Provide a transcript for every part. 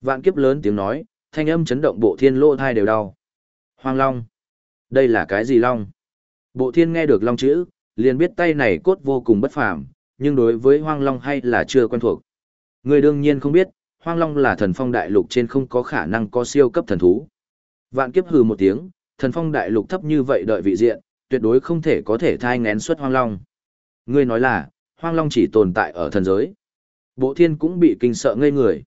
Vạn kiếp lớn tiếng nói, thanh âm chấn động bộ thiên lô thai đều đau. Hoàng long. Đây là cái gì long? Bộ thiên nghe được long chữ, liền biết tay này cốt vô cùng bất phàm, nhưng đối với hoang long hay là chưa quen thuộc. Người đương nhiên không biết, hoang long là thần phong đại lục trên không có khả năng có siêu cấp thần thú. Vạn kiếp hừ một tiếng, thần phong đại lục thấp như vậy đợi vị diện, tuyệt đối không thể có thể thai ngén xuất hoang long. Ngươi nói là, hoang long chỉ tồn tại ở thần giới. Bộ thiên cũng bị kinh sợ ngây người.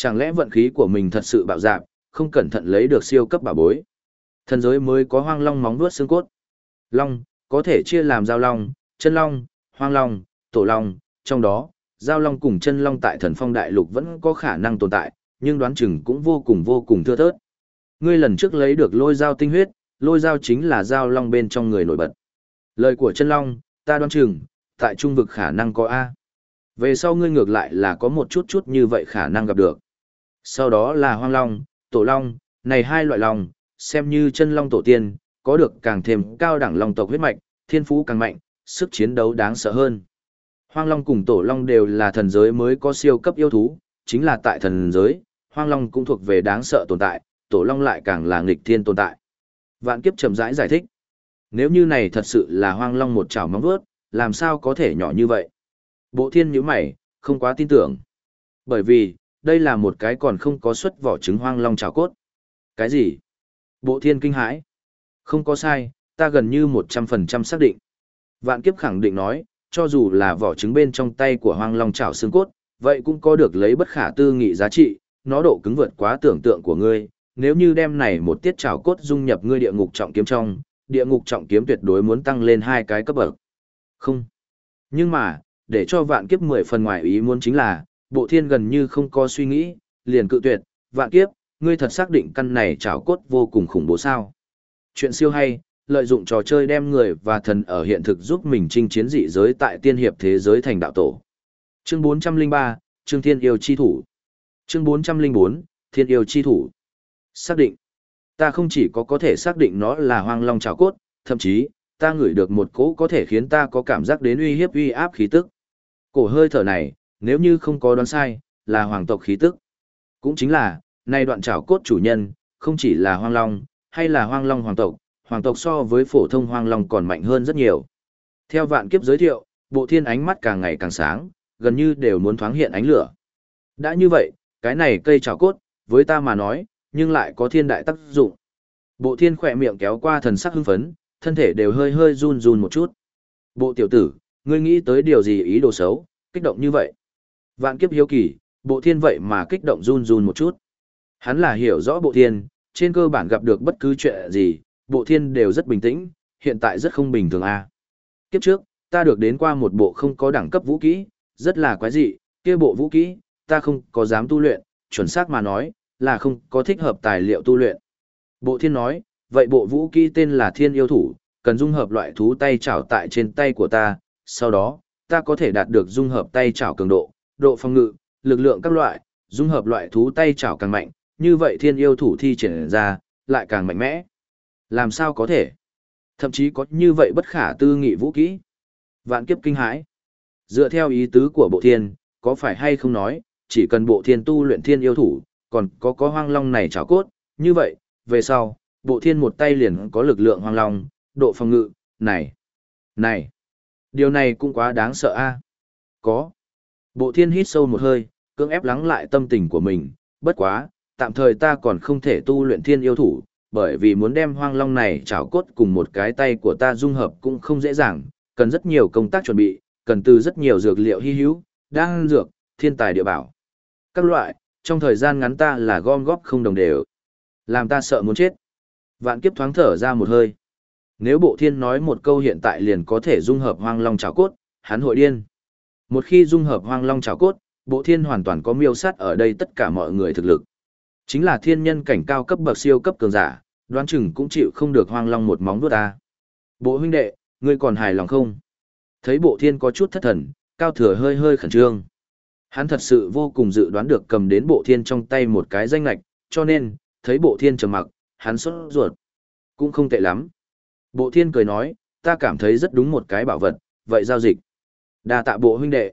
Chẳng lẽ vận khí của mình thật sự bạo dạp, không cẩn thận lấy được siêu cấp bảo bối. Thần giới mới có hoang long móng vuốt xương cốt. Long, có thể chia làm giao long, chân long, hoang long, tổ long, trong đó, giao long cùng chân long tại thần phong đại lục vẫn có khả năng tồn tại, nhưng đoán chừng cũng vô cùng vô cùng thưa thớt. Ngươi lần trước lấy được lôi dao tinh huyết, lôi dao chính là giao long bên trong người nổi bật. Lời của chân long, ta đoán chừng, tại trung vực khả năng có A. Về sau ngươi ngược lại là có một chút chút như vậy khả năng gặp được. Sau đó là hoang long, tổ long, này hai loại long, xem như chân long tổ tiên, có được càng thêm cao đẳng long tộc huyết mạch, thiên phú càng mạnh, sức chiến đấu đáng sợ hơn. Hoang long cùng tổ long đều là thần giới mới có siêu cấp yêu thú, chính là tại thần giới, hoang long cũng thuộc về đáng sợ tồn tại, tổ long lại càng là nghịch thiên tồn tại. Vạn kiếp chậm rãi giải, giải thích. Nếu như này thật sự là hoang long một chảo móng vuốt, làm sao có thể nhỏ như vậy? Bộ thiên nhíu mày, không quá tin tưởng. Bởi vì, đây là một cái còn không có xuất vỏ trứng hoang long chảo cốt. Cái gì? Bộ thiên kinh hãi. Không có sai, ta gần như 100% xác định. Vạn kiếp khẳng định nói, cho dù là vỏ trứng bên trong tay của hoang long chảo xương cốt, vậy cũng có được lấy bất khả tư nghị giá trị, nó độ cứng vượt quá tưởng tượng của ngươi. Nếu như đem này một tiết chảo cốt dung nhập ngươi địa ngục trọng kiếm trong, địa ngục trọng kiếm tuyệt đối muốn tăng lên hai cái cấp bậc. Không. Nhưng mà, để cho vạn kiếp mười phần ngoài ý muốn chính là, bộ thiên gần như không có suy nghĩ, liền cự tuyệt, vạn kiếp, ngươi thật xác định căn này chảo cốt vô cùng khủng bố sao. Chuyện siêu hay, lợi dụng trò chơi đem người và thần ở hiện thực giúp mình chinh chiến dị giới tại tiên hiệp thế giới thành đạo tổ. Chương 403, Trương Thiên Yêu Chi Thủ. Chương 404, Thiên Yêu Chi Thủ. Xác định. Ta không chỉ có có thể xác định nó là hoang long trào cốt, thậm chí, ta ngửi được một cỗ có thể khiến ta có cảm giác đến uy hiếp uy áp khí tức. Cổ hơi thở này, nếu như không có đoán sai, là hoàng tộc khí tức. Cũng chính là, nay đoạn trảo cốt chủ nhân, không chỉ là hoang long, hay là hoang long hoàng tộc, hoàng tộc so với phổ thông hoang long còn mạnh hơn rất nhiều. Theo vạn kiếp giới thiệu, bộ thiên ánh mắt càng ngày càng sáng, gần như đều muốn thoáng hiện ánh lửa. Đã như vậy, cái này cây trảo cốt, với ta mà nói, nhưng lại có thiên đại tác dụng. Bộ thiên khỏe miệng kéo qua thần sắc hưng phấn, thân thể đều hơi hơi run run một chút. Bộ tiểu tử, ngươi nghĩ tới điều gì ý đồ xấu, kích động như vậy. Vạn kiếp hiếu kỳ, bộ thiên vậy mà kích động run run một chút. Hắn là hiểu rõ bộ thiên, trên cơ bản gặp được bất cứ chuyện gì, bộ thiên đều rất bình tĩnh, hiện tại rất không bình thường a. À. Kiếp trước, ta được đến qua một bộ không có đẳng cấp vũ kỹ, rất là quái dị, kia bộ vũ kỹ, ta không có dám tu luyện, chuẩn xác mà nói, là không có thích hợp tài liệu tu luyện. Bộ thiên nói, vậy bộ vũ kỹ tên là thiên yêu thủ, cần dung hợp loại thú tay chảo tại trên tay của ta, sau đó, ta có thể đạt được dung hợp tay chảo cường độ, độ phòng ngự, lực lượng các loại, dung hợp loại thú tay chảo càng mạnh, như vậy thiên yêu thủ thi triển ra, lại càng mạnh mẽ. Làm sao có thể? Thậm chí có như vậy bất khả tư nghị vũ kỹ. Vạn kiếp kinh hãi. Dựa theo ý tứ của bộ thiên, có phải hay không nói, chỉ cần bộ thiên tu luyện thiên yêu thủ, còn có có hoang long này chảo cốt, như vậy, về sau, bộ thiên một tay liền có lực lượng hoang long, độ phòng ngự, này, này, điều này cũng quá đáng sợ a. Có. Bộ thiên hít sâu một hơi, cưỡng ép lắng lại tâm tình của mình, bất quá, tạm thời ta còn không thể tu luyện thiên yêu thủ, bởi vì muốn đem hoang long này chảo cốt cùng một cái tay của ta dung hợp cũng không dễ dàng, cần rất nhiều công tác chuẩn bị, cần từ rất nhiều dược liệu hy hữu, đan dược, thiên tài địa bảo. Các loại, trong thời gian ngắn ta là gom góp không đồng đều. Làm ta sợ muốn chết. Vạn kiếp thoáng thở ra một hơi. Nếu bộ thiên nói một câu hiện tại liền có thể dung hợp hoang long chảo cốt, hắn hội điên. Một khi dung hợp hoang long trảo cốt, bộ thiên hoàn toàn có miêu sát ở đây tất cả mọi người thực lực. Chính là thiên nhân cảnh cao cấp bậc siêu cấp cường giả, đoán chừng cũng chịu không được hoang long một móng vuốt ta. Bộ huynh đệ, ngươi còn hài lòng không? Thấy bộ thiên có chút thất thần, cao thừa hơi hơi khẩn trương. Hắn thật sự vô cùng dự đoán được cầm đến bộ thiên trong tay một cái danh lạch, cho nên, thấy bộ thiên trầm mặc, hắn sốt ruột. Cũng không tệ lắm. Bộ thiên cười nói, ta cảm thấy rất đúng một cái bảo vật, vậy giao dịch đa tạ bộ huynh đệ.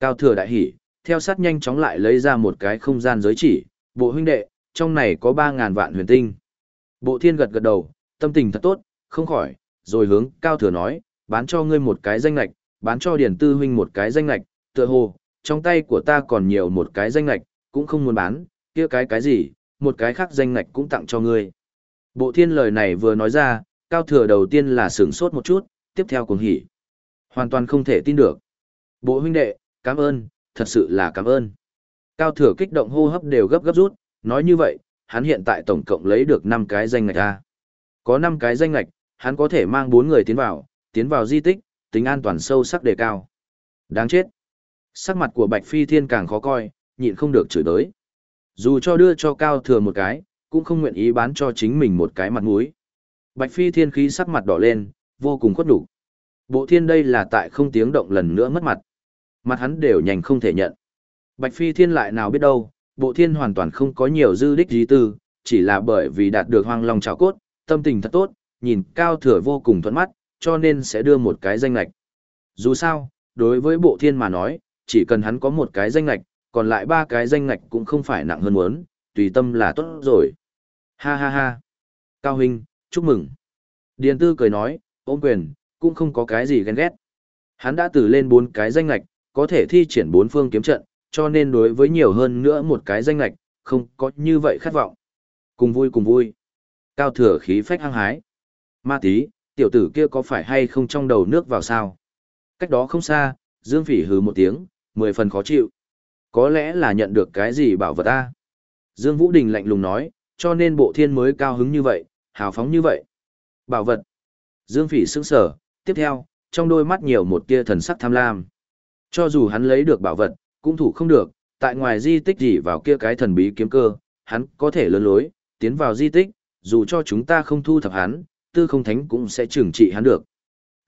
Cao thừa đại hỉ, theo sát nhanh chóng lại lấy ra một cái không gian giới chỉ, bộ huynh đệ, trong này có ba ngàn vạn huyền tinh. Bộ thiên gật gật đầu, tâm tình thật tốt, không khỏi, rồi hướng cao thừa nói, bán cho ngươi một cái danh lệch bán cho điển tư huynh một cái danh lệch tựa hồ, trong tay của ta còn nhiều một cái danh lệch cũng không muốn bán, kia cái cái gì, một cái khác danh lệch cũng tặng cho ngươi. Bộ thiên lời này vừa nói ra, cao thừa đầu tiên là sửng sốt một chút, tiếp theo cùng hỉ. Hoàn toàn không thể tin được. Bộ huynh đệ, cảm ơn, thật sự là cảm ơn. Cao thừa kích động hô hấp đều gấp gấp rút, nói như vậy, hắn hiện tại tổng cộng lấy được 5 cái danh ngạch A. Có 5 cái danh ngạch, hắn có thể mang 4 người tiến vào, tiến vào di tích, tính an toàn sâu sắc đề cao. Đáng chết. Sắc mặt của Bạch Phi Thiên càng khó coi, nhịn không được chửi tới. Dù cho đưa cho Cao Thừa một cái, cũng không nguyện ý bán cho chính mình một cái mặt mũi. Bạch Phi Thiên khí sắc mặt đỏ lên, vô cùng khuất đủ. Bộ thiên đây là tại không tiếng động lần nữa mất mặt. Mặt hắn đều nhanh không thể nhận. Bạch Phi Thiên lại nào biết đâu, bộ thiên hoàn toàn không có nhiều dư đích dí tư, chỉ là bởi vì đạt được hoang long trào cốt, tâm tình thật tốt, nhìn cao thừa vô cùng thuận mắt, cho nên sẽ đưa một cái danh lạch. Dù sao, đối với bộ thiên mà nói, chỉ cần hắn có một cái danh lạch, còn lại ba cái danh lạch cũng không phải nặng hơn muốn, tùy tâm là tốt rồi. Ha ha ha. Cao Huynh, chúc mừng. Điền Tư cười nói, ôm quyền, cũng không có cái gì ghen ghét. Hắn đã từ lên bốn cái danh lạch, có thể thi triển bốn phương kiếm trận, cho nên đối với nhiều hơn nữa một cái danh lạch, không có như vậy khát vọng. Cùng vui cùng vui. Cao thừa khí phách hăng hái. Ma tí, tiểu tử kia có phải hay không trong đầu nước vào sao? Cách đó không xa, Dương Phỉ hừ một tiếng, mười phần khó chịu. Có lẽ là nhận được cái gì bảo vật ta. Dương Vũ Đình lạnh lùng nói, cho nên bộ thiên mới cao hứng như vậy, hào phóng như vậy. Bảo vật. Dương Phỉ sững sở, tiếp theo, trong đôi mắt nhiều một tia thần sắc tham lam. Cho dù hắn lấy được bảo vật, cũng thủ không được, tại ngoài di tích gì vào kia cái thần bí kiếm cơ, hắn có thể lớn lối, tiến vào di tích, dù cho chúng ta không thu thập hắn, tư không thánh cũng sẽ trừng trị hắn được.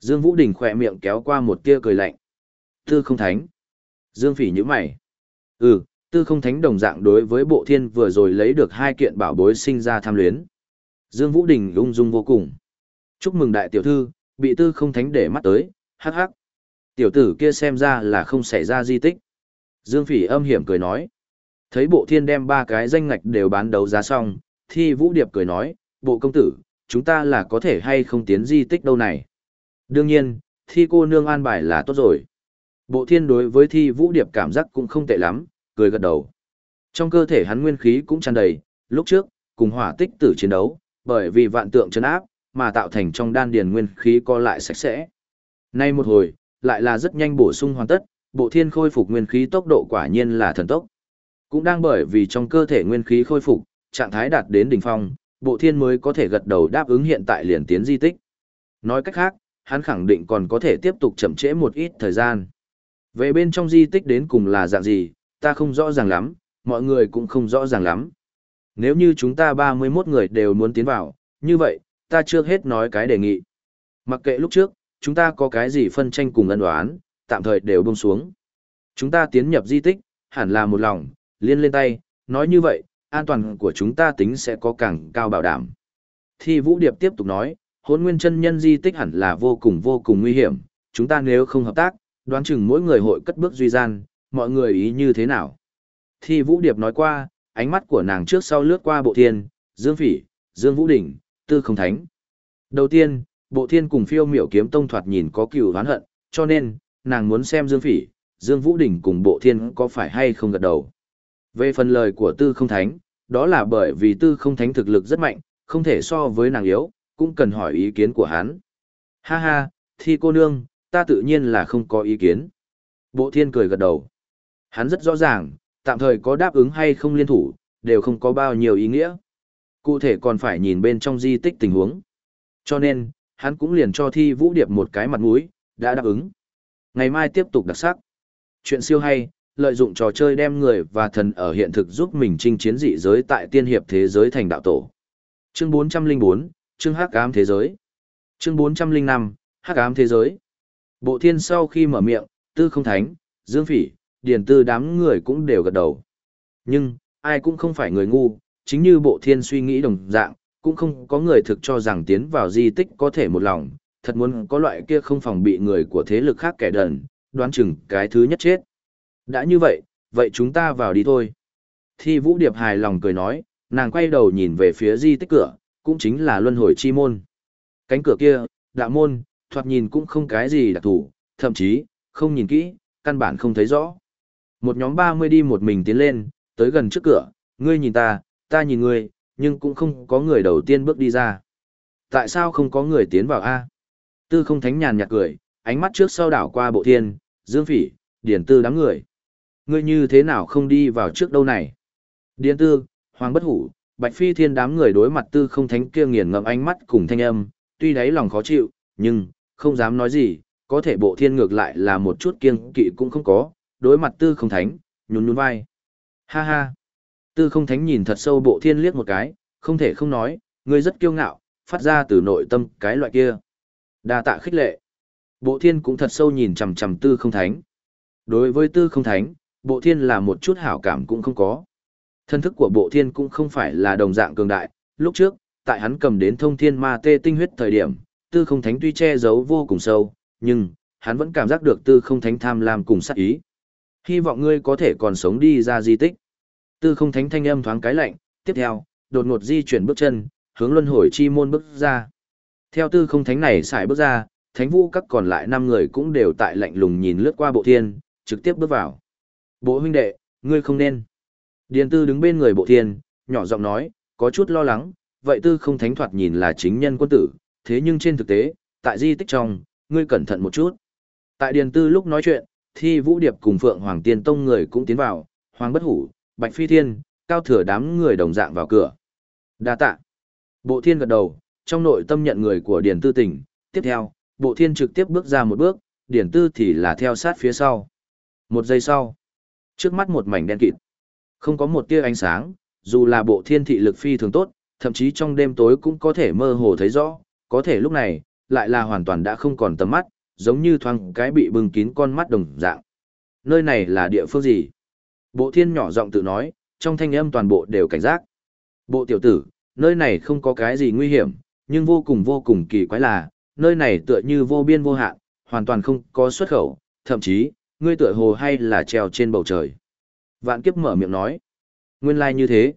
Dương Vũ Đình khỏe miệng kéo qua một tia cười lạnh. Tư không thánh. Dương Phỉ nhíu mày. Ừ, tư không thánh đồng dạng đối với bộ thiên vừa rồi lấy được hai kiện bảo bối sinh ra tham luyến. Dương Vũ Đình ung dung vô cùng. Chúc mừng đại tiểu thư, bị tư không thánh để mắt tới, hắc hắc. Tiểu tử kia xem ra là không xảy ra di tích. Dương Phỉ âm hiểm cười nói. Thấy bộ thiên đem ba cái danh ngạch đều bán đấu giá xong, thi Vũ Điệp cười nói, bộ công tử, chúng ta là có thể hay không tiến di tích đâu này. Đương nhiên, thi cô nương an bài là tốt rồi. Bộ thiên đối với thi Vũ Điệp cảm giác cũng không tệ lắm, cười gật đầu. Trong cơ thể hắn nguyên khí cũng tràn đầy, lúc trước, cùng hỏa tích tử chiến đấu, bởi vì vạn tượng chấn áp, mà tạo thành trong đan điền nguyên khí co lại sạch sẽ. Nay một hồi, lại là rất nhanh bổ sung hoàn tất, bộ thiên khôi phục nguyên khí tốc độ quả nhiên là thần tốc. Cũng đang bởi vì trong cơ thể nguyên khí khôi phục, trạng thái đạt đến đỉnh phong, bộ thiên mới có thể gật đầu đáp ứng hiện tại liền tiến di tích. Nói cách khác, hắn khẳng định còn có thể tiếp tục chậm trễ một ít thời gian. Về bên trong di tích đến cùng là dạng gì, ta không rõ ràng lắm, mọi người cũng không rõ ràng lắm. Nếu như chúng ta 31 người đều muốn tiến vào, như vậy, ta chưa hết nói cái đề nghị. Mặc kệ lúc trước, chúng ta có cái gì phân tranh cùng ân đoán, tạm thời đều buông xuống. Chúng ta tiến nhập di tích, hẳn là một lòng, liên lên tay, nói như vậy, an toàn của chúng ta tính sẽ có càng cao bảo đảm. Thi Vũ Điệp tiếp tục nói, hôn nguyên chân nhân di tích hẳn là vô cùng vô cùng nguy hiểm, chúng ta nếu không hợp tác, đoán chừng mỗi người hội cất bước duy gian, mọi người ý như thế nào. Thi Vũ Điệp nói qua, ánh mắt của nàng trước sau lướt qua bộ thiên, Dương Phỉ, Dương Vũ Đình, Tư Không Thánh. Đầu tiên, bộ thiên cùng phiêu miểu kiếm tông thoạt nhìn có cựu oán hận, cho nên, nàng muốn xem Dương Phỉ, Dương Vũ Đình cùng bộ thiên có phải hay không gật đầu. Về phần lời của Tư Không Thánh, đó là bởi vì Tư Không Thánh thực lực rất mạnh, không thể so với nàng yếu, cũng cần hỏi ý kiến của hắn. Ha ha, thi cô nương, ta tự nhiên là không có ý kiến. Bộ thiên cười gật đầu. Hắn rất rõ ràng, tạm thời có đáp ứng hay không liên thủ, đều không có bao nhiêu ý nghĩa. Cụ thể còn phải nhìn bên trong di tích tình huống. Cho nên, hắn cũng liền cho thi vũ điệp một cái mặt mũi, đã đáp ứng. Ngày mai tiếp tục đặc sắc. Chuyện siêu hay, lợi dụng trò chơi đem người và thần ở hiện thực giúp mình chinh chiến dị giới tại tiên hiệp thế giới thành đạo tổ. Chương 404, chương hắc ám thế giới. Chương 405, hắc ám thế giới. Bộ thiên sau khi mở miệng, tư không thánh, dương phỉ, điền tư đám người cũng đều gật đầu. Nhưng, ai cũng không phải người ngu, chính như bộ thiên suy nghĩ đồng dạng, cũng không có người thực cho rằng tiến vào di tích có thể một lòng, thật muốn có loại kia không phòng bị người của thế lực khác kẻ đần, đoán chừng cái thứ nhất chết. Đã như vậy, vậy chúng ta vào đi thôi. Thi Vũ Điệp hài lòng cười nói, nàng quay đầu nhìn về phía di tích cửa, cũng chính là luân hồi chi môn. Cánh cửa kia, đạo môn, thoạt nhìn cũng không cái gì đặc thủ, thậm chí, không nhìn kỹ, căn bản không thấy rõ. Một nhóm 30 đi một mình tiến lên, tới gần trước cửa, ngươi nhìn ta, ta nhìn ngươi, nhưng cũng không có người đầu tiên bước đi ra. Tại sao không có người tiến vào A? Tư không thánh nhàn nhạt cười, ánh mắt trước sau đảo qua bộ thiên, dương phỉ, điển tư đám người. Ngươi như thế nào không đi vào trước đâu này? Điển tư, hoàng bất hủ, bạch phi thiên đám người đối mặt tư không thánh kia nghiền ngậm ánh mắt cùng thanh âm, tuy đáy lòng khó chịu, nhưng, không dám nói gì, có thể bộ thiên ngược lại là một chút kiêng kỵ cũng không có, đối mặt tư không thánh, nhún nhún vai. Ha ha. Tư không thánh nhìn thật sâu bộ thiên liếc một cái, không thể không nói, ngươi rất kiêu ngạo, phát ra từ nội tâm cái loại kia. đa tạ khích lệ. Bộ thiên cũng thật sâu nhìn chằm chằm tư không thánh. Đối với tư không thánh, bộ thiên là một chút hảo cảm cũng không có. Thân thức của bộ thiên cũng không phải là đồng dạng cường đại, lúc trước, tại hắn cầm đến thông thiên ma tê tinh huyết thời điểm, tư không thánh tuy che giấu vô cùng sâu, nhưng, hắn vẫn cảm giác được tư không thánh tham lam cùng sát ý. Hy vọng ngươi có thể còn sống đi ra di tích. Tư không thánh thanh âm thoáng cái lạnh, tiếp theo, đột ngột di chuyển bước chân, hướng luân hồi chi môn bước ra. Theo tư không thánh này xài bước ra, thánh vũ các còn lại năm người cũng đều tại lạnh lùng nhìn lướt qua bộ thiên, trực tiếp bước vào. Bộ huynh đệ, ngươi không nên. Điền tư đứng bên người bộ thiên, nhỏ giọng nói, có chút lo lắng, vậy tư không thánh thoạt nhìn là chính nhân quân tử, thế nhưng trên thực tế, tại di tích trong, ngươi cẩn thận một chút. Tại điền tư lúc nói chuyện, thi vũ điệp cùng phượng hoàng tiên tông người cũng tiến vào, hoàng bất hủ, bạch phi thiên, cao thừa đám người đồng dạng vào cửa. đa tạ. Bộ thiên gật đầu, trong nội tâm nhận người của điền tư tỉnh, tiếp theo, bộ thiên trực tiếp bước ra một bước, điền tư thì là theo sát phía sau. Một giây sau, trước mắt một mảnh đen kịt. Không có một tia ánh sáng, dù là bộ thiên thị lực phi thường tốt, thậm chí trong đêm tối cũng có thể mơ hồ thấy rõ, có thể lúc này, lại là hoàn toàn đã không còn tầm mắt, giống như thoáng cái bị bưng kín con mắt đồng dạng. Nơi này là địa phương gì? Bộ thiên nhỏ giọng tự nói, trong thanh âm toàn bộ đều cảnh giác. Bộ tiểu tử, nơi này không có cái gì nguy hiểm, nhưng vô cùng vô cùng kỳ quái là, nơi này tựa như vô biên vô hạn, hoàn toàn không có xuất khẩu, thậm chí, ngươi tựa hồ hay là treo trên bầu trời. Vạn kiếp mở miệng nói. Nguyên lai like như thế.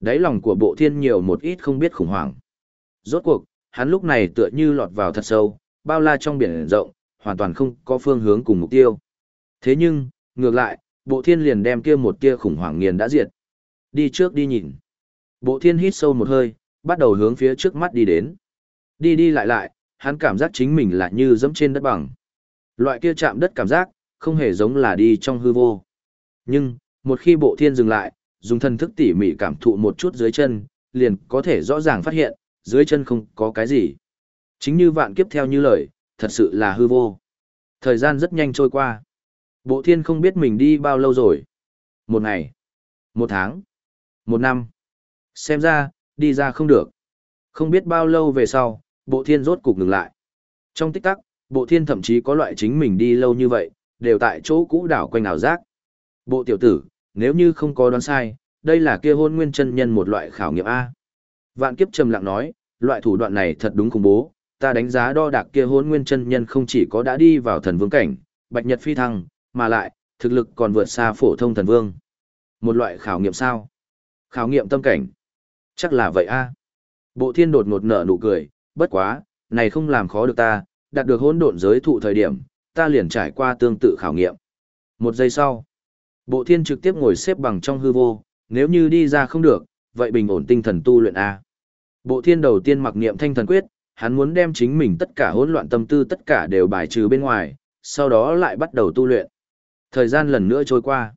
Đáy lòng của bộ thiên nhiều một ít không biết khủng hoảng. Rốt cuộc, hắn lúc này tựa như lọt vào thật sâu, bao la trong biển rộng, hoàn toàn không có phương hướng cùng mục tiêu. Thế nhưng, ngược lại, bộ thiên liền đem kia một tia khủng hoảng nghiền đã diệt. Đi trước đi nhìn. Bộ thiên hít sâu một hơi, bắt đầu hướng phía trước mắt đi đến. Đi đi lại lại, hắn cảm giác chính mình là như dẫm trên đất bằng. Loại kia chạm đất cảm giác, không hề giống là đi trong hư vô. Nhưng, một khi bộ thiên dừng lại, dùng thân thức tỉ mỉ cảm thụ một chút dưới chân, liền có thể rõ ràng phát hiện, dưới chân không có cái gì. Chính như vạn kiếp theo như lời, thật sự là hư vô. Thời gian rất nhanh trôi qua. Bộ thiên không biết mình đi bao lâu rồi. Một ngày, một tháng, một năm. Xem ra, đi ra không được. Không biết bao lâu về sau, bộ thiên rốt cục ngừng lại. Trong tích tắc, bộ thiên thậm chí có loại chính mình đi lâu như vậy, đều tại chỗ cũ đảo quanh ảo giác. Bộ tiểu tử, nếu như không có đoán sai, đây là kia hôn nguyên chân nhân một loại khảo nghiệm A. Vạn kiếp trầm lặng nói, loại thủ đoạn này thật đúng khủng bố, ta đánh giá đo đạc kia hôn nguyên chân nhân không chỉ có đã đi vào thần vương cảnh, bạch nhật phi thăng, mà lại, thực lực còn vượt xa phổ thông thần vương. Một loại khảo nghiệm sao? Khảo nghiệm tâm cảnh. Chắc là vậy a. Bộ thiên đột ngột nở nụ cười, bất quá, này không làm khó được ta, đạt được hỗn độn giới thụ thời điểm, ta liền trải qua tương tự khảo nghiệm. Một giây sau, bộ thiên trực tiếp ngồi xếp bằng trong hư vô, nếu như đi ra không được, vậy bình ổn tinh thần tu luyện A. Bộ thiên đầu tiên mặc niệm thanh thần quyết, hắn muốn đem chính mình tất cả hỗn loạn tâm tư tất cả đều bài trừ bên ngoài, sau đó lại bắt đầu tu luyện. Thời gian lần nữa trôi qua.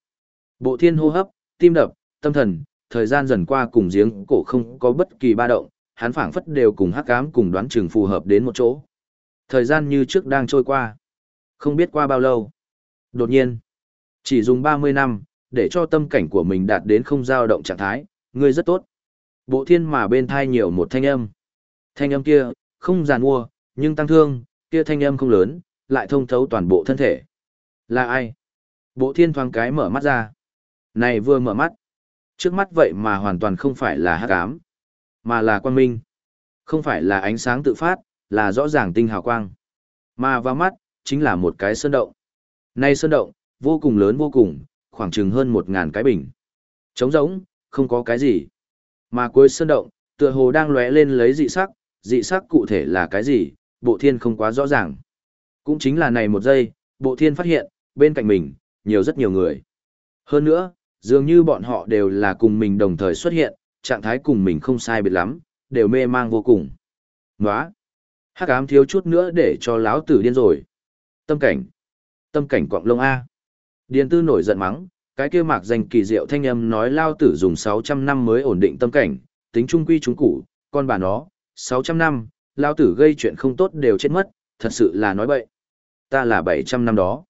Bộ thiên hô hấp, tim đập, tâm thần, thời gian dần qua cùng giếng cổ không có bất kỳ ba động, hắn phảng phất đều cùng hắc ám cùng đoán chừng phù hợp đến một chỗ. Thời gian như trước đang trôi qua. Không biết qua bao lâu. Đột nhiên, chỉ dùng 30 năm, để cho tâm cảnh của mình đạt đến không dao động trạng thái, ngươi rất tốt. Bộ thiên mà bên thai nhiều một thanh âm. Thanh âm kia, không giàn mua, nhưng tăng thương, kia thanh âm không lớn, lại thông thấu toàn bộ thân thể. Là ai? Bộ thiên thoáng cái mở mắt ra. Này vừa mở mắt. Trước mắt vậy mà hoàn toàn không phải là hắc ám, mà là quang minh. Không phải là ánh sáng tự phát, là rõ ràng tinh hào quang. Mà vào mắt, chính là một cái sơn động. Này sơn động, vô cùng lớn vô cùng, khoảng chừng hơn một ngàn cái bình. Trống rỗng, không có cái gì. Mà cuối sơn động, tựa hồ đang lóe lên lấy dị sắc, dị sắc cụ thể là cái gì, bộ thiên không quá rõ ràng. Cũng chính là này một giây, bộ thiên phát hiện, bên cạnh mình, nhiều rất nhiều người. Hơn nữa, dường như bọn họ đều là cùng mình đồng thời xuất hiện, trạng thái cùng mình không sai biệt lắm, đều mê mang vô cùng. Nóa! Hắc ám thiếu chút nữa để cho lão tử điên rồi. Tâm cảnh! Tâm cảnh quạng lông A. Điền tư nổi giận mắng, cái kia mạc danh kỳ diệu thanh âm nói lao tử dùng 600 năm mới ổn định tâm cảnh, tính trung quy trúng củ, con bà nó, 600 năm, lao tử gây chuyện không tốt đều chết mất, thật sự là nói bậy. Ta là 700 năm đó.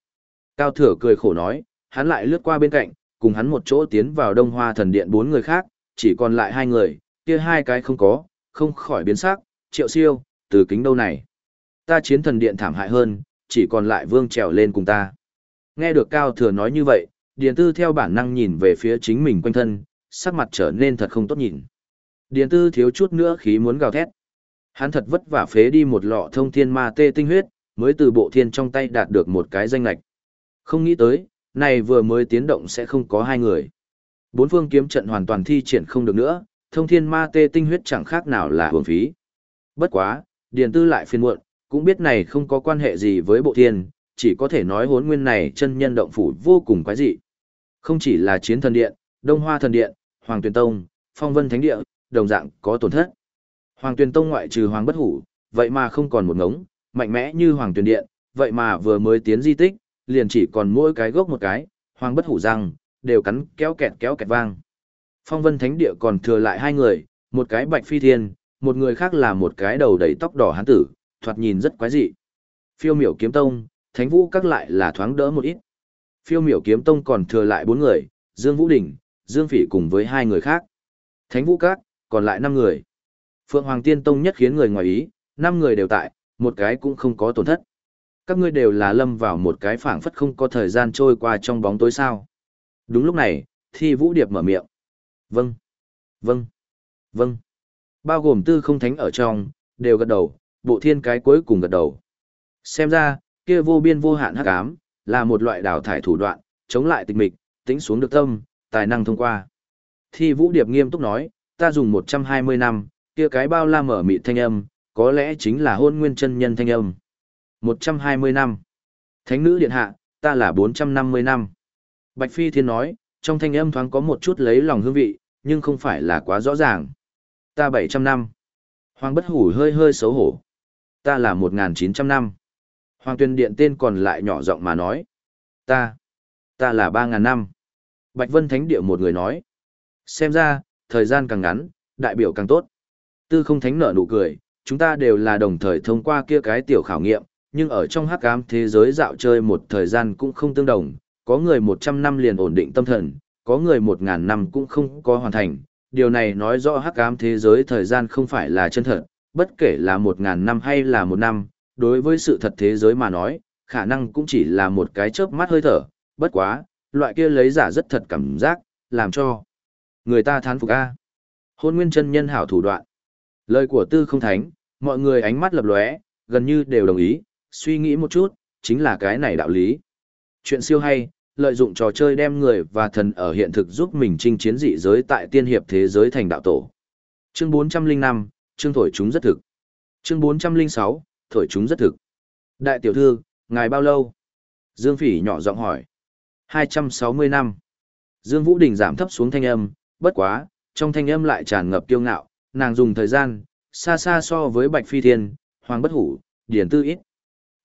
Cao thừa cười khổ nói, hắn lại lướt qua bên cạnh, cùng hắn một chỗ tiến vào đông hoa thần điện bốn người khác, chỉ còn lại hai người, kia hai cái không có, không khỏi biến sắc, triệu siêu, từ kính đâu này. Ta chiến thần điện thảm hại hơn, chỉ còn lại vương trèo lên cùng ta. Nghe được Cao Thừa nói như vậy, Điền Tư theo bản năng nhìn về phía chính mình quanh thân, sắc mặt trở nên thật không tốt nhìn. Điền Tư thiếu chút nữa khí muốn gào thét. Hắn thật vất vả phế đi một lọ thông thiên ma tê tinh huyết, mới từ bộ thiên trong tay đạt được một cái danh lạch. Không nghĩ tới, này vừa mới tiến động sẽ không có hai người. Bốn phương kiếm trận hoàn toàn thi triển không được nữa, thông thiên ma tê tinh huyết chẳng khác nào là hưởng phí. Bất quá, Điền Tư lại phiền muộn, cũng biết này không có quan hệ gì với bộ thiên, chỉ có thể nói hốn nguyên này chân nhân động phủ vô cùng quái dị. Không chỉ là chiến thần điện, đông hoa thần điện, hoàng tuyển tông, phong vân thánh địa, đồng dạng có tổn thất. Hoàng tuyển tông ngoại trừ hoàng bất hủ, vậy mà không còn một ngống, mạnh mẽ như hoàng tuyển điện, vậy mà vừa mới tiến di tích, liền chỉ còn mỗi cái gốc một cái, hoàng bất hủ răng, đều cắn kéo kẹt kéo kẹt vang. Phong vân thánh địa còn thừa lại hai người, một cái bạch phi thiên, một người khác là một cái đầu đầy tóc đỏ hán tử, thoạt nhìn rất quái dị. Phiêu miểu kiếm tông, thánh vũ các lại là thoáng đỡ một ít. Phiêu miểu kiếm tông còn thừa lại bốn người, Dương Vũ Đình, Dương Phỉ cùng với hai người khác. Thánh vũ các, còn lại năm người. Phượng Hoàng Tiên Tông nhất khiến người ngoài ý, năm người đều tại, một cái cũng không có tổn thất. Các ngươi đều là lâm vào một cái phảng phất không có thời gian trôi qua trong bóng tối sao. Đúng lúc này, Thi Vũ Điệp mở miệng. Vâng, vâng, vâng. Bao gồm tư không thánh ở trong, đều gật đầu, bộ thiên cái cuối cùng gật đầu. Xem ra, kia vô biên vô hạn hắc ám, là một loại đào thải thủ đoạn, chống lại tịch mịch, tính xuống được tâm, tài năng thông qua. Thi Vũ Điệp nghiêm túc nói, ta dùng 120 năm, kia cái bao la mở mị thanh âm, có lẽ chính là hôn nguyên chân nhân thanh âm. 120 năm. Thánh nữ điện hạ, ta là 450 năm. Bạch Phi Thiên nói, trong thanh âm thoáng có một chút lấy lòng hương vị, nhưng không phải là quá rõ ràng. Ta 700 năm. Hoàng bất hủ hơi hơi xấu hổ. Ta là 1.900 năm. Hoàng tuyên điện tên còn lại nhỏ giọng mà nói. Ta, ta là 3.000 năm. Bạch Vân Thánh địa một người nói. Xem ra, thời gian càng ngắn, đại biểu càng tốt. Tư không thánh nở nụ cười, chúng ta đều là đồng thời thông qua kia cái tiểu khảo nghiệm, nhưng ở trong hắc ám thế giới dạo chơi một thời gian cũng không tương đồng, có người một trăm năm liền ổn định tâm thần, có người một ngàn năm cũng không có hoàn thành. Điều này nói rõ hắc ám thế giới thời gian không phải là chân thật, bất kể là một ngàn năm hay là một năm, đối với sự thật thế giới mà nói, khả năng cũng chỉ là một cái chớp mắt hơi thở, bất quá, loại kia lấy giả rất thật cảm giác, làm cho người ta thán phục a. Hôn nguyên chân nhân hảo thủ đoạn. Lời của Tư Không Thánh, mọi người ánh mắt lập lóe, gần như đều đồng ý, suy nghĩ một chút, chính là cái này đạo lý. Chuyện siêu hay, lợi dụng trò chơi đem người và thần ở hiện thực giúp mình chinh chiến dị giới tại tiên hiệp thế giới thành đạo tổ. Chương 405, chương thổi chúng rất thực. Chương 406, thổi chúng rất thực. Đại tiểu thư, ngài bao lâu? Dương Phỉ nhỏ giọng hỏi. 260 năm. Dương Vũ Đình giảm thấp xuống thanh âm, bất quá, trong thanh âm lại tràn ngập kiêu ngạo, nàng dùng thời gian, xa xa so với Bạch Phi Thiên, Hoàng Bất Hủ, Điển Tư ít.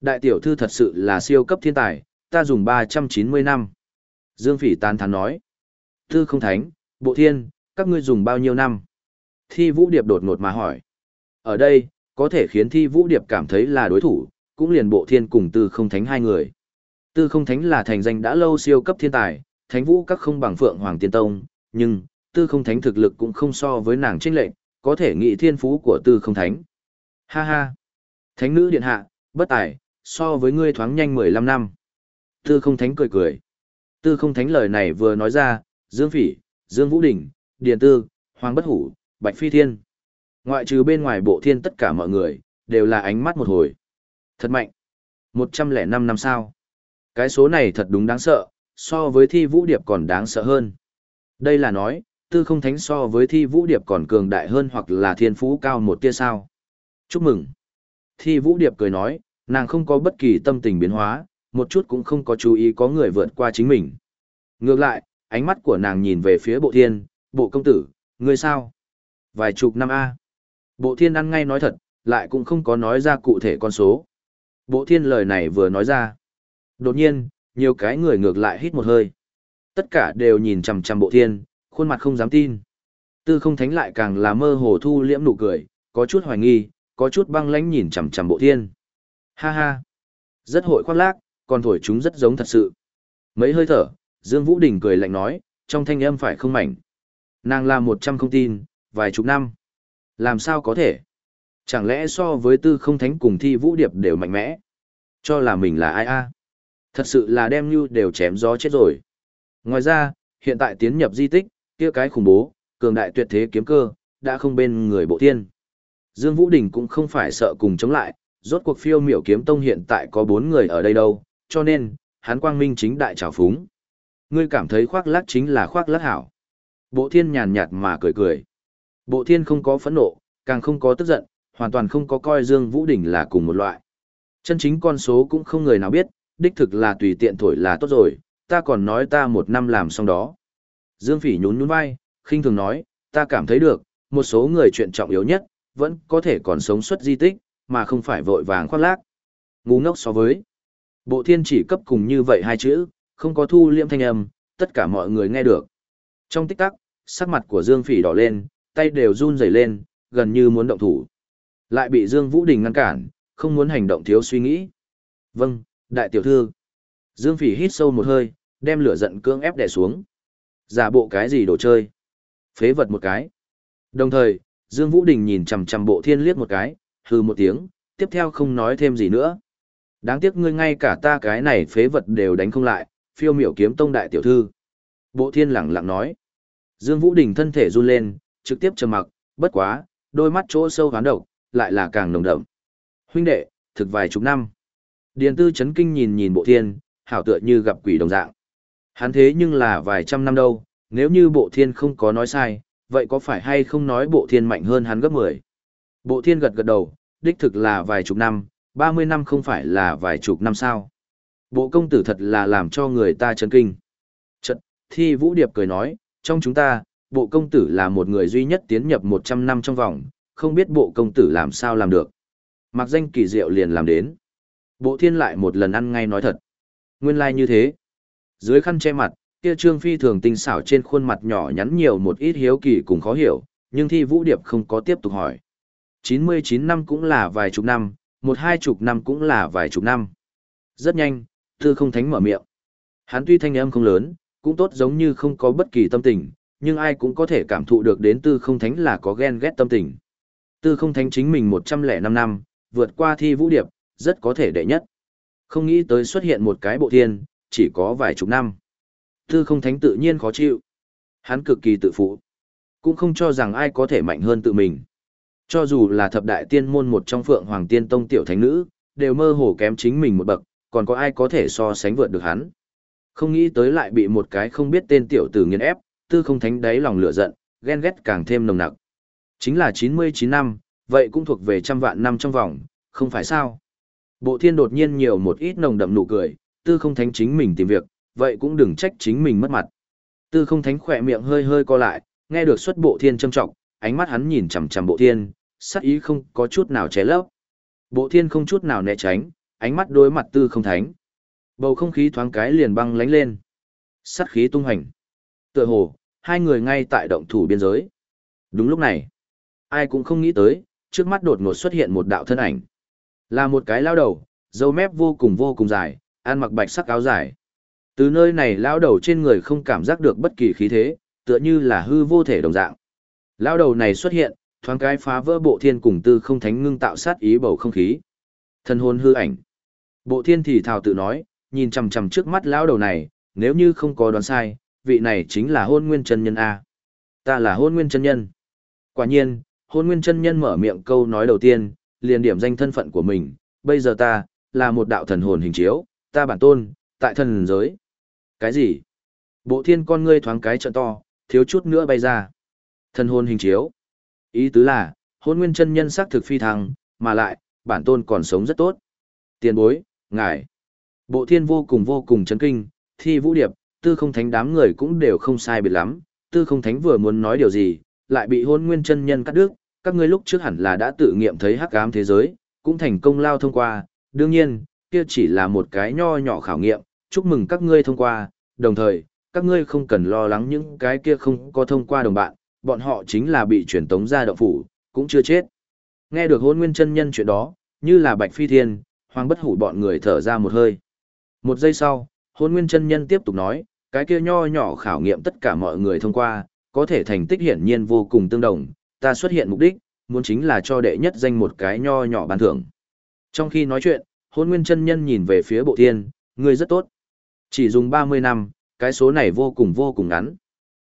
Đại tiểu thư thật sự là siêu cấp thiên tài, ta dùng 390 năm. Dương Phỉ tán thán nói. Tư không thánh, bộ thiên, các ngươi dùng bao nhiêu năm? Thi Vũ Điệp đột ngột mà hỏi. Ở đây, có thể khiến Thi Vũ Điệp cảm thấy là đối thủ, cũng liền bộ thiên cùng Tư không thánh hai người. Tư không thánh là thành danh đã lâu siêu cấp thiên tài, thánh vũ các không bằng Phượng Hoàng Tiên Tông, nhưng, Tư không thánh thực lực cũng không so với nàng trinh lệnh, có thể nghĩ thiên phú của Tư không thánh. Ha ha! Thánh nữ điện hạ, bất tài, so với ngươi thoáng nhanh 15 năm. Tư không thánh cười cười. Tư không thánh lời này vừa nói ra, Dương Phỉ, Dương Vũ Đình, Điền Tư, Hoàng Bất Hủ, Bạch Phi Thiên. Ngoại trừ bên ngoài bộ thiên tất cả mọi người, đều là ánh mắt một hồi. Thật mạnh. 105 năm sao. Cái số này thật đúng đáng sợ, so với thi vũ điệp còn đáng sợ hơn. Đây là nói, tư không thánh so với thi vũ điệp còn cường đại hơn hoặc là thiên phú cao một tia sao. Chúc mừng. Thi vũ điệp cười nói, nàng không có bất kỳ tâm tình biến hóa, một chút cũng không có chú ý có người vượt qua chính mình. Ngược lại, ánh mắt của nàng nhìn về phía bộ thiên, bộ công tử, ngươi sao? Vài chục năm A. Bộ thiên ăn ngay nói thật, lại cũng không có nói ra cụ thể con số. Bộ thiên lời này vừa nói ra. Đột nhiên, nhiều cái người ngược lại hít một hơi. Tất cả đều nhìn chằm chằm bộ thiên, khuôn mặt không dám tin. Tư không thánh lại càng là mơ hồ thu liễm nụ cười, có chút hoài nghi, có chút băng lãnh nhìn chằm chằm bộ thiên. Ha ha. Rất hội khoác lác, còn thổi chúng rất giống thật sự. Mấy hơi thở, Dương Vũ Đình cười lạnh nói, trong thanh âm phải không mảnh. Nàng là một trăm không tin, vài chục năm. Làm sao có thể? Chẳng lẽ so với tư không thánh cùng thi vũ điệp đều mạnh mẽ? Cho là mình là ai a? Thật sự là đem như đều chém gió chết rồi. Ngoài ra, hiện tại tiến nhập di tích, kia cái khủng bố, cường đại tuyệt thế kiếm cơ, đã không bên người bộ tiên. Dương Vũ Đình cũng không phải sợ cùng chống lại, rốt cuộc phiêu miểu kiếm tông hiện tại có bốn người ở đây đâu, cho nên, hắn quang minh chính đại trào phúng. Ngươi cảm thấy khoác lác chính là khoác lác hảo. Bộ thiên nhàn nhạt mà cười cười. Bộ thiên không có phẫn nộ, càng không có tức giận, hoàn toàn không có coi Dương Vũ Đình là cùng một loại. Chân chính con số cũng không người nào biết, đích thực là tùy tiện thổi là tốt rồi, ta còn nói ta một năm làm xong đó. Dương Phỉ nhún nhún vai, khinh thường nói, ta cảm thấy được, một số người chuyện trọng yếu nhất, vẫn có thể còn sống xuất di tích, mà không phải vội vàng khoác lác. Ngu ngốc so với. Bộ thiên chỉ cấp cùng như vậy hai chữ, không có thu liêm thanh âm, tất cả mọi người nghe được. Trong tích tắc, sắc mặt của Dương Phỉ đỏ lên, tay đều run rẩy lên, gần như muốn động thủ. Lại bị Dương Vũ Đình ngăn cản, không muốn hành động thiếu suy nghĩ. Vâng, đại tiểu thư. Dương Phỉ hít sâu một hơi, đem lửa giận cưỡng ép đè xuống. Giả bộ cái gì đồ chơi? Phế vật một cái. Đồng thời, Dương Vũ Đình nhìn chằm chằm bộ thiên liếc một cái, hừ một tiếng, tiếp theo không nói thêm gì nữa. Đáng tiếc ngươi ngay cả ta cái này phế vật đều đánh không lại, phiêu miểu kiếm tông đại tiểu thư. Bộ thiên lẳng lặng nói. Dương Vũ Đình thân thể run lên, trực tiếp trầm mặc, bất quá, đôi mắt chỗ sâu hoán độc, lại là càng nồng đậm. Huynh đệ, thực vài chục năm. Điền tư chấn kinh nhìn nhìn bộ thiên, hảo tựa như gặp quỷ đồng dạng. Hắn thế nhưng là vài trăm năm đâu, nếu như bộ thiên không có nói sai, vậy có phải hay không nói bộ thiên mạnh hơn hắn gấp 10? Bộ thiên gật gật đầu, đích thực là vài chục năm, 30 năm không phải là vài chục năm sao. Bộ công tử thật là làm cho người ta chấn kinh. Chật, thi vũ điệp cười nói, trong chúng ta, bộ công tử là một người duy nhất tiến nhập 100 năm trong vòng, không biết bộ công tử làm sao làm được. Mặc danh kỳ diệu liền làm đến. Bộ thiên lại một lần ăn ngay nói thật. Nguyên lai like như thế. Dưới khăn che mặt, kia trương phi thường tinh xảo trên khuôn mặt nhỏ nhắn nhiều một ít hiếu kỳ cùng khó hiểu, nhưng thi vũ điệp không có tiếp tục hỏi. 99 năm cũng là vài chục năm, một hai chục năm cũng là vài chục năm. Rất nhanh, tư không thánh mở miệng. Hắn tuy thanh âm không lớn, cũng tốt giống như không có bất kỳ tâm tình, nhưng ai cũng có thể cảm thụ được đến tư không thánh là có ghen ghét tâm tình. Tư không thánh chính mình 105 năm, vượt qua thi vũ điệp, rất có thể đệ nhất. Không nghĩ tới xuất hiện một cái bộ thiên, chỉ có vài chục năm. Tư không thánh tự nhiên khó chịu. Hắn cực kỳ tự phụ. Cũng không cho rằng ai có thể mạnh hơn tự mình. Cho dù là thập đại tiên môn một trong phượng hoàng tiên tông tiểu thánh nữ, đều mơ hồ kém chính mình một bậc, còn có ai có thể so sánh vượt được hắn. Không nghĩ tới lại bị một cái không biết tên tiểu tử nghiền ép, tư không thánh đáy lòng lửa giận, ghen ghét càng thêm nồng nặc. Chính là 99 năm, vậy cũng thuộc về trăm vạn năm trong vòng, không phải sao. Bộ thiên đột nhiên nhiều một ít nồng đậm nụ cười, tư không thánh chính mình tìm việc, vậy cũng đừng trách chính mình mất mặt. Tư không thánh khỏe miệng hơi hơi co lại, nghe được xuất bộ thiên châm trọng, ánh mắt hắn nhìn chằm chằm bộ thiên, sắc ý không có chút nào ché lấp. Bộ thiên không chút nào né tránh, ánh mắt đối mặt tư không thánh. Bầu không khí thoáng cái liền băng lánh lên. Sát khí tung hành. Tựa hồ, hai người ngay tại động thủ biên giới. Đúng lúc này, ai cũng không nghĩ tới, trước mắt đột ngột xuất hiện một đạo thân ảnh. Là một cái lao đầu, dâu mép vô cùng vô cùng dài, ăn mặc bạch sắc áo dài. Từ nơi này lao đầu trên người không cảm giác được bất kỳ khí thế, tựa như là hư vô thể đồng dạng. Lao đầu này xuất hiện, thoáng cái phá vỡ bộ thiên cùng tư không thánh ngưng tạo sát ý bầu không khí. Thân hồn hư ảnh. Bộ thiên thì thào tự nói, nhìn chằm chằm trước mắt lão đầu này, nếu như không có đoán sai, vị này chính là hôn nguyên chân nhân A. Ta là hôn nguyên chân nhân. Quả nhiên, hôn nguyên chân nhân mở miệng câu nói đầu tiên, liền điểm danh thân phận của mình, bây giờ ta, là một đạo thần hồn hình chiếu, ta bản tôn, tại thần giới. Cái gì? Bộ thiên con ngươi thoáng cái trợ to, thiếu chút nữa bay ra. Thân hôn hình chiếu. Ý tứ là, hôn nguyên chân nhân xác thực phi thăng, mà lại, bản tôn còn sống rất tốt. Tiền bối, ngài. Bộ thiên vô cùng vô cùng chấn kinh, thi vũ điệp, tư không thánh đám người cũng đều không sai biệt lắm. Tư không thánh vừa muốn nói điều gì, lại bị hôn nguyên chân nhân cắt đứt. Các ngươi lúc trước hẳn là đã tự nghiệm thấy hắc ám thế giới, cũng thành công lao thông qua. Đương nhiên, kia chỉ là một cái nho nhỏ khảo nghiệm, chúc mừng các ngươi thông qua, đồng thời, các ngươi không cần lo lắng những cái kia không có thông qua đồng bạn, bọn họ chính là bị truyền tống ra động phủ, cũng chưa chết. Nghe được hôn nguyên chân nhân chuyện đó, như là bạch phi thiên, hoàng bất hủ bọn người thở ra một hơi. Một giây sau, hôn nguyên chân nhân tiếp tục nói, cái kia nho nhỏ khảo nghiệm tất cả mọi người thông qua, có thể thành tích hiển nhiên vô cùng tương đồng, ta xuất hiện mục đích, muốn chính là cho đệ nhất danh một cái nho nhỏ ban thưởng. Trong khi nói chuyện, hôn nguyên chân nhân nhìn về phía bộ thiên, người rất tốt. Chỉ dùng 30 năm, cái số này vô cùng vô cùng ngắn.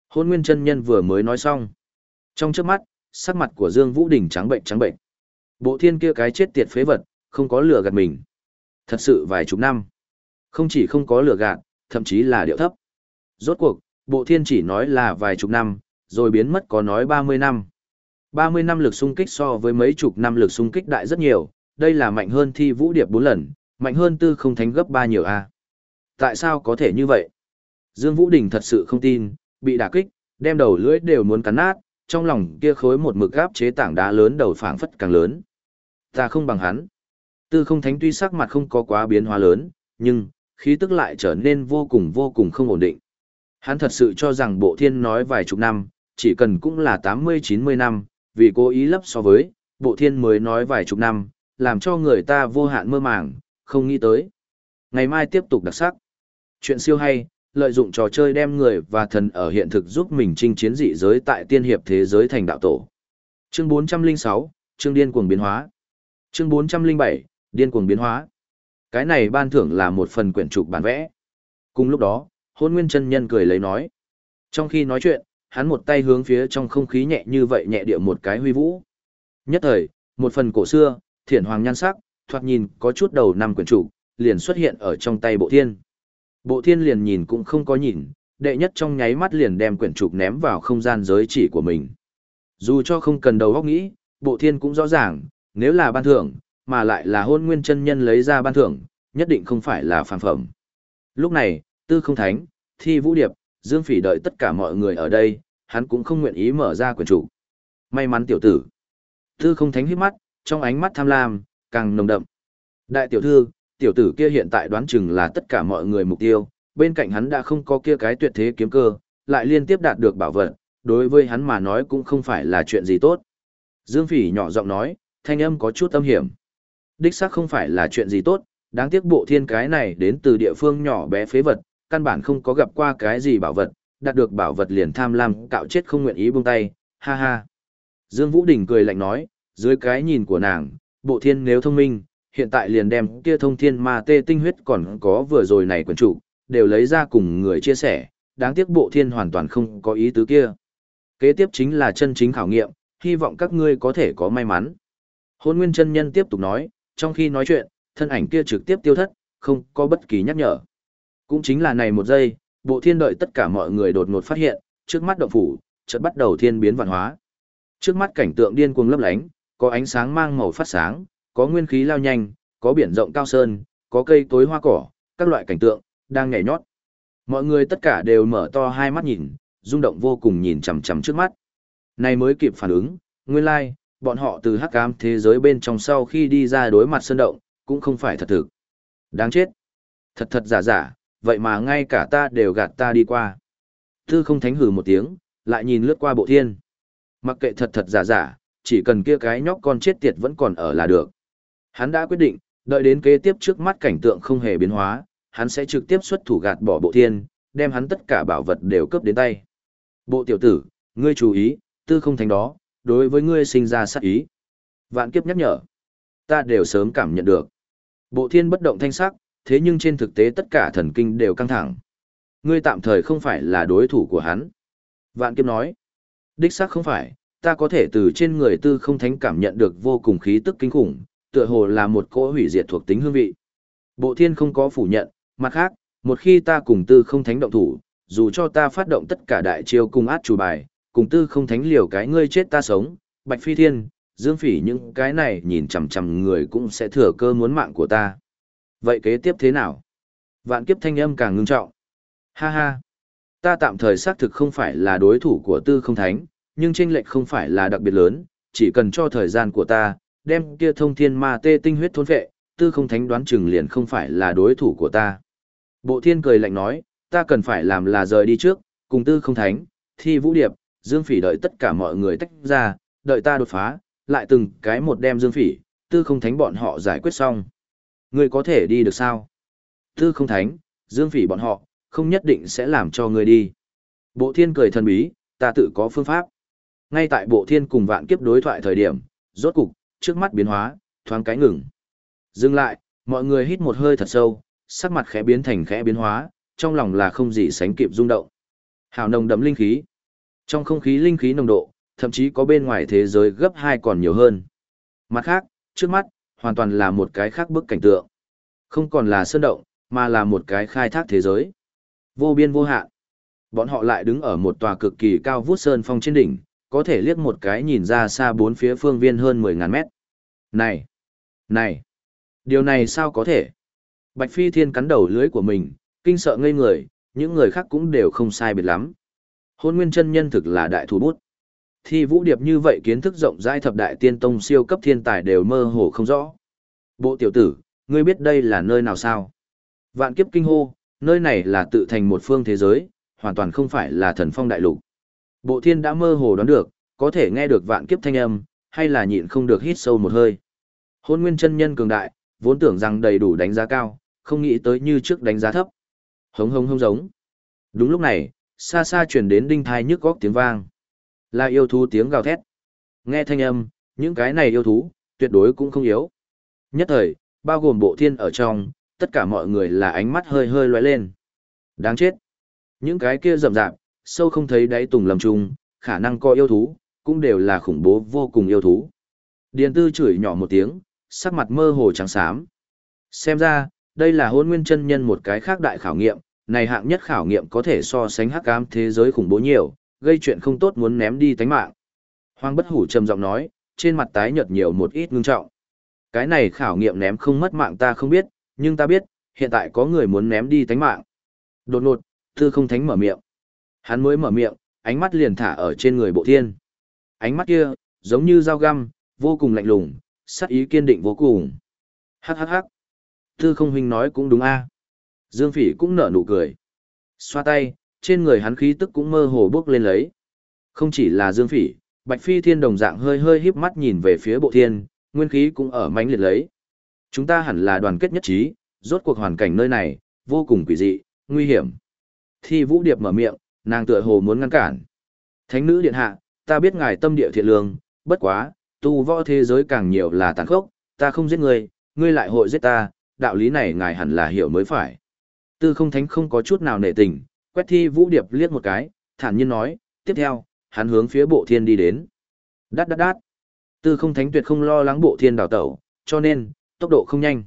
Hôn nguyên chân nhân vừa mới nói xong. Trong trước mắt, sắc mặt của Dương Vũ Đình trắng bệnh trắng bệnh. Bộ thiên kia cái chết tiệt phế vật, không có lừa gạt mình. Thật sự vài chục năm. Không chỉ không có lừa gạt, thậm chí là điệu thấp. Rốt cuộc, bộ thiên chỉ nói là vài chục năm, rồi biến mất có nói 30 năm. 30 năm lực xung kích so với mấy chục năm lực xung kích đại rất nhiều, đây là mạnh hơn thi vũ điệp 4 lần, mạnh hơn tư không thánh gấp 3 nhiều a. Tại sao có thể như vậy? Dương Vũ Đình thật sự không tin, bị đả kích, đem đầu lưỡi đều muốn cắn nát, trong lòng kia khối một mực gáp chế tảng đá lớn đầu phảng phất càng lớn. Ta không bằng hắn. Tư không thánh tuy sắc mặt không có quá biến hóa lớn, nhưng, khí tức lại trở nên vô cùng vô cùng không ổn định. Hắn thật sự cho rằng bộ thiên nói vài chục năm, chỉ cần cũng là 80-90 năm, vì cố ý lấp so với, bộ thiên mới nói vài chục năm, làm cho người ta vô hạn mơ màng, không nghĩ tới. Ngày mai tiếp tục đặc sắc. Chuyện siêu hay, lợi dụng trò chơi đem người và thần ở hiện thực giúp mình chinh chiến dị giới tại tiên hiệp thế giới thành đạo tổ. Chương 406, chương điên cuồng biến hóa. Chương 407, điên cuồng biến hóa. Cái này ban thưởng là một phần quyển trục bản vẽ. Cùng lúc đó, hôn nguyên chân nhân cười lấy nói. Trong khi nói chuyện, hắn một tay hướng phía trong không khí nhẹ như vậy nhẹ địa một cái huy vũ. Nhất thời, một phần cổ xưa, thiển hoàng nhan sắc, thoạt nhìn có chút đầu năm quyển trục, liền xuất hiện ở trong tay bộ thiên. Bộ thiên liền nhìn cũng không có nhìn, đệ nhất trong nháy mắt liền đem quyển trục ném vào không gian giới chỉ của mình. Dù cho không cần đầu óc nghĩ, bộ thiên cũng rõ ràng, nếu là ban thưởng, mà lại là hôn nguyên chân nhân lấy ra ban thưởng, nhất định không phải là phàm phẩm. Lúc này, tư không thánh, thi vũ điệp, dương phỉ đợi tất cả mọi người ở đây, hắn cũng không nguyện ý mở ra quyển trục. May mắn tiểu tử. Tư không thánh hít mắt, trong ánh mắt tham lam, càng nồng đậm. Đại tiểu thư, tiểu tử kia hiện tại đoán chừng là tất cả mọi người mục tiêu, bên cạnh hắn đã không có kia cái tuyệt thế kiếm cơ, lại liên tiếp đạt được bảo vật, đối với hắn mà nói cũng không phải là chuyện gì tốt. Dương Phỉ nhỏ giọng nói, thanh âm có chút âm hiểm. Đích xác không phải là chuyện gì tốt, đáng tiếc bộ thiên cái này đến từ địa phương nhỏ bé phế vật, căn bản không có gặp qua cái gì bảo vật, đạt được bảo vật liền tham lam cạo chết không nguyện ý buông tay, ha ha. Dương Vũ Đình cười lạnh nói, dưới cái nhìn của nàng, bộ thiên nếu thông minh, hiện tại liền đem kia thông thiên ma tê tinh huyết còn có vừa rồi này quần chủ, đều lấy ra cùng người chia sẻ, đáng tiếc bộ thiên hoàn toàn không có ý tứ kia. Kế tiếp chính là chân chính khảo nghiệm, hy vọng các ngươi có thể có may mắn. Hôn nguyên chân nhân tiếp tục nói, trong khi nói chuyện, thân ảnh kia trực tiếp tiêu thất, không có bất kỳ nhắc nhở. Cũng chính là này một giây, bộ thiên đợi tất cả mọi người đột ngột phát hiện, trước mắt động phủ, chợt bắt đầu thiên biến vạn hóa. Trước mắt cảnh tượng điên cuồng lấp lánh, có ánh sáng mang màu phát sáng, có nguyên khí lao nhanh, có biển rộng cao sơn, có cây cối hoa cỏ, các loại cảnh tượng, đang nhảy nhót. Mọi người tất cả đều mở to hai mắt nhìn, rung động vô cùng nhìn chằm chằm trước mắt. Này mới kịp phản ứng, nguyên lai, like, bọn họ từ hắc ám thế giới bên trong sau khi đi ra đối mặt sơn động, cũng không phải thật thực. Đáng chết. Thật thật giả giả, vậy mà ngay cả ta đều gạt ta đi qua. Tư không thánh hử một tiếng, lại nhìn lướt qua bộ thiên. Mặc kệ thật thật giả giả, chỉ cần kia cái nhóc con chết tiệt vẫn còn ở là được. Hắn đã quyết định, đợi đến kế tiếp trước mắt cảnh tượng không hề biến hóa, hắn sẽ trực tiếp xuất thủ gạt bỏ bộ thiên, đem hắn tất cả bảo vật đều cướp đến tay. Bộ tiểu tử, ngươi chú ý, tư không thành đó, đối với ngươi sinh ra sát ý. Vạn kiếp nhắc nhở. Ta đều sớm cảm nhận được. Bộ thiên bất động thanh sắc, thế nhưng trên thực tế tất cả thần kinh đều căng thẳng. Ngươi tạm thời không phải là đối thủ của hắn. Vạn kiếp nói. Đích xác không phải, ta có thể từ trên người tư không thánh cảm nhận được vô cùng khí tức kinh khủng, tựa hồ là một cỗ hủy diệt thuộc tính hương vị. Bộ thiên không có phủ nhận, mặt khác, một khi ta cùng tư không thánh động thủ, dù cho ta phát động tất cả đại chiêu cùng át chủ bài, cùng tư không thánh liều cái ngươi chết ta sống, Bạch Phi Thiên, Dương Phỉ những cái này nhìn chằm chằm người cũng sẽ thừa cơ muốn mạng của ta. Vậy kế tiếp thế nào? Vạn kiếp thanh âm càng ngưng trọng. Ha ha! Ta tạm thời xác thực không phải là đối thủ của tư không thánh, nhưng tranh lệch không phải là đặc biệt lớn, chỉ cần cho thời gian của ta, đem kia thông thiên ma tê tinh huyết thôn vệ tư không thánh đoán chừng liền không phải là đối thủ của ta. Bộ thiên cười lạnh nói, ta cần phải làm là rời đi trước, cùng tư không thánh, thi vũ điệp, dương phỉ đợi tất cả mọi người tách ra, đợi ta đột phá, lại từng cái một đem dương phỉ, tư không thánh bọn họ giải quyết xong. Ngươi có thể đi được sao? Tư không thánh, dương phỉ bọn họ, không nhất định sẽ làm cho ngươi đi. Bộ thiên cười thần bí, ta tự có phương pháp. Ngay tại bộ thiên cùng vạn kiếp đối thoại thời điểm, rốt cục, trước mắt biến hóa, thoáng cái ngừng. Dừng lại, mọi người hít một hơi thật sâu, sắc mặt khẽ biến thành khẽ biến hóa, trong lòng là không gì sánh kịp rung động. Hào nồng đậm linh khí. Trong không khí linh khí nồng độ, thậm chí có bên ngoài thế giới gấp hai còn nhiều hơn. Mặt khác, trước mắt, hoàn toàn là một cái khác bức cảnh tượng. Không còn là sơn động, mà là một cái khai thác thế giới. Vô biên vô hạn. Bọn họ lại đứng ở một tòa cực kỳ cao vút sơn phong trên đỉnh, có thể liếc một cái nhìn ra xa bốn phía phương viên hơn 10.000 mét. Này! Này! Điều này sao có thể? Bạch Phi Thiên cắn đầu lưới của mình, kinh sợ ngây người, những người khác cũng đều không sai biệt lắm. Hôn nguyên chân nhân thực là đại thủ bút. Thi vũ điệp như vậy kiến thức rộng rãi thập đại tiên tông siêu cấp thiên tài đều mơ hồ không rõ. Bộ tiểu tử, ngươi biết đây là nơi nào sao? Vạn kiếp kinh hô, nơi này là tự thành một phương thế giới, hoàn toàn không phải là thần phong đại lục. Bộ thiên đã mơ hồ đoán được, có thể nghe được vạn kiếp thanh âm, hay là nhịn không được hít sâu một hơi. Hôn nguyên chân nhân cường đại, vốn tưởng rằng đầy đủ đánh giá cao, không nghĩ tới như trước đánh giá thấp. Hống hống hống giống. Đúng lúc này, xa xa truyền đến đinh thai nhức góc tiếng vang. Là yêu thú tiếng gào thét. Nghe thanh âm, những cái này yêu thú, tuyệt đối cũng không yếu. Nhất thời, bao gồm bộ thiên ở trong, tất cả mọi người là ánh mắt hơi hơi lóe lên. Đáng chết. Những cái kia rậm rạp, sâu không thấy đáy tùng lầm trung, khả năng có yêu thú, cũng đều là khủng bố vô cùng yêu thú. Điền tư chửi nhỏ một tiếng, sắc mặt mơ hồ trắng xám. Xem ra, đây là hôn nguyên chân nhân một cái khác đại khảo nghiệm, này hạng nhất khảo nghiệm có thể so sánh hắc ám thế giới khủng bố nhiều, gây chuyện không tốt muốn ném đi tánh mạng. Hoàng bất hủ trầm giọng nói, trên mặt tái nhợt nhiều một ít ngưng trọng. Cái này khảo nghiệm ném không mất mạng ta không biết, nhưng ta biết, hiện tại có người muốn ném đi tánh mạng. Đột ngột, thư không thánh mở miệng. Hắn mới mở miệng, ánh mắt liền thả ở trên người bộ thiên. Ánh mắt kia, giống như dao găm, vô cùng lạnh lùng, sát ý kiên định vô cùng. Hắc hắc hắc. Tư không huynh nói cũng đúng a. Dương Phỉ cũng nở nụ cười. Xoa tay, trên người hắn khí tức cũng mơ hồ bước lên lấy. Không chỉ là Dương Phỉ, Bạch Phi Thiên đồng dạng hơi hơi híp mắt nhìn về phía bộ thiên, nguyên khí cũng ở mãnh liệt lấy. Chúng ta hẳn là đoàn kết nhất trí, rốt cuộc hoàn cảnh nơi này, vô cùng quỷ dị, nguy hiểm. Thi Vũ Điệp mở miệng, nàng tựa hồ muốn ngăn cản. Thánh nữ điện hạ, ta biết ngài tâm địa thiện lương, bất quá, tu võ thế giới càng nhiều là tàn khốc, ta không giết ngươi, ngươi lại hội giết ta, đạo lý này ngài hẳn là hiểu mới phải. Tư không thánh không có chút nào nể tình, quét thi vũ điệp liếc một cái, thản nhiên nói, tiếp theo, hắn hướng phía bộ thiên đi đến. Đát đát đát. Tư không thánh tuyệt không lo lắng bộ thiên đào tẩu, cho nên, tốc độ không nhanh.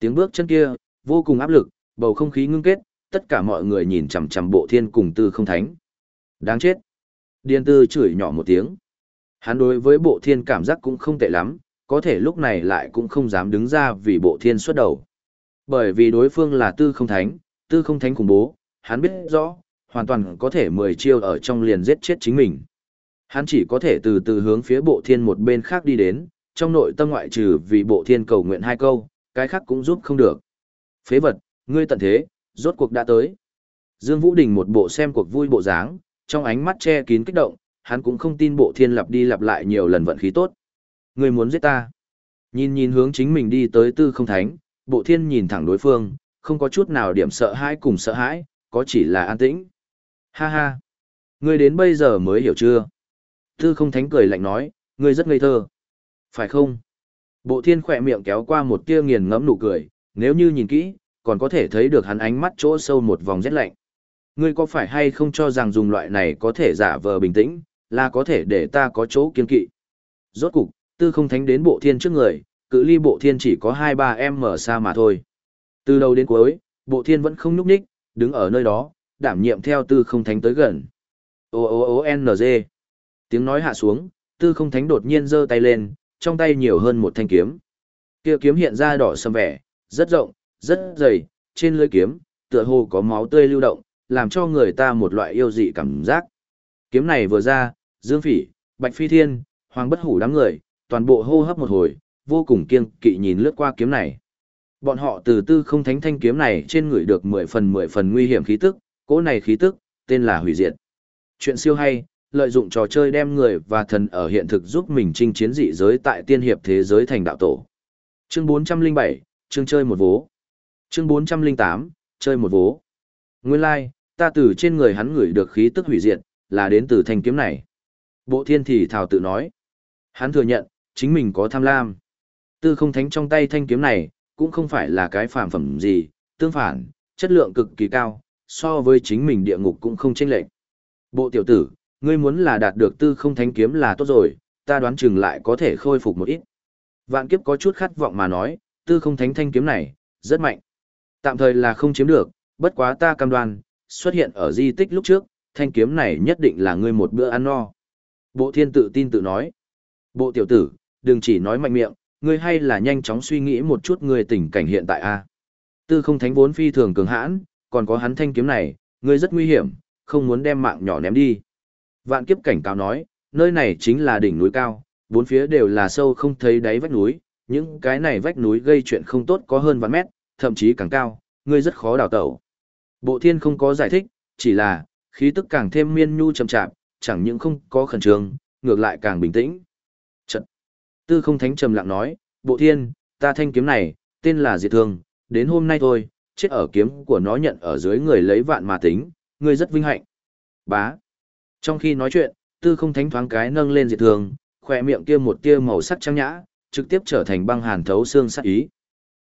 Tiếng bước chân kia, vô cùng áp lực, bầu không khí ngưng kết, tất cả mọi người nhìn chằm chằm bộ thiên cùng tư không thánh. Đáng chết. Điền tư chửi nhỏ một tiếng. Hắn đối với bộ thiên cảm giác cũng không tệ lắm, có thể lúc này lại cũng không dám đứng ra vì bộ thiên xuất đầu. Bởi vì đối phương là tư không thánh, tư không thánh khủng bố, hắn biết rõ, hoàn toàn có thể mười chiêu ở trong liền giết chết chính mình. Hắn chỉ có thể từ từ hướng phía bộ thiên một bên khác đi đến, trong nội tâm ngoại trừ vì bộ thiên cầu nguyện hai câu, cái khác cũng giúp không được. Phế vật, ngươi tận thế, rốt cuộc đã tới. Dương Vũ Đình một bộ xem cuộc vui bộ dáng, trong ánh mắt che kín kích động, hắn cũng không tin bộ thiên lặp đi lặp lại nhiều lần vận khí tốt. Ngươi muốn giết ta. Nhìn nhìn hướng chính mình đi tới tư không thánh, bộ thiên nhìn thẳng đối phương, không có chút nào điểm sợ hãi cùng sợ hãi, có chỉ là an tĩnh. Ha ha. Ngươi đến bây giờ mới hiểu chưa? Tư không thánh cười lạnh nói, ngươi rất ngây thơ. Phải không? Bộ thiên khỏe miệng kéo qua một tia nghiền ngẫm nụ cười, nếu như nhìn kỹ, còn có thể thấy được hắn ánh mắt chỗ sâu một vòng rét lạnh. Ngươi có phải hay không cho rằng dùng loại này có thể giả vờ bình tĩnh, là có thể để ta có chỗ kiên kỵ. Rốt cục, tư không thánh đến bộ thiên trước người, cự ly bộ thiên chỉ có 2-3 m xa mà thôi. Từ đầu đến cuối, bộ thiên vẫn không nhúc nhích, đứng ở nơi đó, đảm nhiệm theo tư không thánh tới gần. O O O N G. Tiếng nói hạ xuống, tư không thánh đột nhiên giơ tay lên, trong tay nhiều hơn một thanh kiếm. Kia kiếm hiện ra đỏ sầm vẻ, rất rộng, rất dày, trên lưỡi kiếm, tựa hồ có máu tươi lưu động, làm cho người ta một loại yêu dị cảm giác. Kiếm này vừa ra, Dương Phỉ, Bạch Phi Thiên, Hoàng Bất Hủ đám người, toàn bộ hô hấp một hồi, vô cùng kiêng kỵ nhìn lướt qua kiếm này. Bọn họ từ tư không thánh thanh kiếm này trên người được 10 phần 10 phần nguy hiểm khí tức, cỗ này khí tức, tên là hủy diệt. Chuyện siêu hay, lợi dụng trò chơi đem người và thần ở hiện thực giúp mình chinh chiến dị giới tại tiên hiệp thế giới thành đạo tổ. Chương 407, chương chơi một vố. Chương 408, chơi một vố. Nguyên lai, like, ta từ trên người hắn ngửi được khí tức hủy diệt, là đến từ thanh kiếm này. Bộ thiên thì thảo tự nói. Hắn thừa nhận, chính mình có tham lam. Tư không thánh trong tay thanh kiếm này, cũng không phải là cái phàm phẩm gì, tương phản, chất lượng cực kỳ cao, so với chính mình địa ngục cũng không chênh lệch. Bộ tiểu tử, ngươi muốn là đạt được tư không thánh kiếm là tốt rồi, ta đoán chừng lại có thể khôi phục một ít. Vạn kiếp có chút khát vọng mà nói, tư không thánh thanh kiếm này, rất mạnh. Tạm thời là không chiếm được, bất quá ta cam đoan, xuất hiện ở di tích lúc trước, thanh kiếm này nhất định là ngươi một bữa ăn no. Bộ thiên tự tin tự nói. Bộ tiểu tử, đừng chỉ nói mạnh miệng, ngươi hay là nhanh chóng suy nghĩ một chút ngươi tình cảnh hiện tại a. Tư không thánh vốn phi thường cường hãn, còn có hắn thanh kiếm này, ngươi rất nguy hiểm, không muốn đem mạng nhỏ ném đi. Vạn kiếp cảnh cáo nói, nơi này chính là đỉnh núi cao, bốn phía đều là sâu không thấy đáy vách núi, những cái này vách núi gây chuyện không tốt có hơn vạn mét, thậm chí càng cao, ngươi rất khó đào tẩu. Bộ thiên không có giải thích, chỉ là, khí tức càng thêm miên nhu chậm chạp, chẳng những không có khẩn trương, ngược lại càng bình tĩnh. Trận. Tư không thánh trầm lặng nói, bộ thiên, ta thanh kiếm này, tên là diệt thương, đến hôm nay thôi, chết ở kiếm của nó nhận ở dưới người lấy vạn mà tính, ngươi rất vinh hạnh. Bá. Trong khi nói chuyện, tư không thánh thoáng cái nâng lên diệt thương, khỏe miệng kia một tia màu sắc trắng nhã, trực tiếp trở thành băng hàn thấu xương sắc ý.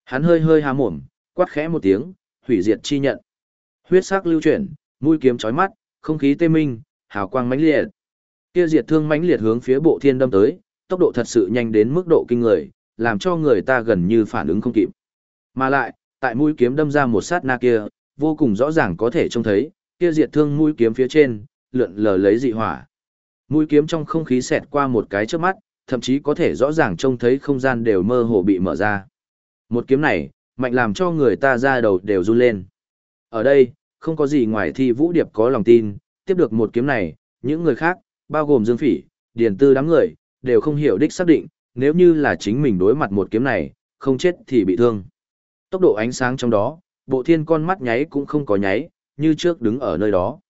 Hắn hơi hơi há mồm, quát khẽ một tiếng, hủy diệt chi nhận. Huyết sắc lưu chuyển, mũi kiếm chói mắt, không khí tê minh, hào quang mãnh liệt. Kia diệt thương mãnh liệt hướng phía bộ thiên đâm tới, tốc độ thật sự nhanh đến mức độ kinh người, làm cho người ta gần như phản ứng không kịp. Mà lại, tại mũi kiếm đâm ra một sát na kia, vô cùng rõ ràng có thể trông thấy, kia diệt thương mũi kiếm phía trên, lượn lờ lấy dị hỏa. Mũi kiếm trong không khí xẹt qua một cái trước mắt, thậm chí có thể rõ ràng trông thấy không gian đều mơ hồ bị mở ra. Một kiếm này, mạnh làm cho người ta ra đầu đều run lên. Ở đây, không có gì ngoài thi vũ điệp có lòng tin, tiếp được một kiếm này, những người khác, bao gồm Dương Phỉ, Điền Tư đám người, đều không hiểu đích xác định, nếu như là chính mình đối mặt một kiếm này, không chết thì bị thương. Tốc độ ánh sáng trong đó, bộ thiên con mắt nháy cũng không có nháy, như trước đứng ở nơi đó.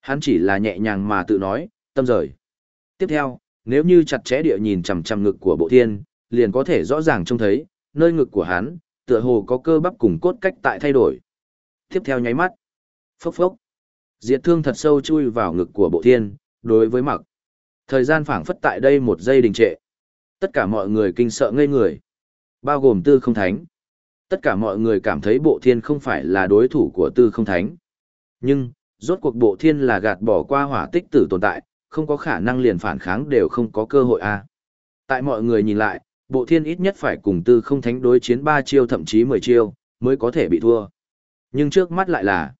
Hắn chỉ là nhẹ nhàng mà tự nói, tâm rời. Tiếp theo, nếu như chặt chẽ địa nhìn chằm chằm ngực của bộ thiên, liền có thể rõ ràng trông thấy, nơi ngực của hắn, tựa hồ có cơ bắp cùng cốt cách tại thay đổi. Tiếp theo nháy mắt. Phốc phốc. Diệt thương thật sâu chui vào ngực của bộ thiên, đối với mặc. Thời gian phảng phất tại đây một giây đình trệ. Tất cả mọi người kinh sợ ngây người. Bao gồm tư không thánh. Tất cả mọi người cảm thấy bộ thiên không phải là đối thủ của tư không thánh. Nhưng, rốt cuộc bộ thiên là gạt bỏ qua hỏa tích tử tồn tại, không có khả năng liền phản kháng đều không có cơ hội a. Tại mọi người nhìn lại, bộ thiên ít nhất phải cùng tư không thánh đối chiến 3 chiêu thậm chí 10 chiêu, mới có thể bị thua. Nhưng trước mắt lại là,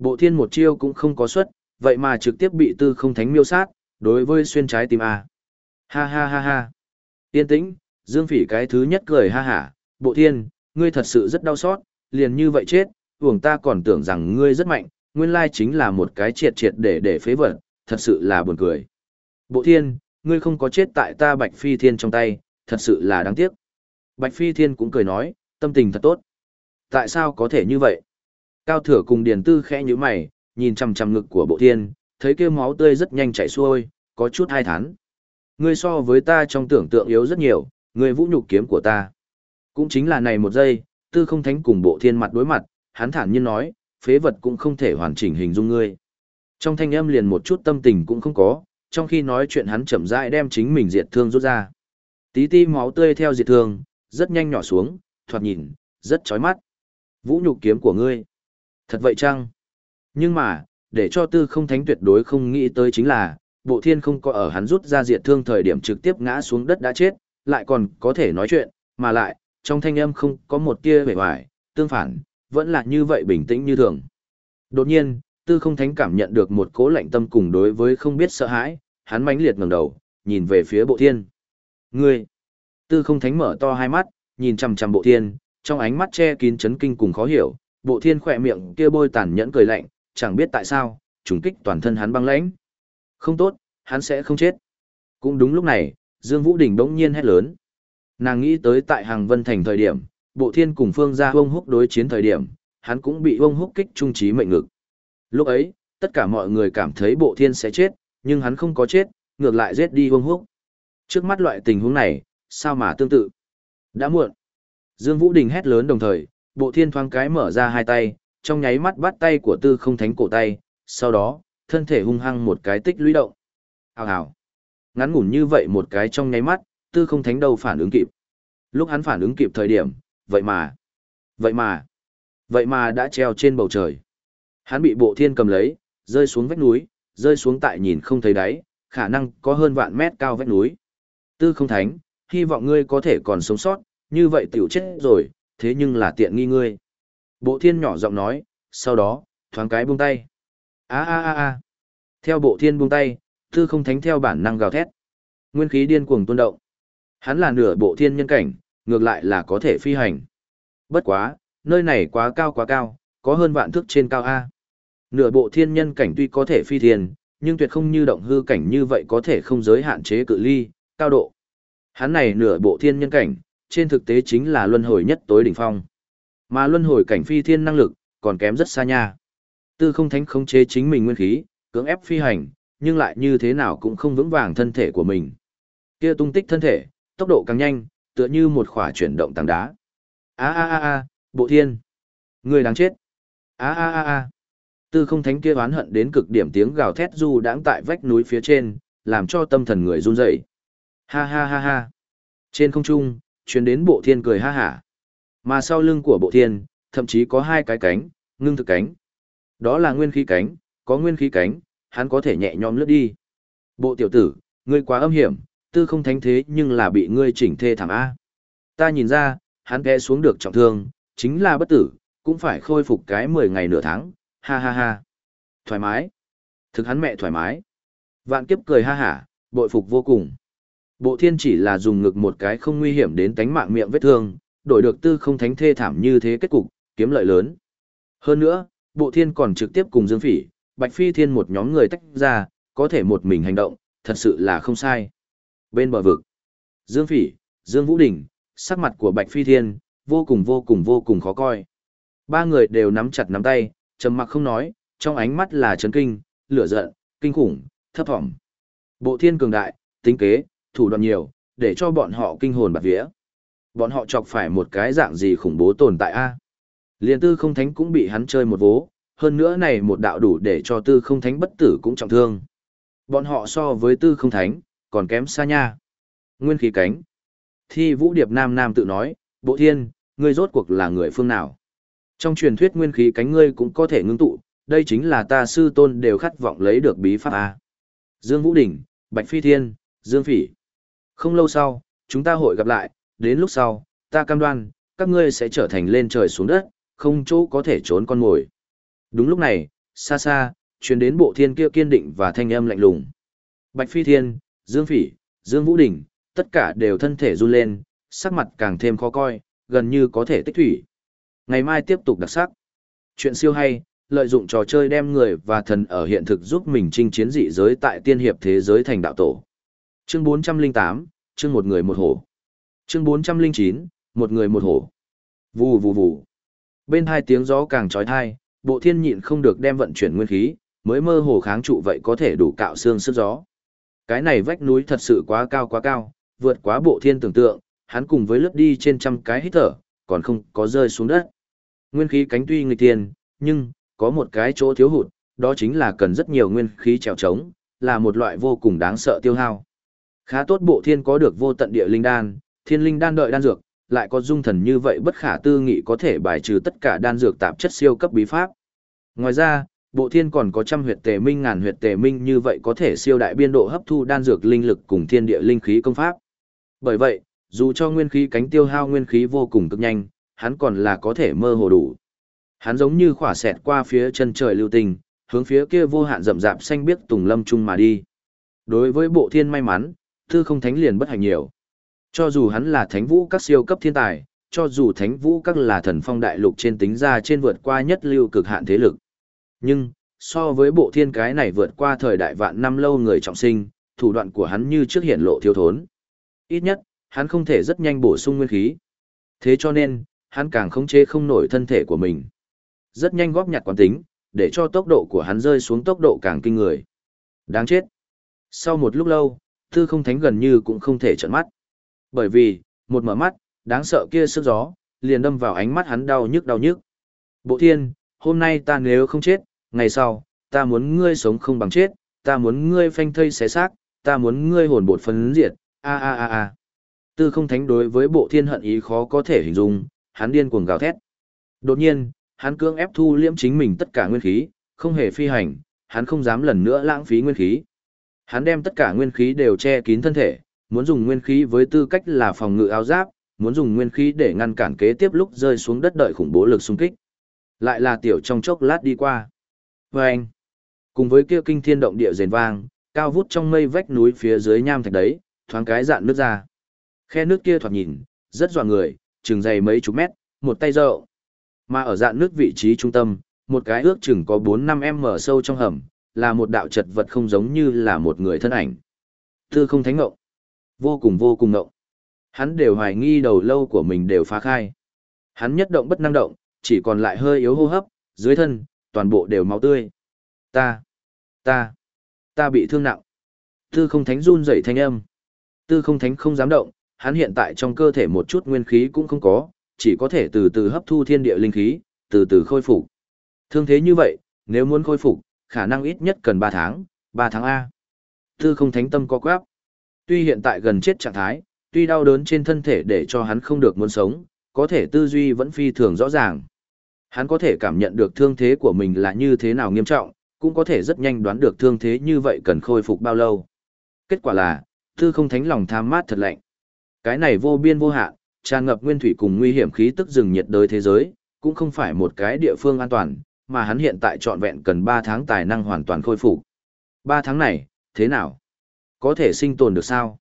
bộ thiên một chiêu cũng không có suất, vậy mà trực tiếp bị tư không thánh miêu sát, đối với xuyên trái tim A. Ha ha ha ha. Yên tĩnh, Dương Phỉ cái thứ nhất cười ha hả, bộ thiên, ngươi thật sự rất đau xót, liền như vậy chết, uổng ta còn tưởng rằng ngươi rất mạnh, nguyên lai chính là một cái triệt triệt để để phế vật, thật sự là buồn cười. Bộ thiên, ngươi không có chết tại ta Bạch Phi Thiên trong tay, thật sự là đáng tiếc. Bạch Phi Thiên cũng cười nói, tâm tình thật tốt. Tại sao có thể như vậy? Cao Thừa cùng Điền Tư khẽ nhíu mày, nhìn chằm chằm ngực của bộ thiên, thấy kêu máu tươi rất nhanh chảy xuôi, có chút hai thán. Ngươi so với ta trong tưởng tượng yếu rất nhiều, ngươi vũ nhục kiếm của ta. Cũng chính là này một giây, tư không thánh cùng bộ thiên mặt đối mặt, hắn thản nhiên nói, phế vật cũng không thể hoàn chỉnh hình dung ngươi. Trong thanh âm liền một chút tâm tình cũng không có, trong khi nói chuyện hắn chậm rãi đem chính mình diệt thương rút ra. Tí ti máu tươi theo diệt thương, rất nhanh nhỏ xuống, thoạt nhìn, rất chói mắt. Vũ nhục kiếm của ngươi. Thật vậy chăng? Nhưng mà, để cho tư không thánh tuyệt đối không nghĩ tới chính là, bộ thiên không có ở hắn rút ra diệt thương thời điểm trực tiếp ngã xuống đất đã chết, lại còn có thể nói chuyện, mà lại, trong thanh âm không có một tia vẻ vải, tương phản, vẫn là như vậy bình tĩnh như thường. Đột nhiên, Tư không thánh cảm nhận được một cố lạnh tâm cùng đối với không biết sợ hãi, hắn mãnh liệt ngẩng đầu, nhìn về phía bộ thiên. Ngươi! Tư không thánh mở to hai mắt, nhìn chằm chằm bộ thiên, trong ánh mắt che kín chấn kinh cùng khó hiểu, bộ thiên khỏe miệng kia bôi tàn nhẫn cười lạnh, chẳng biết tại sao, trùng kích toàn thân hắn băng lãnh. Không tốt, hắn sẽ không chết. Cũng đúng lúc này, Dương Vũ Đình đống nhiên hét lớn. Nàng nghĩ tới tại hàng vân thành thời điểm, bộ thiên cùng phương gia ông húc đối chiến thời điểm, hắn cũng bị ông húc kích trung trí mệnh ngực. Lúc ấy, tất cả mọi người cảm thấy bộ thiên sẽ chết, nhưng hắn không có chết, ngược lại giết đi ông húc. Trước mắt loại tình huống này, sao mà tương tự? Đã muộn. Dương Vũ Đình hét lớn đồng thời, bộ thiên thoáng cái mở ra hai tay, trong nháy mắt bắt tay của tư không thánh cổ tay, sau đó, thân thể hung hăng một cái tích lũy động. Hào hào. Ngắn ngủn như vậy một cái trong nháy mắt, tư không thánh đâu phản ứng kịp. Lúc hắn phản ứng kịp thời điểm, vậy mà, vậy mà, vậy mà đã treo trên bầu trời. Hắn bị bộ thiên cầm lấy, rơi xuống vách núi, rơi xuống tại nhìn không thấy đáy, khả năng có hơn vạn mét cao vách núi. Tư không thánh, hy vọng ngươi có thể còn sống sót, như vậy tiểu chết rồi, thế nhưng là tiện nghi ngươi. Bộ thiên nhỏ giọng nói, sau đó, thoáng cái buông tay. a a a a Theo bộ thiên buông tay, tư không thánh theo bản năng gào thét. Nguyên khí điên cuồng tuôn động. Hắn là nửa bộ thiên nhân cảnh, ngược lại là có thể phi hành. Bất quá, nơi này quá cao quá cao, có hơn vạn thước trên cao A. Nửa bộ thiên nhân cảnh tuy có thể phi thiên, nhưng tuyệt không như động hư cảnh như vậy có thể không giới hạn chế cự ly, cao độ. Hắn này nửa bộ thiên nhân cảnh, trên thực tế chính là luân hồi nhất tối đỉnh phong. Mà luân hồi cảnh phi thiên năng lực, còn kém rất xa nha. Tư không thánh khống chế chính mình nguyên khí, cưỡng ép phi hành, nhưng lại như thế nào cũng không vững vàng thân thể của mình. Kia tung tích thân thể, tốc độ càng nhanh, tựa như một khỏa chuyển động tảng đá. A a a a, bộ thiên. Người đáng chết. A a a a. Tư không thánh kia oán hận đến cực điểm tiếng gào thét du đãng tại vách núi phía trên, làm cho tâm thần người run rẩy. Ha ha ha ha. Trên không trung, truyền đến bộ thiên cười ha hả. Mà sau lưng của bộ thiên, thậm chí có hai cái cánh, ngưng thực cánh. Đó là nguyên khí cánh, có nguyên khí cánh, hắn có thể nhẹ nhõm lướt đi. Bộ tiểu tử, ngươi quá âm hiểm, tư không thánh thế nhưng là bị ngươi chỉnh thê thảm A. Ta nhìn ra, hắn té xuống được trọng thương, chính là bất tử, cũng phải khôi phục cái 10 ngày nửa tháng, ha ha ha. Thoải mái. Thực hắn mẹ thoải mái. Vạn kiếp cười ha hả, bội phục vô cùng. Bộ thiên chỉ là dùng ngực một cái không nguy hiểm đến tánh mạng miệng vết thương, đổi được tư không thánh thê thảm như thế kết cục, kiếm lợi lớn. Hơn nữa, bộ thiên còn trực tiếp cùng Dương Phỉ, Bạch Phi Thiên một nhóm người tách ra, có thể một mình hành động, thật sự là không sai. Bên bờ vực, Dương Phỉ, Dương Vũ Đình, sắc mặt của Bạch Phi Thiên, vô cùng vô cùng vô cùng khó coi. Ba người đều nắm chặt nắm tay, trầm mặc không nói, trong ánh mắt là chấn kinh, lửa giận, kinh khủng, thấp thỏm. Bộ thiên cường đại, tính kế, thủ đoạn nhiều, để cho bọn họ kinh hồn bạt vía. Bọn họ chọc phải một cái dạng gì khủng bố tồn tại a? Liên tư không thánh cũng bị hắn chơi một vố, hơn nữa này một đạo đủ để cho tư không thánh bất tử cũng trọng thương. Bọn họ so với tư không thánh, còn kém xa nha. Nguyên khí cánh. Thi vũ điệp nam nam tự nói, bộ thiên, ngươi rốt cuộc là người phương nào? Trong truyền thuyết nguyên khí cánh ngươi cũng có thể ngưng tụ, đây chính là ta sư tôn đều khát vọng lấy được bí pháp A. Dương Vũ Đình, Bạch Phi Thiên, Dương Phỉ. Không lâu sau, chúng ta hội gặp lại, đến lúc sau, ta cam đoan, các ngươi sẽ trở thành lên trời xuống đất, không chỗ có thể trốn con mồi. Đúng lúc này, xa xa, chuyến đến bộ thiên kia kiên định và thanh âm lạnh lùng. Bạch Phi Thiên, Dương Phỉ, Dương Vũ Đình, tất cả đều thân thể run lên, sắc mặt càng thêm khó coi, gần như có thể tích thủy. Ngày mai tiếp tục đặc sắc. Chuyện siêu hay, lợi dụng trò chơi đem người và thần ở hiện thực giúp mình chinh chiến dị giới tại tiên hiệp thế giới thành đạo tổ. Chương 408, chương một người một hổ. Chương 409, một người một hổ. Vù vù vù. Bên hai tiếng gió càng trói thai, bộ thiên nhịn không được đem vận chuyển nguyên khí, mới mơ hồ kháng trụ vậy có thể đủ cạo xương sức gió. Cái này vách núi thật sự quá cao quá cao, vượt quá bộ thiên tưởng tượng, hắn cùng với lướt đi trên trăm cái hít thở, còn không có rơi xuống đất. Nguyên khí cánh tuy người tiền, nhưng, có một cái chỗ thiếu hụt, đó chính là cần rất nhiều nguyên khí trèo trống, là một loại vô cùng đáng sợ tiêu hao. Khá tốt bộ thiên có được vô tận địa linh đan, thiên linh đan đợi đan dược, lại có dung thần như vậy bất khả tư nghị có thể bài trừ tất cả đan dược tạp chất siêu cấp bí pháp. Ngoài ra, bộ thiên còn có trăm huyệt tề minh ngàn huyệt tề minh như vậy có thể siêu đại biên độ hấp thu đan dược linh lực cùng thiên địa linh khí công pháp. Bởi vậy, dù cho nguyên khí cánh tiêu hao nguyên khí vô cùng cực nhanh, hắn còn là có thể mơ hồ đủ. Hắn giống như khỏa xẹt qua phía chân trời lưu tình, hướng phía kia vô hạn rậm rạp xanh biếc tùng lâm trung mà đi. Đối với bộ thiên may mắn, tư không thánh liền bất hạnh nhiều. Cho dù hắn là thánh vũ các siêu cấp thiên tài, cho dù thánh vũ các là thần phong đại lục trên tính ra trên vượt qua nhất lưu cực hạn thế lực. Nhưng, so với bộ thiên cái này vượt qua thời đại vạn năm lâu người trọng sinh, thủ đoạn của hắn như trước hiện lộ thiếu thốn. Ít nhất, hắn không thể rất nhanh bổ sung nguyên khí. Thế cho nên, hắn càng khống chế không nổi thân thể của mình. Rất nhanh góp nhặt quán tính, để cho tốc độ của hắn rơi xuống tốc độ càng kinh người. Đáng chết. Sau một lúc lâu, Tư không thánh gần như cũng không thể trợn mắt. Bởi vì, một mở mắt, đáng sợ kia sức gió, liền đâm vào ánh mắt hắn đau nhức đau nhức. Bộ thiên, hôm nay ta nếu không chết, ngày sau, ta muốn ngươi sống không bằng chết, ta muốn ngươi phanh thây xé xác, ta muốn ngươi hồn bột phấn diệt, a a a a. Tư không thánh đối với bộ thiên hận ý khó có thể hình dung, hắn điên cuồng gào thét. Đột nhiên, hắn cưỡng ép thu liễm chính mình tất cả nguyên khí, không hề phi hành, hắn không dám lần nữa lãng phí nguyên khí. Hắn đem tất cả nguyên khí đều che kín thân thể, muốn dùng nguyên khí với tư cách là phòng ngự áo giáp, muốn dùng nguyên khí để ngăn cản kế tiếp lúc rơi xuống đất đợi khủng bố lực xung kích. Lại là tiểu trong chốc lát đi qua. Và anh, cùng với kia kinh thiên động địa rền vang, cao vút trong mây vách núi phía dưới nham thạch đấy, thoáng cái dạn nước ra. Khe nước kia thoạt nhìn, rất dọa người, chừng dày mấy chục mét, một tay rộng. Mà ở dạn nước vị trí trung tâm, một cái ước chừng có 4-5 m sâu trong hầm, là một đạo chật vật không giống như là một người thân ảnh. Tư không thánh ngộng. Vô cùng vô cùng ngộng. Hắn đều hoài nghi đầu lâu của mình đều phá khai. Hắn nhất động bất năng động, chỉ còn lại hơi yếu hô hấp, dưới thân, toàn bộ đều máu tươi. Ta, ta, ta bị thương nặng. Tư không thánh run rẩy thanh âm. Tư không thánh không dám động, hắn hiện tại trong cơ thể một chút nguyên khí cũng không có, chỉ có thể từ từ hấp thu thiên địa linh khí, từ từ khôi phục. Thương thế như vậy, nếu muốn khôi phục, khả năng ít nhất cần 3 tháng, 3 tháng A. Tư không thánh tâm có quáp. Tuy hiện tại gần chết trạng thái, tuy đau đớn trên thân thể để cho hắn không được muốn sống, có thể tư duy vẫn phi thường rõ ràng. Hắn có thể cảm nhận được thương thế của mình là như thế nào nghiêm trọng, cũng có thể rất nhanh đoán được thương thế như vậy cần khôi phục bao lâu. Kết quả là, tư không thánh lòng tham mát thật lạnh. Cái này vô biên vô hạn, tràn ngập nguyên thủy cùng nguy hiểm khí tức rừng nhiệt đới thế giới, cũng không phải một cái địa phương an toàn, mà hắn hiện tại trọn vẹn cần 3 tháng tài năng hoàn toàn khôi phục. 3 tháng này, thế nào? Có thể sinh tồn được sao?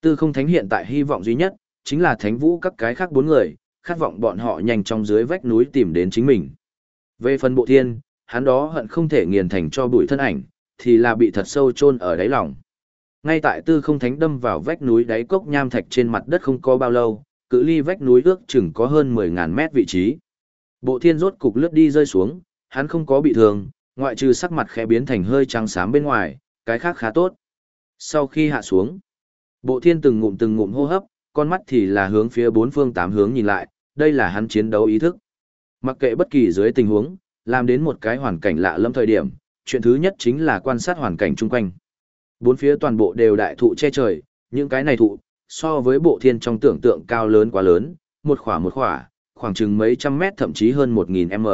Tư không thánh hiện tại hy vọng duy nhất, chính là thánh vũ các cái khác bốn người, khát vọng bọn họ nhanh trong dưới vách núi tìm đến chính mình. Về phần bộ thiên, hắn đó hận không thể nghiền thành cho bụi thân ảnh, thì là bị thật sâu chôn ở đáy lòng. Ngay tại tư không thánh đâm vào vách núi đáy cốc nham thạch trên mặt đất không có bao lâu, cự ly vách núi ước chừng có hơn 10.000 mét vị trí. Bộ thiên rốt cục lướt đi rơi xuống, hắn không có bị thương, ngoại trừ sắc mặt khẽ biến thành hơi trắng xám bên ngoài, cái khác khá tốt. Sau khi hạ xuống, bộ thiên từng ngụm từng ngụm hô hấp, con mắt thì là hướng phía bốn phương tám hướng nhìn lại, đây là hắn chiến đấu ý thức. Mặc kệ bất kỳ dưới tình huống, làm đến một cái hoàn cảnh lạ lẫm thời điểm, chuyện thứ nhất chính là quan sát hoàn cảnh chung quanh. Bốn phía toàn bộ đều đại thụ che trời, những cái này thụ, so với bộ thiên trong tưởng tượng cao lớn quá lớn, một khỏa một khỏa, khoảng chừng mấy trăm mét thậm chí hơn một nghìn m.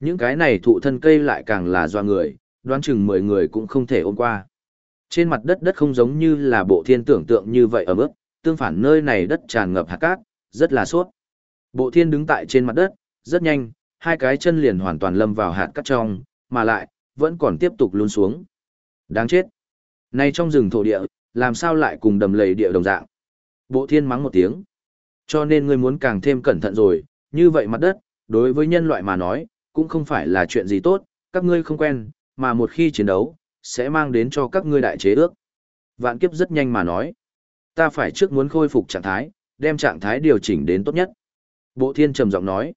Những cái này thụ thân cây lại càng là doa người, đoán chừng mười người cũng không thể ôm qua. Trên mặt đất đất không giống như là bộ thiên tưởng tượng như vậy ở mức, tương phản nơi này đất tràn ngập hạt cát, rất là suốt. Bộ thiên đứng tại trên mặt đất, rất nhanh, hai cái chân liền hoàn toàn lâm vào hạt cát trong, mà lại, vẫn còn tiếp tục lún xuống. Đáng chết. Này trong rừng thổ địa, làm sao lại cùng đầm lầy địa đồng dạng. Bộ thiên mắng một tiếng. Cho nên ngươi muốn càng thêm cẩn thận rồi, như vậy mặt đất, đối với nhân loại mà nói, cũng không phải là chuyện gì tốt, các ngươi không quen, mà một khi chiến đấu, sẽ mang đến cho các ngươi đại chế ước. Vạn kiếp rất nhanh mà nói. Ta phải trước muốn khôi phục trạng thái, đem trạng thái điều chỉnh đến tốt nhất. Bộ thiên trầm giọng nói.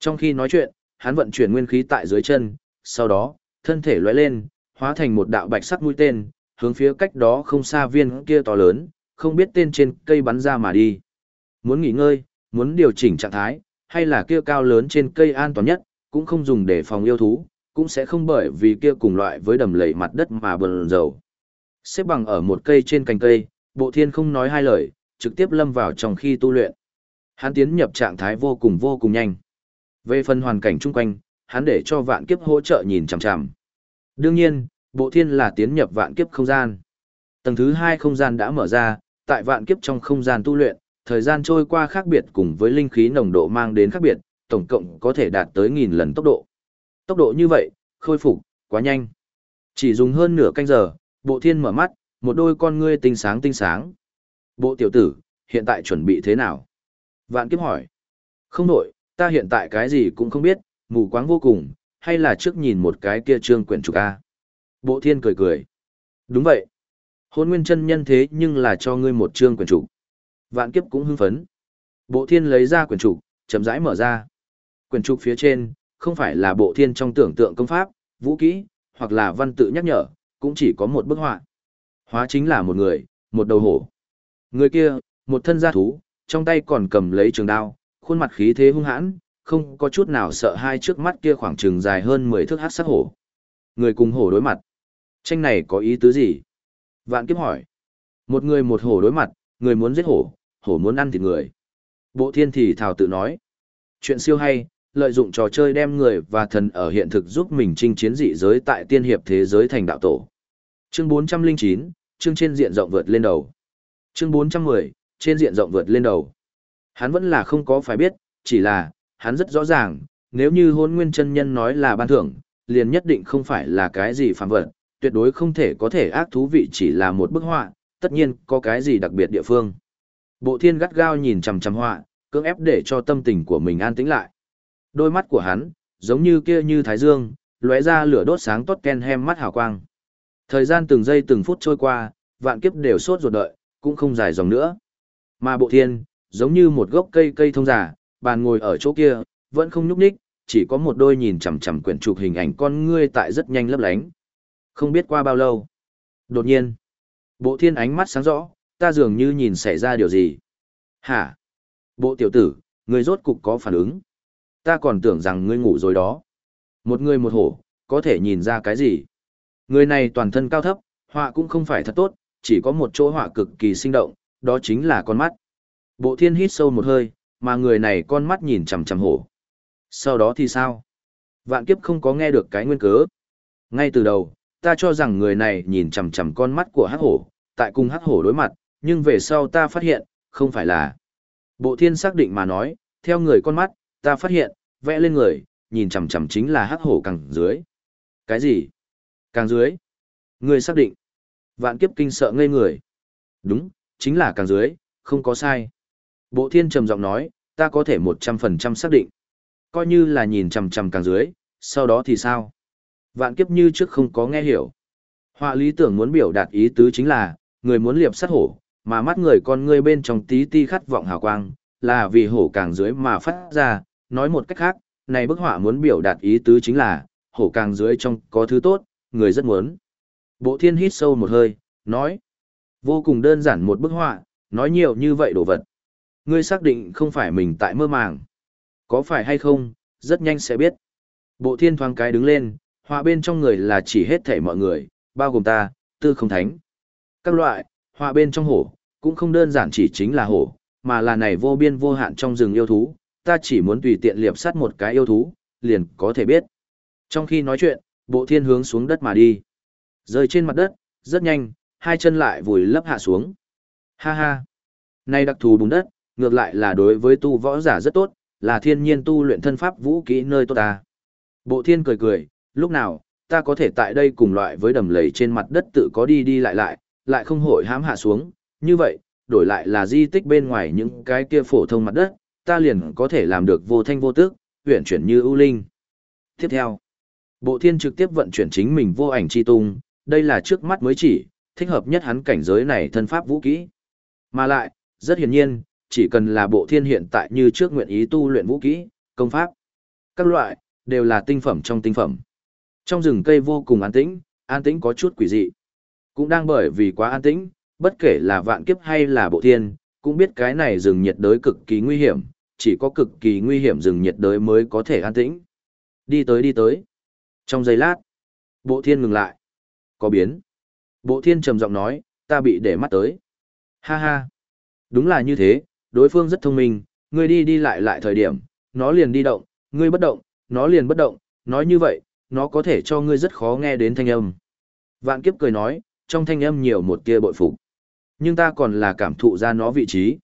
Trong khi nói chuyện, hắn vận chuyển nguyên khí tại dưới chân, sau đó, thân thể lóe lên, hóa thành một đạo bạch sắc mũi tên, hướng phía cách đó không xa viên kia to lớn, không biết tên trên cây bắn ra mà đi. Muốn nghỉ ngơi, muốn điều chỉnh trạng thái, hay là kia cao lớn trên cây an toàn nhất, cũng không dùng để phòng yêu thú, cũng sẽ không bởi vì kia cùng loại với đầm lầy mặt đất mà bờn dầu. Xếp bằng ở một cây trên cành cây, bộ thiên không nói hai lời, trực tiếp lâm vào trong khi tu luyện. Hắn tiến nhập trạng thái vô cùng vô cùng nhanh. Về phần hoàn cảnh chung quanh, hắn để cho vạn kiếp hỗ trợ nhìn chằm chằm. Đương nhiên, bộ thiên là tiến nhập vạn kiếp không gian. Tầng thứ hai không gian đã mở ra, tại vạn kiếp trong không gian tu luyện, thời gian trôi qua khác biệt cùng với linh khí nồng độ mang đến khác biệt, tổng cộng có thể đạt tới nghìn lần tốc độ. Tốc độ như vậy, khôi phục, quá nhanh. Chỉ dùng hơn nửa canh giờ, bộ thiên mở mắt, một đôi con ngươi tinh sáng tinh sáng. Bộ tiểu tử, hiện tại chuẩn bị thế nào? Vạn kiếp hỏi. Không đổi, ta hiện tại cái gì cũng không biết, mù quáng vô cùng, hay là trước nhìn một cái kia trương quyển trục A. Bộ thiên cười cười. Đúng vậy. Hôn nguyên chân nhân thế nhưng là cho ngươi một trương quyển trục. Vạn kiếp cũng hưng phấn. Bộ thiên lấy ra quyển trục, chậm rãi mở ra. Quyển trục phía trên, không phải là bộ thiên trong tưởng tượng công pháp, vũ kỹ, hoặc là văn tự nhắc nhở, cũng chỉ có một bức họa. Hóa chính là một người, một đầu hổ. Người kia, một thân gia thú, trong tay còn cầm lấy trường đao, khuôn mặt khí thế hung hãn, không có chút nào sợ hai trước mắt kia khoảng trường dài hơn 10 thước hát sắc hổ. Người cùng hổ đối mặt. Tranh này có ý tứ gì? Vạn kiếp hỏi. Một người một hổ đối mặt, người muốn giết hổ, hổ muốn ăn thịt người. Bộ thiên thì thảo tự nói. Chuyện siêu hay, lợi dụng trò chơi đem người và thần ở hiện thực giúp mình chinh chiến dị giới tại tiên hiệp thế giới thành đạo tổ. Chương 409, chương trên diện rộng vượt lên đầu. Chương 410, trên diện rộng vượt lên đầu. Hắn vẫn là không có phải biết, chỉ là, hắn rất rõ ràng, nếu như hôn nguyên chân nhân nói là ban thưởng, liền nhất định không phải là cái gì phạm vật, tuyệt đối không thể có thể ác thú vị chỉ là một bức họa, tất nhiên có cái gì đặc biệt địa phương. Bộ thiên gắt gao nhìn chằm chằm họa, cưỡng ép để cho tâm tình của mình an tĩnh lại. Đôi mắt của hắn, giống như kia như thái dương, lóe ra lửa đốt sáng tốt ken hem mắt hào quang. Thời gian từng giây từng phút trôi qua, vạn kiếp đều sốt ruột đợi, cũng không dài dòng nữa. Mà bộ thiên, giống như một gốc cây cây thông giả, bàn ngồi ở chỗ kia, vẫn không nhúc nhích, chỉ có một đôi nhìn chằm chằm quyển chụp hình ảnh con ngươi tại rất nhanh lấp lánh. Không biết qua bao lâu. Đột nhiên, bộ thiên ánh mắt sáng rõ, ta dường như nhìn xảy ra điều gì. Hả? Bộ tiểu tử, người rốt cục có phản ứng. Ta còn tưởng rằng ngươi ngủ rồi đó. Một người một hổ, có thể nhìn ra cái gì? Người này toàn thân cao thấp, họa cũng không phải thật tốt, chỉ có một chỗ họa cực kỳ sinh động, đó chính là con mắt. Bộ thiên hít sâu một hơi, mà người này con mắt nhìn chằm chằm hổ. Sau đó thì sao? Vạn kiếp không có nghe được cái nguyên cớ. Ngay từ đầu, ta cho rằng người này nhìn chằm chằm con mắt của hắc hổ, tại cùng hắc hổ đối mặt, nhưng về sau ta phát hiện, không phải là. Bộ thiên xác định mà nói, theo người con mắt, ta phát hiện, vẽ lên người, nhìn chằm chằm chính là hắc hổ càng dưới. Cái gì? Càng dưới? Người xác định. Vạn kiếp kinh sợ ngây người. Đúng, chính là càng dưới, không có sai. Bộ thiên trầm giọng nói, ta có thể 100% xác định. Coi như là nhìn chằm chằm càng dưới, sau đó thì sao? Vạn kiếp như trước không có nghe hiểu. Họa lý tưởng muốn biểu đạt ý tứ chính là, người muốn liệp sát hổ, mà mắt người con ngươi bên trong tí ti khát vọng hào quang, là vì hổ càng dưới mà phát ra, nói một cách khác, này bức họa muốn biểu đạt ý tứ chính là, hổ càng dưới trong có thứ tốt, người rất muốn. Bộ thiên hít sâu một hơi, nói, vô cùng đơn giản một bức họa, nói nhiều như vậy đồ vật. Ngươi xác định không phải mình tại mơ màng. Có phải hay không, rất nhanh sẽ biết. Bộ thiên thoáng cái đứng lên, họa bên trong người là chỉ hết thảy mọi người, bao gồm ta, tư không thánh. Các loại, họa bên trong hổ, cũng không đơn giản chỉ chính là hổ, mà là này vô biên vô hạn trong rừng yêu thú, ta chỉ muốn tùy tiện liệp sát một cái yêu thú, liền có thể biết. Trong khi nói chuyện, bộ thiên hướng xuống đất mà đi. Rơi trên mặt đất, rất nhanh, hai chân lại vùi lấp hạ xuống. Ha ha! Này đặc thù bùn đất, ngược lại là đối với tu võ giả rất tốt, là thiên nhiên tu luyện thân pháp vũ kỹ nơi tốt ta. Bộ thiên cười cười, lúc nào, ta có thể tại đây cùng loại với đầm lầy trên mặt đất tự có đi đi lại lại, lại không hội hãm hạ xuống, như vậy, đổi lại là di tích bên ngoài những cái kia phổ thông mặt đất, ta liền có thể làm được vô thanh vô tức, huyển chuyển như ưu linh. Tiếp theo, bộ thiên trực tiếp vận chuyển chính mình vô ảnh chi tung, đây là trước mắt mới chỉ, thích hợp nhất hắn cảnh giới này thân pháp vũ kỹ. Mà lại, rất hiển nhiên, chỉ cần là bộ thiên hiện tại như trước nguyện ý tu luyện vũ kỹ, công pháp, các loại, đều là tinh phẩm trong tinh phẩm. Trong rừng cây vô cùng an tĩnh, an tĩnh có chút quỷ dị. Cũng đang bởi vì quá an tĩnh, bất kể là vạn kiếp hay là bộ thiên, cũng biết cái này rừng nhiệt đới cực kỳ nguy hiểm, chỉ có cực kỳ nguy hiểm rừng nhiệt đới mới có thể an tĩnh. Đi tới đi tới. Trong giây lát, bộ thiên ngừng lại. Có biến. Bộ thiên trầm giọng nói, ta bị để mắt tới. Ha ha. Đúng là như thế, đối phương rất thông minh, ngươi đi đi lại lại thời điểm, nó liền đi động, ngươi bất động, nó liền bất động, nói như vậy, nó có thể cho ngươi rất khó nghe đến thanh âm. Vạn kiếp cười nói, trong thanh âm nhiều một tia bội phục. Nhưng ta còn là cảm thụ ra nó vị trí.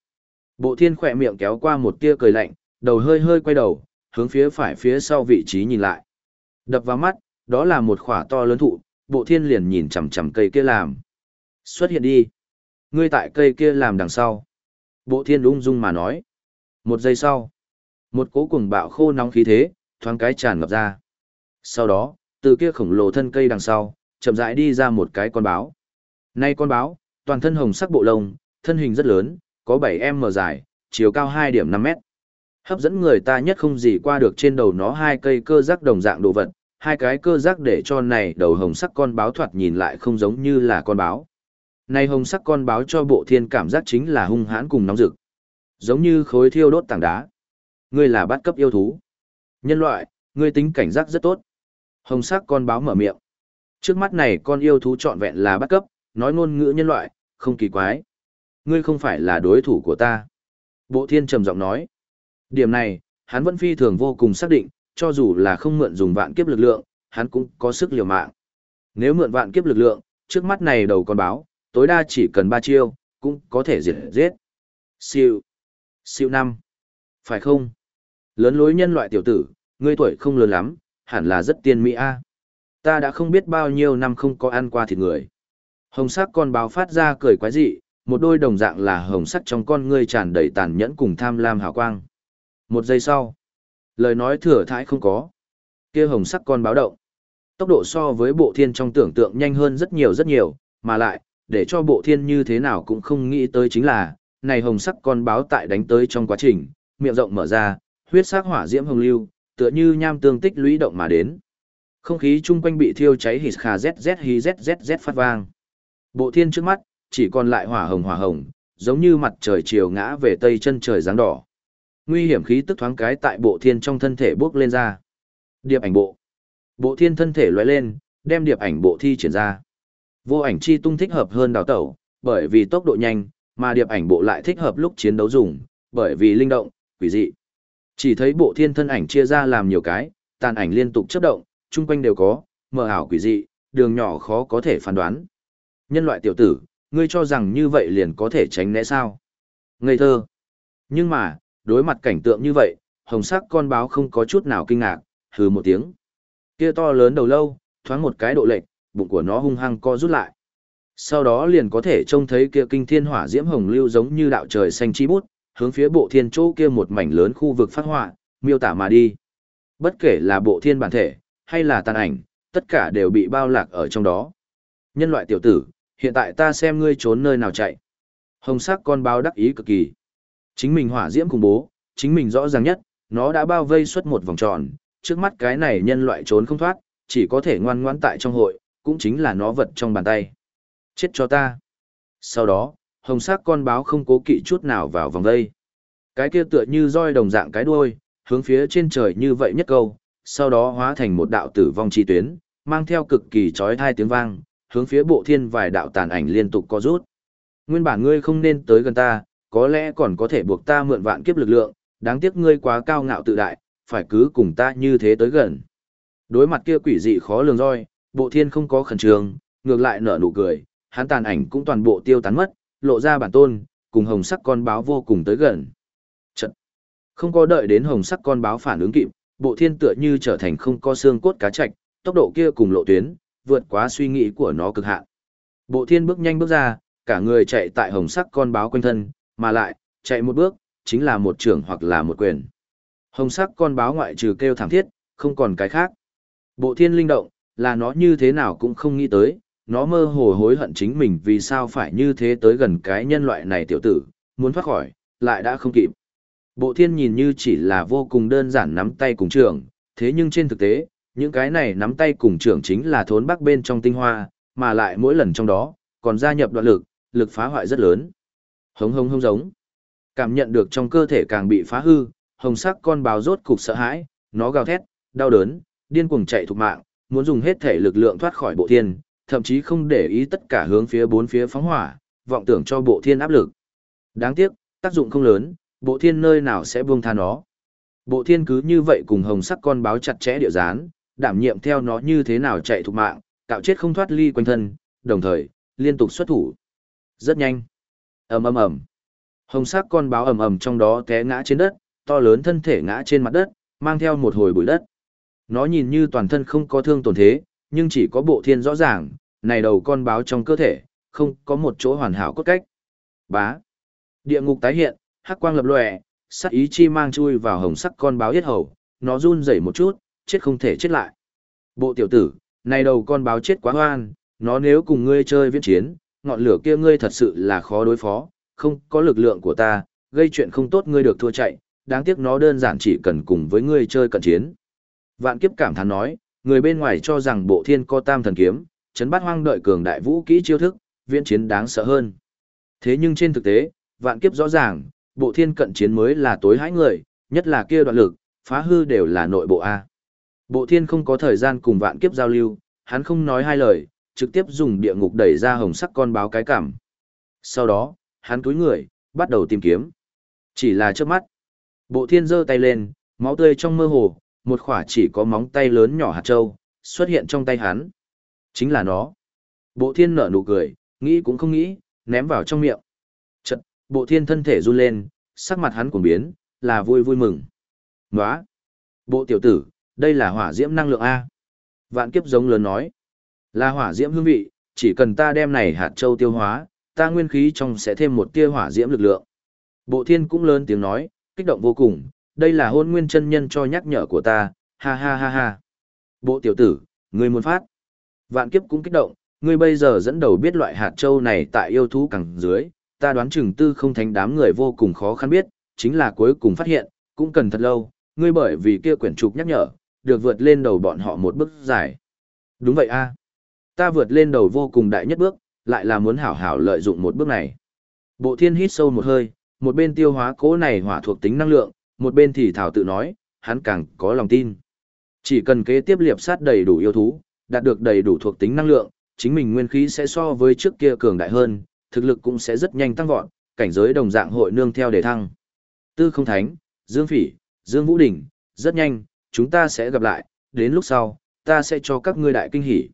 Bộ thiên khỏe miệng kéo qua một tia cười lạnh, đầu hơi hơi quay đầu, hướng phía phải phía sau vị trí nhìn lại. Đập vào mắt, Đó là một khỏa to lớn thụ, bộ thiên liền nhìn chằm chằm cây kia làm. Xuất hiện đi. Ngươi tại cây kia làm đằng sau. Bộ thiên ung dung mà nói. Một giây sau. Một cỗ cuồng bạo khô nóng khí thế, thoáng cái tràn ngập ra. Sau đó, từ kia khổng lồ thân cây đằng sau, chậm rãi đi ra một cái con báo. Nay con báo, toàn thân hồng sắc bộ lông, thân hình rất lớn, có 7m dài, chiều cao 2 điểm 5 mét. Hấp dẫn người ta nhất không gì qua được trên đầu nó hai cây cơ giác đồng dạng đồ vật, hai cái cơ giác để cho này đầu hồng sắc con báo thoạt nhìn lại không giống như là con báo. Này hồng sắc con báo cho bộ thiên cảm giác chính là hung hãn cùng nóng rực. Giống như khối thiêu đốt tảng đá. Ngươi là bát cấp yêu thú. Nhân loại, ngươi tính cảnh giác rất tốt. Hồng sắc con báo mở miệng. Trước mắt này con yêu thú trọn vẹn là bát cấp, nói ngôn ngữ nhân loại, không kỳ quái. Ngươi không phải là đối thủ của ta. Bộ thiên trầm giọng nói. Điểm này, hắn vẫn phi thường vô cùng xác định, cho dù là không mượn dùng vạn kiếp lực lượng, hắn cũng có sức liều mạng. Nếu mượn vạn kiếp lực lượng, trước mắt này đầu con báo, tối đa chỉ cần ba chiêu, cũng có thể diệt giết. Siêu. Siêu năm. Phải không? Lớn lối nhân loại tiểu tử, ngươi tuổi không lớn lắm, hẳn là rất tiên mỹ a. Ta đã không biết bao nhiêu năm không có ăn qua thịt người. Hồng sắc con báo phát ra cười quái dị, một đôi đồng dạng là hồng sắc trong con ngươi tràn đầy tàn nhẫn cùng tham lam hào quang. Một giây sau, lời nói thừa thãi không có. Kia hồng sắc con báo động. Tốc độ so với bộ thiên trong tưởng tượng nhanh hơn rất nhiều rất nhiều, mà lại, để cho bộ thiên như thế nào cũng không nghĩ tới chính là, này hồng sắc con báo tại đánh tới trong quá trình, miệng rộng mở ra, huyết sắc hỏa diễm hồng lưu, tựa như nham tương tích lũy động mà đến. Không khí chung quanh bị thiêu cháy hít khà zzz hí zzz phát vang. Bộ thiên trước mắt, chỉ còn lại hỏa hồng hỏa hồng, giống như mặt trời chiều ngã về tây chân trời dáng đỏ. Nguy hiểm khí tức thoáng cái tại bộ thiên trong thân thể bước lên ra. Điệp ảnh bộ. Bộ thiên thân thể lóe lên, đem điệp ảnh bộ thi triển ra. Vô ảnh chi tung thích hợp hơn đào tẩu, bởi vì tốc độ nhanh, mà điệp ảnh bộ lại thích hợp lúc chiến đấu dùng, bởi vì linh động, quỷ dị. Chỉ thấy bộ thiên thân ảnh chia ra làm nhiều cái, tàn ảnh liên tục chấp động, chung quanh đều có, mờ ảo quỷ dị, đường nhỏ khó có thể phán đoán. Nhân loại tiểu tử, ngươi cho rằng như vậy liền có thể tránh né sao? Ngây thơ. Nhưng mà, đối mặt cảnh tượng như vậy, hồng sắc con báo không có chút nào kinh ngạc, hừ một tiếng. Kia to lớn đầu lâu, thoáng một cái độ lệch, bụng của nó hung hăng co rút lại. Sau đó liền có thể trông thấy kia kinh thiên hỏa diễm hồng lưu giống như đạo trời xanh chi bút, hướng phía bộ thiên chỗ kia một mảnh lớn khu vực phát hỏa, miêu tả mà đi. Bất kể là bộ thiên bản thể, hay là tàn ảnh, tất cả đều bị bao lạc ở trong đó. Nhân loại tiểu tử, hiện tại ta xem ngươi trốn nơi nào chạy. Hồng sắc con báo đắc ý cực kỳ. Chính mình hỏa diễm cùng bố, chính mình rõ ràng nhất, nó đã bao vây suốt một vòng tròn, trước mắt cái này nhân loại trốn không thoát, chỉ có thể ngoan ngoãn tại trong hội, cũng chính là nó vật trong bàn tay. Chết cho ta. Sau đó, hồng sắc con báo không cố kỵ chút nào vào vòng vây. Cái kia tựa như roi đồng dạng cái đuôi, hướng phía trên trời như vậy nhất câu, sau đó hóa thành một đạo tử vong chi tuyến, mang theo cực kỳ chói tai tiếng vang, hướng phía bộ thiên vài đạo tàn ảnh liên tục co rút. Nguyên bản ngươi không nên tới gần ta, có lẽ còn có thể buộc ta mượn vạn kiếp lực lượng, đáng tiếc ngươi quá cao ngạo tự đại, phải cứ cùng ta như thế tới gần. Đối mặt kia quỷ dị khó lường roi, bộ thiên không có khẩn trương, ngược lại nở nụ cười, hắn tàn ảnh cũng toàn bộ tiêu tán mất, lộ ra bản tôn, cùng hồng sắc con báo vô cùng tới gần. Trận. Không có đợi đến hồng sắc con báo phản ứng kịp, bộ thiên tựa như trở thành không có xương cốt cá chạch, tốc độ kia cùng lộ tuyến, vượt quá suy nghĩ của nó cực hạn. Bộ thiên bước nhanh bước ra, cả người chạy tại hồng sắc con báo quanh thân, mà lại, chạy một bước, chính là một trưởng hoặc là một quyền. Hồng sắc con báo ngoại trừ kêu thảm thiết, không còn cái khác. Bộ thiên linh động, là nó như thế nào cũng không nghĩ tới, nó mơ hồ hối hận chính mình vì sao phải như thế tới gần cái nhân loại này tiểu tử, muốn thoát khỏi, lại đã không kịp. Bộ thiên nhìn như chỉ là vô cùng đơn giản nắm tay cùng trường, thế nhưng trên thực tế, những cái này nắm tay cùng trưởng chính là thốn bắc bên trong tinh hoa, mà lại mỗi lần trong đó, còn gia nhập đoạn lực, lực phá hoại rất lớn. Hống hống hống giống. Cảm nhận được trong cơ thể càng bị phá hư, hồng sắc con báo rốt cục sợ hãi, nó gào thét, đau đớn, điên cuồng chạy thục mạng, muốn dùng hết thể lực lượng thoát khỏi bộ thiên, thậm chí không để ý tất cả hướng phía bốn phía phóng hỏa, vọng tưởng cho bộ thiên áp lực. Đáng tiếc, tác dụng không lớn, bộ thiên nơi nào sẽ buông tha nó. Bộ thiên cứ như vậy cùng hồng sắc con báo chặt chẽ địa dán, đảm nhiệm theo nó như thế nào chạy thục mạng, cạo chết không thoát ly quanh thân, đồng thời, liên tục xuất thủ. Rất nhanh. ầm ầm ầm Hồng sắc con báo ầm ầm trong đó té ngã trên đất, to lớn thân thể ngã trên mặt đất, mang theo một hồi bụi đất. Nó nhìn như toàn thân không có thương tổn thế, nhưng chỉ có bộ thiên rõ ràng, này đầu con báo trong cơ thể, không có một chỗ hoàn hảo cốt cách. Bá. Địa ngục tái hiện, hắc quang lập lòe, sắc ý chi mang chui vào hồng sắc con báo yết hầu, nó run rẩy một chút, chết không thể chết lại. Bộ tiểu tử, này đầu con báo chết quá hoan, nó nếu cùng ngươi chơi viễn chiến, ngọn lửa kia ngươi thật sự là khó đối phó, không có lực lượng của ta, gây chuyện không tốt ngươi được thua chạy, đáng tiếc nó đơn giản chỉ cần cùng với ngươi chơi cận chiến. Vạn kiếp cảm thán nói, người bên ngoài cho rằng bộ thiên co tam thần kiếm, chấn bát hoang đợi cường đại vũ kỹ chiêu thức, viễn chiến đáng sợ hơn. Thế nhưng trên thực tế, vạn kiếp rõ ràng, bộ thiên cận chiến mới là tối hãi người, nhất là kia đoạn lực, phá hư đều là nội bộ A. Bộ thiên không có thời gian cùng vạn kiếp giao lưu, hắn không nói hai lời, trực tiếp dùng địa ngục đẩy ra hồng sắc con báo cái cảm. Sau đó, hắn túi người, bắt đầu tìm kiếm. Chỉ là trước mắt. Bộ thiên giơ tay lên, máu tươi trong mơ hồ, một khỏa chỉ có móng tay lớn nhỏ hạt trâu, xuất hiện trong tay hắn. Chính là nó. Bộ thiên nở nụ cười, nghĩ cũng không nghĩ, ném vào trong miệng. Chật, bộ thiên thân thể run lên, sắc mặt hắn cũng biến, là vui vui mừng. Nóa! Bộ tiểu tử, đây là hỏa diễm năng lượng A. Vạn kiếp giống lớn nói. Là hỏa diễm hương vị, chỉ cần ta đem này hạt châu tiêu hóa, ta nguyên khí trong sẽ thêm một tia hỏa diễm lực lượng. Bộ thiên cũng lớn tiếng nói, kích động vô cùng, đây là hôn nguyên chân nhân cho nhắc nhở của ta, ha ha ha ha. Bộ tiểu tử, ngươi muốn phát. Vạn kiếp cũng kích động, ngươi bây giờ dẫn đầu biết loại hạt châu này tại yêu thú cẳng dưới, ta đoán chừng tư không thánh đám người vô cùng khó khăn biết, chính là cuối cùng phát hiện, cũng cần thật lâu, ngươi bởi vì kia quyển trục nhắc nhở, được vượt lên đầu bọn họ một bước dài. Đúng vậy a, Ta vượt lên đầu vô cùng đại nhất bước, lại là muốn hảo hảo lợi dụng một bước này. Bộ thiên hít sâu một hơi, một bên tiêu hóa cố này hỏa thuộc tính năng lượng, một bên thì thảo tự nói, hắn càng có lòng tin. Chỉ cần kế tiếp liệp sát đầy đủ yêu thú, đạt được đầy đủ thuộc tính năng lượng, chính mình nguyên khí sẽ so với trước kia cường đại hơn, thực lực cũng sẽ rất nhanh tăng vọt, cảnh giới đồng dạng hội nương theo để thăng. Tư không thánh, Dương Phỉ, Dương Vũ Đình, rất nhanh, chúng ta sẽ gặp lại, đến lúc sau, ta sẽ cho các ngươi đại kinh hỉ.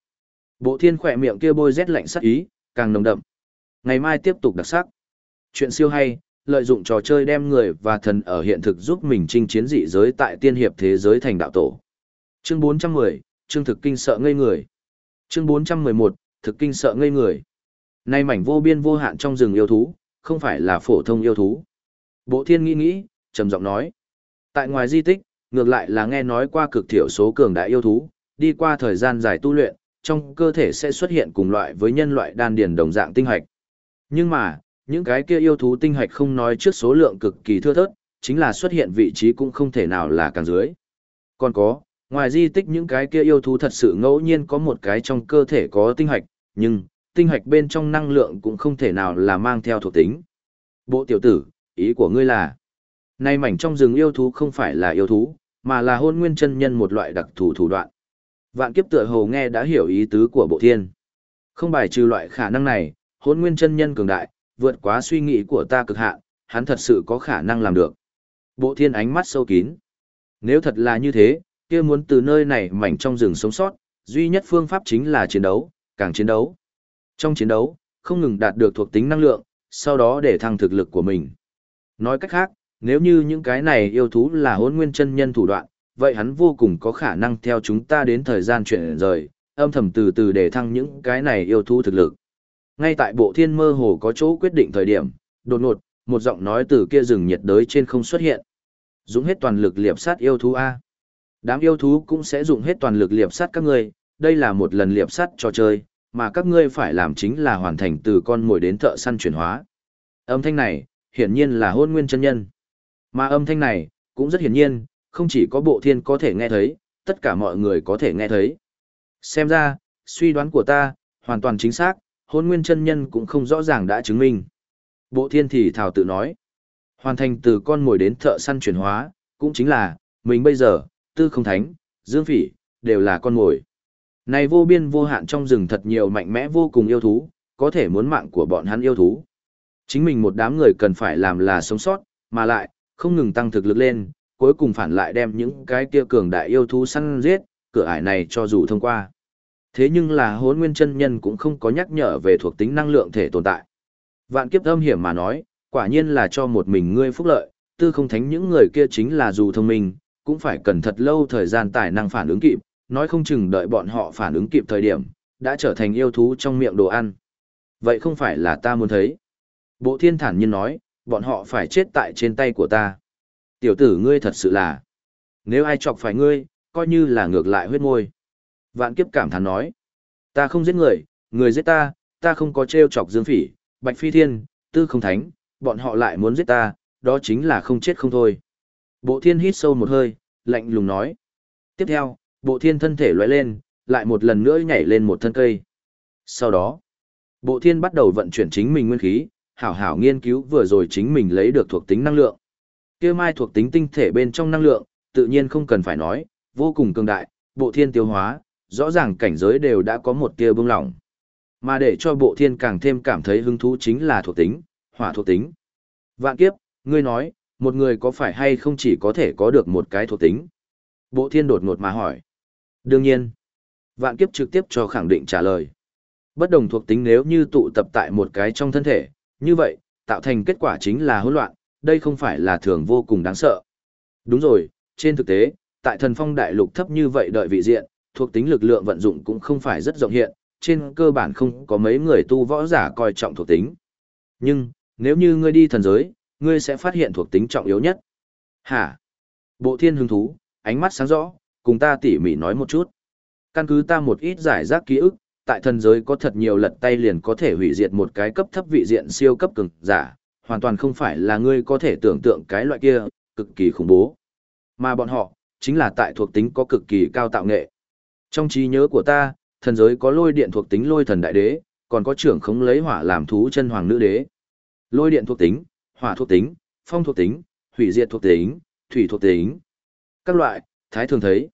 Bộ thiên khỏe miệng kia bôi rét lạnh sắc ý, càng nồng đậm. Ngày mai tiếp tục đặc sắc. Chuyện siêu hay, lợi dụng trò chơi đem người và thần ở hiện thực giúp mình chinh chiến dị giới tại tiên hiệp thế giới thành đạo tổ. Chương 410, chương thực kinh sợ ngây người. Chương 411, thực kinh sợ ngây người. Nay mảnh vô biên vô hạn trong rừng yêu thú, không phải là phổ thông yêu thú. Bộ thiên nghĩ nghĩ, trầm giọng nói. Tại ngoài di tích, ngược lại là nghe nói qua cực thiểu số cường đại yêu thú, đi qua thời gian dài tu luyện, trong cơ thể sẽ xuất hiện cùng loại với nhân loại đan điền đồng dạng tinh hạch. Nhưng mà, những cái kia yêu thú tinh hạch không nói trước số lượng cực kỳ thưa thớt, chính là xuất hiện vị trí cũng không thể nào là càng dưới. Còn có, ngoài di tích những cái kia yêu thú thật sự ngẫu nhiên có một cái trong cơ thể có tinh hạch, nhưng, tinh hạch bên trong năng lượng cũng không thể nào là mang theo thuộc tính. Bộ tiểu tử, ý của ngươi là, nay mảnh trong rừng yêu thú không phải là yêu thú, mà là hôn nguyên chân nhân một loại đặc thù thủ đoạn. Vạn kiếp tựa hồ nghe đã hiểu ý tứ của bộ thiên. Không bài trừ loại khả năng này, hôn nguyên chân nhân cường đại, vượt quá suy nghĩ của ta cực hạn, hắn thật sự có khả năng làm được. Bộ thiên ánh mắt sâu kín. Nếu thật là như thế, kia muốn từ nơi này mảnh trong rừng sống sót, duy nhất phương pháp chính là chiến đấu, càng chiến đấu. Trong chiến đấu, không ngừng đạt được thuộc tính năng lượng, sau đó để thăng thực lực của mình. Nói cách khác, nếu như những cái này yêu thú là hôn nguyên chân nhân thủ đoạn, vậy hắn vô cùng có khả năng theo chúng ta đến thời gian chuyển rời, âm thầm từ từ để thăng những cái này yêu thú thực lực. Ngay tại bộ thiên mơ hồ có chỗ quyết định thời điểm, đột ngột, một giọng nói từ kia rừng nhiệt đới trên không xuất hiện. Dùng hết toàn lực liệp sát yêu thú A. Đám yêu thú cũng sẽ dùng hết toàn lực liệp sát các ngươi, đây là một lần liệp sát trò chơi, mà các ngươi phải làm chính là hoàn thành từ con mồi đến thợ săn chuyển hóa. Âm thanh này, hiển nhiên là hôn nguyên chân nhân. Mà âm thanh này, cũng rất hiển nhiên, không chỉ có bộ thiên có thể nghe thấy, tất cả mọi người có thể nghe thấy. Xem ra, suy đoán của ta, hoàn toàn chính xác, hôn nguyên chân nhân cũng không rõ ràng đã chứng minh. Bộ thiên thì thảo tự nói, hoàn thành từ con mồi đến thợ săn chuyển hóa, cũng chính là, mình bây giờ, tư không thánh, dương phỉ, đều là con mồi. Này vô biên vô hạn trong rừng thật nhiều mạnh mẽ vô cùng yêu thú, có thể muốn mạng của bọn hắn yêu thú. Chính mình một đám người cần phải làm là sống sót, mà lại, không ngừng tăng thực lực lên, cuối cùng phản lại đem những cái kia cường đại yêu thú săn giết, cửa ải này cho dù thông qua. Thế nhưng là hốn nguyên chân nhân cũng không có nhắc nhở về thuộc tính năng lượng thể tồn tại. Vạn kiếp âm hiểm mà nói, quả nhiên là cho một mình ngươi phúc lợi, tư không thánh những người kia chính là dù thông minh, cũng phải cần thật lâu thời gian tài năng phản ứng kịp, nói không chừng đợi bọn họ phản ứng kịp thời điểm, đã trở thành yêu thú trong miệng đồ ăn. Vậy không phải là ta muốn thấy. Bộ thiên thản nhiên nói, bọn họ phải chết tại trên tay của ta. Tiểu tử ngươi thật sự là, nếu ai chọc phải ngươi, coi như là ngược lại huyết môi. Vạn kiếp cảm thán nói, ta không giết người, người giết ta, ta không có trêu chọc dương phỉ, bạch phi thiên, tư không thánh, bọn họ lại muốn giết ta, đó chính là không chết không thôi. Bộ thiên hít sâu một hơi, lạnh lùng nói. Tiếp theo, bộ thiên thân thể loại lên, lại một lần nữa nhảy lên một thân cây. Sau đó, bộ thiên bắt đầu vận chuyển chính mình nguyên khí, hảo hảo nghiên cứu vừa rồi chính mình lấy được thuộc tính năng lượng. kia mai thuộc tính tinh thể bên trong năng lượng, tự nhiên không cần phải nói, vô cùng cường đại, bộ thiên tiêu hóa, rõ ràng cảnh giới đều đã có một tia bưng lỏng. Mà để cho bộ thiên càng thêm cảm thấy hứng thú chính là thuộc tính, hỏa thuộc tính. Vạn kiếp, ngươi nói, một người có phải hay không chỉ có thể có được một cái thuộc tính? Bộ thiên đột ngột mà hỏi. Đương nhiên, vạn kiếp trực tiếp cho khẳng định trả lời. Bất đồng thuộc tính nếu như tụ tập tại một cái trong thân thể, như vậy, tạo thành kết quả chính là hỗn loạn, đây không phải là thường vô cùng đáng sợ. Đúng rồi, trên thực tế, tại thần phong đại lục thấp như vậy đợi vị diện, thuộc tính lực lượng vận dụng cũng không phải rất rộng hiện, trên cơ bản không có mấy người tu võ giả coi trọng thuộc tính. Nhưng, nếu như ngươi đi thần giới, ngươi sẽ phát hiện thuộc tính trọng yếu nhất. Hả? Bộ thiên hứng thú, ánh mắt sáng rõ, cùng ta tỉ mỉ nói một chút. Căn cứ ta một ít giải rác ký ức, tại thần giới có thật nhiều lật tay liền có thể hủy diệt một cái cấp thấp vị diện siêu cấp cường giả, hoàn toàn không phải là ngươi có thể tưởng tượng cái loại kia, cực kỳ khủng bố. Mà bọn họ, chính là tại thuộc tính có cực kỳ cao tạo nghệ. Trong trí nhớ của ta, thần giới có lôi điện thuộc tính lôi thần đại đế, còn có trưởng khống lấy hỏa làm thú chân hoàng nữ đế. Lôi điện thuộc tính, hỏa thuộc tính, phong thuộc tính, hủy diệt thuộc tính, thủy thuộc tính. Các loại, thái thường thấy.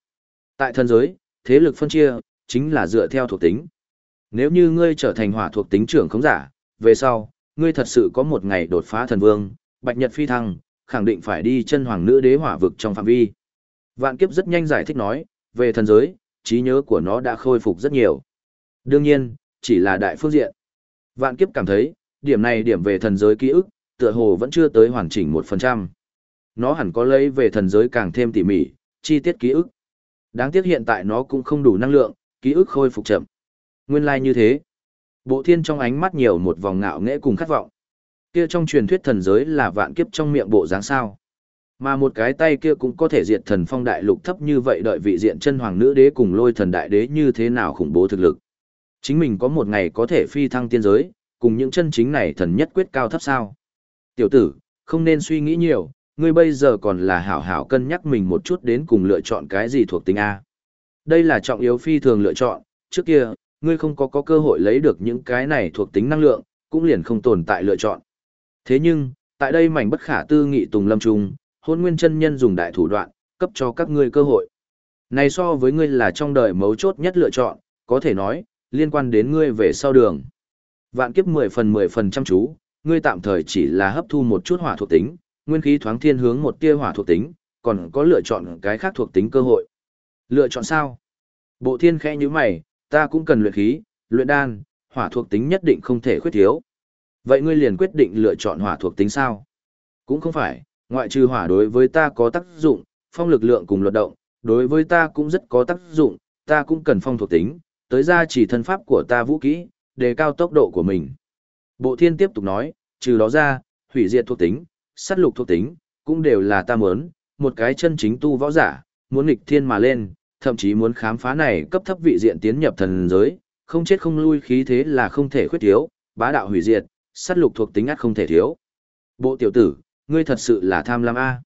Tại thần giới, thế lực phân chia, chính là dựa theo thuộc tính. Nếu như ngươi trở thành hỏa thuộc tính trưởng khống giả, về sau, ngươi thật sự có một ngày đột phá thần vương, bạch nhật phi thăng, khẳng định phải đi chân hoàng nữ đế hỏa vực trong phạm vi. Vạn kiếp rất nhanh giải thích nói, về thần giới, trí nhớ của nó đã khôi phục rất nhiều. Đương nhiên, chỉ là đại phương diện. Vạn kiếp cảm thấy, điểm này điểm về thần giới ký ức, tựa hồ vẫn chưa tới hoàn chỉnh 1%. Nó hẳn có lấy về thần giới càng thêm tỉ mỉ, chi tiết ký ức. Đáng tiếc hiện tại nó cũng không đủ năng lượng, ký ức khôi phục chậm. Nguyên lai like như thế. Bộ thiên trong ánh mắt nhiều một vòng ngạo nghễ cùng khát vọng. Kia trong truyền thuyết thần giới là vạn kiếp trong miệng bộ dáng sao. Mà một cái tay kia cũng có thể diệt thần phong đại lục thấp như vậy đợi vị diện chân hoàng nữ đế cùng lôi thần đại đế như thế nào khủng bố thực lực. Chính mình có một ngày có thể phi thăng tiên giới, cùng những chân chính này thần nhất quyết cao thấp sao. Tiểu tử, không nên suy nghĩ nhiều, ngươi bây giờ còn là hảo hảo cân nhắc mình một chút đến cùng lựa chọn cái gì thuộc tính A. Đây là trọng yếu phi thường lựa chọn, trước kia, ngươi không có có cơ hội lấy được những cái này thuộc tính năng lượng, cũng liền không tồn tại lựa chọn. Thế nhưng, tại đây mảnh bất khả tư nghị tùng lâm trung, hôn nguyên chân nhân dùng đại thủ đoạn, cấp cho các ngươi cơ hội. Này so với ngươi là trong đời mấu chốt nhất lựa chọn, có thể nói, liên quan đến ngươi về sau đường. Vạn kiếp 10 phần 10 phần chăm chú, ngươi tạm thời chỉ là hấp thu một chút hỏa thuộc tính, nguyên khí thoáng thiên hướng một tia hỏa thuộc tính, còn có lựa chọn cái khác thuộc tính cơ hội. Lựa chọn sao? Bộ thiên khẽ như mày, ta cũng cần luyện khí, luyện đan, hỏa thuộc tính nhất định không thể khuyết thiếu. Vậy ngươi liền quyết định lựa chọn hỏa thuộc tính sao? Cũng không phải, ngoại trừ hỏa đối với ta có tác dụng, phong lực lượng cùng luật động, đối với ta cũng rất có tác dụng, ta cũng cần phong thuộc tính, tới ra chỉ thân pháp của ta vũ kỹ, đề cao tốc độ của mình. Bộ thiên tiếp tục nói, trừ đó ra, hủy diệt thuộc tính, sát lục thuộc tính, cũng đều là ta muốn, một cái chân chính tu võ giả, muốn nghịch thiên mà lên, thậm chí muốn khám phá này cấp thấp vị diện tiến nhập thần giới, không chết không lui khí thế là không thể khuyết thiếu, bá đạo hủy diệt, sát lục thuộc tính ắt không thể thiếu. Bộ tiểu tử, ngươi thật sự là tham lam a.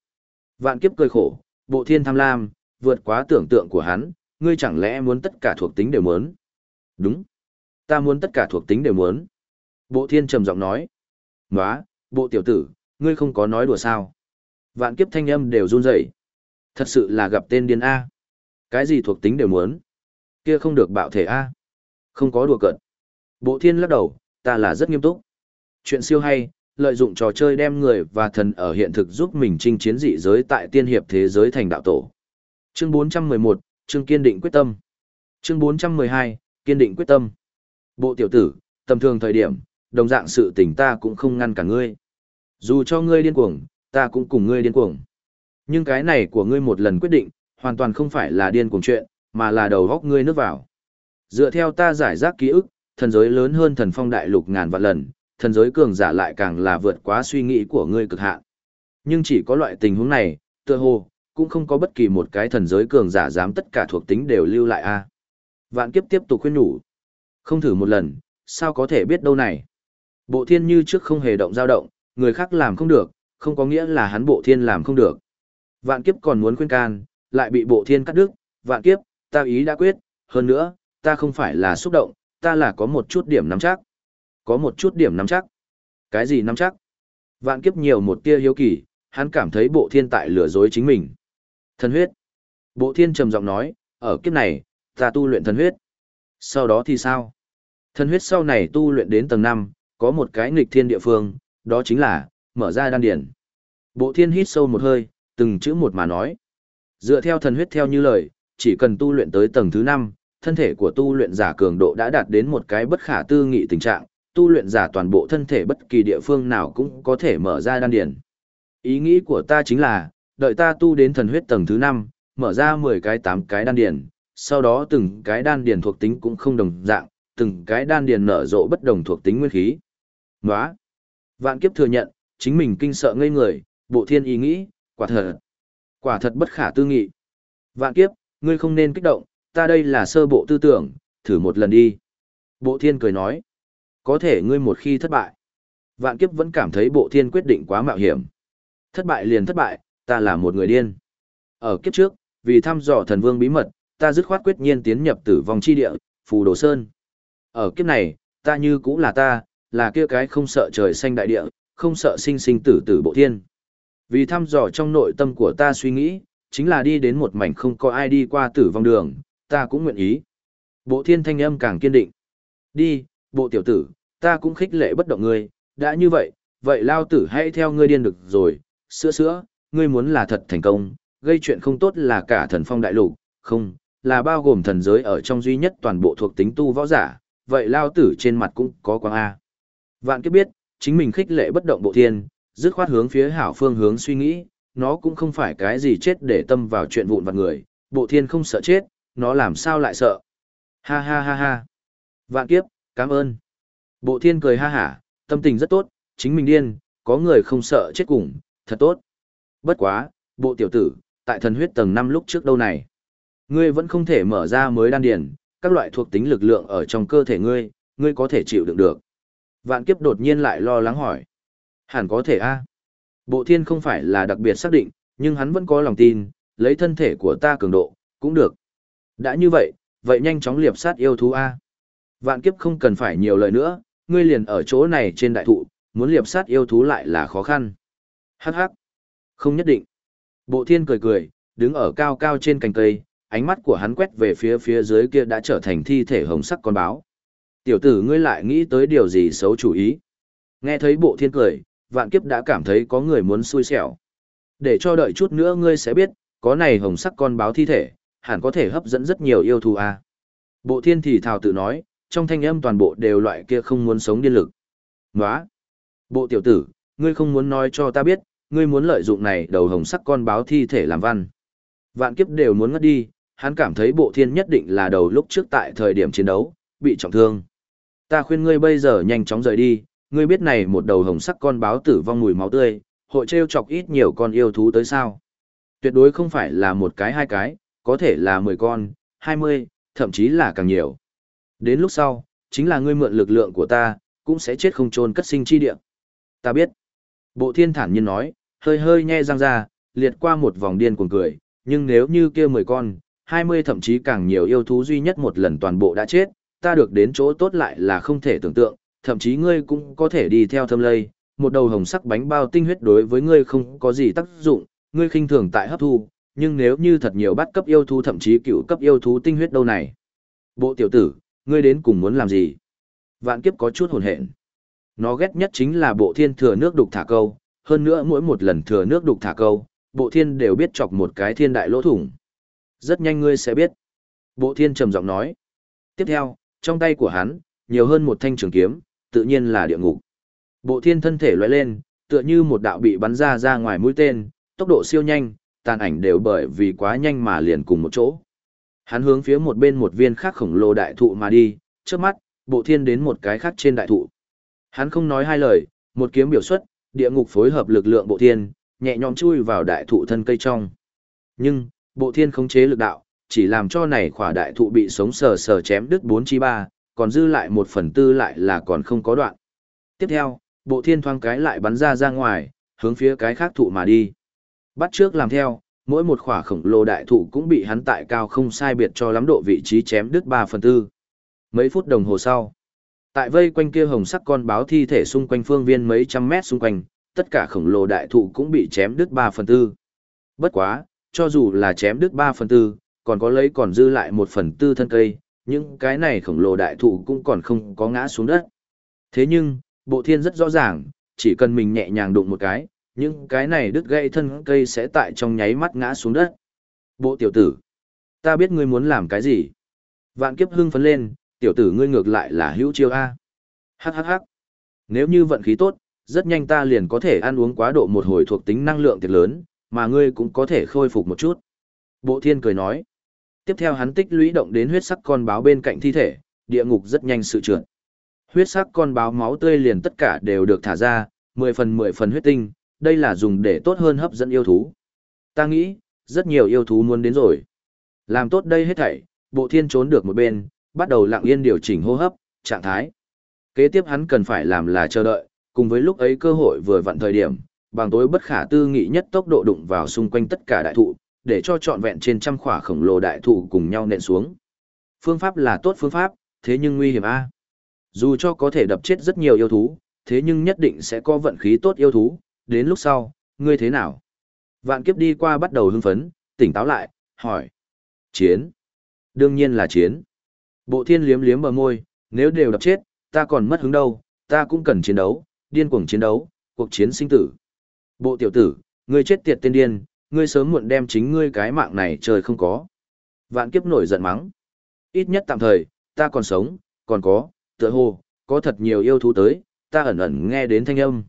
Vạn kiếp cười khổ, bộ thiên tham lam, vượt quá tưởng tượng của hắn, ngươi chẳng lẽ muốn tất cả thuộc tính đều muốn? Đúng. Ta muốn tất cả thuộc tính đều muốn. Bộ thiên trầm giọng nói. Nóa, bộ tiểu tử, ngươi không có nói đùa sao. Vạn kiếp thanh âm đều run rẩy. Thật sự là gặp tên điên A. Cái gì thuộc tính đều muốn. Kia không được bạo thể A. Không có đùa cợt. Bộ thiên lắc đầu, ta là rất nghiêm túc. Chuyện siêu hay, lợi dụng trò chơi đem người và thần ở hiện thực giúp mình chinh chiến dị giới tại tiên hiệp thế giới thành đạo tổ. Chương 411, chương kiên định quyết tâm. Chương 412, kiên định quyết tâm. Bộ tiểu tử, tầm thường thời điểm, đồng dạng sự tình ta cũng không ngăn cả ngươi. Dù cho ngươi điên cuồng, ta cũng cùng ngươi điên cuồng. Nhưng cái này của ngươi một lần quyết định, hoàn toàn không phải là điên cuồng chuyện, mà là đầu góc ngươi nước vào. Dựa theo ta giải rác ký ức, thần giới lớn hơn thần phong đại lục ngàn vạn lần, thần giới cường giả lại càng là vượt quá suy nghĩ của ngươi cực hạn. Nhưng chỉ có loại tình huống này, tựa hồ, cũng không có bất kỳ một cái thần giới cường giả dám tất cả thuộc tính đều lưu lại a. À. Vạn kiếp tiếp tục khuyên nhủ. Không thử một lần, sao có thể biết đâu này. Bộ thiên như trước không hề động dao động, người khác làm không được, không có nghĩa là hắn bộ thiên làm không được. Vạn kiếp còn muốn khuyên can, lại bị bộ thiên cắt đứt, vạn kiếp, ta ý đã quyết, hơn nữa, ta không phải là xúc động, ta là có một chút điểm nắm chắc. Có một chút điểm nắm chắc. Cái gì nắm chắc? Vạn kiếp nhiều một tia hiếu kỳ, hắn cảm thấy bộ thiên tại lừa dối chính mình. Thần huyết. Bộ thiên trầm giọng nói, ở kiếp này, ta tu luyện thần huyết. Sau đó thì sao? Thần huyết sau này tu luyện đến tầng 5, có một cái nghịch thiên địa phương, đó chính là, mở ra đan điển. Bộ thiên hít sâu một hơi, từng chữ một mà nói. Dựa theo thần huyết theo như lời, chỉ cần tu luyện tới tầng thứ 5, thân thể của tu luyện giả cường độ đã đạt đến một cái bất khả tư nghị tình trạng, tu luyện giả toàn bộ thân thể bất kỳ địa phương nào cũng có thể mở ra đan điển. Ý nghĩ của ta chính là, đợi ta tu đến thần huyết tầng thứ 5, mở ra 10 cái 8 cái đan điển, sau đó từng cái đan điển thuộc tính cũng không đồng dạng, từng cái đan điển nở rộ bất đồng thuộc tính nguyên khí. Nóa! Vạn kiếp thừa nhận, chính mình kinh sợ ngây người, bộ thiên ý nghĩ, quả thật. Quả thật bất khả tư nghị. Vạn kiếp, ngươi không nên kích động, ta đây là sơ bộ tư tưởng, thử một lần đi. Bộ thiên cười nói, có thể ngươi một khi thất bại. Vạn kiếp vẫn cảm thấy bộ thiên quyết định quá mạo hiểm. Thất bại liền thất bại, ta là một người điên. Ở kiếp trước, vì thăm dò thần vương bí mật, ta dứt khoát quyết nhiên tiến nhập tử vong chi địa, phù đồ sơn. Ở kiếp này, ta như cũng là ta, là kia cái không sợ trời xanh đại địa, không sợ sinh sinh tử tử bộ thiên. Vì thăm dò trong nội tâm của ta suy nghĩ, chính là đi đến một mảnh không có ai đi qua tử vong đường, ta cũng nguyện ý. Bộ thiên thanh âm càng kiên định. Đi, bộ tiểu tử, ta cũng khích lệ bất động ngươi, đã như vậy, vậy lao tử hãy theo ngươi điên được rồi, sữa sữa, ngươi muốn là thật thành công, gây chuyện không tốt là cả thần phong đại lục, không, là bao gồm thần giới ở trong duy nhất toàn bộ thuộc tính tu võ giả, vậy lao tử trên mặt cũng có quang A. Vạn kiếp biết, chính mình khích lệ bất động bộ thiên, dứt khoát hướng phía hảo phương hướng suy nghĩ, nó cũng không phải cái gì chết để tâm vào chuyện vụn vặt người, bộ thiên không sợ chết, nó làm sao lại sợ. Ha ha ha ha. Vạn kiếp, cảm ơn. Bộ thiên cười ha hả, tâm tình rất tốt, chính mình điên, có người không sợ chết cùng, thật tốt. Bất quá, bộ tiểu tử, tại thần huyết tầng 5 lúc trước đâu này. Ngươi vẫn không thể mở ra mới đan điền, các loại thuộc tính lực lượng ở trong cơ thể ngươi, ngươi có thể chịu đựng được. Vạn kiếp đột nhiên lại lo lắng hỏi. Hẳn có thể a. Bộ thiên không phải là đặc biệt xác định, nhưng hắn vẫn có lòng tin, lấy thân thể của ta cường độ, cũng được. Đã như vậy, vậy nhanh chóng liệp sát yêu thú A. Vạn kiếp không cần phải nhiều lời nữa, ngươi liền ở chỗ này trên đại thụ, muốn liệp sát yêu thú lại là khó khăn. Hắc hắc. Không nhất định. Bộ thiên cười cười, đứng ở cao cao trên cành cây, ánh mắt của hắn quét về phía phía dưới kia đã trở thành thi thể hồng sắc con báo. Tiểu tử ngươi lại nghĩ tới điều gì xấu chủ ý. Nghe thấy bộ thiên cười, vạn kiếp đã cảm thấy có người muốn xui xẻo. Để cho đợi chút nữa ngươi sẽ biết, có này hồng sắc con báo thi thể, hẳn có thể hấp dẫn rất nhiều yêu thú. À. Bộ thiên thì thào tự nói, trong thanh âm toàn bộ đều loại kia không muốn sống điên lực. Nóa! Bộ tiểu tử, ngươi không muốn nói cho ta biết, ngươi muốn lợi dụng này đầu hồng sắc con báo thi thể làm văn. Vạn kiếp đều muốn ngất đi, hắn cảm thấy bộ thiên nhất định là đầu lúc trước tại thời điểm chiến đấu, bị trọng thương. Ta khuyên ngươi bây giờ nhanh chóng rời đi, ngươi biết này một đầu hồng sắc con báo tử vong mùi máu tươi, hội treo chọc ít nhiều con yêu thú tới sao. Tuyệt đối không phải là một cái hai cái, có thể là 10 con, 20, thậm chí là càng nhiều. Đến lúc sau, chính là ngươi mượn lực lượng của ta, cũng sẽ chết không trôn cất sinh chi địa. Ta biết. Bộ thiên thản nhiên nói, hơi hơi nhe răng ra, liệt qua một vòng điên cuồng cười, nhưng nếu như kia 10 con, 20 thậm chí càng nhiều yêu thú duy nhất một lần toàn bộ đã chết, ta được đến chỗ tốt lại là không thể tưởng tượng, thậm chí ngươi cũng có thể đi theo thâm lây, một đầu hồng sắc bánh bao tinh huyết đối với ngươi không có gì tác dụng, ngươi khinh thường tại hấp thu, nhưng nếu như thật nhiều bắt cấp yêu thú thậm chí cựu cấp yêu thú tinh huyết đâu này. Bộ tiểu tử, ngươi đến cùng muốn làm gì? Vạn kiếp có chút hồn hện. Nó ghét nhất chính là bộ thiên thừa nước đục thả câu, hơn nữa mỗi một lần thừa nước đục thả câu, bộ thiên đều biết chọc một cái thiên đại lỗ thủng. Rất nhanh ngươi sẽ biết. Bộ thiên trầm giọng nói. Tiếp theo, trong tay của hắn, nhiều hơn một thanh trường kiếm, tự nhiên là địa ngục. Bộ thiên thân thể loại lên, tựa như một đạo bị bắn ra ra ngoài mũi tên, tốc độ siêu nhanh, tàn ảnh đều bởi vì quá nhanh mà liền cùng một chỗ. Hắn hướng phía một bên một viên khác khổng lồ đại thụ mà đi, trước mắt, bộ thiên đến một cái khác trên đại thụ. Hắn không nói hai lời, một kiếm biểu xuất, địa ngục phối hợp lực lượng bộ thiên, nhẹ nhõm chui vào đại thụ thân cây trong. Nhưng, bộ thiên khống chế lực đạo, chỉ làm cho này khỏa đại thụ bị sống sờ sờ chém đứt 4 chi 3, còn dư lại một phần tư lại là còn không có đoạn. Tiếp theo, bộ thiên thoang cái lại bắn ra ra ngoài, hướng phía cái khác thụ mà đi. Bắt trước làm theo, mỗi một khỏa khổng lồ đại thụ cũng bị hắn tại cao không sai biệt cho lắm độ vị trí chém đứt 3 phần tư. Mấy phút đồng hồ sau, tại vây quanh kia hồng sắc con báo thi thể xung quanh phương viên mấy trăm mét xung quanh, tất cả khổng lồ đại thụ cũng bị chém đứt 3 phần tư. Bất quá, cho dù là chém đứt 3 phần tư, còn có lấy còn dư lại 1 phần tư thân cây, những cái này khổng lồ đại thụ cũng còn không có ngã xuống đất. Thế nhưng, bộ thiên rất rõ ràng, chỉ cần mình nhẹ nhàng đụng một cái, những cái này đứt gãy thân cây sẽ tại trong nháy mắt ngã xuống đất. Bộ tiểu tử, ta biết ngươi muốn làm cái gì. Vạn kiếp hưng phấn lên, tiểu tử ngươi ngược lại là hữu chiêu A. Hắc hắc hắc. Nếu như vận khí tốt, rất nhanh ta liền có thể ăn uống quá độ một hồi thuộc tính năng lượng tiệt lớn, mà ngươi cũng có thể khôi phục một chút. Bộ thiên cười nói. Tiếp theo hắn tích lũy động đến huyết sắc con báo bên cạnh thi thể, địa ngục rất nhanh sự trượt. Huyết sắc con báo máu tươi liền tất cả đều được thả ra, 10 phần 10 phần huyết tinh, đây là dùng để tốt hơn hấp dẫn yêu thú. Ta nghĩ, rất nhiều yêu thú muốn đến rồi. Làm tốt đây hết thảy, bộ thiên trốn được một bên, bắt đầu lặng yên điều chỉnh hô hấp, trạng thái. Kế tiếp hắn cần phải làm là chờ đợi, cùng với lúc ấy cơ hội vừa vặn thời điểm, bằng tối bất khả tư nghị nhất tốc độ đụng vào xung quanh tất cả đại thụ, để cho trọn vẹn trên trăm khỏa khổng lồ đại thụ cùng nhau nện xuống. Phương pháp là tốt phương pháp, thế nhưng nguy hiểm a. Dù cho có thể đập chết rất nhiều yêu thú, thế nhưng nhất định sẽ có vận khí tốt yêu thú, đến lúc sau, ngươi thế nào? Vạn kiếp đi qua bắt đầu hưng phấn, tỉnh táo lại, hỏi. Chiến. Đương nhiên là chiến. Bộ thiên liếm liếm bờ môi, nếu đều đập chết, ta còn mất hứng đâu, ta cũng cần chiến đấu, điên cuồng chiến đấu, cuộc chiến sinh tử. Bộ tiểu tử, ngươi chết tiệt tên điên, ngươi sớm muộn đem chính ngươi cái mạng này trời không có. Vạn kiếp nổi giận mắng. Ít nhất tạm thời, ta còn sống, còn có, tựa hồ, có thật nhiều yêu thú tới, ta ẩn ẩn nghe đến thanh âm.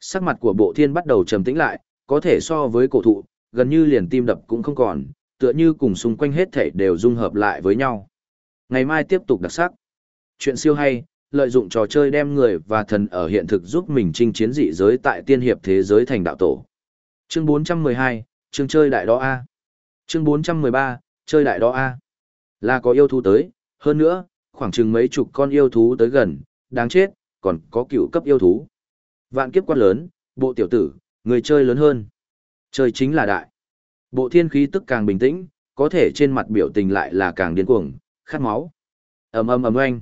Sắc mặt của bộ thiên bắt đầu trầm tĩnh lại, có thể so với cổ thụ, gần như liền tim đập cũng không còn, tựa như cùng xung quanh hết thể đều dung hợp lại với nhau. Ngày mai tiếp tục đặc sắc. Chuyện siêu hay, lợi dụng trò chơi đem người và thần ở hiện thực giúp mình chinh chiến dị giới tại tiên hiệp thế giới thành đạo tổ. Chương 412, chương chơi đại đó A. Chương 413, chơi đại đó A. Là có yêu thú tới, hơn nữa, khoảng chừng mấy chục con yêu thú tới gần, đáng chết, còn có cựu cấp yêu thú. Vạn kiếp quát lớn, bộ tiểu tử, người chơi lớn hơn. Chơi chính là đại. Bộ thiên khí tức càng bình tĩnh, có thể trên mặt biểu tình lại là càng điên cuồng, khát máu. ầm ầm ầm oanh.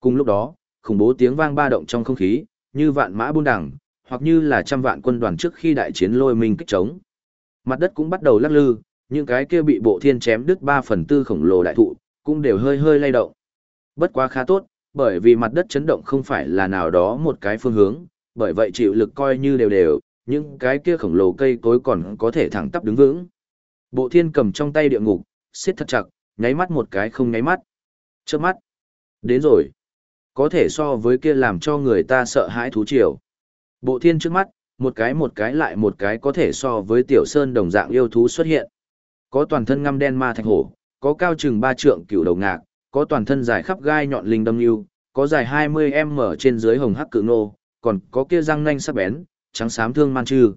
Cùng lúc đó, khủng bố tiếng vang ba động trong không khí, như vạn mã buôn đẳng, hoặc như là trăm vạn quân đoàn trước khi đại chiến lôi mình kích trống. Mặt đất cũng bắt đầu lắc lư, những cái kia bị bộ thiên chém đứt 3 phần tư khổng lồ đại thụ, cũng đều hơi hơi lay động. Bất quá khá tốt, bởi vì mặt đất chấn động không phải là nào đó một cái phương hướng, bởi vậy chịu lực coi như đều đều, những cái kia khổng lồ cây cối còn có thể thẳng tắp đứng vững. Bộ thiên cầm trong tay địa ngục, siết thật chặt, nháy mắt một cái không nháy mắt. Trước mắt. Đến rồi. Có thể so với kia làm cho người ta sợ hãi thú triều. Bộ thiên trước mắt, một cái một cái lại một cái có thể so với tiểu sơn đồng dạng yêu thú xuất hiện. Có toàn thân ngăm đen ma thạch hổ, có cao chừng ba trượng cựu đầu ngạc, có toàn thân dài khắp gai nhọn linh đâm yêu, có dài 20m trên dưới hồng hắc cự nô, còn có kia răng nanh sắc bén, trắng xám thương man trừ.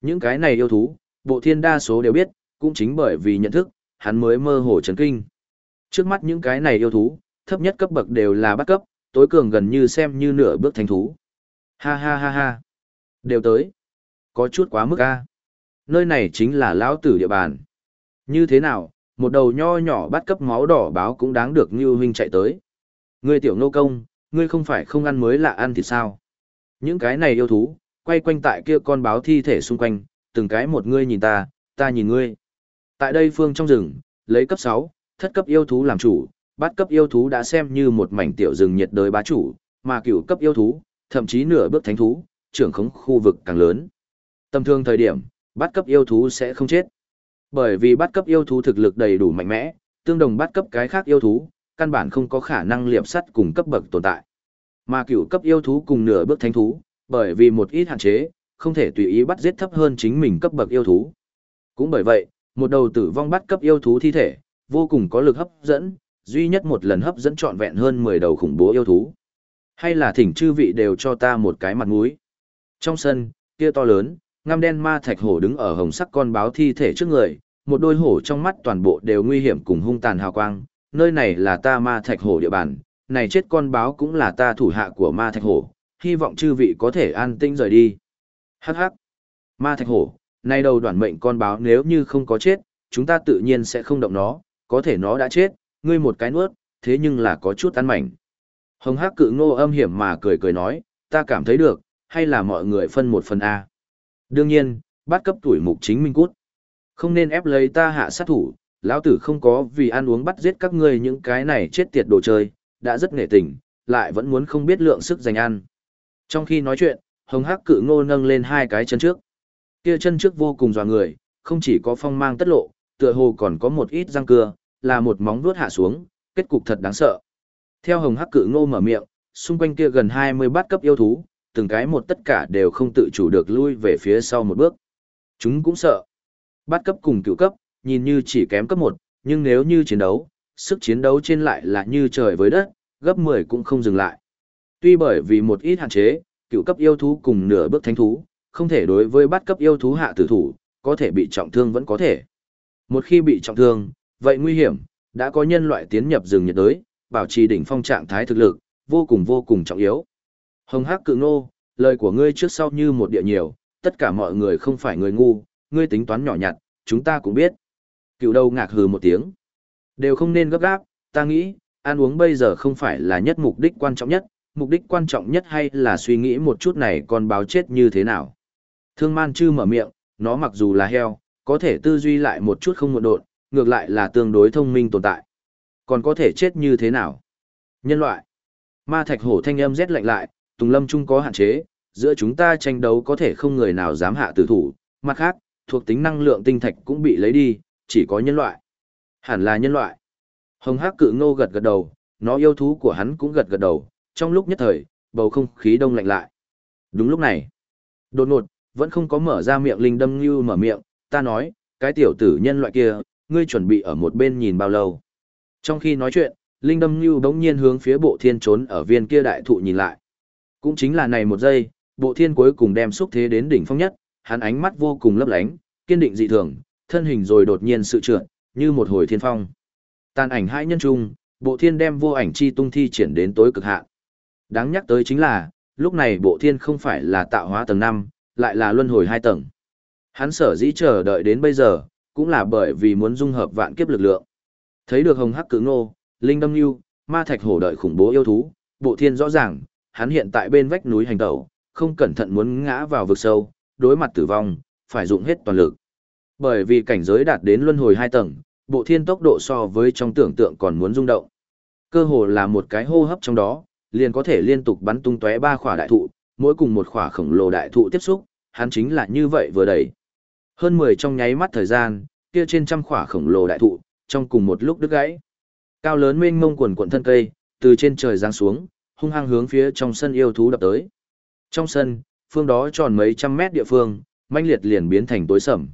Những cái này yêu thú, bộ thiên đa số đều biết, cũng chính bởi vì nhận thức, hắn mới mơ hồ chấn kinh. Trước mắt những cái này yêu thú, thấp nhất cấp bậc đều là bắt cấp, tối cường gần như xem như nửa bước thánh thú. Ha ha ha ha. Đều tới. Có chút quá mức a. Nơi này chính là lão tử địa bàn. Như thế nào, một đầu nho nhỏ bắt cấp máu đỏ báo cũng đáng được như huynh chạy tới. Ngươi tiểu nô công, ngươi không phải không ăn mới lạ ăn thì sao? Những cái này yêu thú, quay quanh tại kia con báo thi thể xung quanh, từng cái một ngươi nhìn ta, ta nhìn ngươi. Tại đây phương trong rừng, lấy cấp 6, thất cấp yêu thú làm chủ, bát cấp yêu thú đã xem như một mảnh tiểu rừng nhiệt đới bá chủ, mà cửu cấp yêu thú, thậm chí nửa bước thánh thú, trưởng khống khu vực càng lớn. Tầm thường thời điểm, bát cấp yêu thú sẽ không chết. Bởi vì bát cấp yêu thú thực lực đầy đủ mạnh mẽ, tương đồng bát cấp cái khác yêu thú, căn bản không có khả năng liệp sắt cùng cấp bậc tồn tại. Mà cửu cấp yêu thú cùng nửa bước thánh thú, bởi vì một ít hạn chế, không thể tùy ý bắt giết thấp hơn chính mình cấp bậc yêu thú. Cũng bởi vậy, một đầu tử vong bắt cấp yêu thú thi thể, vô cùng có lực hấp dẫn, duy nhất một lần hấp dẫn trọn vẹn hơn 10 đầu khủng bố yêu thú. Hay là thỉnh chư vị đều cho ta một cái mặt mũi. Trong sân, kia to lớn, ngăm đen ma thạch hổ đứng ở hồng sắc con báo thi thể trước người, một đôi hổ trong mắt toàn bộ đều nguy hiểm cùng hung tàn hào quang, nơi này là ta ma thạch hổ địa bàn, này chết con báo cũng là ta thủ hạ của ma thạch hổ, hy vọng chư vị có thể an tĩnh rời đi. Hắc hắc. Ma thạch hổ, nay đầu đoạn mệnh con báo nếu như không có chết, chúng ta tự nhiên sẽ không động nó, có thể nó đã chết, ngươi một cái nuốt, thế nhưng là có chút ăn mảnh. Hồng hắc cự ngô âm hiểm mà cười cười nói, ta cảm thấy được, hay là mọi người phân một phần A. Đương nhiên, bắt cấp tuổi mục chính minh cút. Không nên ép lấy ta hạ sát thủ, lão tử không có vì ăn uống bắt giết các ngươi những cái này chết tiệt đồ chơi, đã rất nghệ tình, lại vẫn muốn không biết lượng sức dành ăn. Trong khi nói chuyện, hồng hắc cự ngô nâng lên hai cái chân trước. Kia chân trước vô cùng dò người, không chỉ có phong mang tất lộ, tựa hồ còn có một ít răng cưa, là một móng vuốt hạ xuống, kết cục thật đáng sợ. Theo hồng hắc cự ngô mở miệng, xung quanh kia gần 20 bát cấp yêu thú, từng cái một tất cả đều không tự chủ được lui về phía sau một bước. Chúng cũng sợ. Bát cấp cùng cựu cấp, nhìn như chỉ kém cấp 1, nhưng nếu như chiến đấu, sức chiến đấu trên lại là như trời với đất, gấp 10 cũng không dừng lại. Tuy bởi vì một ít hạn chế, cựu cấp yêu thú cùng nửa bước thánh thú, không thể đối với bát cấp yêu thú hạ tử thủ, có thể bị trọng thương vẫn có thể. Một khi bị trọng thương, vậy nguy hiểm, đã có nhân loại tiến nhập rừng nhiệt đới, bảo trì đỉnh phong trạng thái thực lực, vô cùng vô cùng trọng yếu. Hồng Hắc Cự Ngô, lời của ngươi trước sau như một địa nhiều, tất cả mọi người không phải người ngu, ngươi tính toán nhỏ nhặt, chúng ta cũng biết. Cựu đầu ngạc hừ một tiếng. Đều không nên gấp gáp, ta nghĩ, ăn uống bây giờ không phải là nhất mục đích quan trọng nhất, mục đích quan trọng nhất hay là suy nghĩ một chút này còn báo chết như thế nào. Thương man chư mở miệng, nó mặc dù là heo, có thể tư duy lại một chút không một độn, ngược lại là tương đối thông minh tồn tại. Còn có thể chết như thế nào? Nhân loại. Ma thạch hổ thanh âm rét lạnh lại, Tùng Lâm Trung có hạn chế, giữa chúng ta tranh đấu có thể không người nào dám hạ tử thủ, mặt khác, thuộc tính năng lượng tinh thạch cũng bị lấy đi, chỉ có nhân loại. Hẳn là nhân loại. Hồng Hắc cự ngô gật gật đầu, nó yêu thú của hắn cũng gật gật đầu, trong lúc nhất thời, bầu không khí đông lạnh lại. Đúng lúc này, đột ngột, vẫn không có mở ra miệng linh đâm như mở miệng, ta nói, cái tiểu tử nhân loại kia, ngươi chuẩn bị ở một bên nhìn bao lâu. Trong khi nói chuyện, linh đâm như đống nhiên hướng phía bộ thiên trốn ở viên kia đại thụ nhìn lại. Cũng chính là này một giây, bộ thiên cuối cùng đem xúc thế đến đỉnh phong nhất, hắn ánh mắt vô cùng lấp lánh, kiên định dị thường, thân hình rồi đột nhiên sự trượt, như một hồi thiên phong. Tàn ảnh hai nhân trung, bộ thiên đem vô ảnh chi tung thi triển đến tối cực hạn. Đáng nhắc tới chính là, lúc này bộ thiên không phải là tạo hóa tầng 5, lại là luân hồi hai tầng. Hắn sở dĩ chờ đợi đến bây giờ, cũng là bởi vì muốn dung hợp vạn kiếp lực lượng. Thấy được hồng hắc cứng ngô, linh đâm yêu, ma thạch hổ đợi khủng bố yêu thú, bộ thiên rõ ràng, hắn hiện tại bên vách núi hành tẩu, không cẩn thận muốn ngã vào vực sâu, đối mặt tử vong, phải dụng hết toàn lực. Bởi vì cảnh giới đạt đến luân hồi hai tầng, bộ thiên tốc độ so với trong tưởng tượng còn muốn rung động. Cơ hồ là một cái hô hấp trong đó, liền có thể liên tục bắn tung tóe ba khỏa đại thụ, mỗi cùng một khỏa khổng lồ đại thụ tiếp xúc, hắn chính là như vậy vừa đẩy. Hơn 10 trong nháy mắt thời gian, kia trên trăm khỏa khổng lồ đại thụ, trong cùng một lúc đứt gãy. Cao lớn mênh mông quần quần thân cây, từ trên trời giáng xuống, hung hăng hướng phía trong sân yêu thú đập tới. Trong sân, phương đó tròn mấy trăm mét địa phương, manh liệt liền biến thành tối sầm.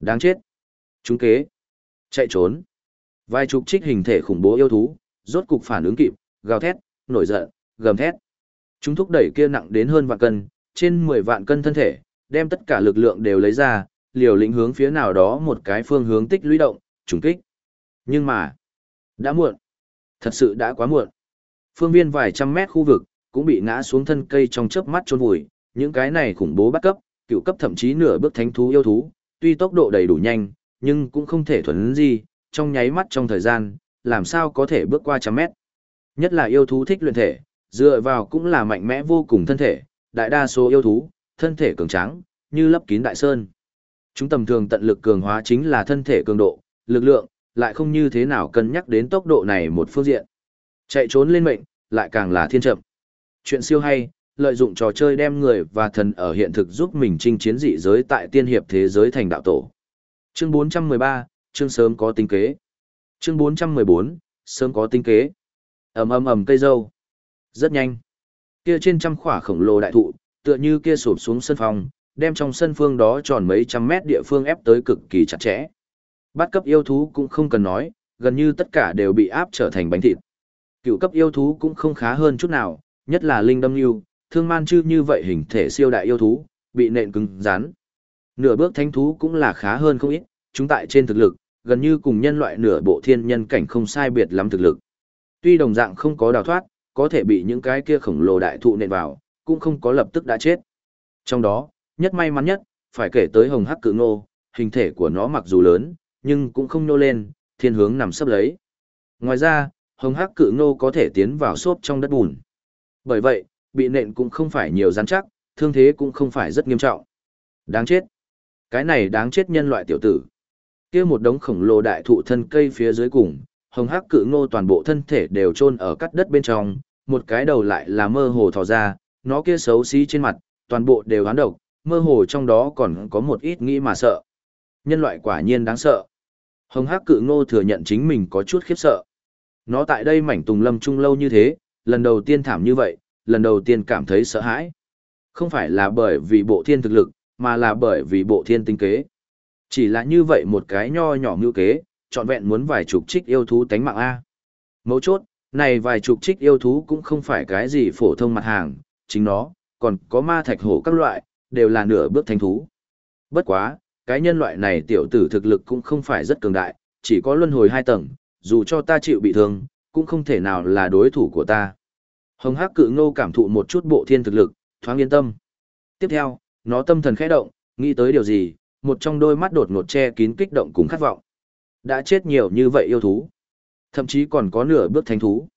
Đáng chết. Chúng kế. Chạy trốn. Vài chục trích hình thể khủng bố yêu thú, rốt cục phản ứng kịp, gào thét, nổi giận, gầm thét. Chúng thúc đẩy kia nặng đến hơn vạn cân, trên 10 vạn cân thân thể, đem tất cả lực lượng đều lấy ra, liều lĩnh hướng phía nào đó một cái phương hướng tích lũy động, trùng kích. Nhưng mà, đã muộn. Thật sự đã quá muộn. Phương viên vài trăm mét khu vực, cũng bị ngã xuống thân cây trong chớp mắt chôn vùi, những cái này khủng bố bắt cấp, cựu cấp thậm chí nửa bước thánh thú yêu thú, tuy tốc độ đầy đủ nhanh, nhưng cũng không thể thuần gì, trong nháy mắt trong thời gian, làm sao có thể bước qua trăm mét. Nhất là yêu thú thích luyện thể, dựa vào cũng là mạnh mẽ vô cùng thân thể, đại đa số yêu thú, thân thể cường tráng, như lấp kín đại sơn. Chúng tầm thường tận lực cường hóa chính là thân thể cường độ, lực lượng, lại không như thế nào cân nhắc đến tốc độ này một phương diện. Chạy trốn lên mệnh, lại càng là thiên chậm. Chuyện siêu hay, lợi dụng trò chơi đem người và thần ở hiện thực giúp mình chinh chiến dị giới tại tiên hiệp thế giới thành đạo tổ. Chương 413, chương sớm có tính kế. Chương 414, sớm có tính kế. ầm ầm ầm cây dâu. Rất nhanh. Kia trên trăm khỏa khổng lồ đại thụ, tựa như kia sụp xuống sân phòng, đem trong sân phương đó tròn mấy trăm mét địa phương ép tới cực kỳ chặt chẽ. Bắt cấp yêu thú cũng không cần nói, gần như tất cả đều bị áp trở thành bánh thịt. Cựu cấp yêu thú cũng không khá hơn chút nào, nhất là linh đâm yêu, thương man chư như vậy hình thể siêu đại yêu thú, bị nện cứng rắn. Nửa bước thánh thú cũng là khá hơn không ít, chúng tại trên thực lực, gần như cùng nhân loại nửa bộ thiên nhân cảnh không sai biệt lắm thực lực. Tuy đồng dạng không có đào thoát, có thể bị những cái kia khổng lồ đại thụ nện vào, cũng không có lập tức đã chết. Trong đó, nhất may mắn nhất, phải kể tới hồng hắc cự ngô, hình thể của nó mặc dù lớn, nhưng cũng không nô lên, thiên hướng nằm sấp lấy. Ngoài ra, hồng hắc cự ngô có thể tiến vào xốp trong đất bùn. Bởi vậy, bị nện cũng không phải nhiều rắn chắc, thương thế cũng không phải rất nghiêm trọng. Đáng chết. Cái này đáng chết nhân loại tiểu tử. kia một đống khổng lồ đại thụ thân cây phía dưới cùng, hồng hắc cự ngô toàn bộ thân thể đều chôn ở cắt đất bên trong, một cái đầu lại là mơ hồ thò ra, nó kia xấu xí trên mặt, toàn bộ đều hán độc, mơ hồ trong đó còn có một ít nghĩ mà sợ. Nhân loại quả nhiên đáng sợ. Hồng hắc cự ngô thừa nhận chính mình có chút khiếp sợ. Nó tại đây mảnh tùng lâm trung lâu như thế, lần đầu tiên thảm như vậy, lần đầu tiên cảm thấy sợ hãi. Không phải là bởi vì bộ thiên thực lực, mà là bởi vì bộ thiên tinh kế. Chỉ là như vậy một cái nho nhỏ ngữ kế, trọn vẹn muốn vài chục trích yêu thú tánh mạng A. Mấu chốt, này vài chục trích yêu thú cũng không phải cái gì phổ thông mặt hàng, chính nó, còn có ma thạch hổ các loại, đều là nửa bước thánh thú. Bất quá, cái nhân loại này tiểu tử thực lực cũng không phải rất cường đại, chỉ có luân hồi hai tầng, dù cho ta chịu bị thương, cũng không thể nào là đối thủ của ta. Hồng Hắc Cự Ngô cảm thụ một chút bộ thiên thực lực, thoáng yên tâm. Tiếp theo, nó tâm thần khẽ động, nghĩ tới điều gì, một trong đôi mắt đột ngột che kín kích động cùng khát vọng. Đã chết nhiều như vậy yêu thú, thậm chí còn có nửa bước thánh thú.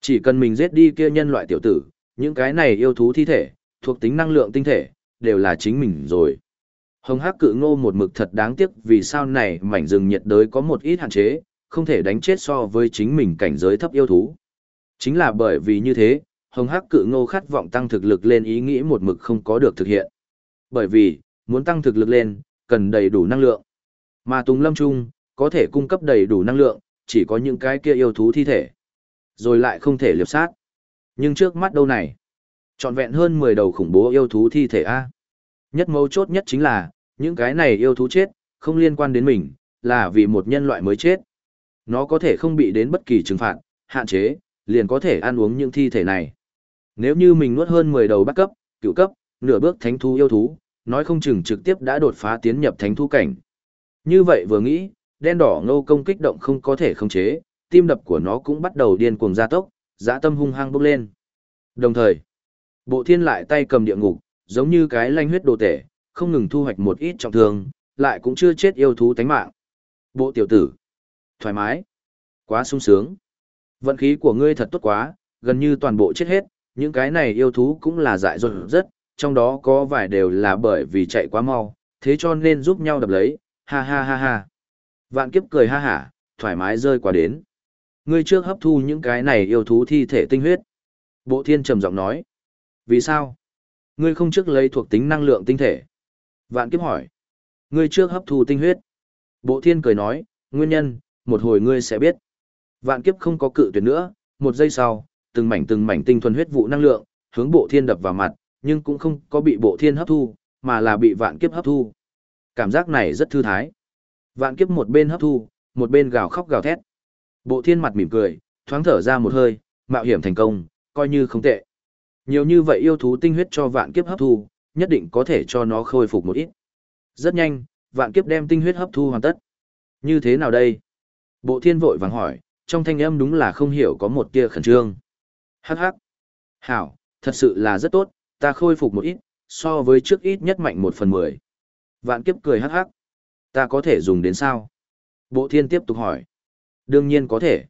Chỉ cần mình giết đi kia nhân loại tiểu tử, những cái này yêu thú thi thể, thuộc tính năng lượng tinh thể, đều là chính mình rồi. Hồng Hắc Cự Ngô một mực thật đáng tiếc vì sao này mảnh rừng nhiệt đới có một ít hạn chế, không thể đánh chết so với chính mình cảnh giới thấp yêu thú. Chính là bởi vì như thế, Hồng Hắc Cự Ngô khát vọng tăng thực lực lên ý nghĩ một mực không có được thực hiện. Bởi vì, muốn tăng thực lực lên, cần đầy đủ năng lượng. Mà Tùng Lâm Trung, có thể cung cấp đầy đủ năng lượng, chỉ có những cái kia yêu thú thi thể. Rồi lại không thể liệp sát. Nhưng trước mắt đâu này? Trọn vẹn hơn 10 đầu khủng bố yêu thú thi thể A. Nhất mấu chốt nhất chính là, những cái này yêu thú chết, không liên quan đến mình, là vì một nhân loại mới chết. Nó có thể không bị đến bất kỳ trừng phạt, hạn chế, liền có thể ăn uống những thi thể này. Nếu như mình nuốt hơn 10 đầu bắt cấp, cựu cấp, nửa bước thánh thú yêu thú, nói không chừng trực tiếp đã đột phá tiến nhập thánh thú cảnh. Như vậy vừa nghĩ, đen đỏ ngô công kích động không có thể khống chế, tim đập của nó cũng bắt đầu điên cuồng gia tốc, dã tâm hung hăng bốc lên. Đồng thời, bộ thiên lại tay cầm địa ngục, giống như cái lanh huyết đồ tể, không ngừng thu hoạch một ít trọng thương, lại cũng chưa chết yêu thú tánh mạng. Bộ tiểu tử, thoải mái, quá sung sướng. Vận khí của ngươi thật tốt quá, gần như toàn bộ chết hết, những cái này yêu thú cũng là dại dột rất, trong đó có vài đều là bởi vì chạy quá mau, thế cho nên giúp nhau đập lấy, ha ha ha ha. Vạn kiếp cười ha hả, thoải mái rơi qua đến. Ngươi trước hấp thu những cái này yêu thú thi thể tinh huyết. Bộ thiên trầm giọng nói. Vì sao? Ngươi không trước lấy thuộc tính năng lượng tinh thể. Vạn kiếp hỏi. Ngươi trước hấp thu tinh huyết. Bộ thiên cười nói, nguyên nhân, một hồi ngươi sẽ biết. Vạn kiếp không có cự tuyệt nữa, một giây sau, từng mảnh từng mảnh tinh thuần huyết vụ năng lượng, hướng bộ thiên đập vào mặt, nhưng cũng không có bị bộ thiên hấp thu, mà là bị vạn kiếp hấp thu. Cảm giác này rất thư thái. Vạn kiếp một bên hấp thu, một bên gào khóc gào thét. Bộ thiên mặt mỉm cười, thoáng thở ra một hơi, mạo hiểm thành công, coi như không tệ. Nhiều như vậy yêu thú tinh huyết cho vạn kiếp hấp thu, nhất định có thể cho nó khôi phục một ít. Rất nhanh, vạn kiếp đem tinh huyết hấp thu hoàn tất. Như thế nào đây? Bộ thiên vội vàng hỏi, trong thanh âm đúng là không hiểu có một tia khẩn trương. Hắc hắc. Hảo, thật sự là rất tốt, ta khôi phục một ít, so với trước ít nhất mạnh một phần mười. Vạn kiếp cười hắc hắc. Ta có thể dùng đến sao? Bộ thiên tiếp tục hỏi. Đương nhiên có thể.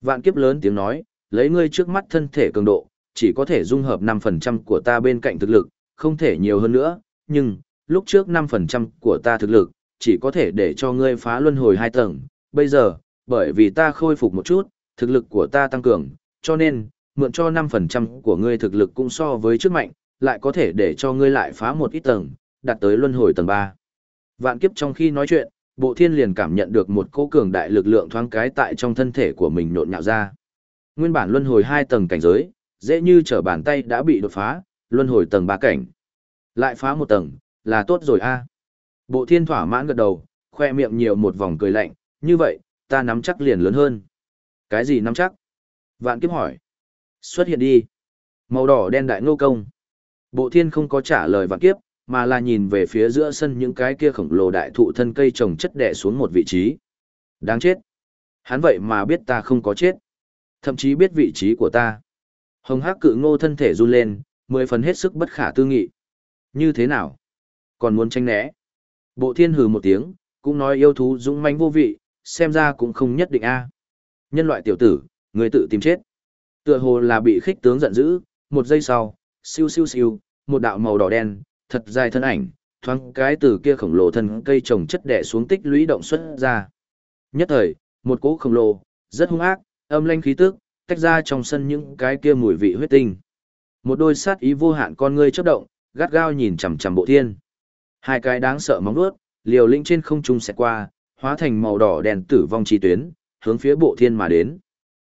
Vạn kiếp lớn tiếng nói, lấy ngươi trước mắt thân thể cường độ, chỉ có thể dung hợp 5% của ta bên cạnh thực lực, không thể nhiều hơn nữa, nhưng, lúc trước 5% của ta thực lực, chỉ có thể để cho ngươi phá luân hồi hai tầng, bây giờ, bởi vì ta khôi phục một chút, thực lực của ta tăng cường, cho nên, mượn cho 5% của ngươi thực lực cũng so với trước mạnh, lại có thể để cho ngươi lại phá một ít tầng, đạt tới luân hồi tầng 3. Vạn kiếp trong khi nói chuyện, bộ thiên liền cảm nhận được một cỗ cường đại lực lượng thoáng cái tại trong thân thể của mình nhộn nhạo ra. Nguyên bản luân hồi hai tầng cảnh giới, dễ như trở bàn tay đã bị đột phá, luân hồi tầng ba cảnh. Lại phá một tầng, là tốt rồi a. Bộ thiên thỏa mãn gật đầu, khoe miệng nhiều một vòng cười lạnh, như vậy, ta nắm chắc liền lớn hơn. Cái gì nắm chắc? Vạn kiếp hỏi. Xuất hiện đi. Màu đỏ đen đại ngô công. Bộ thiên không có trả lời vạn kiếp, mà là nhìn về phía giữa sân những cái kia khổng lồ đại thụ thân cây trồng chất đẻ xuống một vị trí. Đáng chết. Hắn vậy mà biết ta không có chết. Thậm chí biết vị trí của ta. Hồng hắc cự ngô thân thể run lên, mười phần hết sức bất khả tư nghị. Như thế nào? Còn muốn tranh né? Bộ thiên hừ một tiếng, cũng nói yêu thú dũng mãnh vô vị, xem ra cũng không nhất định a. Nhân loại tiểu tử, người tự tìm chết. Tựa hồ là bị khích tướng giận dữ, một giây sau, siêu siêu siêu, một đạo màu đỏ đen, thật dài thân ảnh, thoáng cái từ kia khổng lồ thân cây trồng chất đẻ xuống tích lũy động xuất ra. Nhất thời, một cỗ khổng lồ, rất hung ác, âm lanh khí tức, tách ra trong sân những cái kia mùi vị huyết tinh. Một đôi sát ý vô hạn con ngươi chớp động, gắt gao nhìn chằm chằm bộ thiên. Hai cái đáng sợ móng vuốt, liều linh trên không trung xẹt qua, hóa thành màu đỏ đèn tử vong chi tuyến, hướng phía bộ thiên mà đến.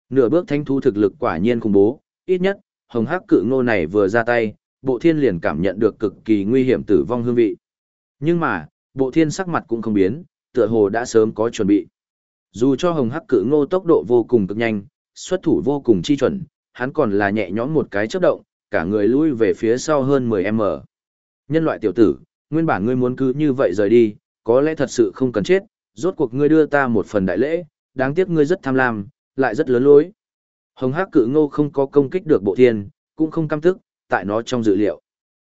Nửa bước thanh thu thực lực quả nhiên khủng bố, ít nhất, hồng hắc cự ngô này vừa ra tay, bộ thiên liền cảm nhận được cực kỳ nguy hiểm tử vong hương vị. Nhưng mà, bộ thiên sắc mặt cũng không biến, tựa hồ đã sớm có chuẩn bị. Dù cho hồng hắc cự ngô tốc độ vô cùng cực nhanh, xuất thủ vô cùng chi chuẩn, hắn còn là nhẹ nhõm một cái chớp động, cả người lui về phía sau hơn 10m. Nhân loại tiểu tử, nguyên bản ngươi muốn cứ như vậy rời đi, có lẽ thật sự không cần chết, rốt cuộc ngươi đưa ta một phần đại lễ, đáng tiếc ngươi rất tham lam, lại rất lớn lối. Hồng Hắc Cự Ngô không có công kích được bộ thiên, cũng không cam tức, tại nó trong dự liệu.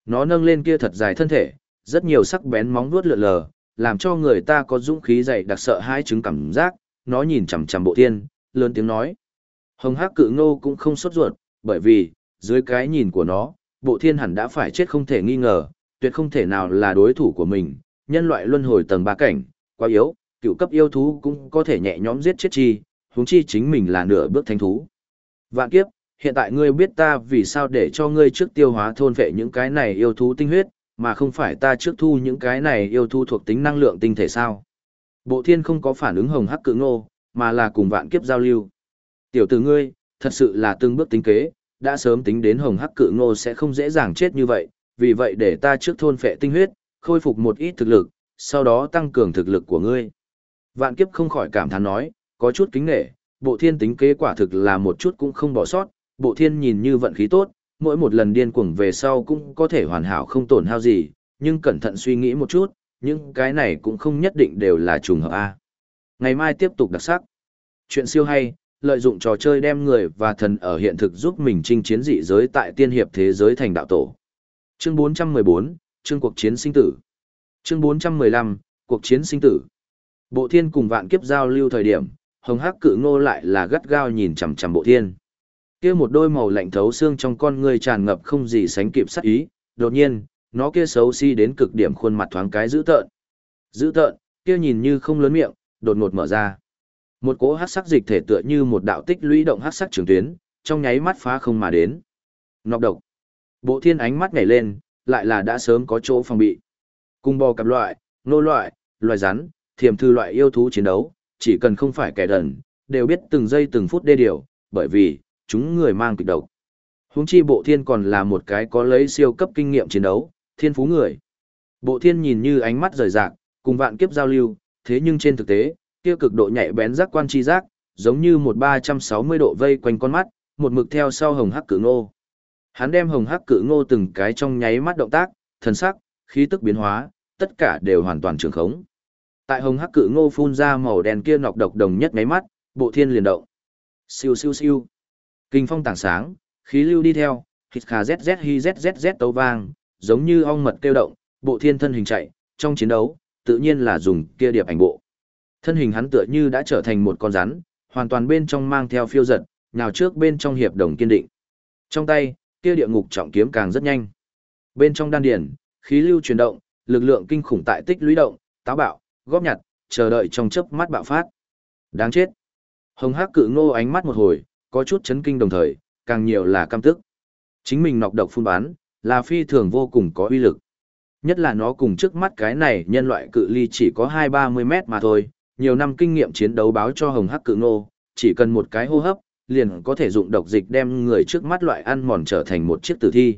Nó nâng lên kia thật dài thân thể, rất nhiều sắc bén móng vuốt lượn lờ, làm cho người ta có dũng khí dày đặc sợ hai chứng cảm giác, nó nhìn chằm chằm bộ thiên, lớn tiếng nói. Hồng Hắc Cự Ngô cũng không sốt ruột, bởi vì, dưới cái nhìn của nó, bộ thiên hẳn đã phải chết không thể nghi ngờ, tuyệt không thể nào là đối thủ của mình, nhân loại luân hồi tầng ba cảnh, quá yếu, cựu cấp yêu thú cũng có thể nhẹ nhõm giết chết chi, huống chi chính mình là nửa bước thánh thú. Vạn kiếp, hiện tại ngươi biết ta vì sao để cho ngươi trước tiêu hóa thôn vệ những cái này yêu thú tinh huyết, mà không phải ta trước thu những cái này yêu thú thuộc tính năng lượng tinh thể sao. Bộ thiên không có phản ứng hồng hắc cự ngô, mà là cùng vạn kiếp giao lưu. Tiểu tử ngươi, thật sự là từng bước tính kế, đã sớm tính đến hồng hắc cự ngô sẽ không dễ dàng chết như vậy, vì vậy để ta trước thôn phệ tinh huyết, khôi phục một ít thực lực, sau đó tăng cường thực lực của ngươi. Vạn kiếp không khỏi cảm thán nói, có chút kính nghệ, bộ thiên tính kế quả thực là một chút cũng không bỏ sót, bộ thiên nhìn như vận khí tốt, mỗi một lần điên cuồng về sau cũng có thể hoàn hảo không tổn hao gì, nhưng cẩn thận suy nghĩ một chút, những cái này cũng không nhất định đều là trùng hợp A. Ngày mai tiếp tục đặc sắc. Chuyện siêu hay, lợi dụng trò chơi đem người và thần ở hiện thực giúp mình chinh chiến dị giới tại tiên hiệp thế giới thành đạo tổ. Chương 414, chương cuộc chiến sinh tử. Chương 415, cuộc chiến sinh tử. Bộ thiên cùng vạn kiếp giao lưu thời điểm, hồng hắc cự ngô lại là gắt gao nhìn chằm chằm bộ thiên. Kia một đôi màu lạnh thấu xương trong con người tràn ngập không gì sánh kịp sát ý, đột nhiên, nó kia xấu xí si đến cực điểm khuôn mặt thoáng cái dữ tợn. Dữ tợn, kia nhìn như không lớn miệng, đột ngột mở ra. Một cỗ hắc sắc dịch thể tựa như một đạo tích lũy động hắc sắc trường tuyến, trong nháy mắt phá không mà đến. Nọc độc. Bộ thiên ánh mắt nhảy lên, lại là đã sớm có chỗ phòng bị. Cùng bò cặp loại, nô loại, loài rắn, thiềm thư loại yêu thú chiến đấu, chỉ cần không phải kẻ đần, đều biết từng giây từng phút đê điều, bởi vì, chúng người mang kịch độc. Húng chi bộ thiên còn là một cái có lấy siêu cấp kinh nghiệm chiến đấu, thiên phú người. Bộ thiên nhìn như ánh mắt rời rạc, cùng vạn kiếp giao lưu, thế nhưng trên thực tế, kia cực độ nhạy bén giác quan chi giác, giống như một 360 độ vây quanh con mắt, một mực theo sau hồng hắc cử ngô. Hắn đem hồng hắc cử ngô từng cái trong nháy mắt động tác, thần sắc, khí tức biến hóa, tất cả đều hoàn toàn trường khống. Tại hồng hắc cự ngô phun ra màu đen kia nọc độc đồng nhất ngáy mắt, bộ thiên liền động. Siêu siêu siêu. Kinh phong tảng sáng, khí lưu đi theo, hít khà zzz hi zzz tấu vang, giống như ong mật kêu động, bộ thiên thân hình chạy, trong chiến đấu, tự nhiên là dùng kia điệp ảnh bộ. Thân hình hắn tựa như đã trở thành một con rắn, hoàn toàn bên trong mang theo phiêu giật, nhào trước bên trong hiệp đồng kiên định. Trong tay, kia địa ngục trọng kiếm càng rất nhanh. Bên trong đan điển, khí lưu chuyển động, lực lượng kinh khủng tại tích lũy động, táo bạo, góp nhặt, chờ đợi trong chớp mắt bạo phát. Đáng chết. Hồng Hắc cự ngô ánh mắt một hồi, có chút chấn kinh đồng thời, càng nhiều là căm tức. Chính mình nọc độc phun bán, là phi thường vô cùng có uy lực. Nhất là nó cùng trước mắt cái này nhân loại cự ly chỉ có 2-30 mét mà thôi, nhiều năm kinh nghiệm chiến đấu báo cho Hồng Hắc cự ngô, chỉ cần một cái hô hấp, liền có thể dụng độc dịch đem người trước mắt loại ăn mòn trở thành một chiếc tử thi.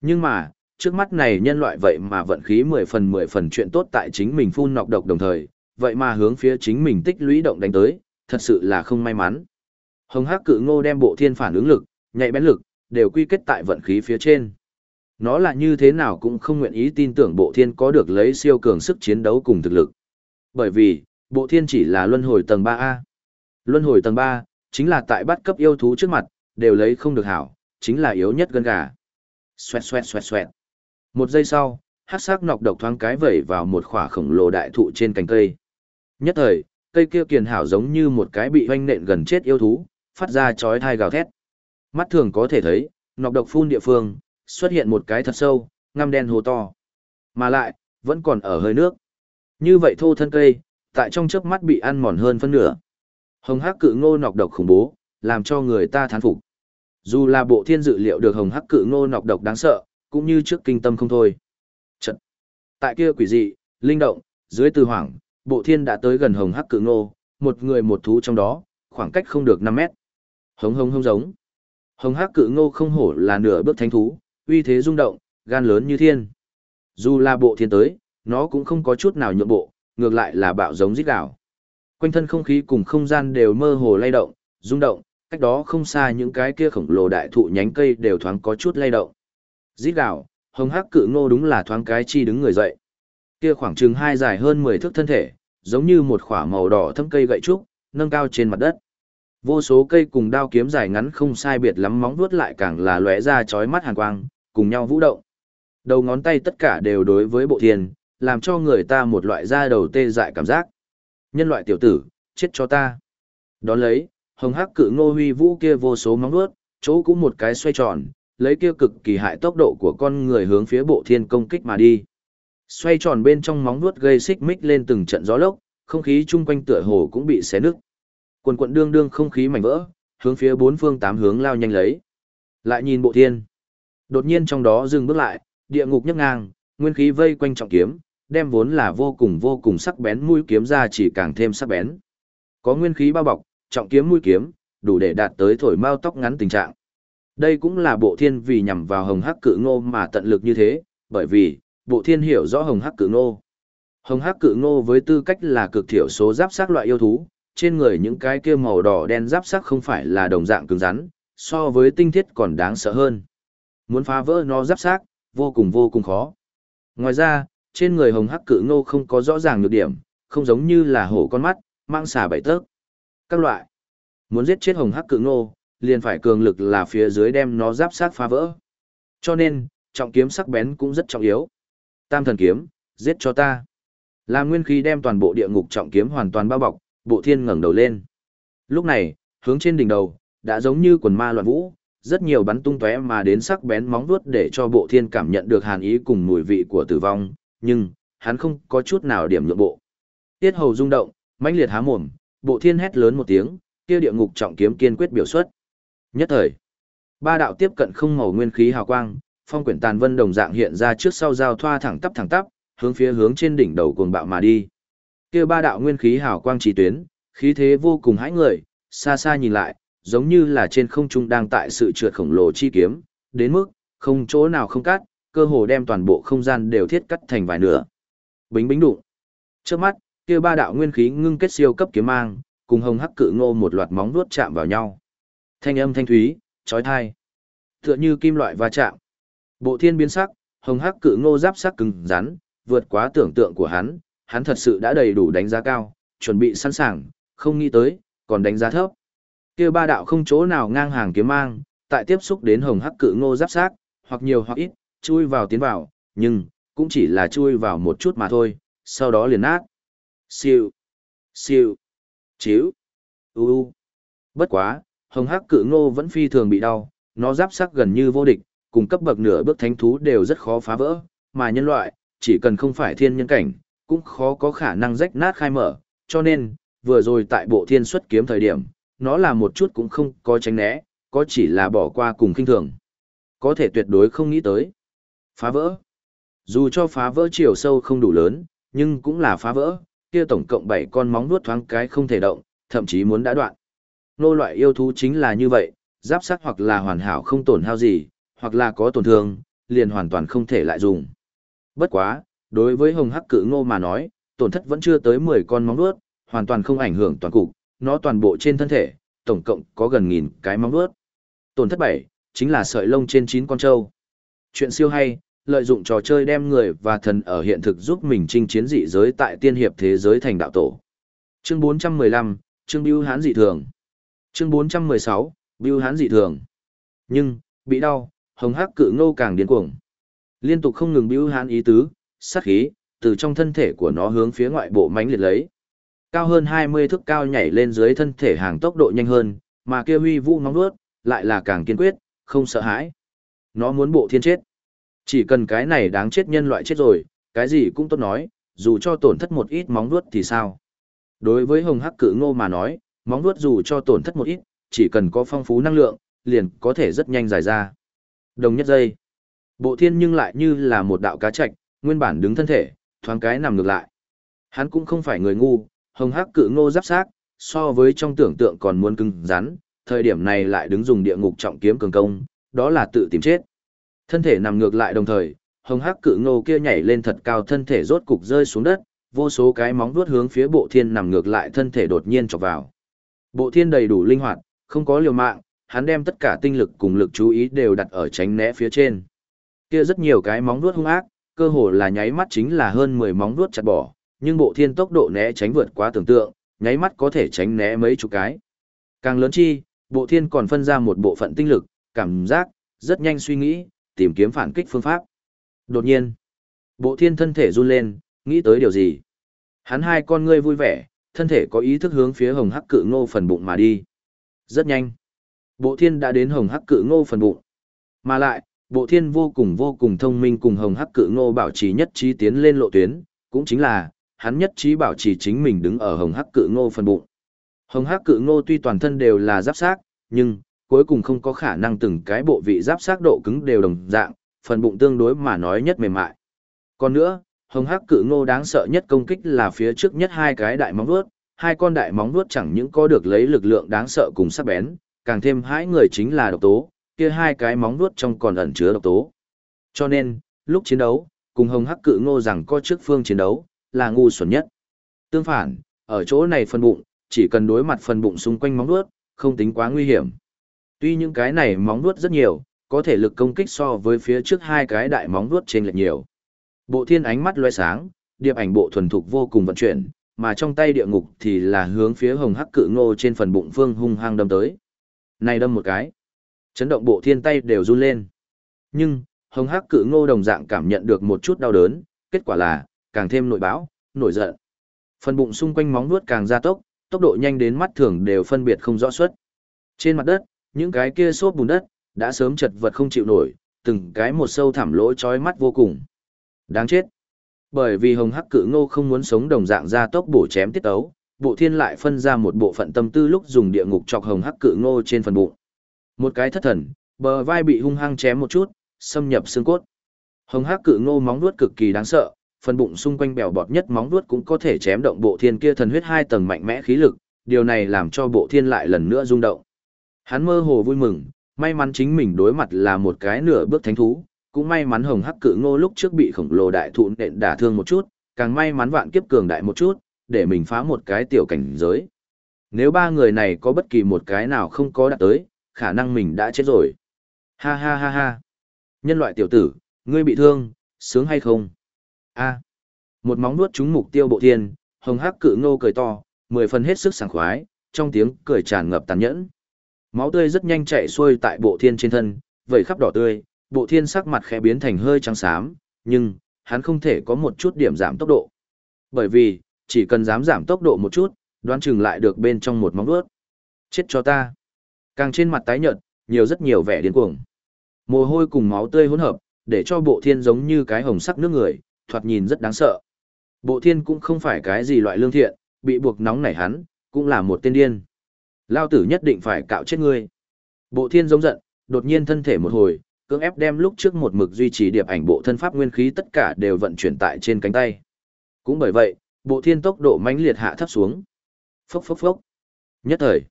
Nhưng mà, trước mắt này nhân loại vậy mà vận khí 10 phần 10 phần chuyện tốt tại chính mình phun nọc độc đồng thời, vậy mà hướng phía chính mình tích lũy động đánh tới, thật sự là không may mắn. Hồng Hắc Cự Ngô đem bộ thiên phản ứng lực, nhạy bén lực, đều quy kết tại vận khí phía trên. Nó là như thế nào cũng không nguyện ý tin tưởng bộ thiên có được lấy siêu cường sức chiến đấu cùng thực lực. Bởi vì, bộ thiên chỉ là luân hồi tầng 3A. Luân hồi tầng 3, chính là tại bắt cấp yêu thú trước mặt, đều lấy không được hảo, chính là yếu nhất gân gà. Xoẹt xoẹt xoẹt xoẹt. Một giây sau, hát sắc nọc độc thoáng cái vẩy vào một khỏa khổng lồ đại thụ trên cành cây. Nhất thời, cây kia kiền hảo giống như một cái bị hoanh nện gần chết yêu thú, phát ra chói thai gào thét. Mắt thường có thể thấy, nọc độc phun địa phương, xuất hiện một cái thật sâu, ngăm đen hồ to. Mà lại, vẫn còn ở hơi nước. Như vậy thô thân cây, tại trong chớp mắt bị ăn mòn hơn phân nửa. Hồng hắc cự ngô nọc độc khủng bố, làm cho người ta thán phục. Dù là bộ thiên dự liệu được hồng hắc cự ngô nọc độc đáng sợ, cũng như trước kinh tâm không thôi. Trận. Tại kia quỷ dị, linh động, dưới từ hoảng, bộ thiên đã tới gần hồng hắc cự ngô, một người một thú trong đó, khoảng cách không được 5 mét. Hống hống hống giống. Hồng hắc cự ngô không hổ là nửa bước thánh thú, uy thế rung động, gan lớn như thiên. Dù là bộ thiên tới, nó cũng không có chút nào nhượng bộ, ngược lại là bạo giống rít đảo. Quanh thân không khí cùng không gian đều mơ hồ lay động, rung động, cách đó không xa những cái kia khổng lồ đại thụ nhánh cây đều thoáng có chút lay động. Rít gạo, hồng hắc cự ngô đúng là thoáng cái chi đứng người dậy. Kia khoảng chừng hai dài hơn 10 thước thân thể, giống như một khỏa màu đỏ thâm cây gậy trúc, nâng cao trên mặt đất. Vô số cây cùng đao kiếm dài ngắn không sai biệt lắm móng vuốt lại càng là lóe ra chói mắt hàn quang, cùng nhau vũ động. Đầu ngón tay tất cả đều đối với bộ thiên, làm cho người ta một loại da đầu tê dại cảm giác. Nhân loại tiểu tử, chết cho ta. Đón lấy, hồng hắc cự ngô huy vũ kia vô số móng vuốt, chỗ cũng một cái xoay tròn, lấy kia cực kỳ hại tốc độ của con người hướng phía bộ thiên công kích mà đi. Xoay tròn bên trong móng vuốt gây xích mích lên từng trận gió lốc, không khí chung quanh tựa hồ cũng bị xé nứt. Quần quận đương đương không khí mảnh vỡ, hướng phía bốn phương tám hướng lao nhanh lấy. Lại nhìn bộ thiên. Đột nhiên trong đó dừng bước lại, địa ngục nhấc ngang, nguyên khí vây quanh trọng kiếm, đem vốn là vô cùng vô cùng sắc bén mũi kiếm ra chỉ càng thêm sắc bén. Có nguyên khí bao bọc, trọng kiếm mũi kiếm, đủ để đạt tới thổi mau tóc ngắn tình trạng. Đây cũng là bộ thiên vì nhằm vào hồng hắc cự ngô mà tận lực như thế, bởi vì, bộ thiên hiểu rõ hồng hắc cự ngô. Hồng hắc cự ngô với tư cách là cực thiểu số giáp sắc loại yêu thú, trên người những cái kia màu đỏ đen giáp sắc không phải là đồng dạng cứng rắn, so với tinh thiết còn đáng sợ hơn. Muốn phá vỡ nó giáp sắc, vô cùng vô cùng khó. Ngoài ra, trên người hồng hắc cự ngô không có rõ ràng nhược điểm, không giống như là hổ con mắt, mang xà bảy tớc. Các loại. Muốn giết chết hồng hắc cự ngô, liền phải cường lực là phía dưới đem nó giáp sát phá vỡ. Cho nên, trọng kiếm sắc bén cũng rất trọng yếu. Tam thần kiếm, giết cho ta. lam nguyên khí đem toàn bộ địa ngục trọng kiếm hoàn toàn bao bọc, bộ thiên ngẩng đầu lên. Lúc này, hướng trên đỉnh đầu, đã giống như quần ma loạn vũ, rất nhiều bắn tung tóe mà đến sắc bén móng vuốt để cho bộ thiên cảm nhận được hàn ý cùng mùi vị của tử vong, nhưng, hắn không có chút nào điểm nhượng bộ. Tiết hầu rung động, mãnh liệt há mồm, bộ thiên hét lớn một tiếng, kia địa ngục trọng kiếm kiên quyết biểu xuất. Nhất thời, ba đạo tiếp cận không màu nguyên khí hào quang, phong quyển tàn vân đồng dạng hiện ra trước sau giao thoa thẳng tắp thẳng tắp, hướng phía hướng trên đỉnh đầu cuồng bạo mà đi. Kia ba đạo nguyên khí hào quang chỉ tuyến, khí thế vô cùng hãi người, xa xa nhìn lại, giống như là trên không trung đang tại sự trượt khổng lồ chi kiếm, đến mức không chỗ nào không cắt, cơ hồ đem toàn bộ không gian đều thiết cắt thành vài nửa. Bính bính đụng. Trước mắt, kia ba đạo nguyên khí ngưng kết siêu cấp kiếm mang, cùng hồng hắc cự ngô một loạt móng vuốt chạm vào nhau. Thanh âm thanh thúy, chói tai. Tựa như kim loại va chạm. Bộ thiên biến sắc, hồng hắc cự ngô giáp sắc cứng rắn, vượt quá tưởng tượng của hắn, hắn thật sự đã đầy đủ đánh giá cao, chuẩn bị sẵn sàng, không nghĩ tới, còn đánh giá thấp. Kia ba đạo không chỗ nào ngang hàng kiếm mang, tại tiếp xúc đến hồng hắc cự ngô giáp sắc, hoặc nhiều hoặc ít, chui vào tiến vào, nhưng, cũng chỉ là chui vào một chút mà thôi, sau đó liền nát. Siêu, siêu, chiếu, u u. Bất quá, hồng hắc cự ngô vẫn phi thường bị đau, nó giáp sắc gần như vô địch, cùng cấp bậc nửa bước thánh thú đều rất khó phá vỡ, mà nhân loại, chỉ cần không phải thiên nhân cảnh, cũng khó có khả năng rách nát khai mở, cho nên, vừa rồi tại bộ thiên xuất kiếm thời điểm, nó là một chút cũng không có tránh né, có chỉ là bỏ qua cùng kinh thường. Có thể tuyệt đối không nghĩ tới. Phá vỡ. Dù cho phá vỡ chiều sâu không đủ lớn, nhưng cũng là phá vỡ, kia tổng cộng 7 con móng nuốt thoáng cái không thể động, thậm chí muốn đã đoạn. Nô loại yêu thú chính là như vậy, giáp sắt hoặc là hoàn hảo không tổn hao gì, hoặc là có tổn thương, liền hoàn toàn không thể lại dùng. Bất quá, đối với hồng hắc cự ngô mà nói, tổn thất vẫn chưa tới 10 con móng vuốt, hoàn toàn không ảnh hưởng toàn cục, nó toàn bộ trên thân thể, tổng cộng có gần nghìn cái móng vuốt. Tổn thất 7, chính là sợi lông trên 9 con trâu. Chuyện siêu hay, lợi dụng trò chơi đem người và thần ở hiện thực giúp mình chinh chiến dị giới tại tiên hiệp thế giới thành đạo tổ. Chương 415, chương Bưu Hán dị thường. Chương 416, Bưu Hán dị thường. Nhưng, bị đau, hồng hắc cự ngô càng điên cuồng. Liên tục không ngừng Bưu Hán ý tứ, sát khí, từ trong thân thể của nó hướng phía ngoại bộ mánh liệt lấy. Cao hơn 20 thước cao nhảy lên dưới thân thể hàng tốc độ nhanh hơn, mà kia huy vũ nóng đuốt, lại là càng kiên quyết, không sợ hãi. Nó muốn bộ thiên chết. Chỉ cần cái này đáng chết nhân loại chết rồi, cái gì cũng tốt nói, dù cho tổn thất một ít móng nuốt thì sao. Đối với hồng hắc cự ngô mà nói, móng vuốt dù cho tổn thất một ít, chỉ cần có phong phú năng lượng, liền có thể rất nhanh dài ra. Đồng nhất giây. Bộ thiên nhưng lại như là một đạo cá trạch, nguyên bản đứng thân thể, thoáng cái nằm ngược lại. Hắn cũng không phải người ngu, hồng hắc cự ngô giáp xác, so với trong tưởng tượng còn muốn cứng rắn, thời điểm này lại đứng dùng địa ngục trọng kiếm cường công, đó là tự tìm chết. Thân thể nằm ngược lại đồng thời, hồng hắc cự ngô kia nhảy lên thật cao thân thể rốt cục rơi xuống đất, vô số cái móng vuốt hướng phía bộ thiên nằm ngược lại thân thể đột nhiên chọc vào. Bộ thiên đầy đủ linh hoạt, không có liều mạng, hắn đem tất cả tinh lực cùng lực chú ý đều đặt ở tránh né phía trên. Kia rất nhiều cái móng vuốt hung ác, cơ hồ là nháy mắt chính là hơn 10 móng vuốt chặt bỏ, nhưng bộ thiên tốc độ né tránh vượt quá tưởng tượng, nháy mắt có thể tránh né mấy chục cái. Càng lớn chi, bộ thiên còn phân ra một bộ phận tinh lực, cảm giác, rất nhanh suy nghĩ, tìm kiếm phản kích phương pháp. Đột nhiên, bộ thiên thân thể run lên, nghĩ tới điều gì. Hắn hai con ngươi vui vẻ, thân thể có ý thức hướng phía hồng hắc cự ngô phần bụng mà đi. Rất nhanh, bộ thiên đã đến hồng hắc cự ngô phần bụng. Mà lại, bộ thiên vô cùng vô cùng thông minh cùng hồng hắc cự ngô bảo trì nhất trí tiến lên lộ tuyến, cũng chính là, hắn nhất trí bảo trì chính mình đứng ở hồng hắc cự ngô phần bụng. Hồng hắc cự ngô tuy toàn thân đều là giáp xác, nhưng cuối cùng không có khả năng từng cái bộ vị giáp xác độ cứng đều đồng dạng, phần bụng tương đối mà nói nhất mềm mại. Còn nữa, hồng hắc cự ngô đáng sợ nhất công kích là phía trước nhất hai cái đại móng vuốt, hai con đại móng vuốt chẳng những có được lấy lực lượng đáng sợ cùng sắc bén, càng thêm hãi người chính là độc tố, kia hai cái móng vuốt trong còn ẩn chứa độc tố. Cho nên, lúc chiến đấu, cùng hồng hắc cự ngô rằng có trước phương chiến đấu, là ngu xuẩn nhất. Tương phản, ở chỗ này phần bụng, chỉ cần đối mặt phần bụng xung quanh móng vuốt, không tính quá nguy hiểm. Tuy những cái này móng vuốt rất nhiều, có thể lực công kích so với phía trước hai cái đại móng vuốt trên lệch nhiều. Bộ thiên ánh mắt loe sáng, điệp ảnh bộ thuần thục vô cùng vận chuyển, mà trong tay địa ngục thì là hướng phía hồng hắc cự ngô trên phần bụng phương hung hăng đâm tới. Này đâm một cái. Chấn động bộ thiên tay đều run lên. Nhưng, hồng hắc cự ngô đồng dạng cảm nhận được một chút đau đớn, kết quả là, càng thêm nội bão, nổi giận. Phần bụng xung quanh móng nuốt càng gia tốc, tốc độ nhanh đến mắt thường đều phân biệt không rõ suất. Trên mặt đất, những cái kia xốp bùn đất, đã sớm chật vật không chịu nổi, từng cái một sâu thẳm lỗ chói mắt vô cùng. Đáng chết. Bởi vì hồng hắc cự ngô không muốn sống đồng dạng Ra tốc bổ chém tiết ấu, bộ thiên lại phân ra một bộ phận tâm tư lúc dùng địa ngục chọc hồng hắc cự ngô trên phần bụng. Một cái thất thần, bờ vai bị hung hăng chém một chút, xâm nhập xương cốt. Hồng hắc cự ngô móng vuốt cực kỳ đáng sợ, phần bụng xung quanh bèo bọt nhất móng vuốt cũng có thể chém động bộ thiên kia thần huyết hai tầng mạnh mẽ khí lực, điều này làm cho bộ thiên lại lần nữa rung động. Hắn mơ hồ vui mừng, may mắn chính mình đối mặt là một cái nửa bước thánh thú, cũng may mắn hồng hắc cự ngô lúc trước bị khổng lồ đại thụ nện đả thương một chút, càng may mắn vạn kiếp cường đại một chút, để mình phá một cái tiểu cảnh giới. Nếu ba người này có bất kỳ một cái nào không có đạt tới, khả năng mình đã chết rồi. Ha ha ha ha. Nhân loại tiểu tử, ngươi bị thương, sướng hay không? A. Một móng nuốt trúng mục tiêu bộ thiên, hồng hắc cự ngô cười to, mười phần hết sức sảng khoái, trong tiếng cười tràn ngập tàn nhẫn. Máu tươi rất nhanh chạy xuôi tại bộ thiên trên thân, vẩy khắp đỏ tươi, bộ thiên sắc mặt khẽ biến thành hơi trắng xám, nhưng, hắn không thể có một chút điểm giảm tốc độ. Bởi vì, chỉ cần dám giảm tốc độ một chút, đoán chừng lại được bên trong một móng vuốt. Chết cho ta. Càng trên mặt tái nhợt, nhiều rất nhiều vẻ điên cuồng. Mồ hôi cùng máu tươi hỗn hợp, để cho bộ thiên giống như cái hồng sắc nước người, thoạt nhìn rất đáng sợ. Bộ thiên cũng không phải cái gì loại lương thiện, bị buộc nóng nảy hắn, cũng là một tên điên. Lao tử nhất định phải cạo chết ngươi. Bộ thiên giống giận, đột nhiên thân thể một hồi, cưỡng ép đem lúc trước một mực duy trì điệp ảnh bộ thân pháp nguyên khí tất cả đều vận chuyển tại trên cánh tay. Cũng bởi vậy, bộ thiên tốc độ mãnh liệt hạ thấp xuống. Phốc phốc phốc. Nhất thời,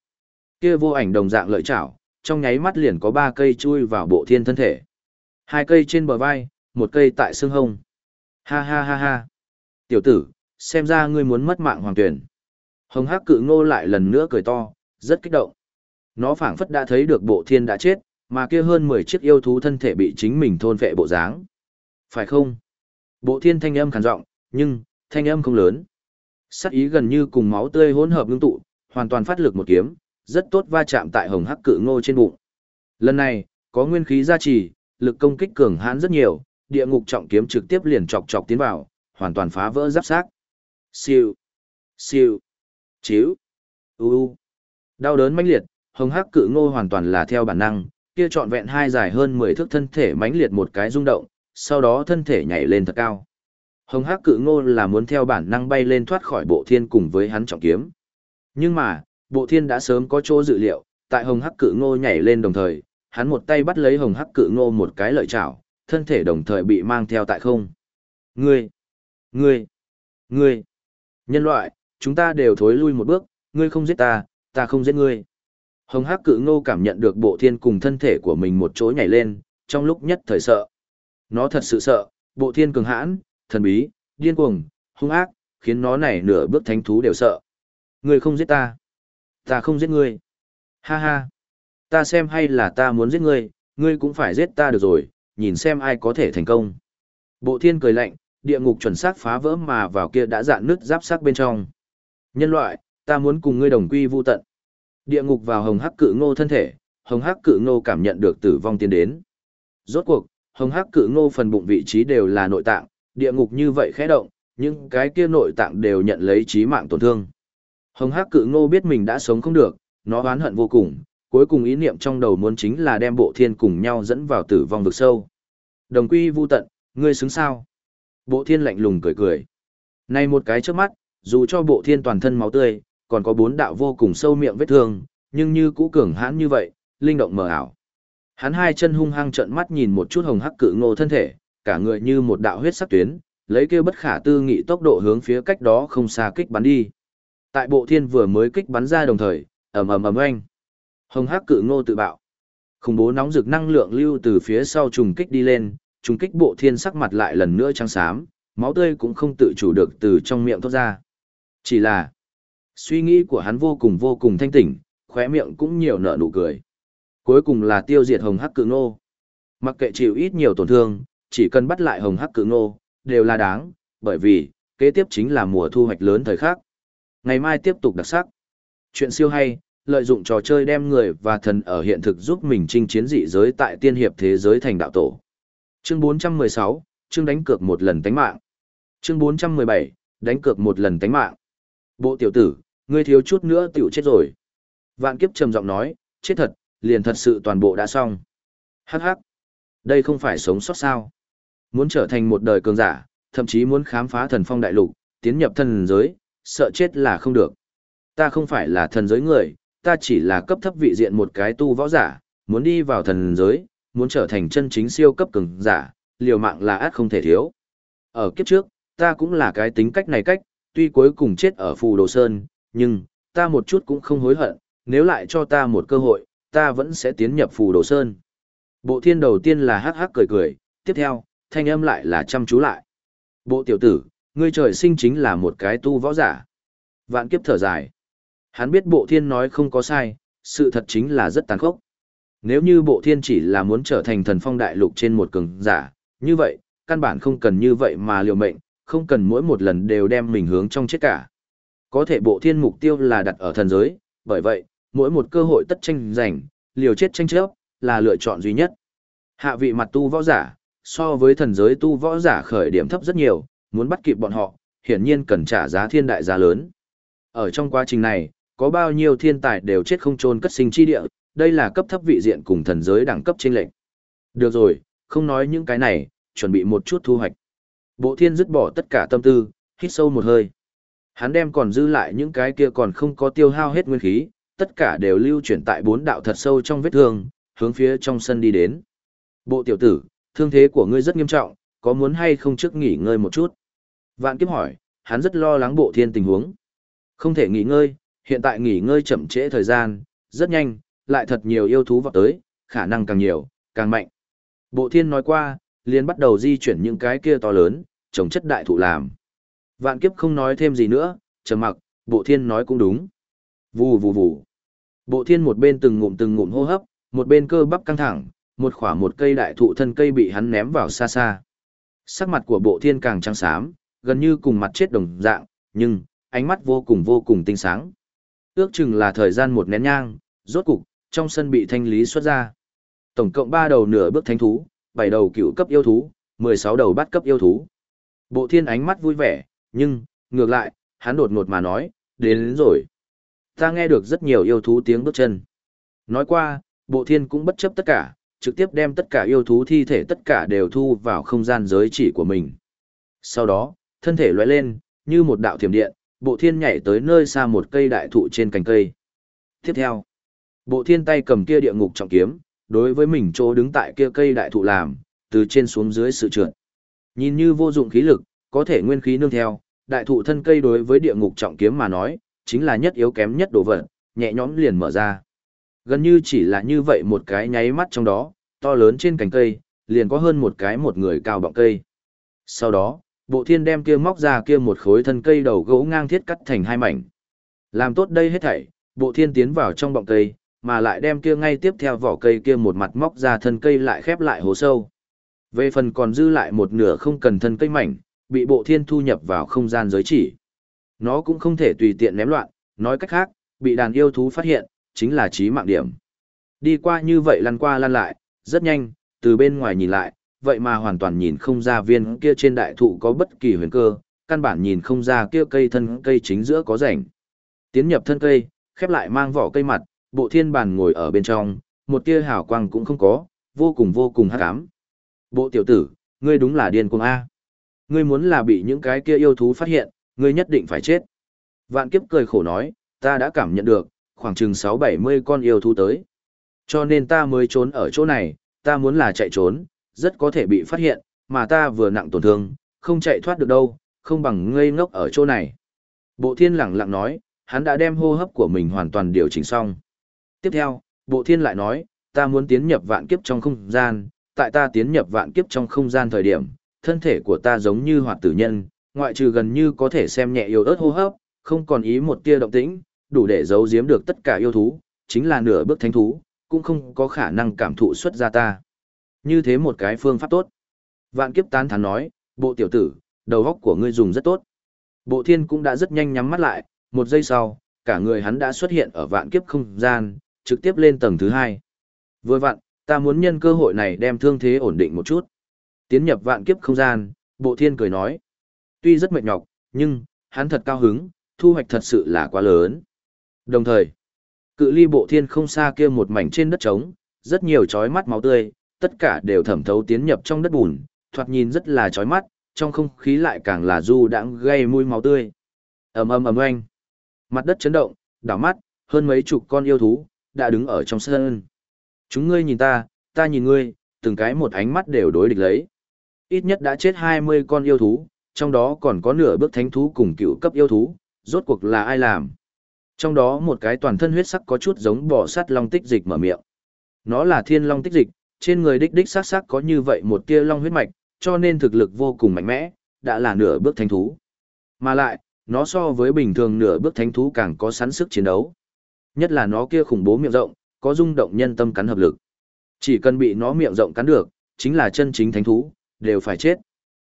kia vô ảnh đồng dạng lợi chảo, trong nháy mắt liền có ba cây chui vào bộ thiên thân thể. Hai cây trên bờ vai, một cây tại xương hông. Ha ha ha ha. Tiểu tử, xem ra ngươi muốn mất mạng hoàng tuyển. Hồng hắc cự ngô lại lần nữa cười to, rất kích động. Nó phảng phất đã thấy được bộ thiên đã chết, mà kia hơn 10 chiếc yêu thú thân thể bị chính mình thôn vệ bộ dáng. Phải không? Bộ thiên thanh âm khàn giọng, nhưng, thanh âm không lớn. Sắc ý gần như cùng máu tươi hỗn hợp ngưng tụ, hoàn toàn phát lực một kiếm, rất tốt va chạm tại hồng hắc cự ngô trên bụng. Lần này, có nguyên khí gia trì, lực công kích cường hãn rất nhiều, địa ngục trọng kiếm trực tiếp liền chọc chọc tiến vào, hoàn toàn phá vỡ giáp xác. Siêu, siêu, chiếu, u u. Đau đớn mãnh liệt, hồng hắc cự ngô hoàn toàn là theo bản năng, kia trọn vẹn hai dài hơn 10 thước thân thể mãnh liệt một cái rung động, sau đó thân thể nhảy lên thật cao. Hồng hắc cự ngô là muốn theo bản năng bay lên thoát khỏi bộ thiên cùng với hắn trọng kiếm. Nhưng mà, bộ thiên đã sớm có chỗ dự liệu, tại hồng hắc cự ngô nhảy lên đồng thời, hắn một tay bắt lấy hồng hắc cự ngô một cái lợi chảo, thân thể đồng thời bị mang theo tại không. Ngươi! Ngươi! Ngươi! Nhân loại, chúng ta đều thối lui một bước, ngươi không giết ta, ta không giết ngươi. Hồng hắc cự ngô cảm nhận được bộ thiên cùng thân thể của mình một chỗ nhảy lên, trong lúc nhất thời sợ. Nó thật sự sợ, bộ thiên cường hãn, thần bí, điên cuồng, hung ác, khiến nó này nửa bước thánh thú đều sợ. Ngươi không giết ta. Ta không giết ngươi. Ha ha. Ta xem hay là ta muốn giết ngươi, ngươi cũng phải giết ta được rồi, nhìn xem ai có thể thành công. Bộ thiên cười lạnh, địa ngục chuẩn xác phá vỡ mà vào kia đã dạn nứt giáp sắc bên trong. Nhân loại, ta muốn cùng ngươi đồng quy vu tận. Địa ngục vào hồng hắc cự ngô thân thể, hồng hắc cự ngô cảm nhận được tử vong tiến đến. Rốt cuộc, hồng hắc cự ngô phần bụng vị trí đều là nội tạng, địa ngục như vậy khẽ động, những cái kia nội tạng đều nhận lấy chí mạng tổn thương. Hồng hắc cự ngô biết mình đã sống không được, nó oán hận vô cùng, cuối cùng ý niệm trong đầu muốn chính là đem bộ thiên cùng nhau dẫn vào tử vong vực sâu. Đồng quy vu tận, ngươi xứng sao? Bộ thiên lạnh lùng cười cười. Này một cái trước mắt, dù cho bộ thiên toàn thân máu tươi, còn có bốn đạo vô cùng sâu miệng vết thương, nhưng như cũ cường hãn như vậy, linh động mờ ảo. Hắn hai chân hung hăng trợn mắt nhìn một chút hồng hắc cự ngô thân thể, cả người như một đạo huyết sắc tuyến, lấy kêu bất khả tư nghị tốc độ hướng phía cách đó không xa kích bắn đi. Tại bộ thiên vừa mới kích bắn ra đồng thời, ầm ầm ầm oanh. Hồng hắc cự ngô tự bạo. Khủng bố nóng rực năng lượng lưu từ phía sau trùng kích đi lên, trùng kích bộ thiên sắc mặt lại lần nữa trắng xám, máu tươi cũng không tự chủ được từ trong miệng thoát ra. Chỉ là, suy nghĩ của hắn vô cùng vô cùng thanh tỉnh, khóe miệng cũng nhiều nở nụ cười. Cuối cùng là tiêu diệt hồng hắc cự ngô. Mặc kệ chịu ít nhiều tổn thương, chỉ cần bắt lại hồng hắc cự ngô, đều là đáng, bởi vì, kế tiếp chính là mùa thu hoạch lớn thời khắc. Ngày mai tiếp tục đặc sắc. Chuyện siêu hay, lợi dụng trò chơi đem người và thần ở hiện thực giúp mình chinh chiến dị giới tại tiên hiệp thế giới thành đạo tổ. Chương 416, chương đánh cược một lần tánh mạng. Chương 417, đánh cược một lần tánh mạng. Bộ tiểu tử, ngươi thiếu chút nữa tiểu chết rồi. Vạn kiếp trầm giọng nói, chết thật, liền thật sự toàn bộ đã xong. Hắc hắc. Đây không phải sống sót sao. Muốn trở thành một đời cường giả, thậm chí muốn khám phá thần phong đại lục, tiến nhập thần giới, sợ chết là không được. Ta không phải là thần giới người, ta chỉ là cấp thấp vị diện một cái tu võ giả, muốn đi vào thần giới, muốn trở thành chân chính siêu cấp cường giả, liều mạng là át không thể thiếu. Ở kiếp trước, ta cũng là cái tính cách này cách, tuy cuối cùng chết ở phù đồ sơn, nhưng, ta một chút cũng không hối hận, nếu lại cho ta một cơ hội, ta vẫn sẽ tiến nhập phù đồ sơn. Bộ thiên đầu tiên là hắc hắc cười cười, tiếp theo, thanh âm lại là chăm chú lại. Bộ tiểu tử, ngươi trời sinh chính là một cái tu võ giả. Vạn kiếp thở dài. Hắn biết bộ thiên nói không có sai, sự thật chính là rất tàn khốc. Nếu như bộ thiên chỉ là muốn trở thành thần phong đại lục trên một cường giả, như vậy, căn bản không cần như vậy mà liều mệnh, không cần mỗi một lần đều đem mình hướng trong chết cả. Có thể bộ thiên mục tiêu là đặt ở thần giới, bởi vậy, mỗi một cơ hội tất tranh giành, liều chết tranh chấp, là lựa chọn duy nhất. Hạ vị mặt tu võ giả, so với thần giới tu võ giả khởi điểm thấp rất nhiều, muốn bắt kịp bọn họ, hiển nhiên cần trả giá thiên đại giá lớn. Ở trong quá trình này, có bao nhiêu thiên tài đều chết không chôn cất sinh chi địa, đây là cấp thấp vị diện cùng thần giới đẳng cấp trên lệnh. Được rồi, không nói những cái này, chuẩn bị một chút thu hoạch. Bộ thiên dứt bỏ tất cả tâm tư, hít sâu một hơi. Hắn đem còn dư lại những cái kia còn không có tiêu hao hết nguyên khí, tất cả đều lưu chuyển tại bốn đạo thật sâu trong vết thương, hướng phía trong sân đi đến. Bộ tiểu tử, thương thế của ngươi rất nghiêm trọng, có muốn hay không trước nghỉ ngơi một chút? Vạn kiếp hỏi, hắn rất lo lắng bộ thiên tình huống. Không thể nghỉ ngơi, hiện tại nghỉ ngơi chậm trễ thời gian, rất nhanh, lại thật nhiều yêu thú vào tới, khả năng càng nhiều, càng mạnh. Bộ thiên nói qua, liền bắt đầu di chuyển những cái kia to lớn, trồng chất đại thụ làm. Vạn kiếp không nói thêm gì nữa, trầm mặc, bộ thiên nói cũng đúng. Vù vù vù. Bộ thiên một bên từng ngụm từng ngụm hô hấp, một bên cơ bắp căng thẳng, một khỏa một cây đại thụ thân cây bị hắn ném vào xa xa. Sắc mặt của bộ thiên càng trắng xám, gần như cùng mặt chết đồng dạng, nhưng, ánh mắt vô cùng vô cùng tinh sáng. Ước chừng là thời gian một nén nhang, rốt cục, trong sân bị thanh lý xuất ra. Tổng cộng 3 đầu nửa bước thánh thú, 7 đầu cựu cấp yêu thú, 16 đầu bắt cấp yêu thú. Bộ thiên ánh mắt vui vẻ, nhưng, ngược lại, hắn đột ngột mà nói, đến, đến rồi. Ta nghe được rất nhiều yêu thú tiếng bước chân. Nói qua, bộ thiên cũng bất chấp tất cả, trực tiếp đem tất cả yêu thú thi thể tất cả đều thu vào không gian giới chỉ của mình. Sau đó, thân thể lóe lên, như một đạo thiểm điện, bộ thiên nhảy tới nơi xa một cây đại thụ trên cành cây. Tiếp theo, bộ thiên tay cầm kia địa ngục trọng kiếm, đối với mình chỗ đứng tại kia cây đại thụ làm, từ trên xuống dưới sự trượt. Nhìn như vô dụng khí lực, có thể nguyên khí nương theo, đại thụ thân cây đối với địa ngục trọng kiếm mà nói, chính là nhất yếu kém nhất đồ vật, nhẹ nhõm liền mở ra. Gần như chỉ là như vậy một cái nháy mắt trong đó, to lớn trên cành cây, liền có hơn một cái một người cao bọng cây. Sau đó, bộ thiên đem kia móc ra kia một khối thân cây đầu gỗ ngang thiết cắt thành hai mảnh. Làm tốt đây hết thảy, bộ thiên tiến vào trong bọng cây, mà lại đem kia ngay tiếp theo vỏ cây kia một mặt móc ra thân cây lại khép lại hố sâu. Về phần còn dư lại một nửa không cần thân cây mảnh, bị bộ thiên thu nhập vào không gian giới chỉ. Nó cũng không thể tùy tiện ném loạn, nói cách khác, bị đàn yêu thú phát hiện, chính là chí mạng điểm. Đi qua như vậy lăn qua lăn lại, rất nhanh, từ bên ngoài nhìn lại, vậy mà hoàn toàn nhìn không ra viên kia trên đại thụ có bất kỳ huyền cơ, căn bản nhìn không ra kia cây thân cây chính giữa có rảnh. Tiến nhập thân cây, khép lại mang vỏ cây mặt, bộ thiên bàn ngồi ở bên trong, một tia hào quang cũng không có, vô cùng vô cùng hắc ám. Bộ tiểu tử, ngươi đúng là điên cuồng A. Ngươi muốn là bị những cái kia yêu thú phát hiện, ngươi nhất định phải chết. Vạn kiếp cười khổ nói, ta đã cảm nhận được, khoảng chừng 6-70 con yêu thú tới. Cho nên ta mới trốn ở chỗ này, ta muốn là chạy trốn, rất có thể bị phát hiện, mà ta vừa nặng tổn thương, không chạy thoát được đâu, không bằng ngây ngốc ở chỗ này. Bộ thiên lẳng lặng nói, hắn đã đem hô hấp của mình hoàn toàn điều chỉnh xong. Tiếp theo, bộ thiên lại nói, ta muốn tiến nhập vạn kiếp trong không gian, tại ta tiến nhập vạn kiếp trong không gian thời điểm, thân thể của ta giống như hoạt tử nhân, ngoại trừ gần như có thể xem nhẹ yếu ớt hô hấp, không còn ý một tia động tĩnh, đủ để giấu giếm được tất cả yêu thú, chính là nửa bước thánh thú, cũng không có khả năng cảm thụ xuất ra ta. Như thế một cái phương pháp tốt. Vạn kiếp tán thán nói, bộ tiểu tử, đầu óc của ngươi dùng rất tốt. Bộ thiên cũng đã rất nhanh nhắm mắt lại, một giây sau, cả người hắn đã xuất hiện ở vạn kiếp không gian, trực tiếp lên tầng thứ hai. Vừa vặn, ta muốn nhân cơ hội này đem thương thế ổn định một chút. Tiến nhập vạn kiếp không gian, bộ thiên cười nói. Tuy rất mệt nhọc, nhưng, hắn thật cao hứng, thu hoạch thật sự là quá lớn. Đồng thời, cự ly bộ thiên không xa kia một mảnh trên đất trống, rất nhiều chói mắt máu tươi, tất cả đều thẩm thấu tiến nhập trong đất bùn, thoạt nhìn rất là chói mắt, trong không khí lại càng là du đãng gây mùi máu tươi. ầm ầm ầm oanh. Mặt đất chấn động, đảo mắt, hơn mấy chục con yêu thú, đã đứng ở trong sân. Chúng ngươi nhìn ta, ta nhìn ngươi, từng cái một ánh mắt đều đối địch lấy. Ít nhất đã chết 20 con yêu thú, trong đó còn có nửa bước thánh thú cùng cựu cấp yêu thú, rốt cuộc là ai làm. Trong đó một cái toàn thân huyết sắc có chút giống bò sắt long tích dịch mở miệng. Nó là thiên long tích dịch, trên người đích đích sắc sắc có như vậy một tia long huyết mạch, cho nên thực lực vô cùng mạnh mẽ, đã là nửa bước thánh thú. Mà lại, nó so với bình thường nửa bước thánh thú càng có sẵn sức chiến đấu. Nhất là nó kia khủng bố miệng rộng, có rung động nhân tâm cắn hợp lực. Chỉ cần bị nó miệng rộng cắn được, chính là chân chính thánh thú, đều phải chết.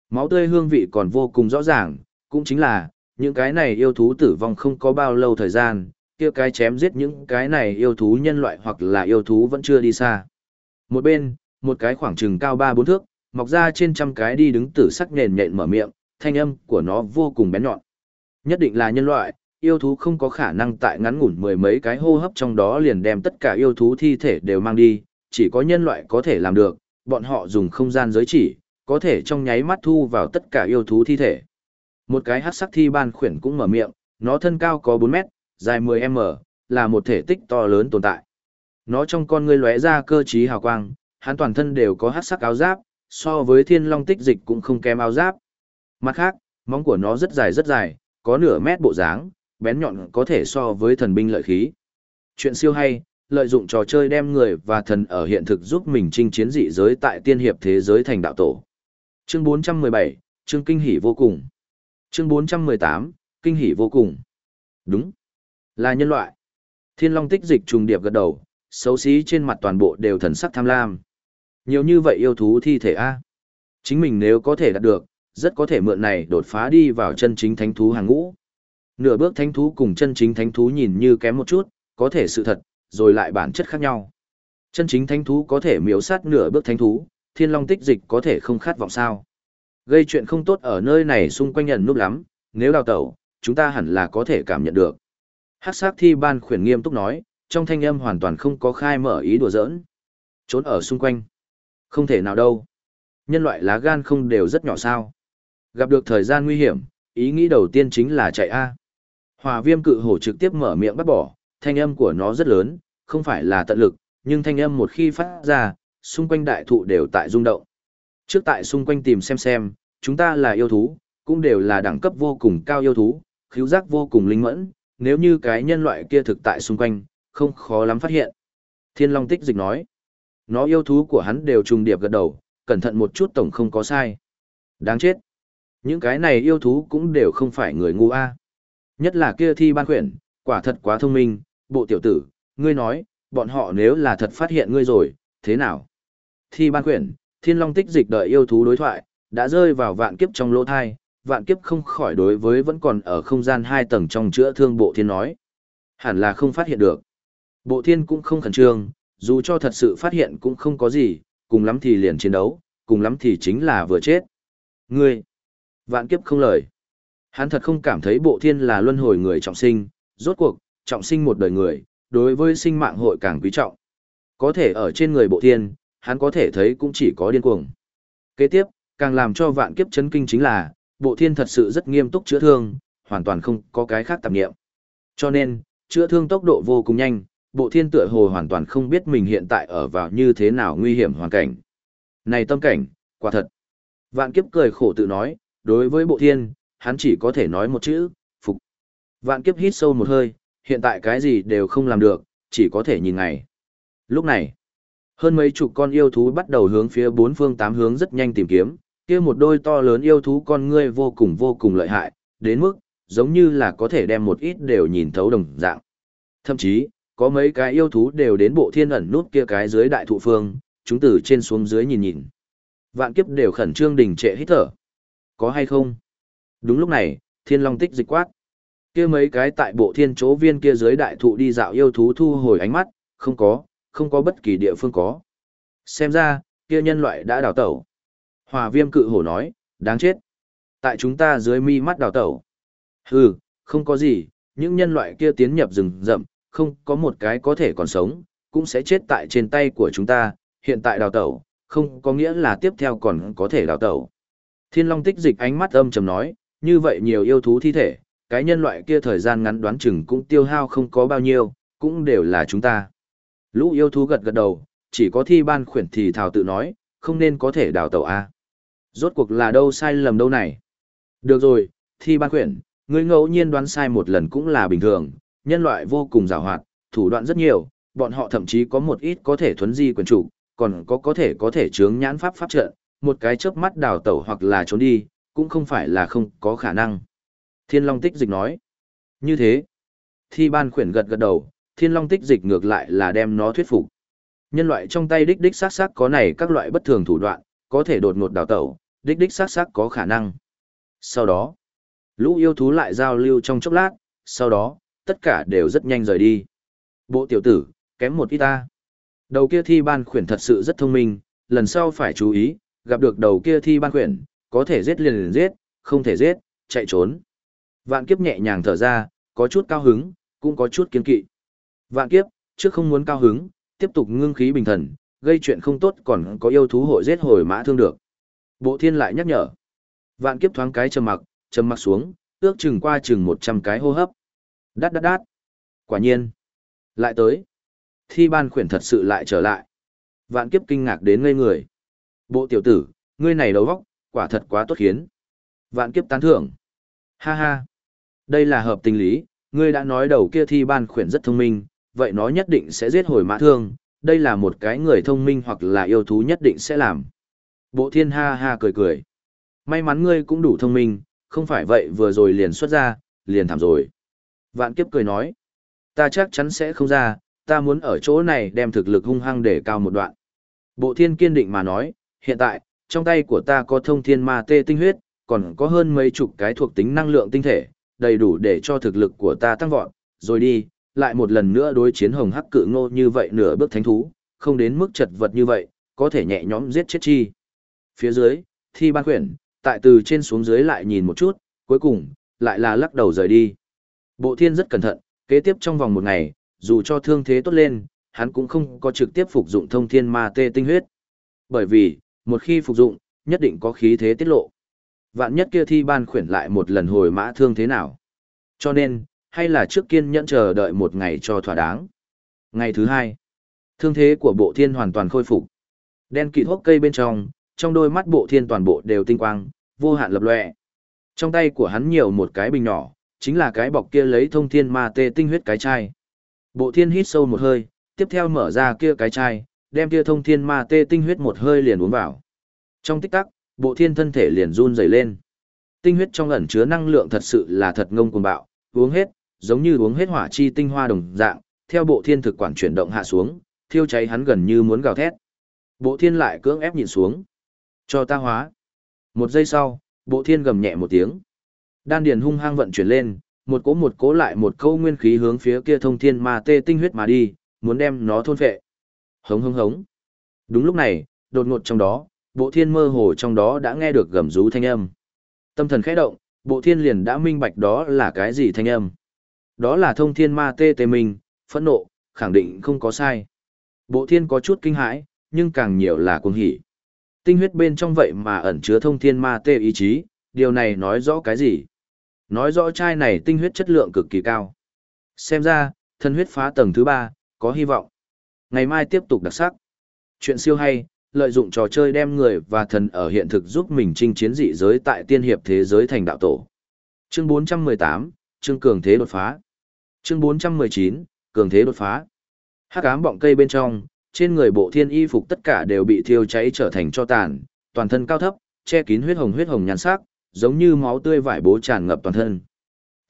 Máu tươi hương vị còn vô cùng rõ ràng, cũng chính là, những cái này yêu thú tử vong không có bao lâu thời gian, kia cái chém giết những cái này yêu thú nhân loại hoặc là yêu thú vẫn chưa đi xa. Một bên, một cái khoảng chừng cao 3-4 thước, mọc ra trên trăm cái đi đứng tử sắc nền nhện mở miệng, thanh âm của nó vô cùng bén nhọn. Nhất định là nhân loại, yêu thú không có khả năng tại ngắn ngủn mười mấy cái hô hấp trong đó liền đem tất cả yêu thú thi thể đều mang đi, chỉ có nhân loại có thể làm được, bọn họ dùng không gian giới chỉ, có thể trong nháy mắt thu vào tất cả yêu thú thi thể. Một cái hắc sắc thi ban khuyển cũng mở miệng, nó thân cao có 4 mét, dài 10m, là một thể tích to lớn tồn tại. Nó trong con ngươi lóe ra cơ trí hào quang, hắn toàn thân đều có hắc sắc áo giáp, so với thiên long tích dịch cũng không kém áo giáp. Mặt khác, móng của nó rất dài rất dài, có nửa mét bộ dáng, bén nhọn có thể so với thần binh lợi khí. Chuyện siêu hay, lợi dụng trò chơi đem người và thần ở hiện thực giúp mình chinh chiến dị giới tại tiên hiệp thế giới thành đạo tổ. Chương 417, chương kinh hỉ vô cùng. Chương 418, kinh hỉ vô cùng. Đúng, là nhân loại. Thiên Long tích dịch trùng điệp gật đầu, xấu xí trên mặt toàn bộ đều thần sắc tham lam. Nhiều như vậy yêu thú thi thể A. Chính mình nếu có thể đạt được, rất có thể mượn này đột phá đi vào chân chính thánh thú hàng ngũ. Nửa bước thánh thú cùng chân chính thánh thú nhìn như kém một chút, có thể sự thật, rồi lại bản chất khác nhau. Chân chính thánh thú có thể miếu sát nửa bước thánh thú, thiên long tích dịch có thể không khát vọng sao. Gây chuyện không tốt ở nơi này xung quanh nhận núp lắm, nếu đào tẩu, chúng ta hẳn là có thể cảm nhận được. Hát sát thi ban khuyển nghiêm túc nói, trong thanh âm hoàn toàn không có khai mở ý đùa giỡn. Trốn ở xung quanh. Không thể nào đâu. Nhân loại lá gan không đều rất nhỏ sao. Gặp được thời gian nguy hiểm, ý nghĩ đầu tiên chính là chạy A. Hòa viêm cự hổ trực tiếp mở miệng bắt bỏ, thanh âm của nó rất lớn, không phải là tận lực, nhưng thanh âm một khi phát ra, xung quanh đại thụ đều tại rung động. Trước tại xung quanh tìm xem xem, chúng ta là yêu thú, cũng đều là đẳng cấp vô cùng cao yêu thú, khíu giác vô cùng linh mẫn, nếu như cái nhân loại kia thực tại xung quanh, không khó lắm phát hiện. Thiên Long Tích Dịch nói, nó yêu thú của hắn đều trùng điệp gật đầu, cẩn thận một chút tổng không có sai. Đáng chết. Những cái này yêu thú cũng đều không phải người ngu a. Nhất là kia thi ban khuyển, quả thật quá thông minh, bộ tiểu tử, ngươi nói, bọn họ nếu là thật phát hiện ngươi rồi, thế nào? Thi ban quyển thiên long tích dịch đợi yêu thú đối thoại, đã rơi vào vạn kiếp trong lỗ thai, vạn kiếp không khỏi đối với vẫn còn ở không gian hai tầng trong chữa thương bộ thiên nói. Hẳn là không phát hiện được. Bộ thiên cũng không khẩn trương, dù cho thật sự phát hiện cũng không có gì, cùng lắm thì liền chiến đấu, cùng lắm thì chính là vừa chết. Ngươi, vạn kiếp không lời. Hắn thật không cảm thấy bộ thiên là luân hồi người trọng sinh, rốt cuộc, trọng sinh một đời người, đối với sinh mạng hội càng quý trọng. Có thể ở trên người bộ thiên, hắn có thể thấy cũng chỉ có điên cuồng. Kế tiếp, càng làm cho vạn kiếp chấn kinh chính là, bộ thiên thật sự rất nghiêm túc chữa thương, hoàn toàn không có cái khác tạp nghiệm. Cho nên, chữa thương tốc độ vô cùng nhanh, bộ thiên tựa hồ hoàn toàn không biết mình hiện tại ở vào như thế nào nguy hiểm hoàn cảnh. Này tâm cảnh, quả thật. Vạn kiếp cười khổ tự nói, đối với bộ thiên, hắn chỉ có thể nói một chữ, phục. Vạn kiếp hít sâu một hơi, hiện tại cái gì đều không làm được, chỉ có thể nhìn ngày. Lúc này, hơn mấy chục con yêu thú bắt đầu hướng phía bốn phương tám hướng rất nhanh tìm kiếm, kia một đôi to lớn yêu thú con ngươi vô cùng vô cùng lợi hại, đến mức, giống như là có thể đem một ít đều nhìn thấu đồng dạng. Thậm chí, có mấy cái yêu thú đều đến bộ thiên ẩn nút kia cái dưới đại thụ phương, chúng từ trên xuống dưới nhìn nhìn. Vạn kiếp đều khẩn trương đình trệ hít thở. Có hay không? Đúng lúc này, thiên long tích dịch quát. kia mấy cái tại bộ thiên chỗ viên kia dưới đại thụ đi dạo yêu thú thu hồi ánh mắt, không có, không có bất kỳ địa phương có. Xem ra, kia nhân loại đã đào tẩu. Hòa viêm cự hổ nói, đáng chết. Tại chúng ta dưới mi mắt đào tẩu. Hừ, không có gì, những nhân loại kia tiến nhập rừng rậm, không có một cái có thể còn sống, cũng sẽ chết tại trên tay của chúng ta, hiện tại đào tẩu, không có nghĩa là tiếp theo còn có thể đào tẩu. Thiên Long tích dịch ánh mắt âm trầm nói, như vậy nhiều yêu thú thi thể, cái nhân loại kia thời gian ngắn đoán chừng cũng tiêu hao không có bao nhiêu, cũng đều là chúng ta. Lũ yêu thú gật gật đầu, chỉ có thi ban khuyển thì thảo tự nói, không nên có thể đào tẩu A. Rốt cuộc là đâu sai lầm đâu này. Được rồi, thi ban khuyển, ngươi ngẫu nhiên đoán sai một lần cũng là bình thường, nhân loại vô cùng rào hoạt, thủ đoạn rất nhiều, bọn họ thậm chí có một ít có thể thuấn di quyền chủ, còn có có thể có thể chướng nhãn pháp pháp trận, một cái chớp mắt đào tẩu hoặc là trốn đi, cũng không phải là không có khả năng. Thiên Long Tích Dịch nói. Như thế, thi ban khuyển gật gật đầu, Thiên Long Tích Dịch ngược lại là đem nó thuyết phục. Nhân loại trong tay đích đích sát sát có này các loại bất thường thủ đoạn, có thể đột ngột đào tẩu, đích đích sát sát có khả năng. Sau đó, lũ yêu thú lại giao lưu trong chốc lát, sau đó, tất cả đều rất nhanh rời đi. Bộ tiểu tử, kém một ít ta. Đầu kia thi ban khuyển thật sự rất thông minh, lần sau phải chú ý, gặp được đầu kia thi ban khuyển, có thể giết liền liền giết, không thể giết, chạy trốn. Vạn kiếp nhẹ nhàng thở ra, có chút cao hứng, cũng có chút kiên kỵ. Vạn kiếp, trước không muốn cao hứng, tiếp tục ngưng khí bình thần, gây chuyện không tốt còn có yêu thú hội giết hồi mã thương được. Bộ thiên lại nhắc nhở. Vạn kiếp thoáng cái trầm mặc, trầm mặc xuống, ước chừng qua chừng 100 cái hô hấp. Đát đát đát. Quả nhiên. Lại tới. Thi ban khuyển thật sự lại trở lại. Vạn kiếp kinh ngạc đến ngây người. Bộ tiểu tử, ngươi này đầu vóc, quả thật quá tốt khiến. Vạn kiếp tán thưởng. Ha ha. Đây là hợp tình lý, ngươi đã nói đầu kia thi ban khuyển rất thông minh, vậy nó nhất định sẽ giết hồi mã thương, đây là một cái người thông minh hoặc là yêu thú nhất định sẽ làm. Bộ thiên ha ha cười cười. May mắn ngươi cũng đủ thông minh, không phải vậy vừa rồi liền xuất ra, liền thảm rồi. Vạn kiếp cười nói, ta chắc chắn sẽ không ra, ta muốn ở chỗ này đem thực lực hung hăng để cao một đoạn. Bộ thiên kiên định mà nói, hiện tại, trong tay của ta có thông thiên ma tê tinh huyết, còn có hơn mấy chục cái thuộc tính năng lượng tinh thể, đầy đủ để cho thực lực của ta tăng vọt, rồi đi, lại một lần nữa đối chiến hồng hắc cự ngô như vậy nửa bước thánh thú, không đến mức chật vật như vậy, có thể nhẹ nhõm giết chết chi. Phía dưới, thi ban quyển, tại từ trên xuống dưới lại nhìn một chút, cuối cùng, lại là lắc đầu rời đi. Bộ thiên rất cẩn thận, kế tiếp trong vòng một ngày, dù cho thương thế tốt lên, hắn cũng không có trực tiếp phục dụng thông thiên ma tê tinh huyết. Bởi vì, một khi phục dụng, nhất định có khí thế tiết lộ. Vạn nhất kia thi ban khuyển lại một lần hồi mã thương thế nào. Cho nên, hay là trước kiên nhẫn chờ đợi một ngày cho thỏa đáng. Ngày thứ hai, thương thế của bộ thiên hoàn toàn khôi phục. Đen kịt hốc cây bên trong, trong đôi mắt bộ thiên toàn bộ đều tinh quang, vô hạn lập lòe. Trong tay của hắn nhiều một cái bình nhỏ, chính là cái bọc kia lấy thông thiên ma tê tinh huyết cái chai. Bộ thiên hít sâu một hơi, tiếp theo mở ra kia cái chai, đem kia thông thiên ma tê tinh huyết một hơi liền uống vào. Trong tích tắc, bộ thiên thân thể liền run rẩy lên. Tinh huyết trong ẩn chứa năng lượng thật sự là thật ngông cuồng bạo, uống hết, giống như uống hết hỏa chi tinh hoa đồng dạng, theo bộ thiên thực quản chuyển động hạ xuống, thiêu cháy hắn gần như muốn gào thét. Bộ thiên lại cưỡng ép nhìn xuống. Cho ta hóa. Một giây sau, bộ thiên gầm nhẹ một tiếng. Đan điền hung hăng vận chuyển lên, một cố một cố lại một câu nguyên khí hướng phía kia thông thiên ma tê tinh huyết mà đi, muốn đem nó thôn phệ. Hống hống hống. Đúng lúc này, đột ngột trong đó, bộ thiên mơ hồ trong đó đã nghe được gầm rú thanh âm. Tâm thần khẽ động, bộ thiên liền đã minh bạch đó là cái gì thanh âm. Đó là thông thiên ma tê tê mình, phẫn nộ, khẳng định không có sai. Bộ thiên có chút kinh hãi, nhưng càng nhiều là cuồng hỉ. Tinh huyết bên trong vậy mà ẩn chứa thông thiên ma tê ý chí, điều này nói rõ cái gì? Nói rõ chai này tinh huyết chất lượng cực kỳ cao. Xem ra, thân huyết phá tầng thứ ba, có hy vọng. Ngày mai tiếp tục đặc sắc. Chuyện siêu hay, lợi dụng trò chơi đem người và thần ở hiện thực giúp mình chinh chiến dị giới tại tiên hiệp thế giới thành đạo tổ. Chương 418, chương cường thế đột phá. Chương 419, cường thế đột phá. Hắc ám bọng cây bên trong, trên người bộ thiên y phục tất cả đều bị thiêu cháy trở thành cho tàn, toàn thân cao thấp, che kín huyết hồng huyết hồng nhàn sắc, giống như máu tươi vải bố tràn ngập toàn thân.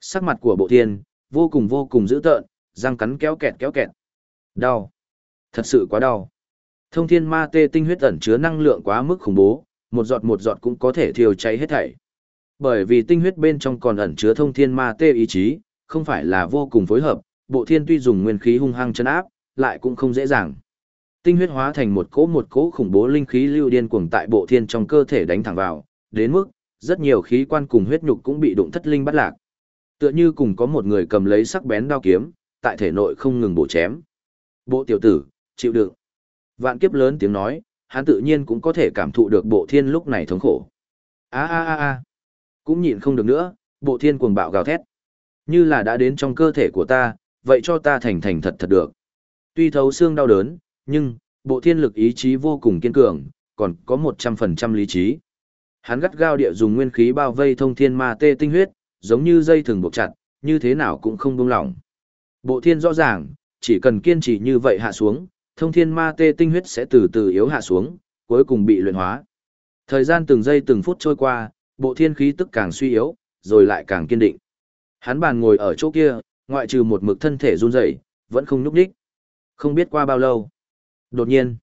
Sắc mặt của bộ thiên, vô cùng vô cùng dữ tợn, răng cắn kéo kẹt kéo kẹt. Đau. Thật sự quá đau. Thông thiên ma tê tinh huyết ẩn chứa năng lượng quá mức khủng bố, một giọt một giọt cũng có thể thiêu cháy hết thảy. Bởi vì tinh huyết bên trong còn ẩn chứa thông thiên ma tê ý chí, không phải là vô cùng phối hợp, bộ thiên tuy dùng nguyên khí hung hăng chấn áp, lại cũng không dễ dàng. Tinh huyết hóa thành một cỗ một cỗ khủng bố linh khí lưu điên cuồng tại bộ thiên trong cơ thể đánh thẳng vào, đến mức rất nhiều khí quan cùng huyết nhục cũng bị đụng thất linh bắt lạc. Tựa như cùng có một người cầm lấy sắc bén đao kiếm, tại thể nội không ngừng bổ chém. Bộ tiểu tử, chịu đựng. Vạn kiếp lớn tiếng nói, hắn tự nhiên cũng có thể cảm thụ được bộ thiên lúc này thống khổ. A a a a. Cũng nhịn không được nữa, bộ thiên cuồng bạo gào thét. Như là đã đến trong cơ thể của ta, vậy cho ta thành thành thật thật được. Tuy thấu xương đau đớn, nhưng, bộ thiên lực ý chí vô cùng kiên cường, còn có 100% lý trí. Hắn gắt gao địa dùng nguyên khí bao vây thông thiên ma tê tinh huyết, giống như dây thừng buộc chặt, như thế nào cũng không buông lỏng. Bộ thiên rõ ràng, chỉ cần kiên trì như vậy hạ xuống, thông thiên ma tê tinh huyết sẽ từ từ yếu hạ xuống, cuối cùng bị luyện hóa. Thời gian từng giây từng phút trôi qua, bộ thiên khí tức càng suy yếu, rồi lại càng kiên định. Hắn bàn ngồi ở chỗ kia, ngoại trừ một mực thân thể run rẩy, vẫn không nhúc nhích. Không biết qua bao lâu. Đột nhiên,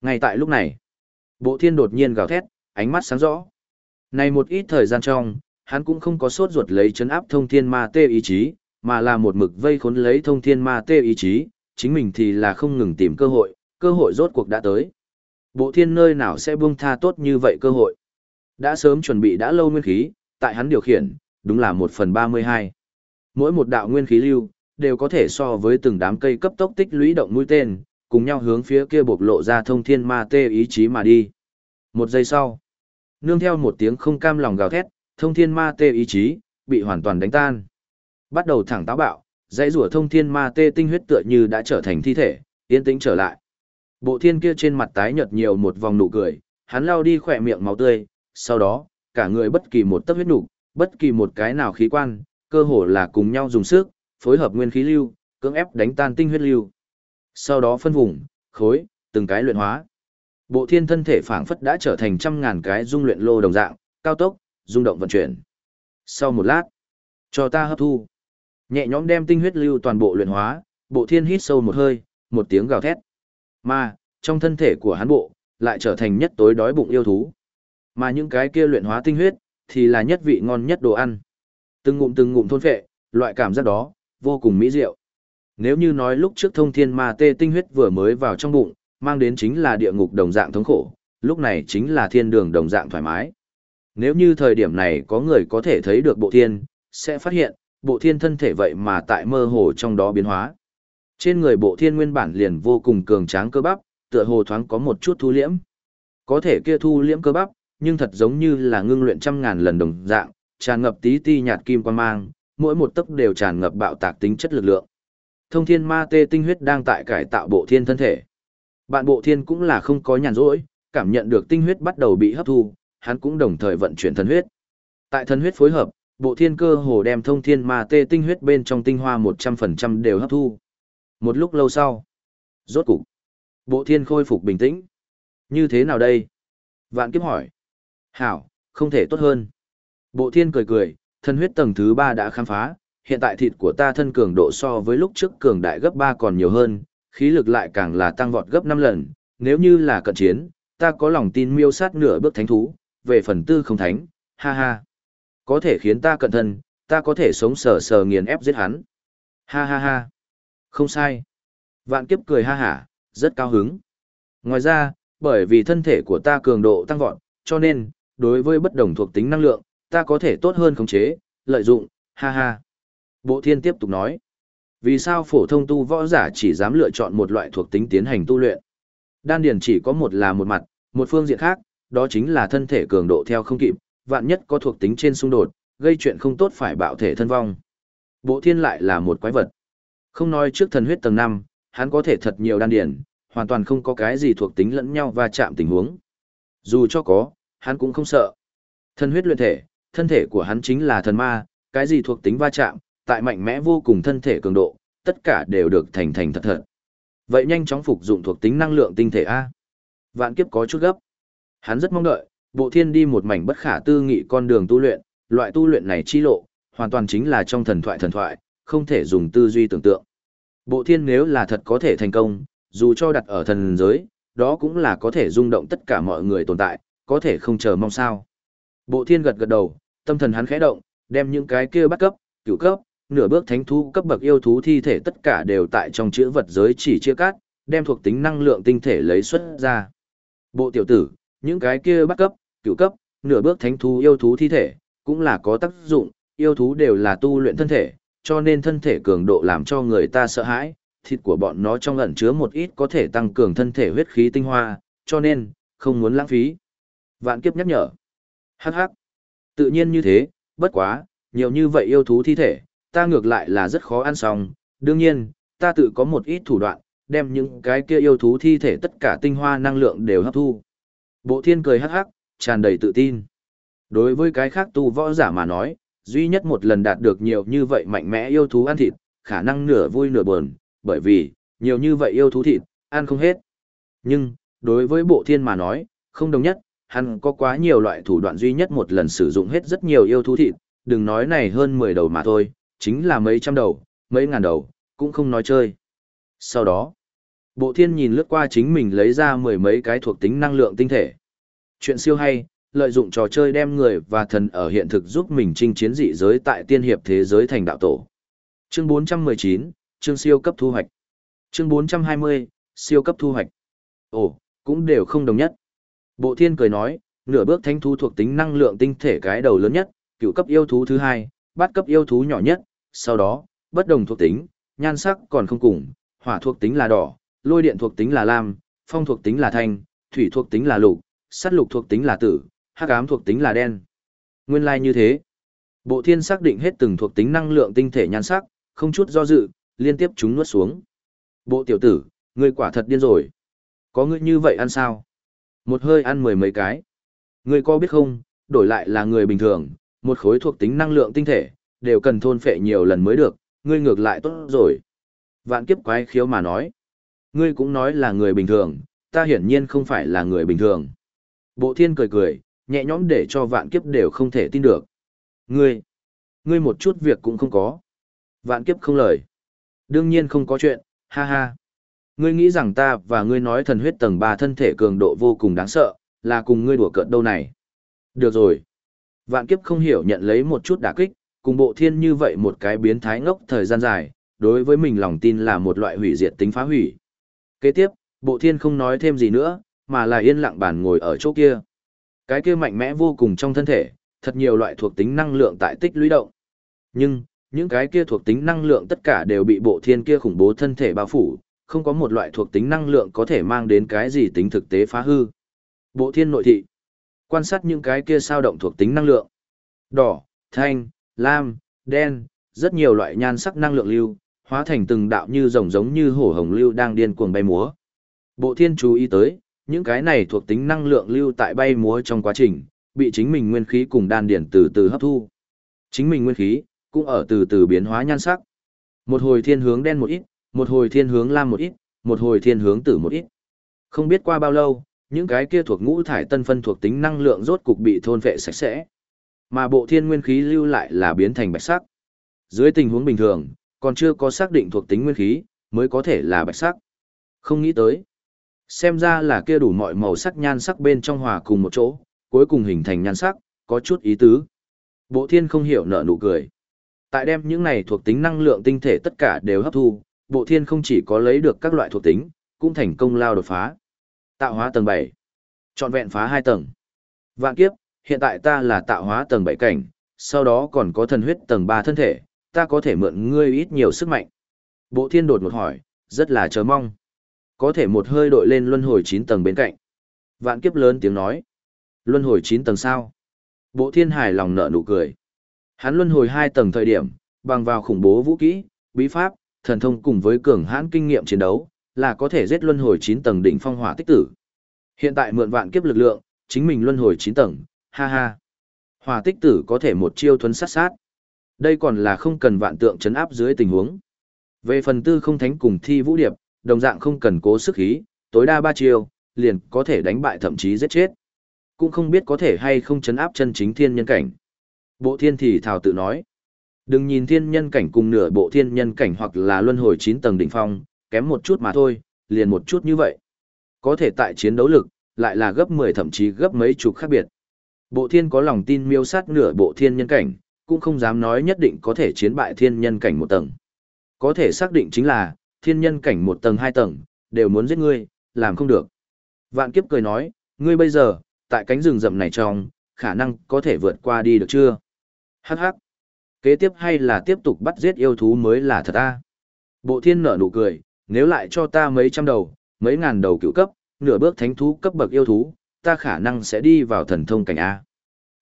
ngay tại lúc này, bộ thiên đột nhiên gào thét, ánh mắt sáng rõ. Này một ít thời gian trong, hắn cũng không có sốt ruột lấy chấn áp thông thiên ma tê ý chí, mà là một mực vây khốn lấy thông thiên ma tê ý chí, chính mình thì là không ngừng tìm cơ hội, cơ hội rốt cuộc đã tới. Bộ thiên nơi nào sẽ buông tha tốt như vậy cơ hội. Đã sớm chuẩn bị đã lâu nguyên khí, tại hắn điều khiển, đúng là một phần ba mươi hai. Mỗi một đạo nguyên khí lưu, đều có thể so với từng đám cây cấp tốc tích lũy động mũi tên, cùng nhau hướng phía kia bộc lộ ra thông thiên ma tê ý chí mà đi. Một giây sau, nương theo một tiếng không cam lòng gào thét, thông thiên ma tê ý chí, bị hoàn toàn đánh tan. Bắt đầu thẳng táo bạo, dãy rùa thông thiên ma tê tinh huyết tựa như đã trở thành thi thể, yên tĩnh trở lại. Bộ thiên kia trên mặt tái nhợt nhiều một vòng nụ cười, hắn lao đi khỏe miệng máu tươi, sau đó, cả người bất kỳ một tấc huyết nục, bất kỳ một cái nào khí quan, cơ hồ là cùng nhau dùng sức, phối hợp nguyên khí lưu, cưỡng ép đánh tan tinh huyết lưu. Sau đó phân vùng, khối, từng cái luyện hóa. Bộ thiên thân thể phảng phất đã trở thành trăm ngàn cái dung luyện lô đồng dạng, cao tốc, rung động vận chuyển. Sau một lát, cho ta hấp thu. Nhẹ nhõm đem tinh huyết lưu toàn bộ luyện hóa, bộ thiên hít sâu một hơi, một tiếng gào thét. Mà, trong thân thể của hắn bộ, lại trở thành nhất tối đói bụng yêu thú. Mà những cái kia luyện hóa tinh huyết, thì là nhất vị ngon nhất đồ ăn. Từng ngụm từng ngụm thôn phệ, loại cảm giác đó, vô cùng mỹ diệu. Nếu như nói lúc trước thông thiên ma tê tinh huyết vừa mới vào trong bụng, mang đến chính là địa ngục đồng dạng thống khổ, lúc này chính là thiên đường đồng dạng thoải mái. Nếu như thời điểm này có người có thể thấy được bộ thiên, sẽ phát hiện, bộ thiên thân thể vậy mà tại mơ hồ trong đó biến hóa. Trên người bộ thiên nguyên bản liền vô cùng cường tráng cơ bắp, tựa hồ thoáng có một chút thu liễm. Có thể kia thu liễm cơ bắp, nhưng thật giống như là ngưng luyện trăm ngàn lần đồng dạng, tràn ngập tí ti nhạt kim quang mang, mỗi một tấc đều tràn ngập bạo tạc tính chất lực lượng. Thông thiên ma tê tinh huyết đang tại cải tạo bộ thiên thân thể. Bạn bộ thiên cũng là không có nhàn rỗi, cảm nhận được tinh huyết bắt đầu bị hấp thu, hắn cũng đồng thời vận chuyển thần huyết. Tại thần huyết phối hợp, bộ thiên cơ hồ đem thông thiên ma tê tinh huyết bên trong tinh hoa 100% đều hấp thu. Một lúc lâu sau, rốt cục, bộ thiên khôi phục bình tĩnh. Như thế nào đây? Vạn kiếp hỏi. Hảo, không thể tốt hơn. Bộ thiên cười cười, thân huyết tầng thứ 3 đã khám phá, hiện tại thịt của ta thân cường độ so với lúc trước cường đại gấp 3 còn nhiều hơn, khí lực lại càng là tăng vọt gấp 5 lần, nếu như là cận chiến, ta có lòng tin miêu sát nửa bước thánh thú, về phần tư không thánh, ha ha. Có thể khiến ta cận thân, ta có thể sống sờ sờ nghiền ép giết hắn. Ha ha ha. Không sai. Vạn kiếp cười ha hả, rất cao hứng. Ngoài ra, bởi vì thân thể của ta cường độ tăng vọt, cho nên, đối với bất đồng thuộc tính năng lượng, ta có thể tốt hơn khống chế, lợi dụng, ha ha. Bộ thiên tiếp tục nói. Vì sao phổ thông tu võ giả chỉ dám lựa chọn một loại thuộc tính tiến hành tu luyện? Đan điền chỉ có một là một mặt, một phương diện khác, đó chính là thân thể cường độ theo không kịp, vạn nhất có thuộc tính trên xung đột, gây chuyện không tốt phải bạo thể thân vong. Bộ thiên lại là một quái vật. Không nói trước thần huyết tầng 5, hắn có thể thật nhiều đan điền, hoàn toàn không có cái gì thuộc tính lẫn nhau và chạm tình huống. Dù cho có, hắn cũng không sợ. Thân huyết luyện thể, thân thể của hắn chính là thần ma, cái gì thuộc tính va chạm, tại mạnh mẽ vô cùng thân thể cường độ, tất cả đều được thành thành thật thật. Vậy nhanh chóng phục dụng thuộc tính năng lượng tinh thể A. Vạn kiếp có chút gấp. Hắn rất mong đợi, bộ thiên đi một mảnh bất khả tư nghị con đường tu luyện, loại tu luyện này chi lộ, hoàn toàn chính là trong thần thoại thần thoại, không thể dùng tư duy tưởng tượng. Bộ thiên nếu là thật có thể thành công, dù cho đặt ở thần giới, đó cũng là có thể rung động tất cả mọi người tồn tại, có thể không chờ mong sao. Bộ thiên gật gật đầu, tâm thần hắn khẽ động, đem những cái kia bắt cấp, cửu cấp, nửa bước thánh thú cấp bậc yêu thú thi thể tất cả đều tại trong chữ vật giới chỉ chia cắt, đem thuộc tính năng lượng tinh thể lấy xuất ra. Bộ tiểu tử, những cái kia bắt cấp, cửu cấp, nửa bước thánh thú yêu thú thi thể, cũng là có tác dụng, yêu thú đều là tu luyện thân thể, cho nên thân thể cường độ làm cho người ta sợ hãi, thịt của bọn nó trong ẩn chứa một ít có thể tăng cường thân thể huyết khí tinh hoa, cho nên, không muốn lãng phí. Vạn kiếp nhắc nhở. Hắc hắc. Tự nhiên như thế, bất quá, nhiều như vậy yêu thú thi thể, ta ngược lại là rất khó ăn xong, đương nhiên, ta tự có một ít thủ đoạn, đem những cái kia yêu thú thi thể tất cả tinh hoa năng lượng đều hấp thu. Bộ thiên cười hắc hắc, tràn đầy tự tin. Đối với cái khác tu võ giả mà nói, duy nhất một lần đạt được nhiều như vậy mạnh mẽ yêu thú ăn thịt, khả năng nửa vui nửa buồn, bởi vì, nhiều như vậy yêu thú thịt, ăn không hết. Nhưng, đối với bộ thiên mà nói, không đồng nhất, hắn có quá nhiều loại thủ đoạn duy nhất một lần sử dụng hết rất nhiều yêu thú thịt, đừng nói này hơn 10 đầu mà thôi, chính là mấy trăm đầu, mấy ngàn đầu, cũng không nói chơi. Sau đó, bộ thiên nhìn lướt qua chính mình lấy ra mười mấy cái thuộc tính năng lượng tinh thể. Chuyện siêu hay, lợi dụng trò chơi đem người và thần ở hiện thực giúp mình chinh chiến dị giới tại tiên hiệp thế giới thành đạo tổ. Chương 419, chương siêu cấp thu hoạch. Chương 420, siêu cấp thu hoạch. Ồ, cũng đều không đồng nhất. Bộ thiên cười nói, nửa bước Thánh thú thuộc tính năng lượng tinh thể cái đầu lớn nhất, cựu cấp yêu thú thứ hai, bát cấp yêu thú nhỏ nhất, sau đó, bất đồng thuộc tính, nhan sắc còn không cùng, hỏa thuộc tính là đỏ, lôi điện thuộc tính là lam, phong thuộc tính là thanh, thủy thuộc tính là lục, sắt lục thuộc tính là tử, hắc ám thuộc tính là đen. Nguyên lai like như thế. Bộ thiên xác định hết từng thuộc tính năng lượng tinh thể nhan sắc, không chút do dự, liên tiếp chúng nuốt xuống. Bộ tiểu tử, ngươi quả thật điên rồi. Có ngươi như vậy ăn sao? Một hơi ăn mười mấy cái. Ngươi có biết không, đổi lại là người bình thường, một khối thuộc tính năng lượng tinh thể, đều cần thôn phệ nhiều lần mới được, ngươi ngược lại tốt rồi. Vạn kiếp quái khiếu mà nói. Ngươi cũng nói là người bình thường, ta hiển nhiên không phải là người bình thường. Bộ thiên cười cười, nhẹ nhõm để cho vạn kiếp đều không thể tin được. Ngươi, ngươi một chút việc cũng không có. Vạn kiếp không lời. Đương nhiên không có chuyện, ha ha. Ngươi nghĩ rằng ta và ngươi nói thần huyết tầng 3 thân thể cường độ vô cùng đáng sợ, là cùng ngươi đùa cợt đâu này. Được rồi. Vạn kiếp không hiểu nhận lấy một chút đả kích, cùng bộ thiên như vậy một cái biến thái ngốc thời gian dài, đối với mình lòng tin là một loại hủy diệt tính phá hủy. Kế tiếp, bộ thiên không nói thêm gì nữa, mà là yên lặng bàn ngồi ở chỗ kia. Cái kia mạnh mẽ vô cùng trong thân thể, thật nhiều loại thuộc tính năng lượng tại tích lũy động. Nhưng, những cái kia thuộc tính năng lượng tất cả đều bị bộ thiên kia khủng bố thân thể bao phủ, không có một loại thuộc tính năng lượng có thể mang đến cái gì tính thực tế phá hư. Bộ thiên nội thị. Quan sát những cái kia sao động thuộc tính năng lượng. Đỏ, thanh, lam, đen, rất nhiều loại nhan sắc năng lượng lưu, hóa thành từng đạo như rồng giống như hổ hồng lưu đang điên cuồng bay múa. Bộ thiên chú ý tới, những cái này thuộc tính năng lượng lưu tại bay múa trong quá trình, bị chính mình nguyên khí cùng đan điển từ từ hấp thu. Chính mình nguyên khí, cũng ở từ từ biến hóa nhan sắc. Một hồi thiên hướng đen một ít, một hồi thiên hướng lam một ít, một hồi thiên hướng tử một ít. Không biết qua bao lâu, những cái kia thuộc ngũ thải tân phân thuộc tính năng lượng rốt cục bị thôn vệ sạch sẽ. Mà bộ thiên nguyên khí lưu lại là biến thành bạch sắc. Dưới tình huống bình thường, còn chưa có xác định thuộc tính nguyên khí, mới có thể là bạch sắc. Không nghĩ tới. Xem ra là kia đủ mọi màu sắc nhan sắc bên trong hòa cùng một chỗ, cuối cùng hình thành nhan sắc, có chút ý tứ. Bộ thiên không hiểu nở nụ cười. Tại đem những này thuộc tính năng lượng tinh thể tất cả đều hấp thu, bộ thiên không chỉ có lấy được các loại thuộc tính, cũng thành công lao đột phá. Tạo hóa tầng 7. Chọn vẹn phá 2 tầng. Vạn kiếp, hiện tại ta là tạo hóa tầng 7 cảnh, sau đó còn có thần huyết tầng 3 thân thể, ta có thể mượn ngươi ít nhiều sức mạnh. Bộ thiên đột một hỏi, rất là chờ mong. Có thể một hơi đội lên luân hồi 9 tầng bên cạnh. Vạn kiếp lớn tiếng nói. Luân hồi 9 tầng sao? Bộ thiên hài lòng nở nụ cười. Hắn luân hồi 2 tầng thời điểm, bằng vào khủng bố vũ kỹ, bí pháp, thần thông cùng với cường hãn kinh nghiệm chiến đấu, là có thể giết luân hồi 9 tầng đỉnh phong hỏa tích tử. Hiện tại mượn vạn kiếp lực lượng, chính mình luân hồi 9 tầng, ha ha. Hỏa tích tử có thể một chiêu thuấn sát sát. Đây còn là không cần vạn tượng chấn áp dưới tình huống. Về phần tư không thánh cùng thi vũ điệp, đồng dạng không cần cố sức khí, tối đa ba chiêu, liền có thể đánh bại thậm chí giết chết. Cũng không biết có thể hay không chấn áp chân chính thiên nhân cảnh. Bộ thiên thì thảo tự nói. Đừng nhìn thiên nhân cảnh cùng nửa bộ thiên nhân cảnh hoặc là luân hồi 9 tầng đỉnh phong, kém một chút mà thôi, liền một chút như vậy. Có thể tại chiến đấu lực, lại là gấp 10 thậm chí gấp mấy chục khác biệt. Bộ thiên có lòng tin miêu sát nửa bộ thiên nhân cảnh, cũng không dám nói nhất định có thể chiến bại thiên nhân cảnh một tầng. Có thể xác định chính là, thiên nhân cảnh một tầng hai tầng, đều muốn giết ngươi, làm không được. Vạn kiếp cười nói, ngươi bây giờ, tại cánh rừng rậm này trong, khả năng có thể vượt qua đi được chưa? Hắc hắc. Kế tiếp hay là tiếp tục bắt giết yêu thú mới là thật ta. Bộ thiên nở nụ cười, nếu lại cho ta mấy trăm đầu, mấy ngàn đầu cựu cấp, nửa bước thánh thú cấp bậc yêu thú, ta khả năng sẽ đi vào thần thông cảnh A.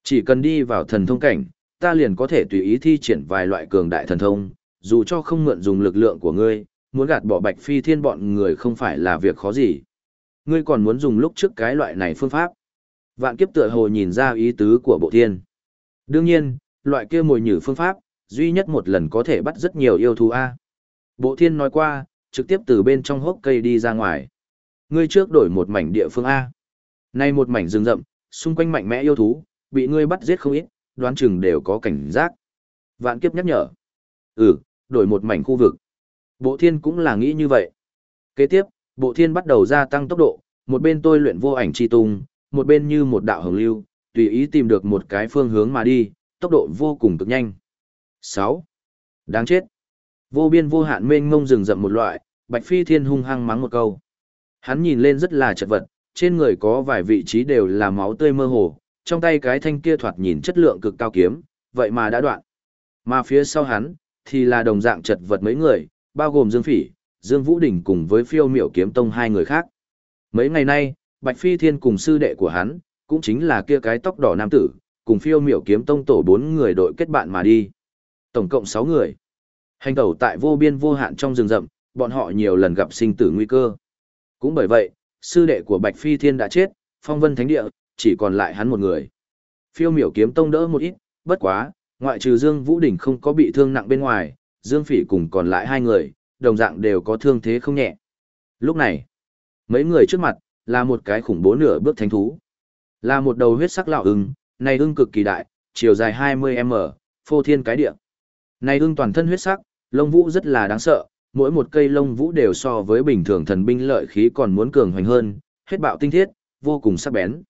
Chỉ cần đi vào thần thông cảnh, ta liền có thể tùy ý thi triển vài loại cường đại thần thông, dù cho không mượn dùng lực lượng của ngươi, muốn gạt bỏ bạch phi thiên bọn người không phải là việc khó gì. Ngươi còn muốn dùng lúc trước cái loại này phương pháp. Vạn kiếp tựa hồ nhìn ra ý tứ của bộ thiên. Đương nhiên, loại kia mồi nhử phương pháp, duy nhất một lần có thể bắt rất nhiều yêu thú A. Bộ thiên nói qua, trực tiếp từ bên trong hốc cây đi ra ngoài. Ngươi trước đổi một mảnh địa phương A. Nay một mảnh rừng rậm, xung quanh mạnh mẽ yêu thú, bị ngươi bắt giết không ít, đoán chừng đều có cảnh giác. Vạn kiếp nhắc nhở. Ừ, đổi một mảnh khu vực. Bộ thiên cũng là nghĩ như vậy. Kế tiếp, bộ thiên bắt đầu gia tăng tốc độ, một bên tôi luyện vô ảnh chi tung, một bên như một đạo hồng lưu, tùy ý tìm được một cái phương hướng mà đi, tốc độ vô cùng cực nhanh. 6. Đáng chết. Vô biên vô hạn mênh mông rừng rậm một loại, Bạch Phi Thiên hung hăng mắng một câu. Hắn nhìn lên rất là chật vật, trên người có vài vị trí đều là máu tươi mơ hồ, trong tay cái thanh kia thoạt nhìn chất lượng cực cao kiếm, vậy mà đã đoạn. Mà phía sau hắn, thì là đồng dạng chật vật mấy người, bao gồm Dương Phỉ, Dương Vũ Đình cùng với phiêu miểu kiếm tông hai người khác. Mấy ngày nay, Bạch Phi Thiên cùng sư đệ của hắn, cũng chính là kia cái tóc đỏ nam tử, cùng phiêu miểu kiếm tông tổ bốn người đội kết bạn mà đi. Tổng cộng 6 người. Hành tẩu tại vô biên vô hạn trong rừng rậm, bọn họ nhiều lần gặp sinh tử nguy cơ. Cũng bởi vậy, sư đệ của Bạch Phi Thiên đã chết, phong vân thánh địa, chỉ còn lại hắn một người. Phiêu miểu kiếm tông đỡ một ít, bất quá, ngoại trừ Dương Vũ Đình không có bị thương nặng bên ngoài, Dương Phỉ cùng còn lại hai người, đồng dạng đều có thương thế không nhẹ. Lúc này, mấy người trước mặt, là một cái khủng bố nửa bước thánh thú. Là một đầu huyết sắc lão ưng, này ưng cực kỳ đại, chiều dài 20m, phô thiên cái địa. Này ưng toàn thân huyết sắc, lông vũ rất là đáng sợ, mỗi một cây lông vũ đều so với bình thường thần binh lợi khí còn muốn cường hoành hơn, hết bạo tinh thiết, vô cùng sắc bén.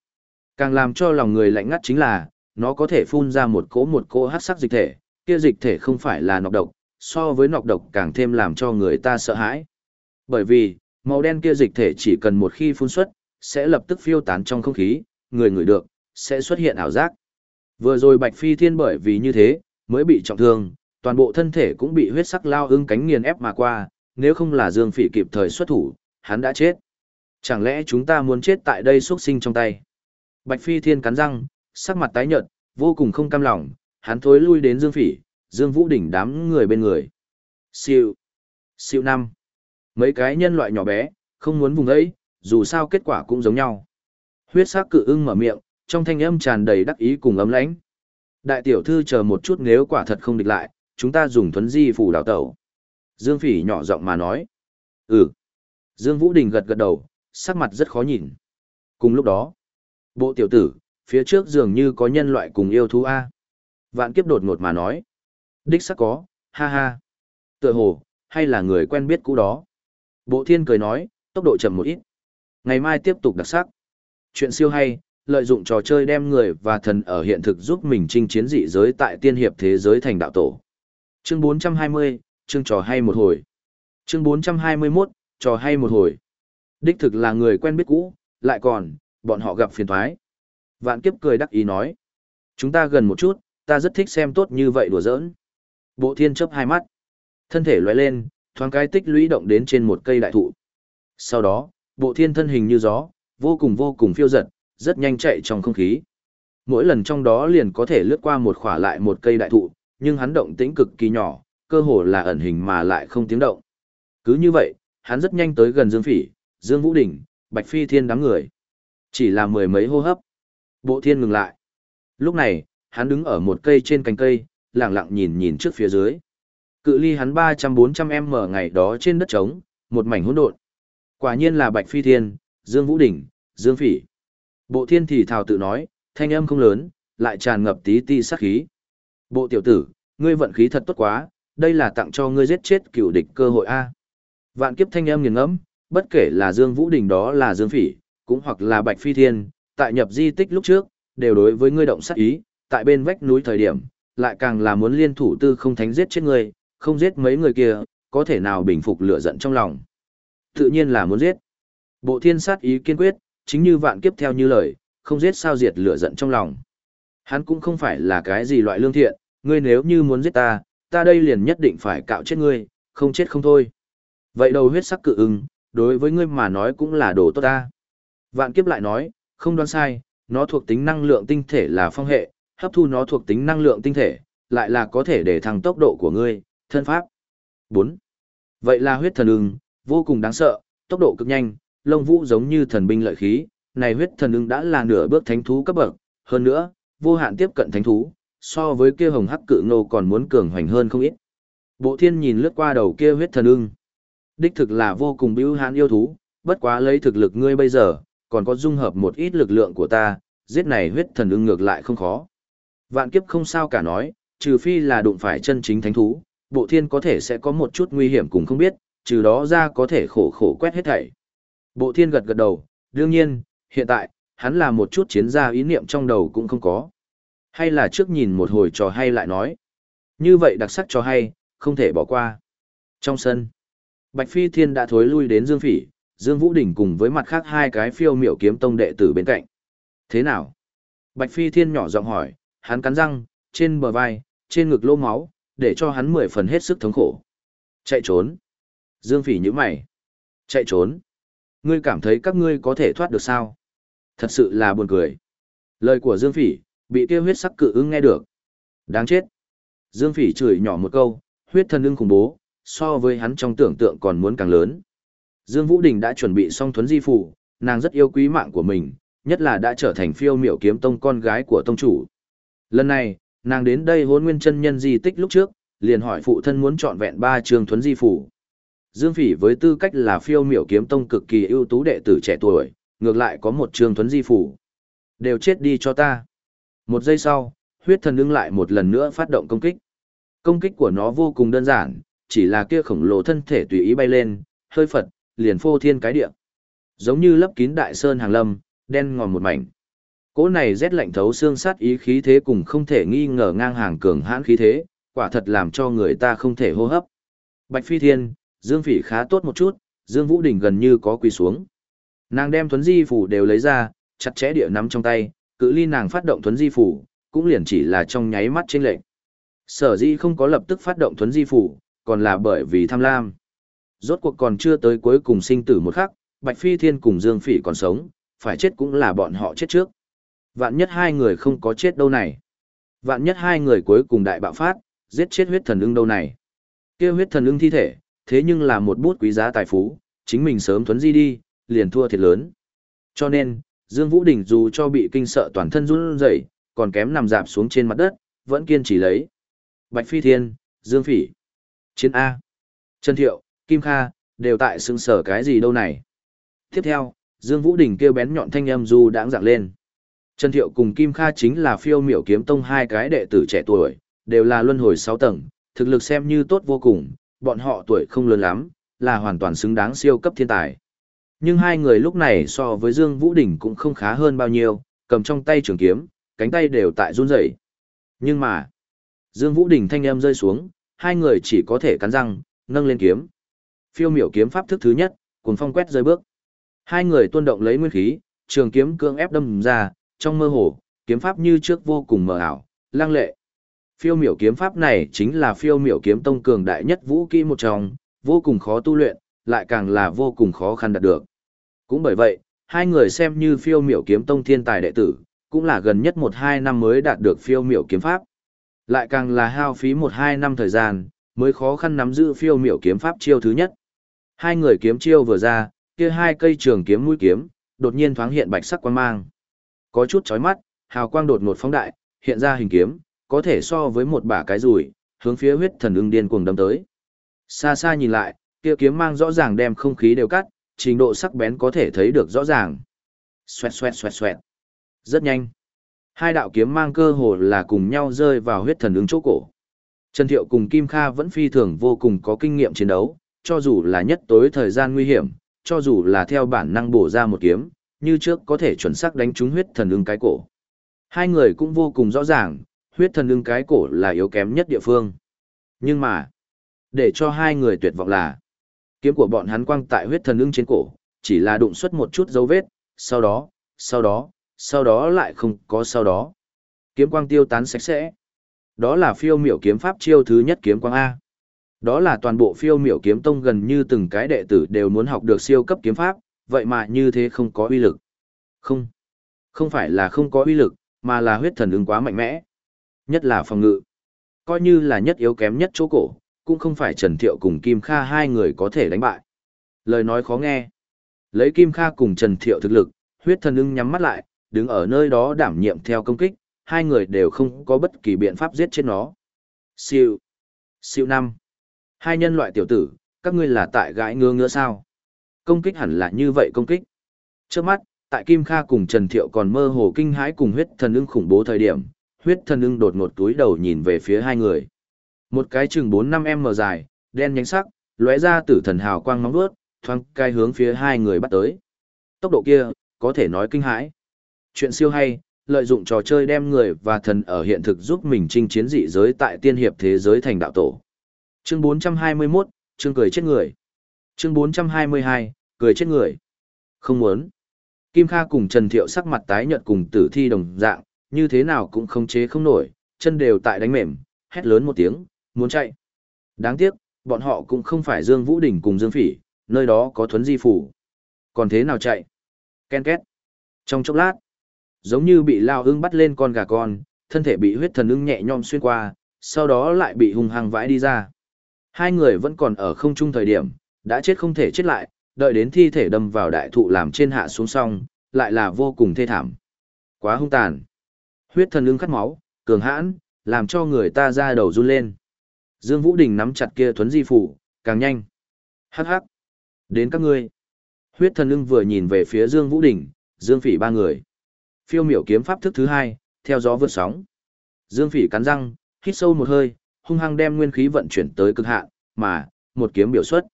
Càng làm cho lòng người lạnh ngắt chính là, nó có thể phun ra một cỗ một cỗ hắc sắc dịch thể, kia dịch thể không phải là nọc độc, so với nọc độc càng thêm làm cho người ta sợ hãi. Bởi vì, màu đen kia dịch thể chỉ cần một khi phun xuất, sẽ lập tức phiêu tán trong không khí, người ngửi được, sẽ xuất hiện ảo giác. Vừa rồi Bạch Phi Thiên bởi vì như thế, mới bị trọng thương, toàn bộ thân thể cũng bị huyết sắc lao ưng cánh nghiền ép mà qua, nếu không là Dương Phỉ kịp thời xuất thủ, hắn đã chết. Chẳng lẽ chúng ta muốn chết tại đây xuất sinh trong tay? Bạch Phi Thiên cắn răng, sắc mặt tái nhợt, vô cùng không cam lòng, hắn thối lui đến Dương Phỉ, Dương Vũ đỉnh đám người bên người. Siêu, siêu năm. Mấy cái nhân loại nhỏ bé, không muốn vùng ấy, dù sao kết quả cũng giống nhau. Huyết sắc cự ưng mở miệng, trong thanh âm tràn đầy đắc ý cùng ấm lãnh. Đại tiểu thư chờ một chút nếu quả thật không địch lại, chúng ta dùng thuấn di phủ đào tẩu. Dương Phỉ nhỏ giọng mà nói. Ừ. Dương Vũ Đình gật gật đầu, sắc mặt rất khó nhìn. Cùng lúc đó, bộ tiểu tử, phía trước dường như có nhân loại cùng yêu thú A. Vạn kiếp đột ngột mà nói. Đích sắc có, ha ha. Tựa hồ, hay là người quen biết cũ đó. Bộ thiên cười nói, tốc độ chậm một ít. Ngày mai tiếp tục đặc sắc. Chuyện siêu hay, lợi dụng trò chơi đem người và thần ở hiện thực giúp mình chinh chiến dị giới tại tiên hiệp thế giới thành đạo tổ. Chương 420, chương trò hay một hồi. Chương 421, trò hay một hồi. Đích thực là người quen biết cũ, lại còn, bọn họ gặp phiền thoái. Vạn kiếp cười đắc ý nói. Chúng ta gần một chút, ta rất thích xem tốt như vậy đùa giỡn. Bộ thiên chấp hai mắt. Thân thể loại lên, thoáng cái tích lũy động đến trên một cây đại thụ. Sau đó, bộ thiên thân hình như gió, vô cùng vô cùng phiêu giật, rất nhanh chạy trong không khí. Mỗi lần trong đó liền có thể lướt qua một khỏa lại một cây đại thụ, nhưng hắn động tĩnh cực kỳ nhỏ, cơ hồ là ẩn hình mà lại không tiếng động. Cứ như vậy, hắn rất nhanh tới gần Dương Phỉ, Dương Vũ Đỉnh, Bạch Phi Thiên đám người. Chỉ là mười mấy hô hấp. Bộ thiên ngừng lại. Lúc này, hắn đứng ở một cây trên cành cây, lặng lặng nhìn nhìn trước phía dưới. Cự ly hắn 300-400 m ngày đó trên đất trống, một mảnh hỗn độn. Quả nhiên là Bạch Phi Thiên, Dương Vũ Đỉnh, Dương Phỉ. Bộ thiên thì thào tự nói, thanh âm không lớn, lại tràn ngập tí ti sát khí. Bộ tiểu tử, ngươi vận khí thật tốt quá, đây là tặng cho ngươi giết chết cựu địch cơ hội A. Vạn kiếp thanh âm nghiền ngẫm, bất kể là Dương Vũ Đình đó là Dương Phỉ, cũng hoặc là Bạch Phi Thiên, tại nhập di tích lúc trước, đều đối với ngươi động sát ý, tại bên vách núi thời điểm, lại càng là muốn liên thủ tư không thánh giết chết ngươi, không giết mấy người kia, có thể nào bình phục lửa giận trong lòng. Tự nhiên là muốn giết. Bộ thiên sát ý kiên quyết, chính như vạn kiếp theo như lời, không giết sao diệt lửa giận trong lòng. Hắn cũng không phải là cái gì loại lương thiện, ngươi nếu như muốn giết ta, ta đây liền nhất định phải cạo chết ngươi, không chết không thôi. Vậy đầu huyết sắc cự ưng, đối với ngươi mà nói cũng là đồ tốt ta. Vạn kiếp lại nói, không đoán sai, nó thuộc tính năng lượng tinh thể là phong hệ, hấp thu nó thuộc tính năng lượng tinh thể, lại là có thể để thăng tốc độ của ngươi, thân pháp. 4. Vậy là huyết thần ưng, vô cùng đáng sợ, tốc độ cực nhanh, lông vũ giống như thần binh lợi khí, này huyết thần ưng đã là nửa bước thánh thú cấp bậc, hơn nữa, vô hạn tiếp cận thánh thú, so với kia hồng hắc cự nô còn muốn cường hoành hơn không ít. Bộ thiên nhìn lướt qua đầu kia huyết thần ưng. Đích thực là vô cùng bưu hãn yêu thú, bất quá lấy thực lực ngươi bây giờ, còn có dung hợp một ít lực lượng của ta, giết này huyết thần ưng ngược lại không khó. Vạn kiếp không sao cả nói, trừ phi là đụng phải chân chính thánh thú, bộ thiên có thể sẽ có một chút nguy hiểm cùng không biết, trừ đó ra có thể khổ khổ quét hết thảy. Bộ thiên gật gật đầu, đương nhiên, hiện tại, hắn là một chút chiến gia ý niệm trong đầu cũng không có. Hay là trước nhìn một hồi trò hay lại nói. Như vậy đặc sắc trò hay, không thể bỏ qua. Trong sân, Bạch Phi Thiên đã thối lui đến Dương Phỉ, Dương Vũ Đỉnh cùng với mặt khác hai cái phiêu miểu kiếm tông đệ tử bên cạnh. Thế nào? Bạch Phi Thiên nhỏ giọng hỏi, hắn cắn răng, trên bờ vai, trên ngực lô máu, để cho hắn mười phần hết sức thống khổ. Chạy trốn. Dương Phỉ nhíu mày. Chạy trốn. Ngươi cảm thấy các ngươi có thể thoát được sao? Thật sự là buồn cười. Lời của Dương Phỉ, bị kia huyết sắc cự ưng nghe được. Đáng chết. Dương Phỉ chửi nhỏ một câu, huyết thần ưng khủng bố, so với hắn trong tưởng tượng còn muốn càng lớn. Dương Vũ Đình đã chuẩn bị xong thuấn di phủ, nàng rất yêu quý mạng của mình, nhất là đã trở thành phiêu miểu kiếm tông con gái của tông chủ. Lần này, nàng đến đây hôn nguyên chân nhân di tích lúc trước, liền hỏi phụ thân muốn chọn vẹn ba trường thuấn di phủ. Dương Phỉ với tư cách là phiêu miểu kiếm tông cực kỳ ưu tú đệ tử trẻ tuổi, ngược lại có một trường thuấn di phủ. Đều chết đi cho ta. Một giây sau, huyết thần ứng lại một lần nữa phát động công kích. Công kích của nó vô cùng đơn giản, chỉ là kia khổng lồ thân thể tùy ý bay lên, hơi phật, liền phô thiên cái địa. Giống như lấp kín đại sơn hàng lâm, đen ngòm một mảnh. Cỗ này rét lạnh thấu xương sát ý khí thế cùng không thể nghi ngờ ngang hàng cường hãn khí thế, quả thật làm cho người ta không thể hô hấp. Bạch Phi Thiên, Dương Phỉ khá tốt một chút, Dương Vũ Đình gần như có quỳ xuống. Nàng đem thuấn di phủ đều lấy ra, chặt chẽ địa nắm trong tay, cự ly nàng phát động thuấn di phủ, cũng liền chỉ là trong nháy mắt trên lệnh. Sở di không có lập tức phát động thuấn di phủ, còn là bởi vì tham lam. Rốt cuộc còn chưa tới cuối cùng sinh tử một khắc, Bạch Phi Thiên cùng Dương Phỉ còn sống, phải chết cũng là bọn họ chết trước. Vạn nhất hai người không có chết đâu này. Vạn nhất hai người cuối cùng đại bạo phát, giết chết huyết thần ưng đâu này. kia huyết thần ưng thi thể, thế nhưng là một bút quý giá tài phú, chính mình sớm thuấn di đi, liền thua thiệt lớn. Cho nên, Dương Vũ Đình dù cho bị kinh sợ toàn thân run rẩy, còn kém nằm dạp xuống trên mặt đất, vẫn kiên trì lấy. Bạch Phi Thiên, Dương Phỉ, Chiến A, Trần Thiệu, Kim Kha, đều tại xương sở cái gì đâu này. Tiếp theo, Dương Vũ Đình kêu bén nhọn thanh âm du đãng dạng lên. Trần Thiệu cùng Kim Kha chính là phiêu miểu kiếm tông hai cái đệ tử trẻ tuổi, đều là luân hồi 6 tầng, thực lực xem như tốt vô cùng, bọn họ tuổi không lớn lắm, là hoàn toàn xứng đáng siêu cấp thiên tài. Nhưng hai người lúc này so với Dương Vũ Đình cũng không khá hơn bao nhiêu, cầm trong tay trường kiếm, cánh tay đều tại run rẩy. Nhưng mà, Dương Vũ Đình thanh âm rơi xuống, hai người chỉ có thể cắn răng, nâng lên kiếm. Phiêu miểu kiếm pháp thức thứ nhất, cuồng phong quét rơi bước. Hai người tuôn động lấy nguyên khí, trường kiếm cương ép đâm ra, trong mơ hồ, kiếm pháp như trước vô cùng mờ ảo, lang lệ. Phiêu miểu kiếm pháp này chính là phiêu miểu kiếm tông cường đại nhất vũ kỹ một trong, vô cùng khó tu luyện, lại càng là vô cùng khó khăn đạt được. Cũng bởi vậy, hai người xem như phiêu miểu kiếm tông thiên tài đệ tử, cũng là gần nhất một hai năm mới đạt được phiêu miểu kiếm pháp. Lại càng là hao phí một hai năm thời gian, mới khó khăn nắm giữ phiêu miểu kiếm pháp chiêu thứ nhất. Hai người kiếm chiêu vừa ra, kia hai cây trường kiếm mũi kiếm, đột nhiên thoáng hiện bạch sắc quang mang. Có chút chói mắt, hào quang đột ngột phóng đại, hiện ra hình kiếm, có thể so với một bả cái rủi, hướng phía huyết thần ưng điên cuồng đâm tới. Xa xa nhìn lại, kia kiếm mang rõ ràng đem không khí đều cắt, trình độ sắc bén có thể thấy được rõ ràng. Xoẹt xoẹt xoẹt xoẹt. Rất nhanh. Hai đạo kiếm mang cơ hồ là cùng nhau rơi vào huyết thần ứng chỗ cổ. Trần Thiệu cùng Kim Kha vẫn phi thường vô cùng có kinh nghiệm chiến đấu, cho dù là nhất tối thời gian nguy hiểm, cho dù là theo bản năng bổ ra một kiếm, như trước có thể chuẩn xác đánh trúng huyết thần ưng cái cổ. Hai người cũng vô cùng rõ ràng, huyết thần ưng cái cổ là yếu kém nhất địa phương. Nhưng mà, để cho hai người tuyệt vọng là, kiếm của bọn hắn quang tại huyết thần ưng trên cổ, chỉ là đụng xuất một chút dấu vết, sau đó, sau đó, sau đó lại không có sau đó. Kiếm quang tiêu tán sạch sẽ. Đó là phiêu miểu kiếm pháp chiêu thứ nhất kiếm quang A. Đó là toàn bộ phiêu miểu kiếm tông gần như từng cái đệ tử đều muốn học được siêu cấp kiếm pháp, vậy mà như thế không có uy lực. Không. Không phải là không có uy lực, mà là huyết thần ứng quá mạnh mẽ. Nhất là phòng ngự. Coi như là nhất yếu kém nhất chỗ cổ, cũng không phải Trần Thiệu cùng Kim Kha hai người có thể đánh bại. Lời nói khó nghe. Lấy Kim Kha cùng Trần Thiệu thực lực, huyết thần ưng nhắm mắt lại, đứng ở nơi đó đảm nhiệm theo công kích, hai người đều không có bất kỳ biện pháp giết chết nó. Siêu. Siêu năm. Hai nhân loại tiểu tử, các ngươi là tại gãi ngứa ngứa sao? Công kích hẳn là như vậy công kích. Trước mắt, tại Kim Kha cùng Trần Thiệu còn mơ hồ kinh hãi cùng huyết thần ưng khủng bố thời điểm, huyết thần ưng đột ngột túi đầu nhìn về phía hai người. Một cái chừng 4-5 m dài, đen nhánh sắc, lóe ra tử thần hào quang nóng bước, thoáng cai hướng phía hai người bắt tới. Tốc độ kia, có thể nói kinh hãi. Chuyện siêu hay, lợi dụng trò chơi đem người và thần ở hiện thực giúp mình chinh chiến dị giới tại tiên hiệp thế giới thành đạo tổ. Chương 421, chương cười chết người. Chương 422, cười chết người. Không muốn. Kim Kha cùng Trần Thiệu sắc mặt tái nhợt cùng tử thi đồng dạng, như thế nào cũng không chế không nổi, chân đều tại đánh mềm, hét lớn một tiếng, muốn chạy. Đáng tiếc, bọn họ cũng không phải Dương Vũ Đình cùng Dương Phỉ, nơi đó có thuấn di phủ. Còn thế nào chạy? Ken két. Trong chốc lát, giống như bị lao ưng bắt lên con gà con, thân thể bị huyết thần ưng nhẹ nhom xuyên qua, sau đó lại bị hung hăng vãi đi ra. Hai người vẫn còn ở không trung thời điểm, đã chết không thể chết lại, đợi đến thi thể đâm vào đại thụ làm trên hạ xuống song lại là vô cùng thê thảm. Quá hung tàn. Huyết thần ưng khát máu, cường hãn, làm cho người ta ra đầu run lên. Dương Vũ Đình nắm chặt kia thuấn di phủ, càng nhanh. Hắc hắc. Đến các ngươi. Huyết thần ưng vừa nhìn về phía Dương Vũ Đình, Dương Phỉ ba người. Phiêu miểu kiếm pháp thức thứ hai, theo gió vượt sóng. Dương Phỉ cắn răng, hít sâu một hơi, hung hăng đem nguyên khí vận chuyển tới cực hạn, mà, một kiếm biểu xuất.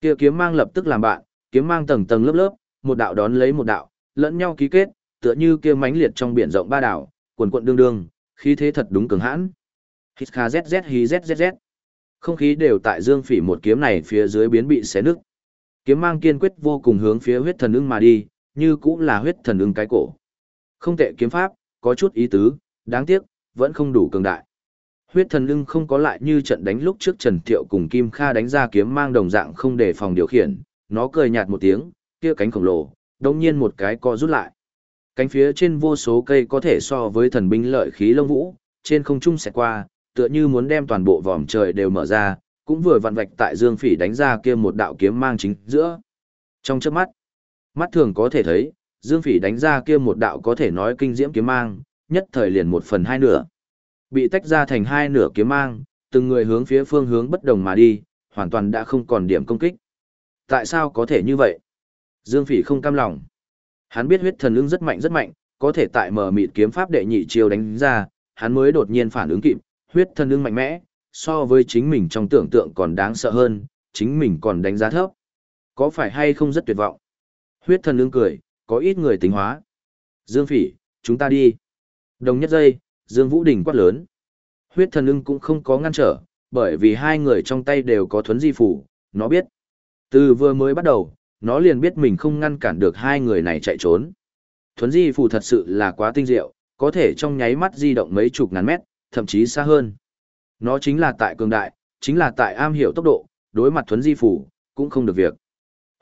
Kia kiếm mang lập tức làm bạn, kiếm mang tầng tầng lớp lớp, một đạo đón lấy một đạo, lẫn nhau ký kết, tựa như kia mãnh liệt trong biển rộng ba đảo, quần quận đương đương, khí thế thật đúng cường hãn. Hít kha zz hí zzz. Không khí đều tại Dương Phỉ một kiếm này phía dưới biến bị xé nứt. Kiếm mang kiên quyết vô cùng hướng phía huyết thần ưng mà đi, như cũng là huyết thần ưng cái cổ. Không tệ kiếm pháp, có chút ý tứ, đáng tiếc, vẫn không đủ cường đại. Huyết thần ưng không có lại như trận đánh lúc trước Trần Thiệu cùng Kim Kha đánh ra kiếm mang đồng dạng không để phòng điều khiển, nó cười nhạt một tiếng, kia cánh khổng lồ, đồng nhiên một cái co rút lại. Cánh phía trên vô số cây có thể so với thần binh lợi khí lông vũ, trên không trung sẽ qua, tựa như muốn đem toàn bộ vòm trời đều mở ra, cũng vừa vặn vạch tại Dương Phỉ đánh ra kia một đạo kiếm mang chính giữa. Trong chớp mắt, mắt thường có thể thấy, Dương Phỉ đánh ra kia một đạo có thể nói kinh diễm kiếm mang, nhất thời liền một phần hai nửa. Bị tách ra thành hai nửa kiếm mang, từng người hướng phía phương hướng bất đồng mà đi, hoàn toàn đã không còn điểm công kích. Tại sao có thể như vậy? Dương Phỉ không cam lòng. Hắn biết huyết thần ứng rất mạnh rất mạnh, có thể tại mở mịt kiếm pháp đệ nhị chiêu đánh ra, hắn mới đột nhiên phản ứng kịp, huyết thần ứng mạnh mẽ, so với chính mình trong tưởng tượng còn đáng sợ hơn, chính mình còn đánh giá thấp. Có phải hay không rất tuyệt vọng? Huyết thần ứng cười, có ít người tính hóa. Dương Phỉ, chúng ta đi. Đồng nhất giây, Dương Vũ Đình quát lớn. Huyết thần ưng cũng không có ngăn trở, bởi vì hai người trong tay đều có thuấn di phủ, nó biết. Từ vừa mới bắt đầu, nó liền biết mình không ngăn cản được hai người này chạy trốn. Thuấn di phủ thật sự là quá tinh diệu, có thể trong nháy mắt di động mấy chục ngàn mét, thậm chí xa hơn. Nó chính là tại cường đại, chính là tại am hiểu tốc độ, đối mặt thuấn di phủ, cũng không được việc.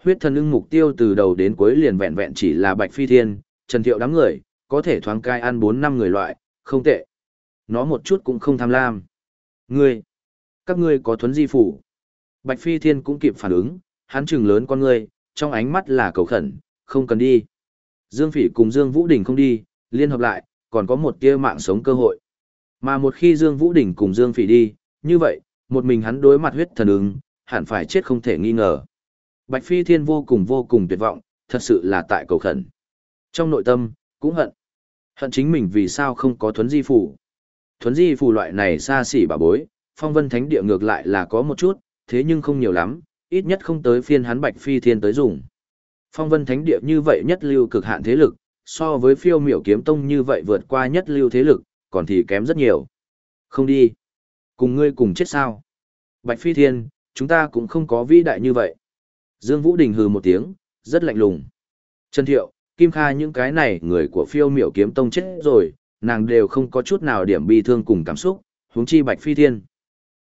Huyết thần ưng mục tiêu từ đầu đến cuối liền vẹn vẹn chỉ là Bạch Phi Thiên, Trần Thiệu đám người, có thể thoáng cai ăn 4 năm người loại, không tệ. Nó một chút cũng không tham lam. Ngươi, các ngươi có thuấn di phủ. Bạch Phi Thiên cũng kịp phản ứng, hắn trừng lớn con ngươi, trong ánh mắt là cầu khẩn, không cần đi. Dương Phỉ cùng Dương Vũ Đình không đi, liên hợp lại, còn có một tia mạng sống cơ hội. Mà một khi Dương Vũ Đình cùng Dương Phỉ đi, như vậy, một mình hắn đối mặt huyết thần ứng, hẳn phải chết không thể nghi ngờ. Bạch Phi Thiên vô cùng vô cùng tuyệt vọng, thật sự là tại cầu khẩn. Trong nội tâm, cũng hận. Hận chính mình vì sao không có thuấn di phủ. Thuấn di phủ loại này xa xỉ bà bối, phong vân thánh địa ngược lại là có một chút, thế nhưng không nhiều lắm, ít nhất không tới phiên hắn Bạch Phi Thiên tới dùng. Phong vân thánh địa như vậy nhất lưu cực hạn thế lực, so với phiêu miểu kiếm tông như vậy vượt qua nhất lưu thế lực, còn thì kém rất nhiều. Không đi. Cùng ngươi cùng chết sao. Bạch Phi Thiên, chúng ta cũng không có vĩ đại như vậy. Dương Vũ Đình hừ một tiếng, rất lạnh lùng. Trần Thiệu, Kim Kha những cái này người của phiêu miểu kiếm tông chết rồi, nàng đều không có chút nào điểm bi thương cùng cảm xúc, huống chi Bạch Phi Thiên.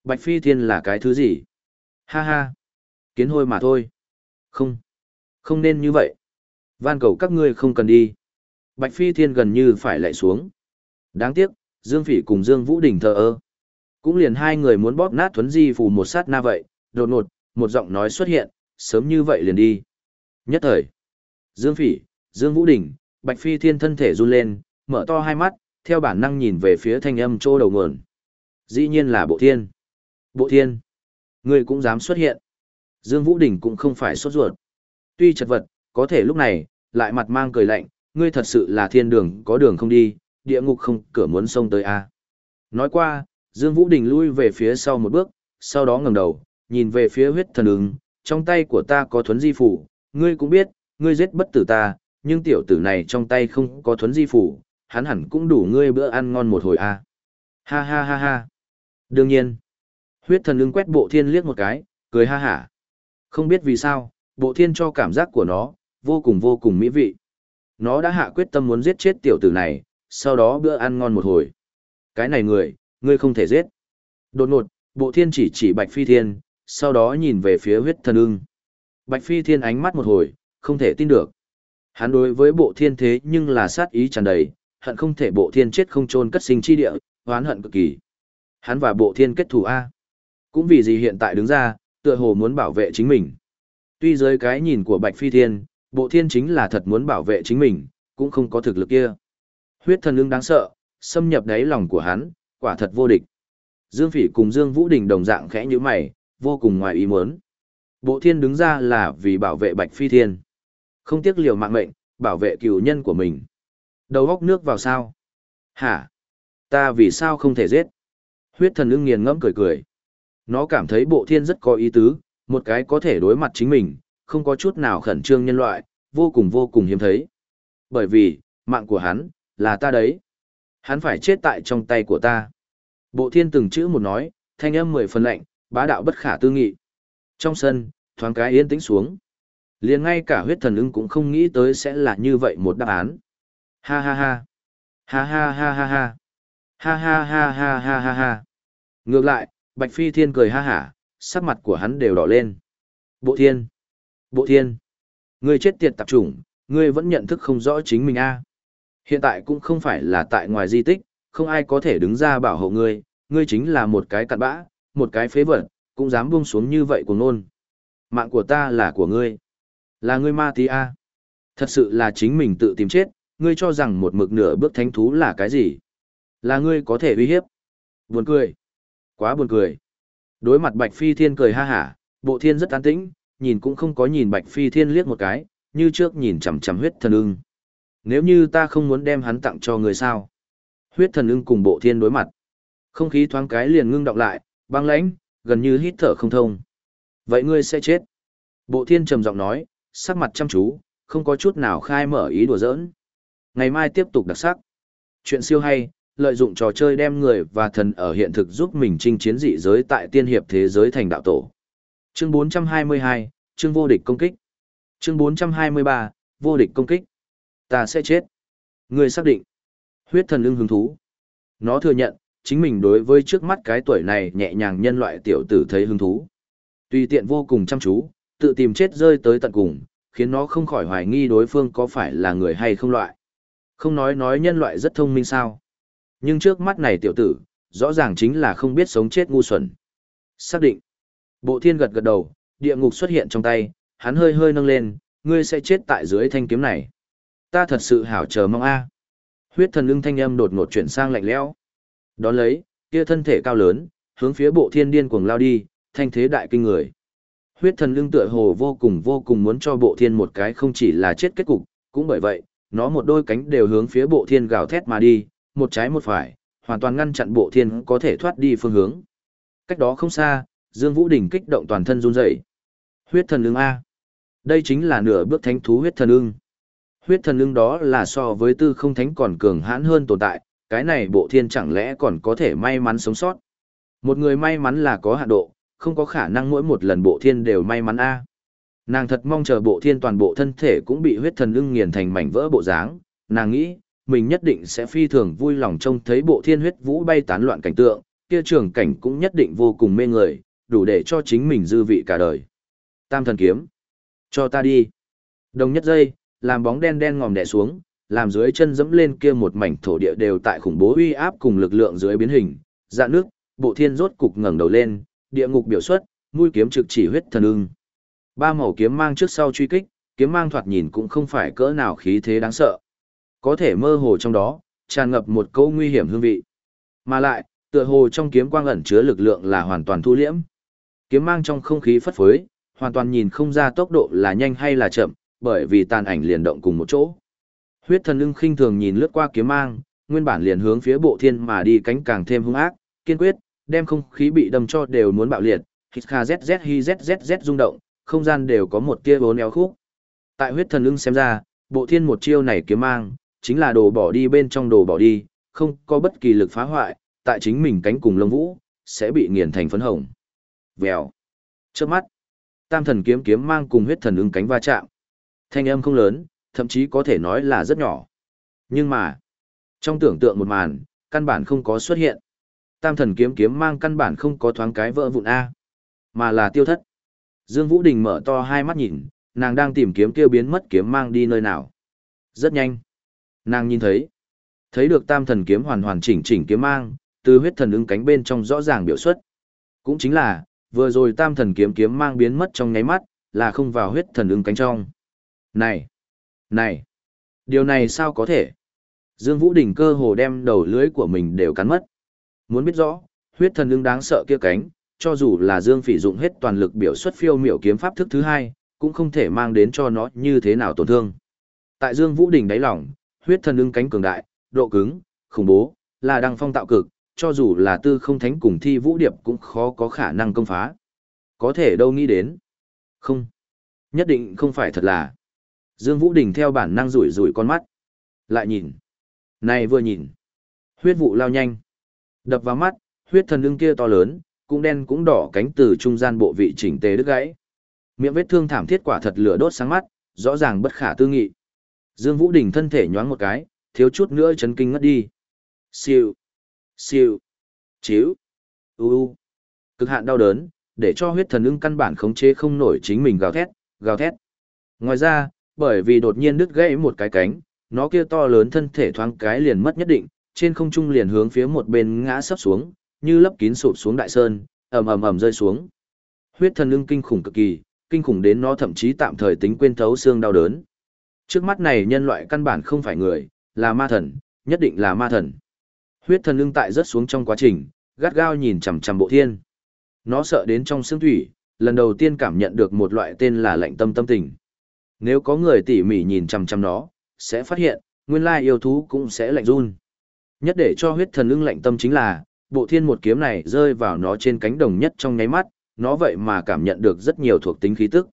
Bạch Phi Thiên là cái thứ gì? Ha ha. Kiến hôi mà thôi. Không. Không nên như vậy. Van cầu các ngươi không cần đi. Bạch Phi Thiên gần như phải lạy xuống. Đáng tiếc, Dương Phỉ cùng Dương Vũ Đình thờ ơ. Cũng liền hai người muốn bóp nát thuấn di phù một sát na vậy, đột ngột, một giọng nói xuất hiện, sớm như vậy liền đi. Nhất thời, Dương Phỉ, Dương Vũ Đình, Bạch Phi Thiên thân thể run lên, mở to hai mắt, theo bản năng nhìn về phía thanh âm trô đầu nguồn. Dĩ nhiên là Bộ Thiên. Bộ Thiên, ngươi cũng dám xuất hiện. Dương Vũ Đình cũng không phải sốt ruột. Tuy chật vật, có thể lúc này, lại mặt mang cười lạnh, ngươi thật sự là thiên đường có đường không đi, địa ngục không cửa muốn xông tới a. Nói qua, Dương Vũ Đình lui về phía sau một bước, sau đó ngẩng đầu, nhìn về phía huyết thần ứng, trong tay của ta có thuấn di phủ, ngươi cũng biết, ngươi giết bất tử ta, nhưng tiểu tử này trong tay không có thuấn di phủ, hắn hẳn cũng đủ ngươi bữa ăn ngon một hồi a. Ha ha ha ha. Đương nhiên. Huyết thần ứng quét bộ thiên liếc một cái, cười ha hả. Không biết vì sao, bộ thiên cho cảm giác của nó, vô cùng vô cùng mỹ vị. Nó đã hạ quyết tâm muốn giết chết tiểu tử này, sau đó bữa ăn ngon một hồi. Cái này người, ngươi không thể giết. Đột ngột, bộ thiên chỉ chỉ Bạch Phi Thiên, sau đó nhìn về phía huyết thần ưng. Bạch Phi Thiên ánh mắt một hồi, không thể tin được. Hắn đối với bộ thiên thế nhưng là sát ý tràn đầy, hận không thể bộ thiên chết không trôn cất sinh chi địa, hoán hận cực kỳ. Hắn và bộ thiên kết thù A. Cũng vì gì hiện tại đứng ra, tựa hồ muốn bảo vệ chính mình. Tuy dưới cái nhìn của Bạch Phi Thiên, bộ thiên chính là thật muốn bảo vệ chính mình, cũng không có thực lực kia. Huyết thần ưng đáng sợ, xâm nhập đáy lòng của hắn, quả thật vô địch. Dương Phỉ cùng Dương Vũ Đình đồng dạng khẽ như mày, vô cùng ngoài ý muốn. Bộ thiên đứng ra là vì bảo vệ Bạch Phi Thiên. Không tiếc liều mạng mệnh, bảo vệ cựu nhân của mình. Đầu góc nước vào sao? Hả? Ta vì sao không thể giết? Huyết thần ưng nghiền ngẫm cười cười. Nó cảm thấy bộ thiên rất có ý tứ, một cái có thể đối mặt chính mình, không có chút nào khẩn trương nhân loại, vô cùng vô cùng hiếm thấy. Bởi vì, mạng của hắn, là ta đấy. Hắn phải chết tại trong tay của ta. Bộ thiên từng chữ một nói, thanh âm mười phần lạnh, bá đạo bất khả tư nghị. Trong sân, thoáng cái yên tĩnh xuống. liền ngay cả huyết thần ưng cũng không nghĩ tới sẽ là như vậy một đáp án. Ha ha ha. Ha ha ha ha ha. Ha ha ha ha ha ha ha. Ngược lại, Bạch Phi Thiên cười ha hả, sắc mặt của hắn đều đỏ lên. Bộ Thiên. Bộ Thiên. Ngươi chết tiệt tạp chủng, ngươi vẫn nhận thức không rõ chính mình a. Hiện tại cũng không phải là tại ngoài di tích, không ai có thể đứng ra bảo hộ ngươi, ngươi chính là một cái cặn bã, một cái phế vật, cũng dám buông xuống như vậy của nôn. Mạng của ta là của ngươi. Là ngươi ma tí a. Thật sự là chính mình tự tìm chết, ngươi cho rằng một mực nửa bước thánh thú là cái gì? Là ngươi có thể uy hiếp. Buồn cười. Quá buồn cười. Đối mặt Bạch Phi Thiên cười ha hả, bộ thiên rất an tĩnh, nhìn cũng không có nhìn Bạch Phi Thiên liếc một cái, như trước nhìn chằm chằm huyết thần ưng. Nếu như ta không muốn đem hắn tặng cho người sao? Huyết thần ưng cùng bộ thiên đối mặt. Không khí thoáng cái liền ngưng động lại, băng lãnh, gần như hít thở không thông. Vậy ngươi sẽ chết. Bộ thiên trầm giọng nói, sắc mặt chăm chú, không có chút nào khai mở ý đùa giỡn. Ngày mai tiếp tục đặc sắc. Chuyện siêu hay, lợi dụng trò chơi đem người và thần ở hiện thực giúp mình chinh chiến dị giới tại tiên hiệp thế giới thành đạo tổ. Chương 422, chương vô địch công kích. Chương 423, vô địch công kích. Ta sẽ chết. Người xác định. Huyết thần ưng hứng thú. Nó thừa nhận, chính mình đối với trước mắt cái tuổi này nhẹ nhàng nhân loại tiểu tử thấy hứng thú. Tùy tiện vô cùng chăm chú, tự tìm chết rơi tới tận cùng, khiến nó không khỏi hoài nghi đối phương có phải là người hay không loại. Không nói nói nhân loại rất thông minh sao. Nhưng trước mắt này tiểu tử, rõ ràng chính là không biết sống chết ngu xuẩn. Xác định. Bộ thiên gật gật đầu, địa ngục xuất hiện trong tay, hắn hơi hơi nâng lên, ngươi sẽ chết tại dưới thanh kiếm này. Ta thật sự hảo chờ mong a. Huyết thần lưng thanh âm đột ngột chuyển sang lạnh lẽo. Đón lấy, kia thân thể cao lớn, hướng phía bộ thiên điên cuồng lao đi, thanh thế đại kinh người. Huyết thần lưng tựa hồ vô cùng vô cùng muốn cho bộ thiên một cái không chỉ là chết kết cục, cũng bởi vậy, nó một đôi cánh đều hướng phía bộ thiên gào thét mà đi, một trái một phải, hoàn toàn ngăn chặn bộ thiên có thể thoát đi phương hướng. Cách đó không xa, Dương Vũ Đình kích động toàn thân run rẩy. Huyết thần ưng A. Đây chính là nửa bước thánh thú huyết thần ưng. Huyết thần ưng đó là so với tư không thánh còn cường hãn hơn tồn tại, cái này bộ thiên chẳng lẽ còn có thể may mắn sống sót. Một người may mắn là có hạ độ, không có khả năng mỗi một lần bộ thiên đều may mắn A. Nàng thật mong chờ bộ thiên toàn bộ thân thể cũng bị huyết thần ưng nghiền thành mảnh vỡ bộ dáng, nàng nghĩ, mình nhất định sẽ phi thường vui lòng trông thấy bộ thiên huyết vũ bay tán loạn cảnh tượng, kia trường cảnh cũng nhất định vô cùng mê người, đủ để cho chính mình dư vị cả đời. Tam thần kiếm. Cho ta đi. Đồng nhất giây, làm bóng đen đen ngòm đè xuống, làm dưới chân dẫm lên kia một mảnh thổ địa đều tại khủng bố uy áp cùng lực lượng dưới biến hình, dạ nước, bộ thiên rốt cục ngẩng đầu lên, địa ngục biểu xuất, mũi kiếm trực chỉ huyết thần ưng. Ba màu kiếm mang trước sau truy kích, kiếm mang thoạt nhìn cũng không phải cỡ nào khí thế đáng sợ. Có thể mơ hồ trong đó, tràn ngập một câu nguy hiểm hương vị. Mà lại, tựa hồ trong kiếm quang ẩn chứa lực lượng là hoàn toàn thu liễm. Kiếm mang trong không khí phất phới, hoàn toàn nhìn không ra tốc độ là nhanh hay là chậm, bởi vì tàn ảnh liền động cùng một chỗ. Huyết thần ưng khinh thường nhìn lướt qua kiếm mang, nguyên bản liền hướng phía bộ thiên mà đi cánh càng thêm hung ác, kiên quyết, đem không khí bị đâm cho đều muốn bạo liệt, hít kha zz hi zzz rung động, không gian đều có một tia bốn éo khúc. Tại huyết thần ưng xem ra, bộ thiên một chiêu này kiếm mang, chính là đồ bỏ đi bên trong đồ bỏ đi, không có bất kỳ lực phá hoại, tại chính mình cánh cùng lông vũ, sẽ bị nghiền thành phấn hồng. Vèo. Trước mắt, tam thần kiếm kiếm mang cùng huyết thần ứng cánh va chạm. Thanh âm không lớn, thậm chí có thể nói là rất nhỏ. Nhưng mà, trong tưởng tượng một màn, căn bản không có xuất hiện. Tam thần kiếm kiếm mang căn bản không có thoáng cái vỡ vụn A, mà là tiêu thất. Dương Vũ Đình mở to hai mắt nhìn, nàng đang tìm kiếm kêu biến mất kiếm mang đi nơi nào. Rất nhanh. Nàng nhìn thấy, thấy được tam thần kiếm hoàn hoàn chỉnh chỉnh kiếm mang, từ huyết thần ứng cánh bên trong rõ ràng biểu xuất. Cũng chính là, vừa rồi tam thần kiếm kiếm mang biến mất trong nháy mắt, là không vào huyết thần ứng cánh trong. Này! Này! Điều này sao có thể? Dương Vũ Đình cơ hồ đem đầu lưới của mình đều cắn mất. Muốn biết rõ, huyết thần ứng đáng sợ kia cánh, cho dù là Dương Phỉ dụng hết toàn lực biểu xuất phiêu miểu kiếm pháp thức thứ hai, cũng không thể mang đến cho nó như thế nào tổn thương. Tại Dương Vũ Đình đáy lòng, huyết thần ưng cánh cường đại, độ cứng, khủng bố, là đăng phong tạo cực, cho dù là tư không thánh cùng thi vũ điệp cũng khó có khả năng công phá. Có thể đâu nghĩ đến. Không. Nhất định không phải thật là. Dương Vũ Đình theo bản năng rủi rủi con mắt. Lại nhìn. Này vừa nhìn. Huyết vụ lao nhanh. Đập vào mắt, huyết thần ưng kia to lớn, cũng đen cũng đỏ cánh từ trung gian bộ vị chỉnh tề đứt gãy. Miệng vết thương thảm thiết quả thật lửa đốt sáng mắt, rõ ràng bất khả tư nghị. Dương Vũ Đình thân thể nhoáng một cái, thiếu chút nữa chấn kinh ngất đi. Siêu, siêu, chiếu, u u. Cực hạn đau đớn, để cho huyết thần ưng căn bản khống chế không nổi chính mình gào thét, gào thét. Ngoài ra, bởi vì đột nhiên đứt gãy một cái cánh, nó kia to lớn thân thể thoáng cái liền mất nhất định, trên không trung liền hướng phía một bên ngã sấp xuống, như lấp kín sụp xuống đại sơn, ầm ầm ầm rơi xuống. Huyết thần ưng kinh khủng cực kỳ, kinh khủng đến nó thậm chí tạm thời tính quên thấu xương đau đớn. Trước mắt này nhân loại căn bản không phải người, là ma thần, nhất định là ma thần. Huyết thần ưng tại rớt xuống trong quá trình, gắt gao nhìn chằm chằm bộ thiên. Nó sợ đến trong xương thủy, lần đầu tiên cảm nhận được một loại tên là lạnh tâm tâm tình. Nếu có người tỉ mỉ nhìn chằm chằm nó, sẽ phát hiện, nguyên lai yêu thú cũng sẽ lạnh run. Nhất để cho huyết thần ưng lạnh tâm chính là, bộ thiên một kiếm này rơi vào nó trên cánh đồng nhất trong nháy mắt, nó vậy mà cảm nhận được rất nhiều thuộc tính khí tức.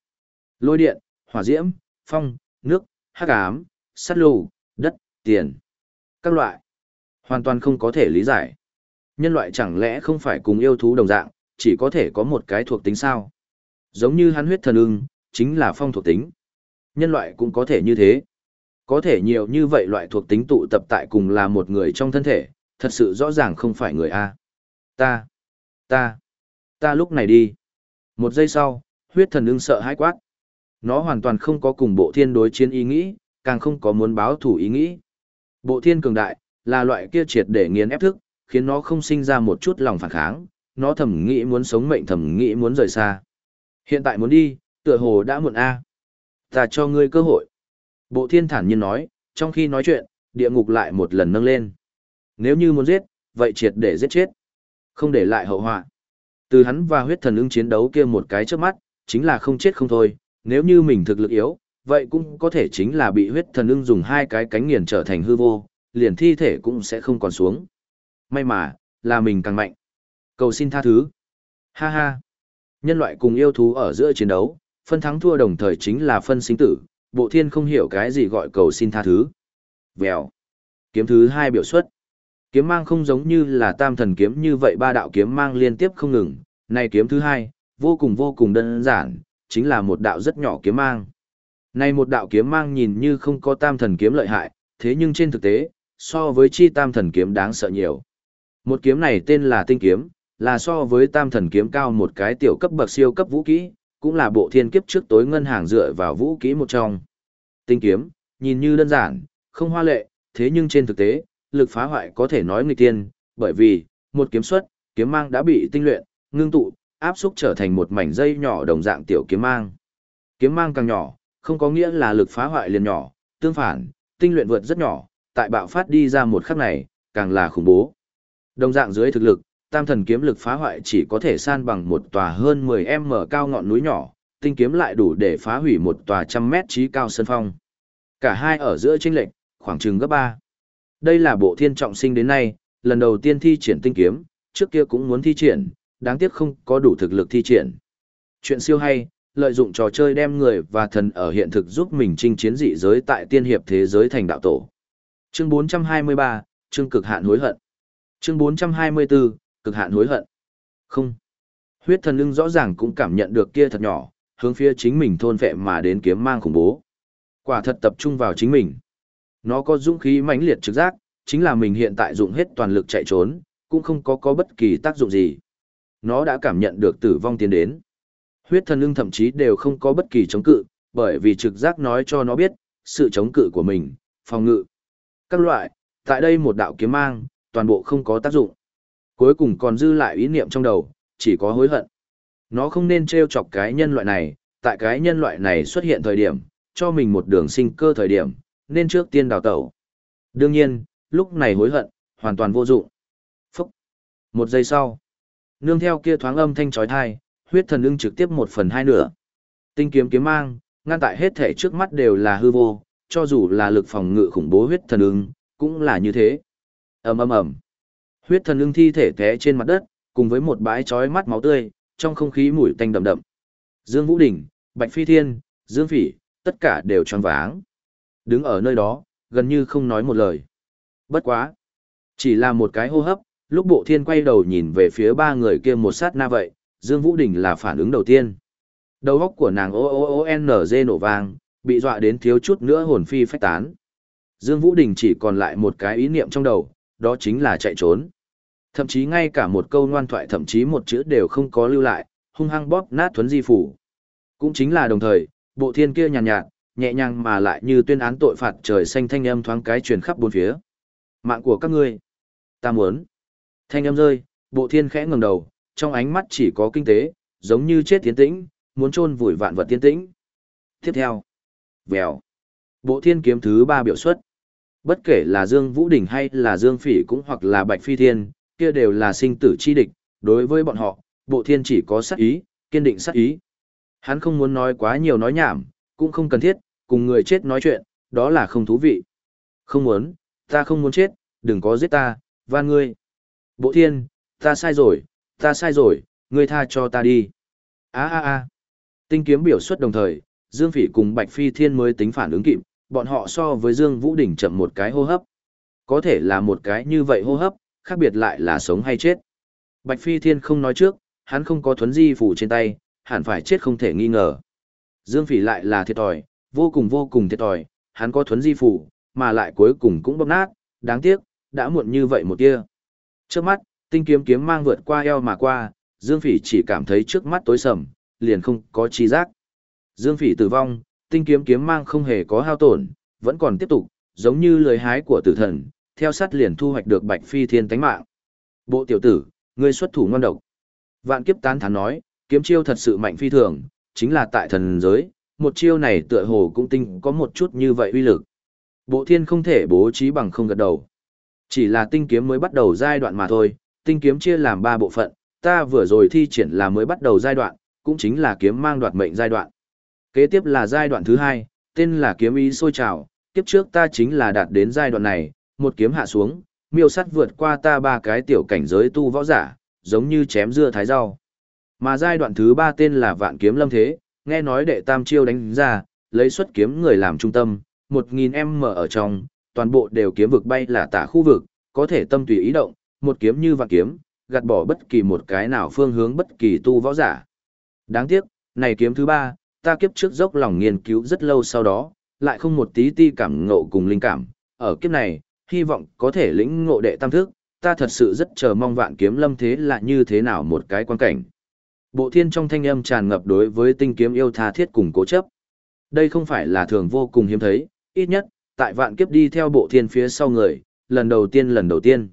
Lôi điện, hỏa diễm, phong, nước, hắc ám, sắt lù, đất, tiền. Các loại. Hoàn toàn không có thể lý giải. Nhân loại chẳng lẽ không phải cùng yêu thú đồng dạng, chỉ có thể có một cái thuộc tính sao? Giống như hắn huyết thần ưng, chính là phong thuộc tính. Nhân loại cũng có thể như thế. Có thể nhiều như vậy loại thuộc tính tụ tập tại cùng là một người trong thân thể, thật sự rõ ràng không phải người A. Ta, ta, ta lúc này đi. Một giây sau, huyết thần ưng sợ hãi quát. Nó hoàn toàn không có cùng bộ thiên đối chiến ý nghĩ, càng không có muốn báo thủ ý nghĩ. Bộ thiên cường đại, là loại kia triệt để nghiền ép thức, khiến nó không sinh ra một chút lòng phản kháng, nó thầm nghĩ muốn sống mệnh thầm nghĩ muốn rời xa. Hiện tại muốn đi, tựa hồ đã muộn a. Ta cho ngươi cơ hội. Bộ thiên thản nhiên nói, trong khi nói chuyện, địa ngục lại một lần nâng lên. Nếu như muốn giết, vậy triệt để giết chết. Không để lại hậu họa. Từ hắn và huyết thần ưng chiến đấu kia một cái trước mắt, chính là không chết không thôi, nếu như mình thực lực yếu, vậy cũng có thể chính là bị huyết thần ưng dùng hai cái cánh nghiền trở thành hư vô, liền thi thể cũng sẽ không còn xuống. May mà, là mình càng mạnh. Cầu xin tha thứ. Ha ha. Nhân loại cùng yêu thú ở giữa chiến đấu, phân thắng thua đồng thời chính là phân sinh tử, bộ thiên không hiểu cái gì gọi cầu xin tha thứ. Vèo. Kiếm thứ hai biểu xuất. Kiếm mang không giống như là tam thần kiếm như vậy ba đạo kiếm mang liên tiếp không ngừng. Này kiếm thứ hai, vô cùng vô cùng đơn giản, chính là một đạo rất nhỏ kiếm mang. Này một đạo kiếm mang nhìn như không có tam thần kiếm lợi hại, thế nhưng trên thực tế, so với chi tam thần kiếm đáng sợ nhiều. Một kiếm này tên là tinh kiếm, là so với tam thần kiếm cao một cái tiểu cấp bậc siêu cấp vũ kỹ, cũng là bộ thiên kiếp trước tối ngân hàng dựa vào vũ kỹ một trong. Tinh kiếm, nhìn như đơn giản, không hoa lệ, thế nhưng trên thực tế, lực phá hoại có thể nói người tiên, bởi vì, một kiếm xuất, kiếm mang đã bị tinh luyện, ngưng tụ, áp xúc trở thành một mảnh dây nhỏ đồng dạng tiểu kiếm mang. Kiếm mang càng nhỏ, không có nghĩa là lực phá hoại liền nhỏ, tương phản, tinh luyện vượt rất nhỏ, tại bạo phát đi ra một khắc này, càng là khủng bố. Đồng dạng dưới thực lực, tam thần kiếm lực phá hoại chỉ có thể san bằng một tòa hơn 10m cao ngọn núi nhỏ, tinh kiếm lại đủ để phá hủy một tòa trăm mét trí cao sân phong. Cả hai ở giữa chênh lệch, khoảng chừng gấp 3. Đây là bộ thiên trọng sinh đến nay, lần đầu tiên thi triển tinh kiếm, trước kia cũng muốn thi triển, đáng tiếc không có đủ thực lực thi triển. Chuyện siêu hay, lợi dụng trò chơi đem người và thần ở hiện thực giúp mình chinh chiến dị giới tại tiên hiệp thế giới thành đạo tổ. Chương 423, chương cực hạn hối hận. Chương 424, cực hạn hối hận. Không. Huyết thần lưng rõ ràng cũng cảm nhận được kia thật nhỏ, hướng phía chính mình thôn vệ mà đến kiếm mang khủng bố. Quả thật tập trung vào chính mình. Nó có dũng khí mãnh liệt trực giác, chính là mình hiện tại dụng hết toàn lực chạy trốn, cũng không có có bất kỳ tác dụng gì. Nó đã cảm nhận được tử vong tiến đến. Huyết thần ưng thậm chí đều không có bất kỳ chống cự, bởi vì trực giác nói cho nó biết, sự chống cự của mình, phòng ngự. Các loại, tại đây một đạo kiếm mang, toàn bộ không có tác dụng. Cuối cùng còn dư lại ý niệm trong đầu, chỉ có hối hận. Nó không nên treo chọc cái nhân loại này, tại cái nhân loại này xuất hiện thời điểm, cho mình một đường sinh cơ thời điểm, nên trước tiên đào tẩu. Đương nhiên, lúc này hối hận, hoàn toàn vô dụng. Phúc! Một giây sau, nương theo kia thoáng âm thanh chói tai, huyết thần ưng trực tiếp một phần hai nửa. Tinh kiếm kiếm mang, ngăn tại hết thể trước mắt đều là hư vô, cho dù là lực phòng ngự khủng bố huyết thần ưng, cũng là như thế. ầm ầm ầm, huyết thần ưng thi thể té trên mặt đất, cùng với một bãi chói mắt máu tươi, trong không khí mùi tanh đậm đậm. Dương Vũ Đình, Bạch Phi Thiên, Dương Phỉ, tất cả đều tròn váng. Đứng ở nơi đó, gần như không nói một lời. Bất quá. Chỉ là một cái hô hấp, lúc bộ thiên quay đầu nhìn về phía ba người kia một sát na vậy, Dương Vũ Đình là phản ứng đầu tiên. Đầu óc của nàng o n g nổ vang, bị dọa đến thiếu chút nữa hồn phi phách tán. Dương Vũ Đình chỉ còn lại một cái ý niệm trong đầu, đó chính là chạy trốn. Thậm chí ngay cả một câu ngoan thoại thậm chí một chữ đều không có lưu lại, hung hăng bóp nát thuấn di phủ. Cũng chính là đồng thời, bộ thiên kia nhàn nhạt, nhạt, nhẹ nhàng mà lại như tuyên án tội phạt trời xanh thanh âm thoáng cái truyền khắp bốn phía. Mạng của các ngươi, ta muốn. Thanh âm rơi, bộ thiên khẽ ngẩng đầu, trong ánh mắt chỉ có kinh tế, giống như chết tiến tĩnh, muốn chôn vùi vạn vật tiến tĩnh. Tiếp theo, vèo. Bộ thiên kiếm thứ ba biểu xuất. Bất kể là Dương Vũ Đình hay là Dương Phỉ cũng hoặc là Bạch Phi Thiên, kia đều là sinh tử chi địch, đối với bọn họ, bộ thiên chỉ có sát ý, kiên định sát ý. Hắn không muốn nói quá nhiều nói nhảm, cũng không cần thiết, cùng người chết nói chuyện, đó là không thú vị. Không muốn, ta không muốn chết, đừng có giết ta, van ngươi. Bộ thiên, ta sai rồi, ta sai rồi, ngươi tha cho ta đi. a a a Tinh kiếm biểu xuất đồng thời, Dương Phỉ cùng Bạch Phi Thiên mới tính phản ứng kịp, bọn họ so với Dương Vũ Đỉnh chậm một cái hô hấp. Có thể là một cái như vậy hô hấp, khác biệt lại là sống hay chết. Bạch Phi Thiên không nói trước, hắn không có thuấn di phủ trên tay, hẳn phải chết không thể nghi ngờ. Dương Phỉ lại là thiệt thòi, vô cùng vô cùng thiệt thòi, hắn có thuấn di phủ, mà lại cuối cùng cũng bóp nát, đáng tiếc, đã muộn như vậy một tia. Trước mắt, tinh kiếm kiếm mang vượt qua eo mà qua, Dương Phỉ chỉ cảm thấy trước mắt tối sầm, liền không có chi giác. Dương Phỉ tử vong, tinh kiếm kiếm mang không hề có hao tổn, vẫn còn tiếp tục, giống như lời hái của tử thần, theo sát liền thu hoạch được Bạch Phi Thiên tánh mạng. Bộ tiểu tử, ngươi xuất thủ ngon độc. Vạn kiếp tán thán nói, kiếm chiêu thật sự mạnh phi thường, chính là tại thần giới, một chiêu này tựa hồ cũng tinh có một chút như vậy uy lực. Bộ thiên không thể bố trí bằng không gật đầu. Chỉ là tinh kiếm mới bắt đầu giai đoạn mà thôi, tinh kiếm chia làm ba bộ phận, ta vừa rồi thi triển là mới bắt đầu giai đoạn, cũng chính là kiếm mang đoạt mệnh giai đoạn. Kế tiếp là giai đoạn thứ hai, tên là kiếm ý sôi trào, kiếp trước ta chính là đạt đến giai đoạn này, một kiếm hạ xuống, miêu sắt vượt qua ta ba cái tiểu cảnh giới tu võ giả, giống như chém dưa thái rau. Mà giai đoạn thứ ba tên là vạn kiếm lâm thế, nghe nói đệ tam chiêu đánh ra, lấy xuất kiếm người làm trung tâm, một nghìn em mở ở trong, toàn bộ đều kiếm vực bay là tả khu vực, có thể tâm tùy ý động, một kiếm như vạn kiếm, gạt bỏ bất kỳ một cái nào phương hướng bất kỳ tu võ giả. Đáng tiếc, này kiếm thứ ba, ta kiếp trước dốc lòng nghiên cứu rất lâu sau đó, lại không một tí ti cảm ngộ cùng linh cảm, ở kiếp này, hy vọng có thể lĩnh ngộ đệ tam thức, ta thật sự rất chờ mong vạn kiếm lâm thế là như thế nào một cái quan cảnh. Bộ thiên trong thanh âm tràn ngập đối với tinh kiếm yêu tha thiết cùng cố chấp. Đây không phải là thường vô cùng hiếm thấy, ít nhất, tại vạn kiếp đi theo bộ thiên phía sau người, lần đầu tiên lần đầu tiên.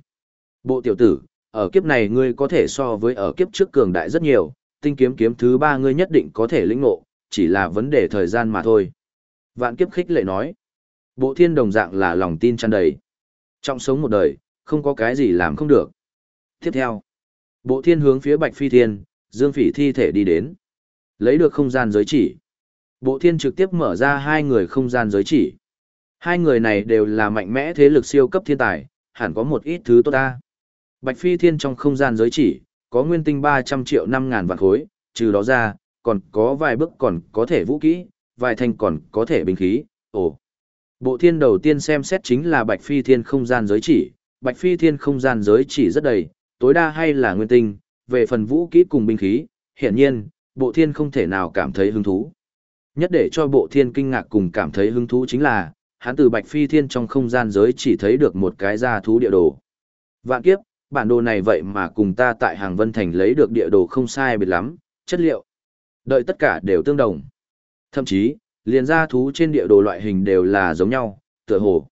Bộ tiểu tử, ở kiếp này ngươi có thể so với ở kiếp trước cường đại rất nhiều, tinh kiếm kiếm thứ ba ngươi nhất định có thể lĩnh ngộ, chỉ là vấn đề thời gian mà thôi. Vạn kiếp khích lệ nói. Bộ thiên đồng dạng là lòng tin tràn đầy. Trong sống một đời, không có cái gì làm không được. Tiếp theo, bộ thiên hướng phía bạch phi thiên, dương phỉ thi thể đi đến. Lấy được không gian giới chỉ. Bộ thiên trực tiếp mở ra hai người không gian giới chỉ. Hai người này đều là mạnh mẽ thế lực siêu cấp thiên tài, hẳn có một ít thứ tốt ta. Bạch phi thiên trong không gian giới chỉ, có nguyên tinh 300 triệu 5 ngàn vạn khối, trừ đó ra, còn có vài bức còn có thể vũ kỹ, vài thanh còn có thể binh khí, ồ. Bộ thiên đầu tiên xem xét chính là Bạch Phi Thiên không gian giới chỉ, Bạch Phi Thiên không gian giới chỉ rất đầy, tối đa hay là nguyên tinh, về phần vũ kỹ cùng binh khí, hiển nhiên, bộ thiên không thể nào cảm thấy hứng thú. Nhất để cho bộ thiên kinh ngạc cùng cảm thấy hứng thú chính là, hắn từ Bạch Phi Thiên trong không gian giới chỉ thấy được một cái gia thú địa đồ. Vạn kiếp, bản đồ này vậy mà cùng ta tại hàng Vân Thành lấy được địa đồ không sai biệt lắm, chất liệu. Đợi tất cả đều tương đồng. Thậm chí, liền gia thú trên địa đồ loại hình đều là giống nhau, tựa hồ.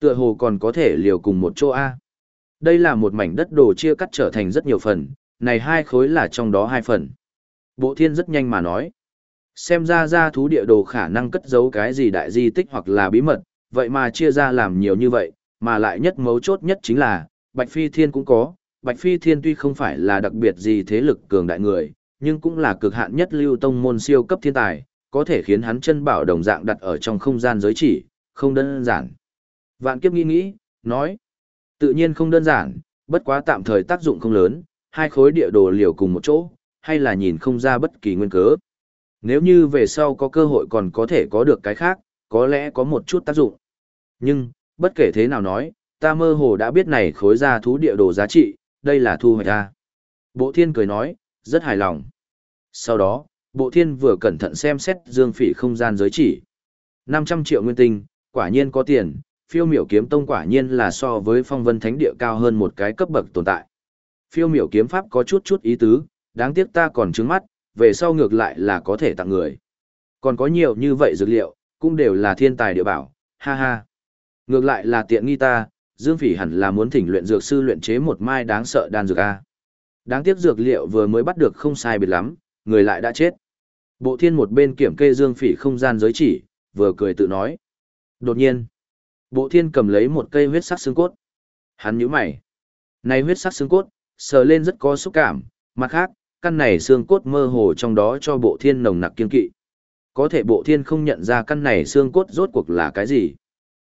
Tựa hồ còn có thể liều cùng một chỗ A. Đây là một mảnh đất đồ chia cắt trở thành rất nhiều phần, này hai khối là trong đó hai phần. Bộ thiên rất nhanh mà nói. Xem ra ra thú địa đồ khả năng cất giấu cái gì đại di tích hoặc là bí mật, vậy mà chia ra làm nhiều như vậy, mà lại nhất mấu chốt nhất chính là, Bạch Phi Thiên cũng có, Bạch Phi Thiên tuy không phải là đặc biệt gì thế lực cường đại người, nhưng cũng là cực hạn nhất lưu tông môn siêu cấp thiên tài, có thể khiến hắn chân bảo đồng dạng đặt ở trong không gian giới chỉ, không đơn giản. Vạn kiếp nghĩ nghĩ, nói, tự nhiên không đơn giản, bất quá tạm thời tác dụng không lớn, hai khối địa đồ liều cùng một chỗ, hay là nhìn không ra bất kỳ nguyên cớ. Nếu như về sau có cơ hội còn có thể có được cái khác, có lẽ có một chút tác dụng. Nhưng, bất kể thế nào nói, ta mơ hồ đã biết này khối ra thú địa đồ giá trị, đây là thu hoạch ta. Bộ thiên cười nói, rất hài lòng. Sau đó, bộ thiên vừa cẩn thận xem xét dương phỉ không gian giới chỉ. 500 triệu nguyên tinh, quả nhiên có tiền, phiêu miểu kiếm tông quả nhiên là so với phong vân thánh địa cao hơn một cái cấp bậc tồn tại. Phiêu miểu kiếm pháp có chút chút ý tứ, đáng tiếc ta còn trứng mắt, về sau ngược lại là có thể tặng người. Còn có nhiều như vậy dược liệu, cũng đều là thiên tài địa bảo, ha ha. Ngược lại là tiện nghi ta, Dương Phỉ hẳn là muốn thỉnh luyện dược sư luyện chế một mai đáng sợ đan dược a. Đáng tiếc dược liệu vừa mới bắt được không sai biệt lắm, người lại đã chết. Bộ thiên một bên kiểm kê Dương Phỉ không gian giới chỉ, vừa cười tự nói. Đột nhiên, bộ thiên cầm lấy một cây huyết sắc xương cốt. Hắn nhíu mày. Này huyết sắc xương cốt, sờ lên rất có xúc cảm, mặt khác, căn này xương cốt mơ hồ trong đó cho bộ thiên nồng nặc kiên kỵ. Có thể bộ thiên không nhận ra căn này xương cốt rốt cuộc là cái gì.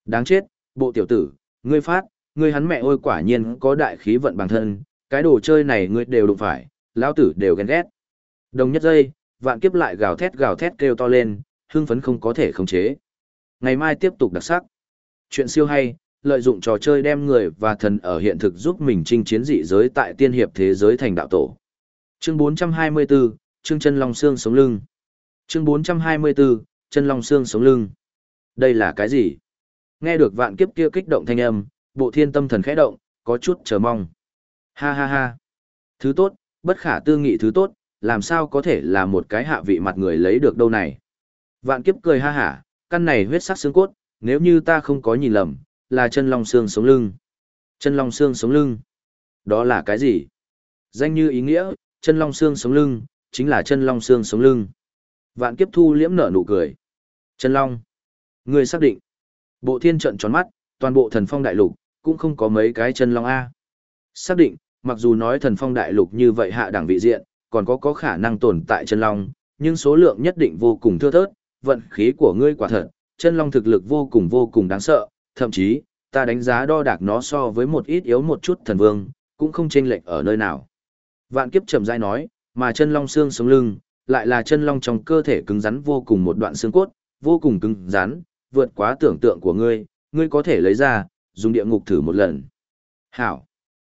Đáng chết, bộ tiểu tử, ngươi phát, ngươi hắn mẹ ôi quả nhiên có đại khí vận bằng thân, cái đồ chơi này ngươi đều đụng phải, lão tử đều ghen ghét. Đồng nhất giây, vạn kiếp lại gào thét gào thét kêu to lên, hưng phấn không có thể khống chế. Ngày mai tiếp tục đặc sắc. Chuyện siêu hay, lợi dụng trò chơi đem người và thần ở hiện thực giúp mình chinh chiến dị giới tại tiên hiệp thế giới thành đạo tổ. Chương 424, chương chân long xương sống lưng. Chương 424, chân long xương sống lưng. Đây là cái gì? Nghe được vạn kiếp kia kích động thanh âm, bộ thiên tâm thần khẽ động, có chút chờ mong. Ha ha ha. Thứ tốt, bất khả tư nghị thứ tốt, làm sao có thể là một cái hạ vị mặt người lấy được đâu này. Vạn kiếp cười ha hả, căn này huyết sắc xương cốt, nếu như ta không có nhìn lầm, là chân long xương sống lưng. Chân long xương sống lưng. Đó là cái gì? Danh như ý nghĩa, chân long xương sống lưng, chính là chân long xương sống lưng. Vạn kiếp thu liễm nở nụ cười. Chân long. Người xác định. Bộ thiên trận tròn mắt, toàn bộ thần phong đại lục, cũng không có mấy cái chân long A. Xác định, mặc dù nói thần phong đại lục như vậy hạ đẳng vị diện, còn có có khả năng tồn tại chân long, nhưng số lượng nhất định vô cùng thưa thớt, vận khí của ngươi quả thật, chân long thực lực vô cùng vô cùng đáng sợ, thậm chí, ta đánh giá đo đạc nó so với một ít yếu một chút thần vương, cũng không chênh lệch ở nơi nào. Vạn kiếp chậm rãi nói, mà chân long xương sống lưng, lại là chân long trong cơ thể cứng rắn vô cùng một đoạn xương cốt, vô cùng cứng rắn, vượt quá tưởng tượng của ngươi, ngươi có thể lấy ra, dùng địa ngục thử một lần. Hảo.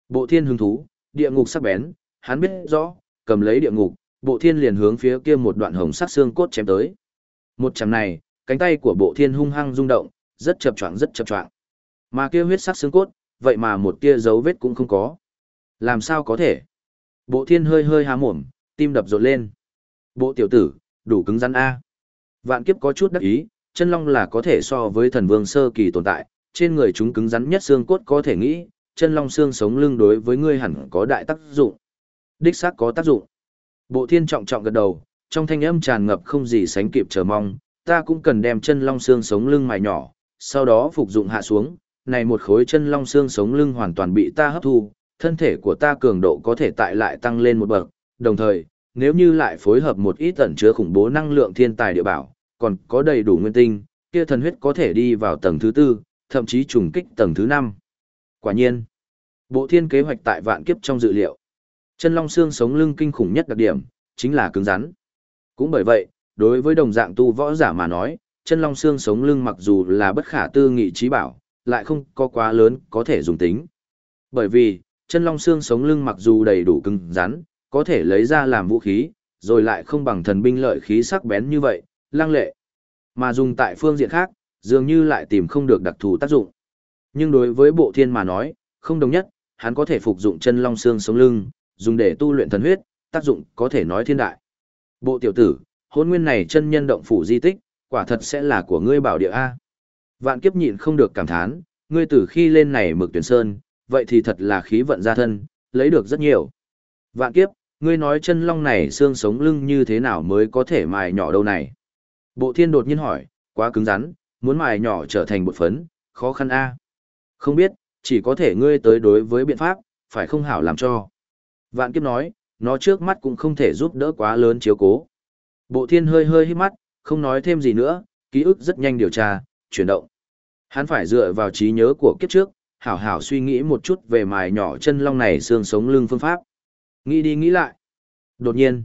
Bộ thiên hứng thú, địa ngục sắc bén, hắn biết rõ, cầm lấy địa ngục, bộ thiên liền hướng phía kia một đoạn hồng sắc xương cốt chém tới. Một chầm này, cánh tay của bộ thiên hung hăng rung động, rất chập choạng rất chập choạng. Mà kia huyết sắc xương cốt, vậy mà một tia dấu vết cũng không có. Làm sao có thể? Bộ thiên hơi hơi há mồm, tim đập rộn lên. Bộ tiểu tử, đủ cứng rắn A. Vạn kiếp có chút đắc ý, chân long là có thể so với thần vương sơ kỳ tồn tại, trên người chúng cứng rắn nhất xương cốt có thể nghĩ, chân long xương sống lưng đối với ngươi hẳn có đại tác dụng. Đích xác có tác dụng. Bộ thiên trọng trọng gật đầu, trong thanh âm tràn ngập không gì sánh kịp chờ mong, ta cũng cần đem chân long xương sống lưng mài nhỏ, sau đó phục dụng hạ xuống, này một khối chân long xương sống lưng hoàn toàn bị ta hấp thu, thân thể của ta cường độ có thể tại lại tăng lên một bậc, đồng thời, nếu như lại phối hợp một ít tẩn chứa khủng bố năng lượng thiên tài địa bảo, còn có đầy đủ nguyên tinh, kia thần huyết có thể đi vào tầng thứ tư, thậm chí trùng kích tầng thứ năm. Quả nhiên, bộ thiên kế hoạch tại vạn kiếp trong dự liệu. Chân long xương sống lưng kinh khủng nhất đặc điểm, chính là cứng rắn. Cũng bởi vậy, đối với đồng dạng tu võ giả mà nói, chân long xương sống lưng mặc dù là bất khả tư nghị trí bảo, lại không có quá lớn có thể dùng tính. Bởi vì, chân long xương sống lưng mặc dù đầy đủ cứng rắn, có thể lấy ra làm vũ khí, rồi lại không bằng thần binh lợi khí sắc bén như vậy, lang lệ. Mà dùng tại phương diện khác, dường như lại tìm không được đặc thù tác dụng. Nhưng đối với bộ thiên mà nói, không đồng nhất, hắn có thể phục dụng chân long xương sống lưng, dùng để tu luyện thần huyết, tác dụng có thể nói thiên đại. Bộ tiểu tử, hôn nguyên này chân nhân động phủ di tích, quả thật sẽ là của ngươi bảo địa A. Vạn kiếp nhịn không được cảm thán, ngươi từ khi lên này mực tuyển sơn, vậy thì thật là khí vận ra thân, lấy được rất nhiều. Vạn kiếp, ngươi nói chân long này xương sống lưng như thế nào mới có thể mài nhỏ đâu này. Bộ thiên đột nhiên hỏi, quá cứng rắn, muốn mài nhỏ trở thành bột phấn, khó khăn A. Không biết, chỉ có thể ngươi tới đối với biện pháp, phải không hảo làm cho. Vạn kiếp nói, nó trước mắt cũng không thể giúp đỡ quá lớn chiếu cố. Bộ thiên hơi hơi hít mắt, không nói thêm gì nữa, ký ức rất nhanh điều tra, chuyển động. Hắn phải dựa vào trí nhớ của kiếp trước, hảo hảo suy nghĩ một chút về mài nhỏ chân long này xương sống lưng phương pháp. Nghĩ đi nghĩ lại. Đột nhiên,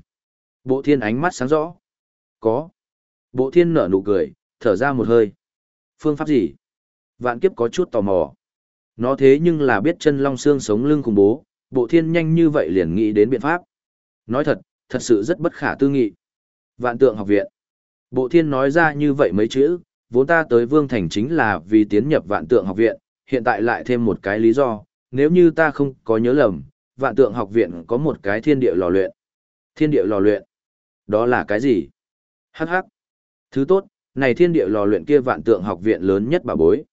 bộ thiên ánh mắt sáng rõ. Có. Bộ thiên nở nụ cười, thở ra một hơi. Phương pháp gì? Vạn kiếp có chút tò mò. Nó thế nhưng là biết chân long xương sống lưng khủng bố, bộ thiên nhanh như vậy liền nghĩ đến biện pháp. Nói thật, thật sự rất bất khả tư nghị. Vạn tượng học viện. Bộ thiên nói ra như vậy mấy chữ, vốn ta tới Vương Thành chính là vì tiến nhập vạn tượng học viện, hiện tại lại thêm một cái lý do, nếu như ta không có nhớ lầm, vạn tượng học viện có một cái thiên địa lò luyện. Thiên địa lò luyện. Đó là cái gì? Hắc hắc. Thứ tốt, này thiên địa lò luyện kia vạn tượng học viện lớn nhất bà bối.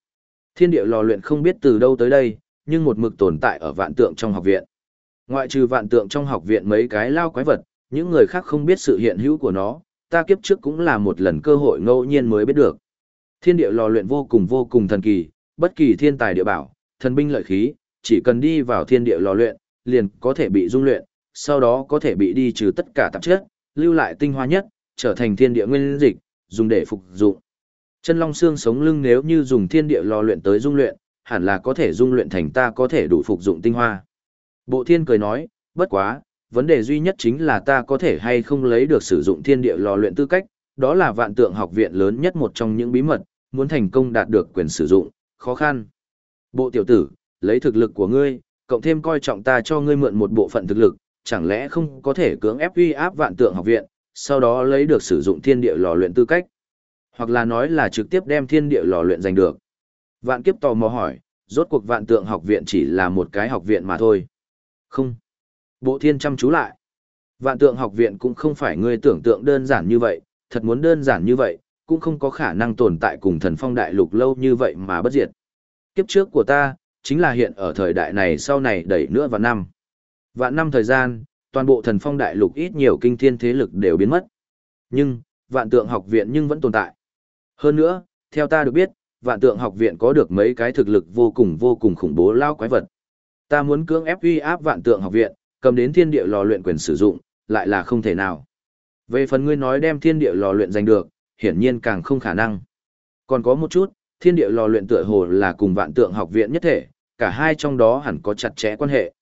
Thiên địa lò luyện không biết từ đâu tới đây, nhưng một mực tồn tại ở vạn tượng trong học viện. Ngoại trừ vạn tượng trong học viện mấy cái lao quái vật, những người khác không biết sự hiện hữu của nó, ta kiếp trước cũng là một lần cơ hội ngẫu nhiên mới biết được. Thiên địa lò luyện vô cùng vô cùng thần kỳ, bất kỳ thiên tài địa bảo, thần binh lợi khí, chỉ cần đi vào thiên địa lò luyện, liền có thể bị dung luyện, sau đó có thể bị đi trừ tất cả tạp chất, lưu lại tinh hoa nhất, trở thành thiên địa nguyên dịch, dùng để phục dụng. Chân long xương sống lưng nếu như dùng thiên địa lò luyện tới dung luyện, hẳn là có thể dung luyện thành ta có thể đủ phục dụng tinh hoa. Bộ thiên cười nói, bất quá, vấn đề duy nhất chính là ta có thể hay không lấy được sử dụng thiên địa lò luyện tư cách, đó là vạn tượng học viện lớn nhất một trong những bí mật, muốn thành công đạt được quyền sử dụng, khó khăn. Bộ tiểu tử, lấy thực lực của ngươi, cộng thêm coi trọng ta cho ngươi mượn một bộ phận thực lực, chẳng lẽ không có thể cưỡng ép uy áp vạn tượng học viện, sau đó lấy được sử dụng thiên địa lò luyện tư cách. Hoặc là nói là trực tiếp đem thiên địa lò luyện giành được. Vạn kiếp tò mò hỏi, rốt cuộc vạn tượng học viện chỉ là một cái học viện mà thôi. Không. Bộ thiên chăm chú lại. Vạn tượng học viện cũng không phải ngươi tưởng tượng đơn giản như vậy, thật muốn đơn giản như vậy, cũng không có khả năng tồn tại cùng thần phong đại lục lâu như vậy mà bất diệt. Kiếp trước của ta, chính là hiện ở thời đại này sau này đẩy nữa vào năm. Vạn năm thời gian, toàn bộ thần phong đại lục ít nhiều kinh thiên thế lực đều biến mất. Nhưng, vạn tượng học viện nhưng vẫn tồn tại. Hơn nữa, theo ta được biết, vạn tượng học viện có được mấy cái thực lực vô cùng vô cùng khủng bố lao quái vật. Ta muốn cưỡng ép uy áp vạn tượng học viện, cầm đến thiên địa lò luyện quyền sử dụng, lại là không thể nào. Về phần ngươi nói đem thiên địa lò luyện giành được, hiển nhiên càng không khả năng. Còn có một chút, thiên địa lò luyện tựa hồ là cùng vạn tượng học viện nhất thể, cả hai trong đó hẳn có chặt chẽ quan hệ.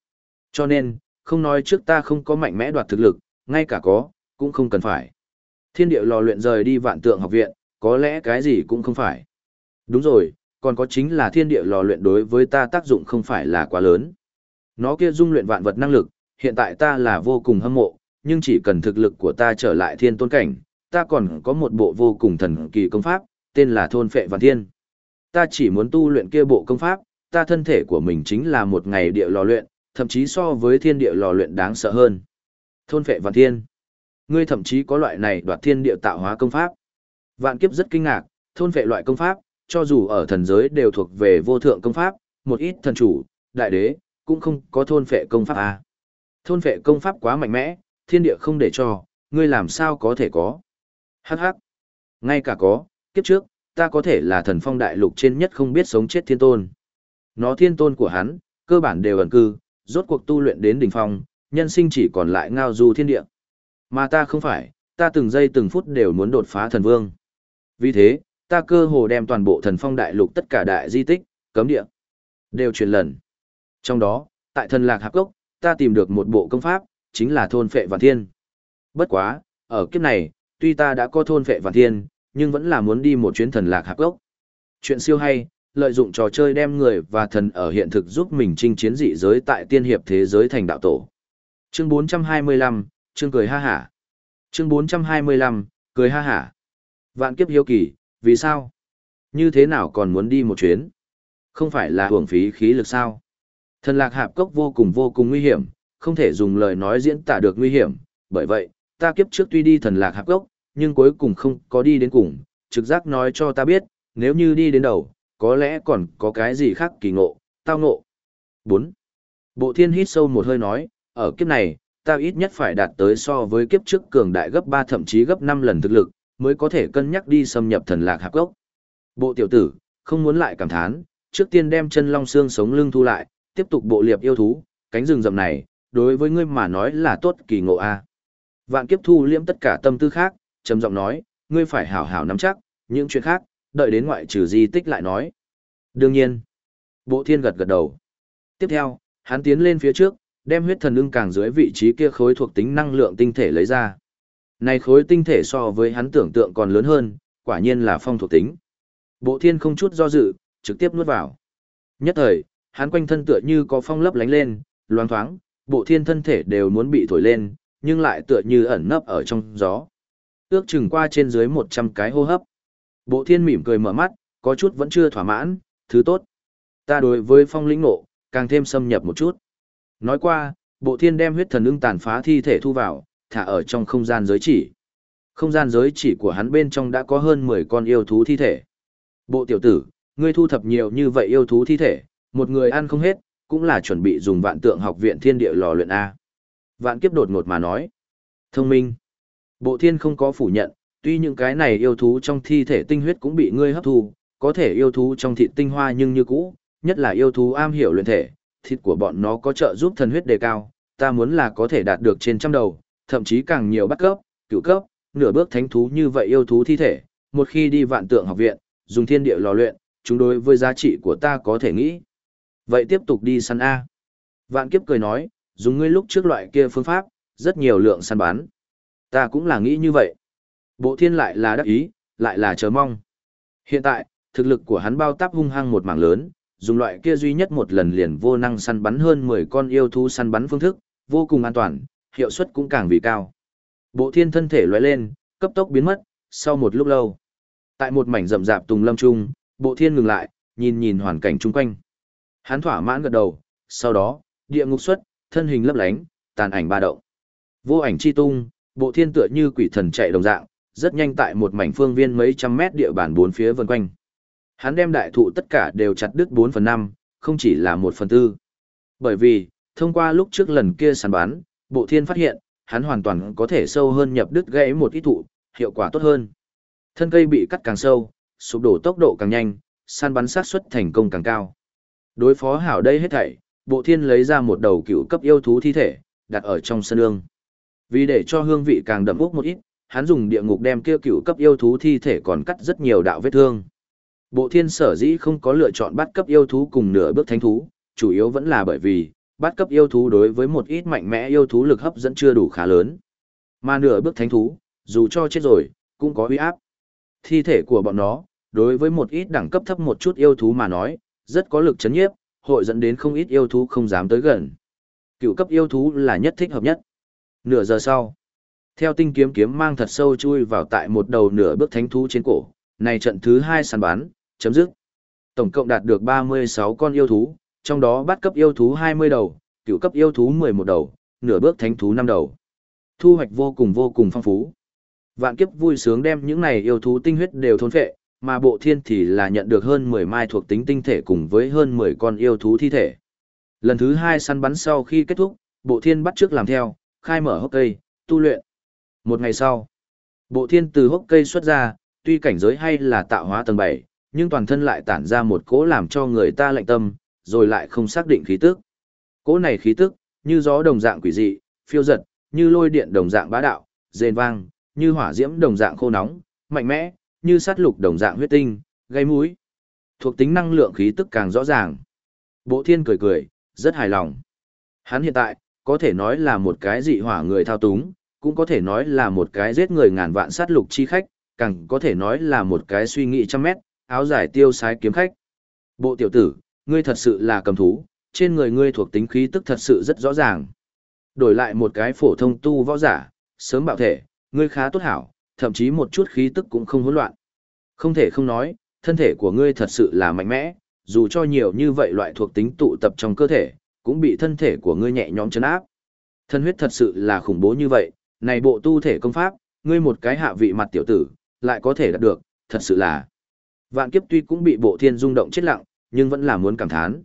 Cho nên, không nói trước ta không có mạnh mẽ đoạt thực lực, ngay cả có, cũng không cần phải. Thiên địa lò luyện rời đi vạn tượng học viện, có lẽ cái gì cũng không phải. Đúng rồi, còn có chính là thiên địa lò luyện đối với ta tác dụng không phải là quá lớn. Nó kia dung luyện vạn vật năng lực, hiện tại ta là vô cùng hâm mộ, nhưng chỉ cần thực lực của ta trở lại thiên tôn cảnh, ta còn có một bộ vô cùng thần kỳ công pháp, tên là thôn phệ vạn thiên. Ta chỉ muốn tu luyện kia bộ công pháp, ta thân thể của mình chính là một ngày địa lò luyện, thậm chí so với thiên địa lò luyện đáng sợ hơn. Thôn phệ vạn thiên. Ngươi thậm chí có loại này đoạt thiên địa tạo hóa công pháp. Vạn kiếp rất kinh ngạc, thôn phệ loại công pháp, cho dù ở thần giới đều thuộc về vô thượng công pháp, một ít thần chủ, đại đế, cũng không có thôn phệ công pháp à. Thôn phệ công pháp quá mạnh mẽ, thiên địa không để cho, ngươi làm sao có thể có. Hắc hắc. Ngay cả có, kiếp trước, ta có thể là thần phong đại lục trên nhất không biết sống chết thiên tôn. Nó thiên tôn của hắn, cơ bản đều ẩn cư, rốt cuộc tu luyện đến đỉnh phong, nhân sinh chỉ còn lại ngao du thiên địa. Mà ta không phải, ta từng giây từng phút đều muốn đột phá thần vương. Vì thế, ta cơ hồ đem toàn bộ thần phong đại lục tất cả đại di tích, cấm địa, đều truyền lần. Trong đó, tại thần lạc hạp gốc, ta tìm được một bộ công pháp, chính là thôn phệ vạn thiên. Bất quá, ở kiếp này, tuy ta đã có thôn vệ vạn thiên, nhưng vẫn là muốn đi một chuyến thần lạc hạc gốc. Chuyện siêu hay, lợi dụng trò chơi đem người và thần ở hiện thực giúp mình chinh chiến dị giới tại tiên hiệp thế giới thành đạo tổ. Chương 425, chương cười ha hả. Chương 425, cười ha hả. Vạn kiếp hiếu kỳ, vì sao? Như thế nào còn muốn đi một chuyến? Không phải là hưởng phí khí lực sao? Thần lạc hạp cốc vô cùng vô cùng nguy hiểm, không thể dùng lời nói diễn tả được nguy hiểm, bởi vậy, ta kiếp trước tuy đi thần lạc hạp gốc, nhưng cuối cùng không có đi đến cùng, trực giác nói cho ta biết, nếu như đi đến đầu, có lẽ còn có cái gì khác kỳ ngộ, tao ngộ. 4. Bộ thiên hít sâu một hơi nói, ở kiếp này, ta ít nhất phải đạt tới so với kiếp trước cường đại gấp 3 thậm chí gấp 5 lần thực lực, mới có thể cân nhắc đi xâm nhập thần lạc hạp gốc. Bộ tiểu tử, không muốn lại cảm thán, trước tiên đem chân long xương sống lưng thu lại, tiếp tục bộ liệp yêu thú, cánh rừng rậm này, đối với ngươi mà nói là tốt kỳ ngộ a. Vạn kiếp thu liễm tất cả tâm tư khác, trầm giọng nói, ngươi phải hảo hảo nắm chắc, những chuyện khác, đợi đến ngoại trừ di tích lại nói. Đương nhiên, bộ thiên gật gật đầu. Tiếp theo, hắn tiến lên phía trước, đem huyết thần ưng càng dưới vị trí kia khối thuộc tính năng lượng tinh thể lấy ra. Này khối tinh thể so với hắn tưởng tượng còn lớn hơn, quả nhiên là phong thuộc tính. Bộ thiên không chút do dự, trực tiếp nuốt vào. Nhất thời, hắn quanh thân tựa như có phong lấp lánh lên, loang thoáng, bộ thiên thân thể đều muốn bị thổi lên, nhưng lại tựa như ẩn nấp ở trong gió. Ước chừng qua trên dưới 100 cái hô hấp. Bộ thiên mỉm cười mở mắt, có chút vẫn chưa thỏa mãn, thứ tốt. Ta đối với phong lĩnh nộ, càng thêm xâm nhập một chút. Nói qua, bộ thiên đem huyết thần ưng tàn phá thi thể thu vào, thả ở trong không gian giới chỉ. Không gian giới chỉ của hắn bên trong đã có hơn 10 con yêu thú thi thể. Bộ tiểu tử, ngươi thu thập nhiều như vậy yêu thú thi thể, một người ăn không hết, cũng là chuẩn bị dùng vạn tượng học viện thiên địa lò luyện A. Vạn kiếp đột ngột mà nói. Thông minh. Bộ thiên không có phủ nhận, tuy những cái này yêu thú trong thi thể tinh huyết cũng bị ngươi hấp thu, có thể yêu thú trong thịt tinh hoa nhưng như cũ, nhất là yêu thú am hiểu luyện thể, thịt của bọn nó có trợ giúp thần huyết đề cao, ta muốn là có thể đạt được trên trăm đầu, thậm chí càng nhiều bắt cấp, cửu cấp, nửa bước thánh thú như vậy yêu thú thi thể, một khi đi vạn tượng học viện, dùng thiên địa lò luyện, chúng đối với giá trị của ta có thể nghĩ. Vậy tiếp tục đi săn A. Vạn kiếp cười nói, dùng ngươi lúc trước loại kia phương pháp, rất nhiều lượng săn bán. Ta cũng là nghĩ như vậy. Bộ thiên lại là đắc ý, lại là chờ mong. Hiện tại, thực lực của hắn bao táp hung hăng một mảng lớn, dùng loại kia duy nhất một lần liền vô năng săn bắn hơn 10 con yêu thú săn bắn phương thức, vô cùng an toàn, hiệu suất cũng càng vì cao. Bộ thiên thân thể lóe lên, cấp tốc biến mất, sau một lúc lâu. Tại một mảnh rậm rạp tùng lâm trung, bộ thiên ngừng lại, nhìn nhìn hoàn cảnh chung quanh. Hắn thỏa mãn gật đầu, sau đó, địa ngục xuất, thân hình lấp lánh, tàn ảnh ba động. Vô ảnh chi tung, bộ thiên tựa như quỷ thần chạy đồng dạng, rất nhanh tại một mảnh phương viên mấy trăm mét địa bàn bốn phía vần quanh. Hắn đem đại thụ tất cả đều chặt đứt 4 phần 5, không chỉ là 1 phần 4. Bởi vì, thông qua lúc trước lần kia săn bắn, bộ thiên phát hiện, hắn hoàn toàn có thể sâu hơn nhập đứt gãy một ít thụ, hiệu quả tốt hơn. Thân cây bị cắt càng sâu, sụp đổ tốc độ càng nhanh, săn bắn sát suất thành công càng cao. Đối phó hảo đây hết thảy, bộ thiên lấy ra một đầu cựu cấp yêu thú thi thể, đặt ở trong sân ương. Vì để cho hương vị càng đậm úc một ít, hắn dùng địa ngục đem kia cựu cấp yêu thú thi thể còn cắt rất nhiều đạo vết thương. Bộ thiên sở dĩ không có lựa chọn bắt cấp yêu thú cùng nửa bước thánh thú, chủ yếu vẫn là bởi vì, bắt cấp yêu thú đối với một ít mạnh mẽ yêu thú lực hấp dẫn chưa đủ khá lớn. Mà nửa bước thánh thú, dù cho chết rồi, cũng có uy áp. Thi thể của bọn nó, đối với một ít đẳng cấp thấp một chút yêu thú mà nói, rất có lực chấn nhiếp, hội dẫn đến không ít yêu thú không dám tới gần. Cựu cấp yêu thú là nhất thích hợp nhất. Nửa giờ sau, theo tinh kiếm kiếm mang thật sâu chui vào tại một đầu nửa bước thánh thú trên cổ, này trận thứ hai săn bán chấm dứt. Tổng cộng đạt được 36 con yêu thú, trong đó bắt cấp yêu thú 20 đầu, cựu cấp yêu thú 11 đầu, nửa bước thánh thú 5 đầu. Thu hoạch vô cùng vô cùng phong phú. Vạn kiếp vui sướng đem những này yêu thú tinh huyết đều thôn phệ, mà bộ thiên thì là nhận được hơn 10 mai thuộc tính tinh thể cùng với hơn 10 con yêu thú thi thể. Lần thứ hai săn bắn sau khi kết thúc, bộ thiên bắt trước làm theo, khai mở hốc cây, tu luyện. Một ngày sau, bộ thiên từ hốc cây xuất ra, tuy cảnh giới hay là tạo hóa tầng 7, nhưng toàn thân lại tản ra một cỗ làm cho người ta lạnh tâm, rồi lại không xác định khí tức. Cỗ này khí tức, như gió đồng dạng quỷ dị, phiêu giật, như lôi điện đồng dạng bá đạo, rền vang, như hỏa diễm đồng dạng khô nóng, mạnh mẽ, như sát lục đồng dạng huyết tinh, gây mũi. Thuộc tính năng lượng khí tức càng rõ ràng. Bộ thiên cười cười, rất hài lòng. Hắn hiện tại, có thể nói là một cái dị hỏa người thao túng, cũng có thể nói là một cái giết người ngàn vạn sát lục chi khách, càng có thể nói là một cái suy nghĩ trăm mét, áo giải tiêu sái kiếm khách. Bộ tiểu tử, ngươi thật sự là cầm thú, trên người ngươi thuộc tính khí tức thật sự rất rõ ràng. Đổi lại một cái phổ thông tu võ giả, sớm bạo thể, ngươi khá tốt hảo, thậm chí một chút khí tức cũng không hỗn loạn. Không thể không nói, thân thể của ngươi thật sự là mạnh mẽ, dù cho nhiều như vậy loại thuộc tính tụ tập trong cơ thể, cũng bị thân thể của ngươi nhẹ nhõm chấn áp. Thân huyết thật sự là khủng bố như vậy, này bộ tu thể công pháp, ngươi một cái hạ vị mặt tiểu tử, lại có thể đạt được, thật sự là. Vạn kiếp tuy cũng bị bộ thiên rung động chết lặng, nhưng vẫn là muốn cảm thán.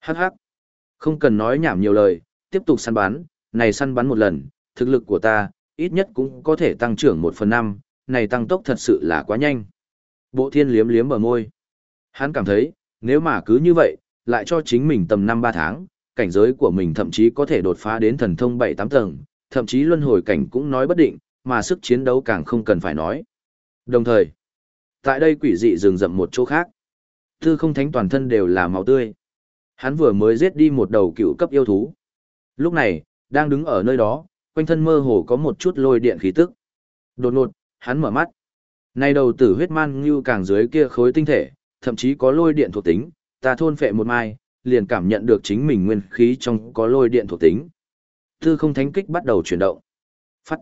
Hắc hắc. Không cần nói nhảm nhiều lời, tiếp tục săn bắn, này săn bắn một lần, thực lực của ta, ít nhất cũng có thể tăng trưởng một phần năm, này tăng tốc thật sự là quá nhanh. Bộ thiên liếm liếm bờ môi. Hắn cảm thấy, nếu mà cứ như vậy, lại cho chính mình tầm năm ba tháng, cảnh giới của mình thậm chí có thể đột phá đến thần thông 7-8 tầng, thậm chí luân hồi cảnh cũng nói bất định, mà sức chiến đấu càng không cần phải nói. Đồng thời, tại đây quỷ dị rừng rậm một chỗ khác, tư không thánh toàn thân đều là máu tươi. Hắn vừa mới giết đi một đầu cựu cấp yêu thú. Lúc này, đang đứng ở nơi đó, quanh thân mơ hồ có một chút lôi điện khí tức. Đột ngột, hắn mở mắt. Nay đầu tử huyết man như càng dưới kia khối tinh thể, thậm chí có lôi điện thuộc tính, ta thôn phệ một mai, liền cảm nhận được chính mình nguyên khí trong có lôi điện thuộc tính. Tư không thánh kích bắt đầu chuyển động. Phát.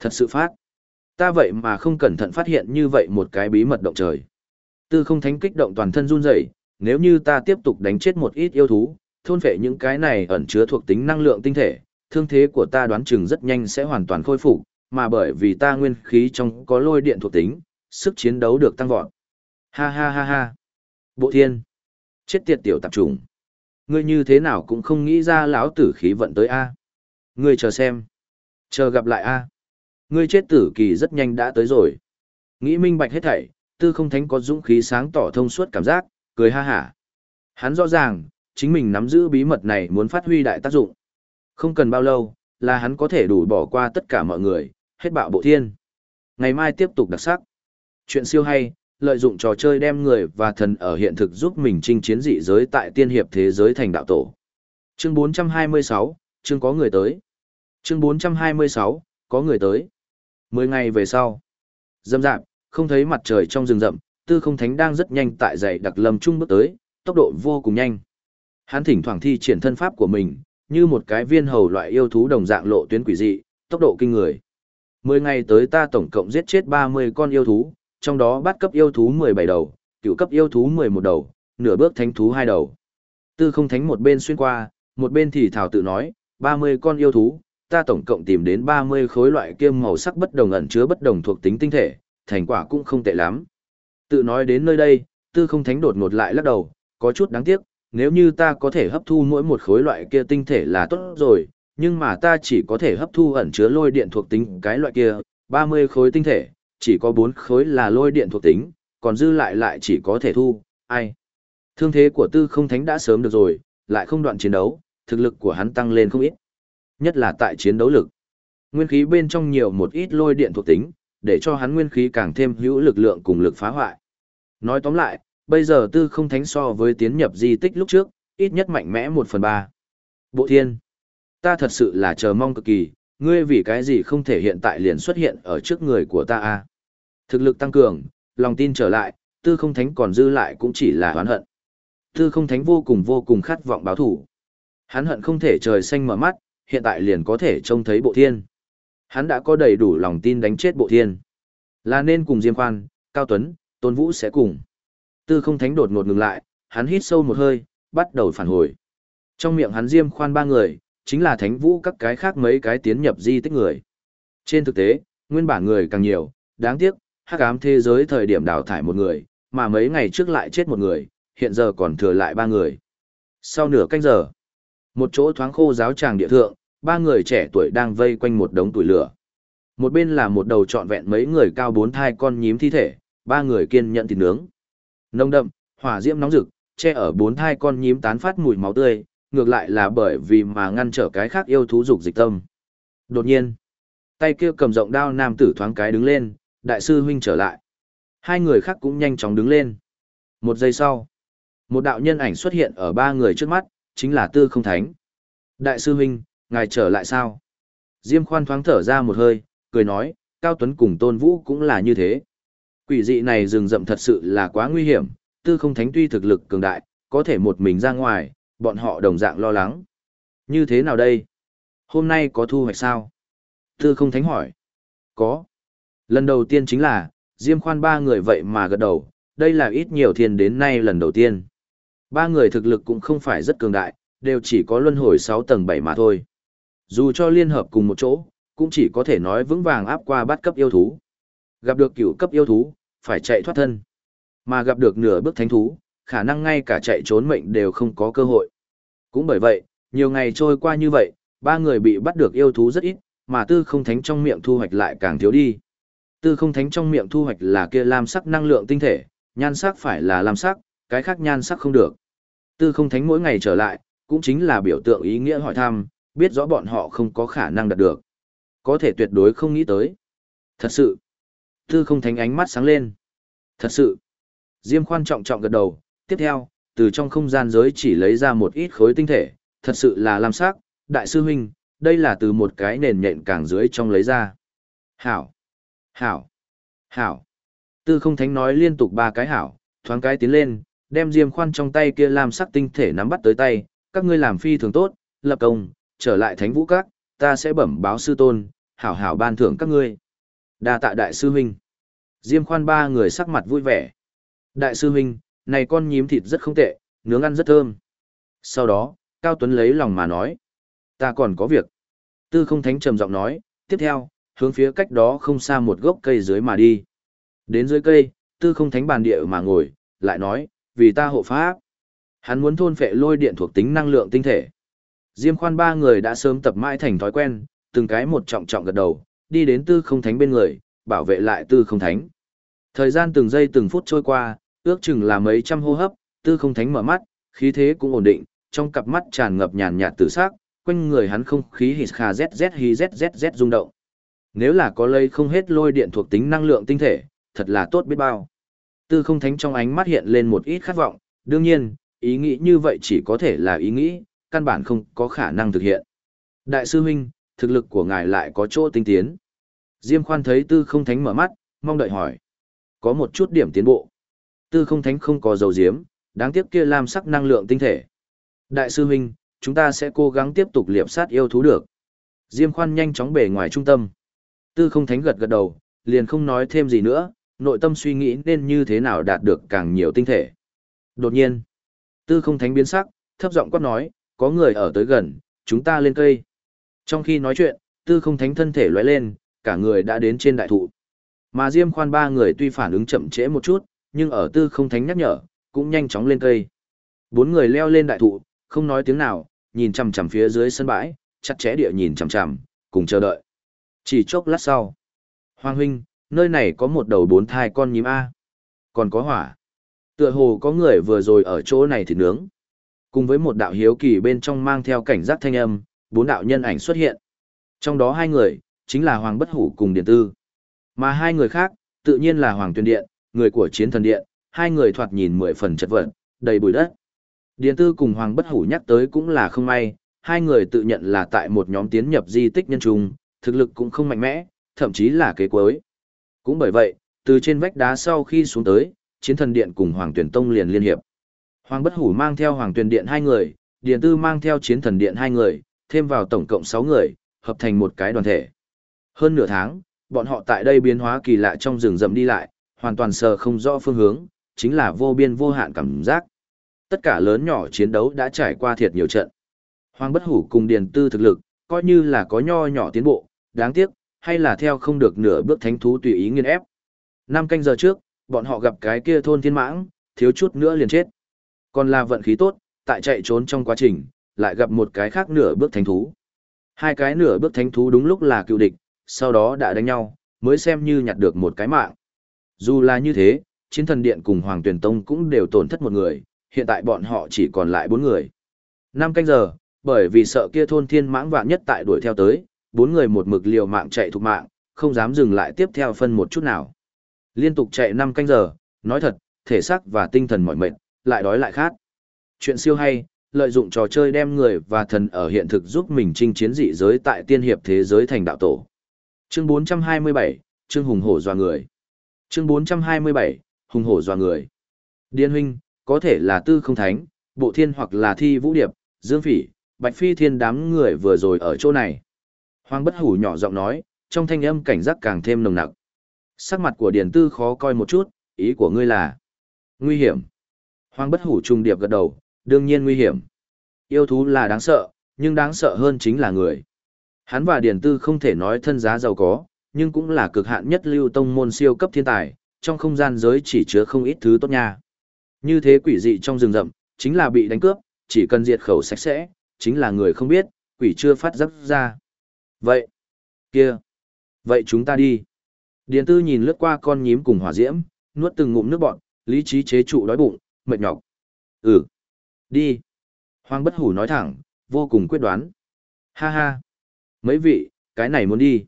Thật sự phát. Ta vậy mà không cẩn thận phát hiện như vậy một cái bí mật động trời. Tư không thánh kích động toàn thân run rẩy, nếu như ta tiếp tục đánh chết một ít yêu thú, thôn phệ những cái này ẩn chứa thuộc tính năng lượng tinh thể, thương thế của ta đoán chừng rất nhanh sẽ hoàn toàn khôi phục, mà bởi vì ta nguyên khí trong có lôi điện thuộc tính, sức chiến đấu được tăng vọt. Ha ha ha ha. Bộ thiên. Chết tiệt tiểu tạp trùng. Ngươi như thế nào cũng không nghĩ ra lão tử khí vận tới A. Ngươi chờ xem. Chờ gặp lại A. Ngươi chết tử kỳ rất nhanh đã tới rồi. Nghĩ minh bạch hết thảy, tư không thánh có dũng khí sáng tỏ thông suốt cảm giác, cười ha hả. Hắn rõ ràng, chính mình nắm giữ bí mật này muốn phát huy đại tác dụng. Không cần bao lâu, là hắn có thể đủ bỏ qua tất cả mọi người, hết bạo bộ thiên. Ngày mai tiếp tục đặc sắc. Chuyện siêu hay, lợi dụng trò chơi đem người và thần ở hiện thực giúp mình chinh chiến dị giới tại tiên hiệp thế giới thành đạo tổ. Chương 426, chương có người tới. Chương 426, có người tới. Mười ngày về sau. Dâm dạp, không thấy mặt trời trong rừng rậm, tư không thánh đang rất nhanh tại dãy đặc lâm trung bước tới, tốc độ vô cùng nhanh. Hắn thỉnh thoảng thi triển thân pháp của mình, như một cái viên hầu loại yêu thú đồng dạng lộ tuyến quỷ dị, tốc độ kinh người. Mười ngày tới ta tổng cộng giết chết 30 con yêu thú, trong đó bắt cấp yêu thú 17 đầu, cựu cấp yêu thú 11 đầu, nửa bước thánh thú hai đầu. Tư không thánh một bên xuyên qua, một bên thì thảo tự nói, 30 con yêu thú, ta tổng cộng tìm đến 30 khối loại kiêm màu sắc bất đồng ẩn chứa bất đồng thuộc tính tinh thể, thành quả cũng không tệ lắm. Tự nói đến nơi đây, tư không thánh đột ngột lại lắc đầu, có chút đáng tiếc, nếu như ta có thể hấp thu mỗi một khối loại kia tinh thể là tốt rồi, nhưng mà ta chỉ có thể hấp thu ẩn chứa lôi điện thuộc tính cái loại kia, 30 khối tinh thể, chỉ có 4 khối là lôi điện thuộc tính, còn dư lại lại chỉ có thể thu, ai. Thương thế của tư không thánh đã sớm được rồi, lại không đoạn chiến đấu, thực lực của hắn tăng lên không ít. Nhất là tại chiến đấu lực. Nguyên khí bên trong nhiều một ít lôi điện thuộc tính, để cho hắn nguyên khí càng thêm hữu lực lượng cùng lực phá hoại. Nói tóm lại, bây giờ tư không thánh so với tiến nhập di tích lúc trước, ít nhất mạnh mẽ một phần ba. Bộ thiên, ta thật sự là chờ mong cực kỳ, ngươi vì cái gì không thể hiện tại liền xuất hiện ở trước người của ta a Thực lực tăng cường, lòng tin trở lại, tư không thánh còn dư lại cũng chỉ là oán hận. Tư không thánh vô cùng vô cùng khát vọng báo thủ. Hắn hận không thể trời xanh mở mắt, hiện tại liền có thể trông thấy bộ thiên. Hắn đã có đầy đủ lòng tin đánh chết bộ thiên. Là nên cùng Diêm Khoan, Cao Tuấn, Tôn Vũ sẽ cùng. Tư không thánh đột ngột ngừng lại, hắn hít sâu một hơi, bắt đầu phản hồi. Trong miệng hắn Diêm Khoan ba người, chính là thánh vũ các cái khác mấy cái tiến nhập di tích người. Trên thực tế, nguyên bản người càng nhiều, đáng tiếc, hắc ám thế giới thời điểm đào thải một người, mà mấy ngày trước lại chết một người, hiện giờ còn thừa lại ba người. Sau nửa canh giờ, một chỗ thoáng khô giáo tràng địa thượng, ba người trẻ tuổi đang vây quanh một đống tuổi lửa. Một bên là một đầu trọn vẹn mấy người cao bốn thai con nhím thi thể, ba người kiên nhận thịt nướng. Nông đậm, hỏa diễm nóng rực, che ở bốn thai con nhím tán phát mùi máu tươi, ngược lại là bởi vì mà ngăn trở cái khác yêu thú dục dịch tâm. Đột nhiên, tay kia cầm rộng đao nam tử thoáng cái đứng lên, đại sư huynh trở lại. Hai người khác cũng nhanh chóng đứng lên. Một giây sau, một đạo nhân ảnh xuất hiện ở ba người trước mắt, chính là Tư Không Thánh. Đại sư huynh, ngài trở lại sao? Diêm khoan thoáng thở ra một hơi, cười nói, Cao Tuấn cùng Tôn Vũ cũng là như thế. Quỷ dị này rừng rậm thật sự là quá nguy hiểm, Tư Không Thánh tuy thực lực cường đại, có thể một mình ra ngoài, bọn họ đồng dạng lo lắng. Như thế nào đây? Hôm nay có thu hoạch sao? Tư Không Thánh hỏi. Có. Lần đầu tiên chính là, Diêm khoan ba người vậy mà gật đầu, đây là ít nhiều thiên đến nay lần đầu tiên. Ba người thực lực cũng không phải rất cường đại, đều chỉ có luân hồi 6 tầng 7 mà thôi. Dù cho liên hợp cùng một chỗ, cũng chỉ có thể nói vững vàng áp qua bát cấp yêu thú. Gặp được cửu cấp yêu thú, phải chạy thoát thân. Mà gặp được nửa bước thánh thú, khả năng ngay cả chạy trốn mệnh đều không có cơ hội. Cũng bởi vậy, nhiều ngày trôi qua như vậy, ba người bị bắt được yêu thú rất ít, mà tư không thánh trong miệng thu hoạch lại càng thiếu đi. Tư không thánh trong miệng thu hoạch là kia lam sắc năng lượng tinh thể, nhan sắc phải là lam sắc, cái khác nhan sắc không được. Tư không thánh mỗi ngày trở lại, cũng chính là biểu tượng ý nghĩa hỏi thăm, biết rõ bọn họ không có khả năng đạt được. Có thể tuyệt đối không nghĩ tới. Thật sự. Tư không thánh ánh mắt sáng lên. Thật sự. Diêm khoan trọng trọng gật đầu. Tiếp theo, từ trong không gian giới chỉ lấy ra một ít khối tinh thể. Thật sự là làm sắc. Đại sư huynh, đây là từ một cái nền nhện càng dưới trong lấy ra. Hảo. Hảo. Hảo. Tư không thánh nói liên tục ba cái hảo, thoáng cái tiến lên, đem diêm khoan trong tay kia làm sắc tinh thể nắm bắt tới tay, các ngươi làm phi thường tốt, lập công, trở lại thánh vũ các, ta sẽ bẩm báo sư tôn, hảo hảo ban thưởng các ngươi. Đa tạ đại sư huynh. Diêm khoan ba người sắc mặt vui vẻ. Đại sư huynh, này con nhím thịt rất không tệ, nướng ăn rất thơm. Sau đó, Cao Tuấn lấy lòng mà nói. Ta còn có việc. Tư không thánh trầm giọng nói, tiếp theo, hướng phía cách đó không xa một gốc cây dưới mà đi. Đến dưới cây, tư không thánh bàn địa mà ngồi, lại nói, vì ta hộ pháp. Hắn muốn thôn phệ lôi điện thuộc tính năng lượng tinh thể. Diêm khoan ba người đã sớm tập mãi thành thói quen, từng cái một trọng trọng gật đầu, đi đến tư không thánh bên người, bảo vệ lại tư không thánh. Thời gian từng giây từng phút trôi qua, ước chừng là mấy trăm hô hấp, tư không thánh mở mắt, khí thế cũng ổn định, trong cặp mắt tràn ngập nhàn nhạt tử sắc, quanh người hắn không khí hít kha z hi z rung động. Nếu là có lây không hết lôi điện thuộc tính năng lượng tinh thể, thật là tốt biết bao. Tư không thánh trong ánh mắt hiện lên một ít khát vọng, đương nhiên, ý nghĩ như vậy chỉ có thể là ý nghĩ, căn bản không có khả năng thực hiện. Đại sư huynh, thực lực của ngài lại có chỗ tinh tiến. Diêm khoan thấy tư không thánh mở mắt, mong đợi hỏi. Có một chút điểm tiến bộ. Tư không thánh không có dầu diếm, đáng tiếc kia làm sắc năng lượng tinh thể. Đại sư huynh, chúng ta sẽ cố gắng tiếp tục liệp sát yêu thú được. Diêm khoan nhanh chóng bể ngoài trung tâm. Tư không thánh gật gật đầu, liền không nói thêm gì nữa, nội tâm suy nghĩ nên như thế nào đạt được càng nhiều tinh thể. Đột nhiên, tư không thánh biến sắc, thấp giọng quát nói, có người ở tới gần, chúng ta lên cây. Trong khi nói chuyện, tư không thánh thân thể lóe lên, cả người đã đến trên đại thụ. Mà Diêm khoan ba người tuy phản ứng chậm trễ một chút, nhưng ở tư không thánh nhắc nhở, cũng nhanh chóng lên cây. Bốn người leo lên đại thụ, không nói tiếng nào, nhìn chằm chằm phía dưới sân bãi, chặt chẽ địa nhìn chằm chằm, cùng chờ đợi. Chỉ chốc lát sau. Hoàng huynh, nơi này có một đầu bốn thai con nhím A. Còn có hỏa. Tựa hồ có người vừa rồi ở chỗ này thì nướng. Cùng với một đạo hiếu kỳ bên trong mang theo cảnh giác thanh âm, bốn đạo nhân ảnh xuất hiện. Trong đó hai người, chính là Hoàng Bất Hủ cùng Điện Tư. Mà hai người khác, tự nhiên là Hoàng Tuyên Điện, người của Chiến Thần Điện, hai người thoạt nhìn mười phần chật vật, đầy bụi đất. Điện Tư cùng Hoàng Bất Hủ nhắc tới cũng là không may, hai người tự nhận là tại một nhóm tiến nhập di tích nhân trung, thực lực cũng không mạnh mẽ, thậm chí là kế cuối. Cũng bởi vậy, từ trên vách đá sau khi xuống tới, Chiến Thần Điện cùng Hoàng Tuyền Tông liền liên hiệp. Hoàng Bất Hủ mang theo Hoàng Tuyền Điện hai người, Điện Tư mang theo Chiến Thần Điện hai người, thêm vào tổng cộng 6 người, hợp thành một cái đoàn thể. Hơn nửa tháng, bọn họ tại đây biến hóa kỳ lạ trong rừng rậm đi lại, hoàn toàn sờ không rõ phương hướng, chính là vô biên vô hạn cảm giác. Tất cả lớn nhỏ chiến đấu đã trải qua thiệt nhiều trận. Hoàng Bất Hủ cùng Điền Tư thực lực, coi như là có nho nhỏ tiến bộ, đáng tiếc, hay là theo không được nửa bước thánh thú tùy ý nghiên ép. Năm canh giờ trước, bọn họ gặp cái kia thôn thiên mãng, thiếu chút nữa liền chết. Còn là vận khí tốt, tại chạy trốn trong quá trình, lại gặp một cái khác nửa bước thánh thú. Hai cái nửa bước thánh thú đúng lúc là cựu địch, sau đó đã đánh nhau, mới xem như nhặt được một cái mạng. Dù là như thế, chiến thần điện cùng Hoàng Tuyền Tông cũng đều tổn thất một người, hiện tại bọn họ chỉ còn lại bốn người. Năm canh giờ, bởi vì sợ kia thôn thiên mãng vạn nhất tại đuổi theo tới, bốn người một mực liều mạng chạy thục mạng, không dám dừng lại tiếp theo phân một chút nào. Liên tục chạy năm canh giờ, nói thật, thể xác và tinh thần mỏi mệt, lại đói lại khát. Chuyện siêu hay, lợi dụng trò chơi đem người và thần ở hiện thực giúp mình chinh chiến dị giới tại tiên hiệp thế giới thành đạo tổ. Chương 427, chương hùng hổ doa người. Chương 427, hùng hổ doa người. Điên huynh, có thể là tư không thánh, bộ thiên hoặc là thi vũ điệp, dương phỉ, bạch phi thiên đám người vừa rồi ở chỗ này. Hoàng bất hủ nhỏ giọng nói, trong thanh âm cảnh giác càng thêm nồng nặc. Sắc mặt của điền tư khó coi một chút, ý của ngươi là nguy hiểm. Hoàng bất hủ trùng điệp gật đầu, đương nhiên nguy hiểm. Yêu thú là đáng sợ, nhưng đáng sợ hơn chính là người. Hắn và Điền Tư không thể nói thân giá giàu có, nhưng cũng là cực hạn nhất lưu tông môn siêu cấp thiên tài, trong không gian giới chỉ chứa không ít thứ tốt nha. Như thế quỷ dị trong rừng rậm, chính là bị đánh cướp, chỉ cần diệt khẩu sạch sẽ, chính là người không biết, quỷ chưa phát giáp ra. Vậy, kia, vậy chúng ta đi. Điền Tư nhìn lướt qua con nhím cùng hỏa diễm, nuốt từng ngụm nước bọt, lý trí chế trụ đói bụng, mệt nhọc. Ừ. Đi. Hoàng bất hủ nói thẳng, vô cùng quyết đoán. Ha ha. Mấy vị, cái này muốn đi.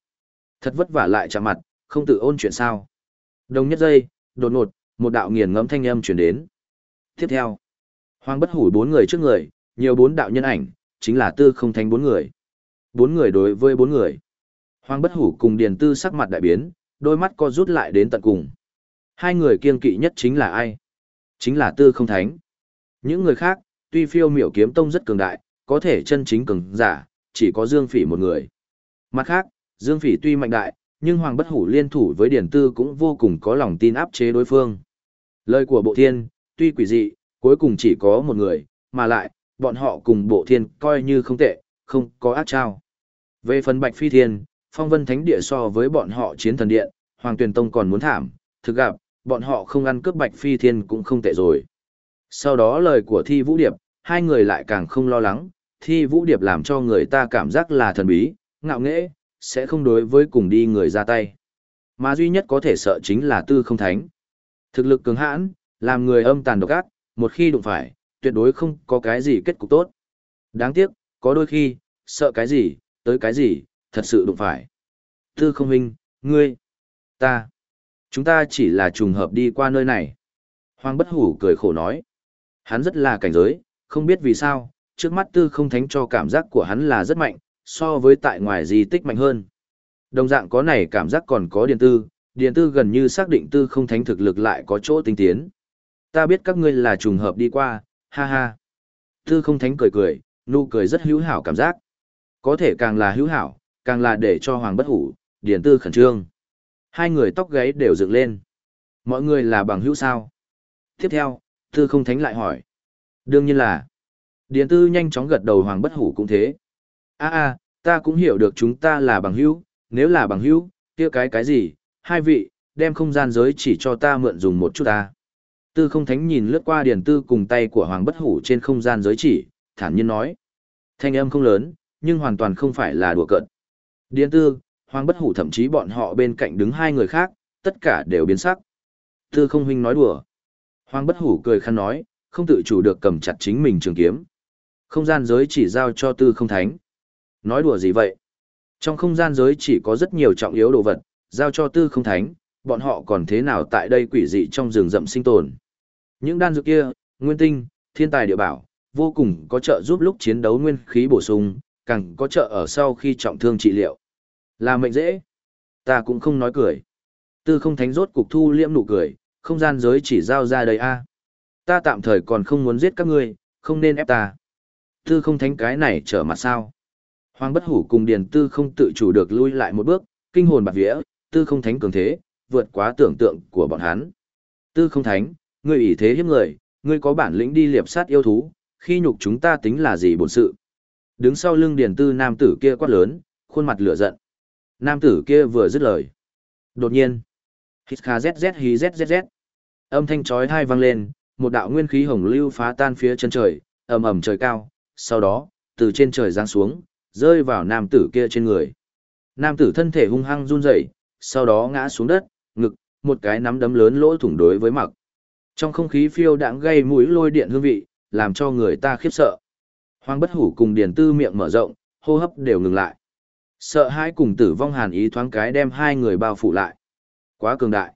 Thật vất vả lại chạm mặt, không tự ôn chuyện sao. Đồng nhất giây, đột ngột, một đạo nghiền ngẫm thanh âm chuyển đến. Tiếp theo, Hoàng bất hủ bốn người trước người, nhiều bốn đạo nhân ảnh, chính là tư không thánh bốn người. Bốn người đối với bốn người. Hoàng bất hủ cùng điền tư sắc mặt đại biến, đôi mắt co rút lại đến tận cùng. Hai người kiên kỵ nhất chính là ai? Chính là tư không thánh. Những người khác, tuy phiêu miểu kiếm tông rất cường đại, có thể chân chính cường giả, chỉ có Dương Phỉ một người. Mặt khác, Dương Phỉ tuy mạnh đại, nhưng Hoàng Bất Hủ liên thủ với Điển Tư cũng vô cùng có lòng tin áp chế đối phương. Lời của Bộ Thiên, tuy quỷ dị, cuối cùng chỉ có một người, mà lại, bọn họ cùng Bộ Thiên coi như không tệ, không có ác trao. Về phần Bạch Phi Thiên, Phong Vân Thánh Địa so với bọn họ chiến thần điện, Hoàng Tuyền Tông còn muốn thảm, thực gặp, bọn họ không ăn cướp Bạch Phi Thiên cũng không tệ rồi. Sau đó lời của Thi Vũ Điệp, hai người lại càng không lo lắng, Thi Vũ Điệp làm cho người ta cảm giác là thần bí, ngạo nghễ, sẽ không đối với cùng đi người ra tay. Mà duy nhất có thể sợ chính là Tư Không Thánh. Thực lực cường hãn, làm người âm tàn độc ác, một khi đụng phải, tuyệt đối không có cái gì kết cục tốt. Đáng tiếc, có đôi khi, sợ cái gì, tới cái gì, thật sự đụng phải. Tư không Minh, ngươi, ta, chúng ta chỉ là trùng hợp đi qua nơi này. Hoàng bất hủ cười khổ nói. Hắn rất là cảnh giới, không biết vì sao, trước mắt tư không thánh cho cảm giác của hắn là rất mạnh, so với tại ngoài di tích mạnh hơn. Đồng dạng có này cảm giác còn có điện tư, điện tư gần như xác định tư không thánh thực lực lại có chỗ tinh tiến. Ta biết các ngươi là trùng hợp đi qua, ha ha. Tư không thánh cười cười, nụ cười rất hữu hảo cảm giác. Có thể càng là hữu hảo, càng là để cho hoàng bất hủ, điện tư khẩn trương. Hai người tóc gáy đều dựng lên. Mọi người là bằng hữu sao? Tiếp theo, tư không thánh lại hỏi. Đương nhiên là. điền tư nhanh chóng gật đầu hoàng bất hủ cũng thế. a a ta cũng hiểu được chúng ta là bằng hữu, nếu là bằng hữu, kia cái cái gì, hai vị, đem không gian giới chỉ cho ta mượn dùng một chút ta. Tư không thánh nhìn lướt qua điền tư cùng tay của Hoàng Bất Hủ trên không gian giới chỉ, thản nhiên nói. Thanh âm không lớn, nhưng hoàn toàn không phải là đùa cợt. Điền tư, Hoàng Bất Hủ thậm chí bọn họ bên cạnh đứng hai người khác, tất cả đều biến sắc. Tư không huynh nói đùa. Hoàng Bất Hủ cười khăn nói, không tự chủ được cầm chặt chính mình trường kiếm. Không gian giới chỉ giao cho tư không thánh. Nói đùa gì vậy? Trong không gian giới chỉ có rất nhiều trọng yếu đồ vật, giao cho tư không thánh, bọn họ còn thế nào tại đây quỷ dị trong rừng rậm sinh tồn. Những đan dược kia, nguyên tinh, thiên tài địa bảo, vô cùng có trợ giúp lúc chiến đấu nguyên khí bổ sung, càng có trợ ở sau khi trọng thương trị liệu. Là mệnh dễ. Ta cũng không nói cười. Tư không thánh rốt cục thu liễm nụ cười, không gian giới chỉ giao ra đây a. Ta tạm thời còn không muốn giết các ngươi, không nên ép ta. Tư không thánh cái này trở mặt sao. Hoàng bất hủ cùng điền tư không tự chủ được lui lại một bước, kinh hồn bạc vía, tư không thánh cường thế, vượt quá tưởng tượng của bọn hắn. Tư không thánh, ngươi ủy thế hiếp người, ngươi có bản lĩnh đi liệp sát yêu thú, khi nhục chúng ta tính là gì bổn sự. Đứng sau lưng điền tư nam tử kia quát lớn, khuôn mặt lửa giận. Nam tử kia vừa dứt lời. Đột nhiên, hít kha zz hí zzz. Âm thanh chói tai vang lên, một đạo nguyên khí hồng lưu phá tan phía chân trời, ầm ầm trời cao, sau đó, từ trên trời giáng xuống, rơi vào nam tử kia trên người. Nam tử thân thể hung hăng run rẩy, sau đó ngã xuống đất, ngực, một cái nắm đấm lớn lỗ thủng đối với mặc. Trong không khí phiêu đãng gây mũi lôi điện hương vị, làm cho người ta khiếp sợ. Hoàng bất hủ cùng điền tư miệng mở rộng, hô hấp đều ngừng lại. Sợ hãi cùng tử vong hàn ý thoáng cái đem hai người bao phủ lại. Quá cường đại.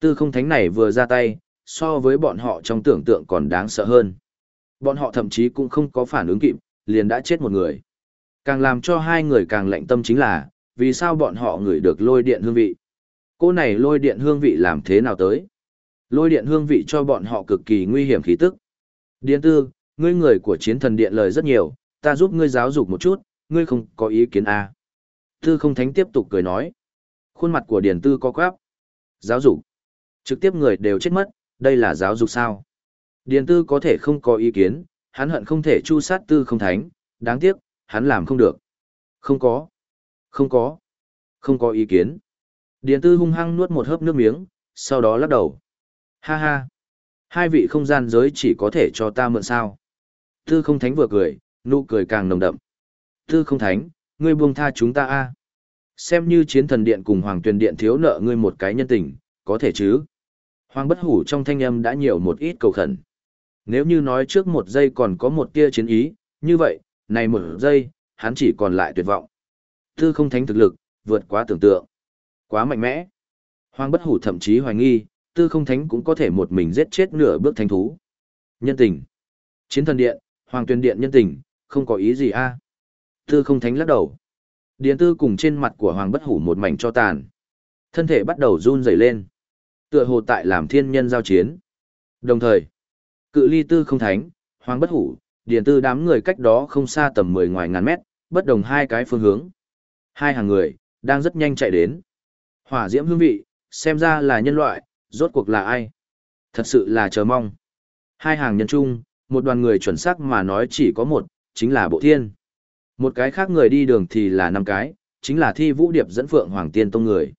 Tư không thánh này vừa ra tay, so với bọn họ trong tưởng tượng còn đáng sợ hơn. Bọn họ thậm chí cũng không có phản ứng kịp, liền đã chết một người. Càng làm cho hai người càng lạnh tâm chính là, vì sao bọn họ ngửi được lôi điện hương vị. Cô này lôi điện hương vị làm thế nào tới? Lôi điện hương vị cho bọn họ cực kỳ nguy hiểm khí tức. Điện tư, ngươi người của chiến thần điện lời rất nhiều, ta giúp ngươi giáo dục một chút, ngươi không có ý kiến à. Tư không thánh tiếp tục cười nói. Khuôn mặt của Điền tư có quáp. Giáo dục. Trực tiếp người đều chết mất, đây là giáo dục sao? Điền tư có thể không có ý kiến, hắn hận không thể chu sát tư không thánh, đáng tiếc, hắn làm không được. Không có. Không có. Không có ý kiến. Điền tư hung hăng nuốt một hớp nước miếng, sau đó lắc đầu. Ha ha. Hai vị không gian giới chỉ có thể cho ta mượn sao. Tư không thánh vừa cười, nụ cười càng nồng đậm. Tư không thánh, ngươi buông tha chúng ta a Xem như chiến thần điện cùng hoàng tuyển điện thiếu nợ ngươi một cái nhân tình, có thể chứ. Hoàng bất hủ trong thanh âm đã nhiều một ít cầu khẩn. Nếu như nói trước một giây còn có một tia chiến ý, như vậy, này một giây, hắn chỉ còn lại tuyệt vọng. Tư không thánh thực lực, vượt quá tưởng tượng. Quá mạnh mẽ. Hoàng bất hủ thậm chí hoài nghi, tư không thánh cũng có thể một mình giết chết nửa bước thánh thú. Nhân tình. Chiến thần điện, hoàng tuyên điện nhân tình, không có ý gì a Tư không thánh lắc đầu. Điền tư cùng trên mặt của hoàng bất hủ một mảnh cho tàn. Thân thể bắt đầu run rẩy lên. Tựa hồ tại làm thiên nhân giao chiến. Đồng thời, cự ly tư không thánh, hoàng bất hủ, Điền tư đám người cách đó không xa tầm 10 ngoài ngàn mét, bất đồng hai cái phương hướng. Hai hàng người, đang rất nhanh chạy đến. Hỏa diễm hương vị, xem ra là nhân loại, rốt cuộc là ai? Thật sự là chờ mong. Hai hàng nhân chung, một đoàn người chuẩn xác mà nói chỉ có một, chính là bộ thiên. Một cái khác người đi đường thì là năm cái, chính là thi vũ điệp dẫn phượng hoàng tiên tông người.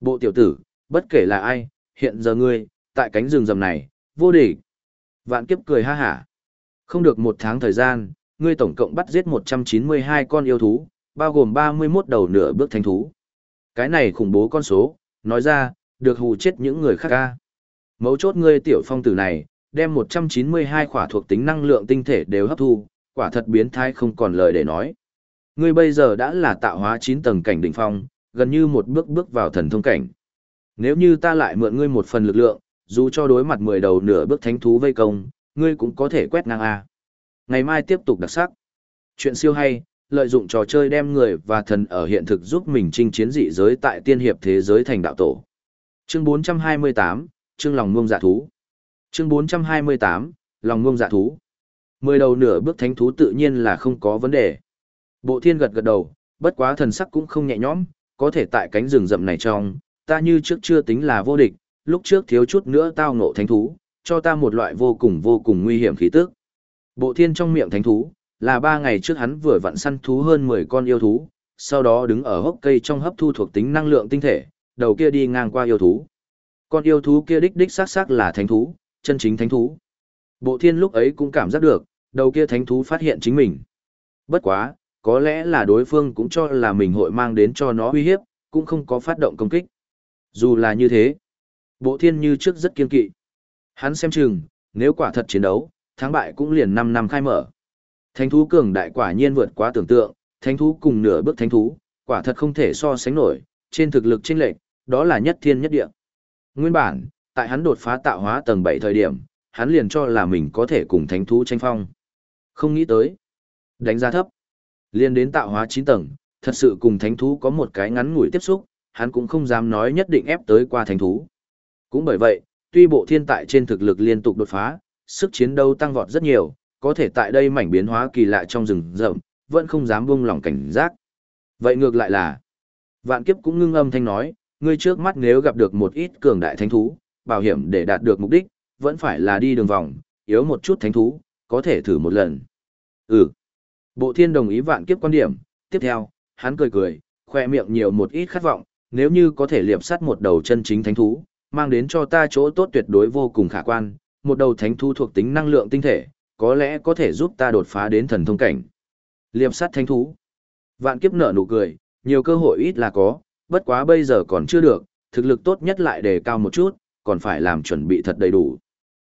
Bộ tiểu tử, bất kể là ai, hiện giờ ngươi, tại cánh rừng rầm này, vô địch. Vạn kiếp cười ha hả. Không được một tháng thời gian, ngươi tổng cộng bắt giết 192 con yêu thú, bao gồm 31 đầu nửa bước thánh thú. Cái này khủng bố con số, nói ra, được hù chết những người khác ca. Mấu chốt ngươi tiểu phong tử này, đem 192 khỏa thuộc tính năng lượng tinh thể đều hấp thu, quả thật biến thái không còn lời để nói. Ngươi bây giờ đã là tạo hóa 9 tầng cảnh đỉnh phong, gần như một bước bước vào thần thông cảnh. Nếu như ta lại mượn ngươi một phần lực lượng, dù cho đối mặt 10 đầu nửa bước thánh thú vây công, ngươi cũng có thể quét ngang A. Ngày mai tiếp tục đặc sắc. Chuyện siêu hay, lợi dụng trò chơi đem người và thần ở hiện thực giúp mình chinh chiến dị giới tại tiên hiệp thế giới thành đạo tổ. Chương 428, chương lòng ngông dạ thú. Chương 428, lòng ngông dạ thú. Mười đầu nửa bước thánh thú tự nhiên là không có vấn đề. Bộ thiên gật gật đầu, bất quá thần sắc cũng không nhẹ nhõm, có thể tại cánh rừng rậm này trong, ta như trước chưa tính là vô địch, lúc trước thiếu chút nữa tao ngộ thánh thú, cho ta một loại vô cùng vô cùng nguy hiểm khí tức. Bộ thiên trong miệng thánh thú, là ba ngày trước hắn vừa vặn săn thú hơn 10 con yêu thú, sau đó đứng ở hốc cây trong hấp thu thuộc tính năng lượng tinh thể, đầu kia đi ngang qua yêu thú. Con yêu thú kia đích đích xác xác là thánh thú, chân chính thánh thú. Bộ thiên lúc ấy cũng cảm giác được, đầu kia thánh thú phát hiện chính mình. Bất quá, có lẽ là đối phương cũng cho là mình hội mang đến cho nó uy hiếp, cũng không có phát động công kích. Dù là như thế, bộ thiên như trước rất kiên kỵ. Hắn xem chừng, nếu quả thật chiến đấu, thắng bại cũng liền 5 năm khai mở. Thánh thú cường đại quả nhiên vượt quá tưởng tượng, thánh thú cùng nửa bước thánh thú, quả thật không thể so sánh nổi, trên thực lực chênh lệch, đó là nhất thiên nhất địa. Nguyên bản, tại hắn đột phá tạo hóa tầng 7 thời điểm, hắn liền cho là mình có thể cùng thánh thú tranh phong. Không nghĩ tới, đánh giá thấp, liên đến tạo hóa 9 tầng, thật sự cùng thánh thú có một cái ngắn ngủi tiếp xúc, hắn cũng không dám nói nhất định ép tới qua thánh thú. Cũng bởi vậy, tuy bộ thiên tại trên thực lực liên tục đột phá, sức chiến đấu tăng vọt rất nhiều, có thể tại đây mảnh biến hóa kỳ lạ trong rừng rậm, vẫn không dám buông lỏng cảnh giác. Vậy ngược lại là, vạn kiếp cũng ngưng âm thanh nói, ngươi trước mắt nếu gặp được một ít cường đại thánh thú, bảo hiểm để đạt được mục đích, vẫn phải là đi đường vòng, yếu một chút thánh thú, có thể thử một lần. Ừ. Bộ thiên đồng ý vạn kiếp quan điểm, tiếp theo, hắn cười cười, khoe miệng nhiều một ít khát vọng, nếu như có thể liệp sát một đầu chân chính thánh thú, mang đến cho ta chỗ tốt tuyệt đối vô cùng khả quan, một đầu thánh thú thuộc tính năng lượng tinh thể, có lẽ có thể giúp ta đột phá đến thần thông cảnh. Liệp sát thánh thú. Vạn kiếp nở nụ cười, nhiều cơ hội ít là có, bất quá bây giờ còn chưa được, thực lực tốt nhất lại đề cao một chút, còn phải làm chuẩn bị thật đầy đủ.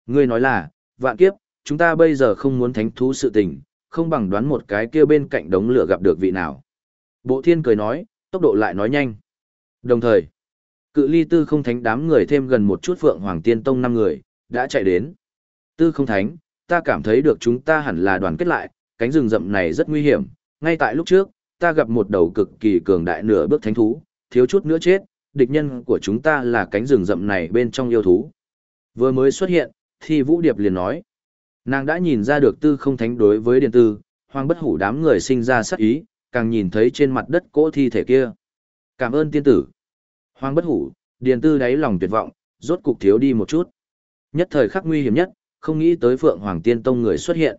Ngươi nói là, vạn kiếp, chúng ta bây giờ không muốn thánh thú sự tình, không bằng đoán một cái kia bên cạnh đống lửa gặp được vị nào. Bộ thiên cười nói, tốc độ lại nói nhanh. Đồng thời, cự ly tư không thánh đám người thêm gần một chút phượng hoàng tiên tông năm người, đã chạy đến. Tư không thánh, ta cảm thấy được chúng ta hẳn là đoàn kết lại, cánh rừng rậm này rất nguy hiểm, ngay tại lúc trước, ta gặp một đầu cực kỳ cường đại nửa bước thánh thú, thiếu chút nữa chết, địch nhân của chúng ta là cánh rừng rậm này bên trong yêu thú. Vừa mới xuất hiện, thì Vũ Điệp liền nói, nàng đã nhìn ra được tư không thánh đối với điện tư, hoang bất hủ đám người sinh ra sắc ý, càng nhìn thấy trên mặt đất cỗ thi thể kia. Cảm ơn tiên tử. Hoang bất hủ, điện tư đáy lòng tuyệt vọng, rốt cục thiếu đi một chút. Nhất thời khắc nguy hiểm nhất, không nghĩ tới Phượng Hoàng Tiên Tông người xuất hiện.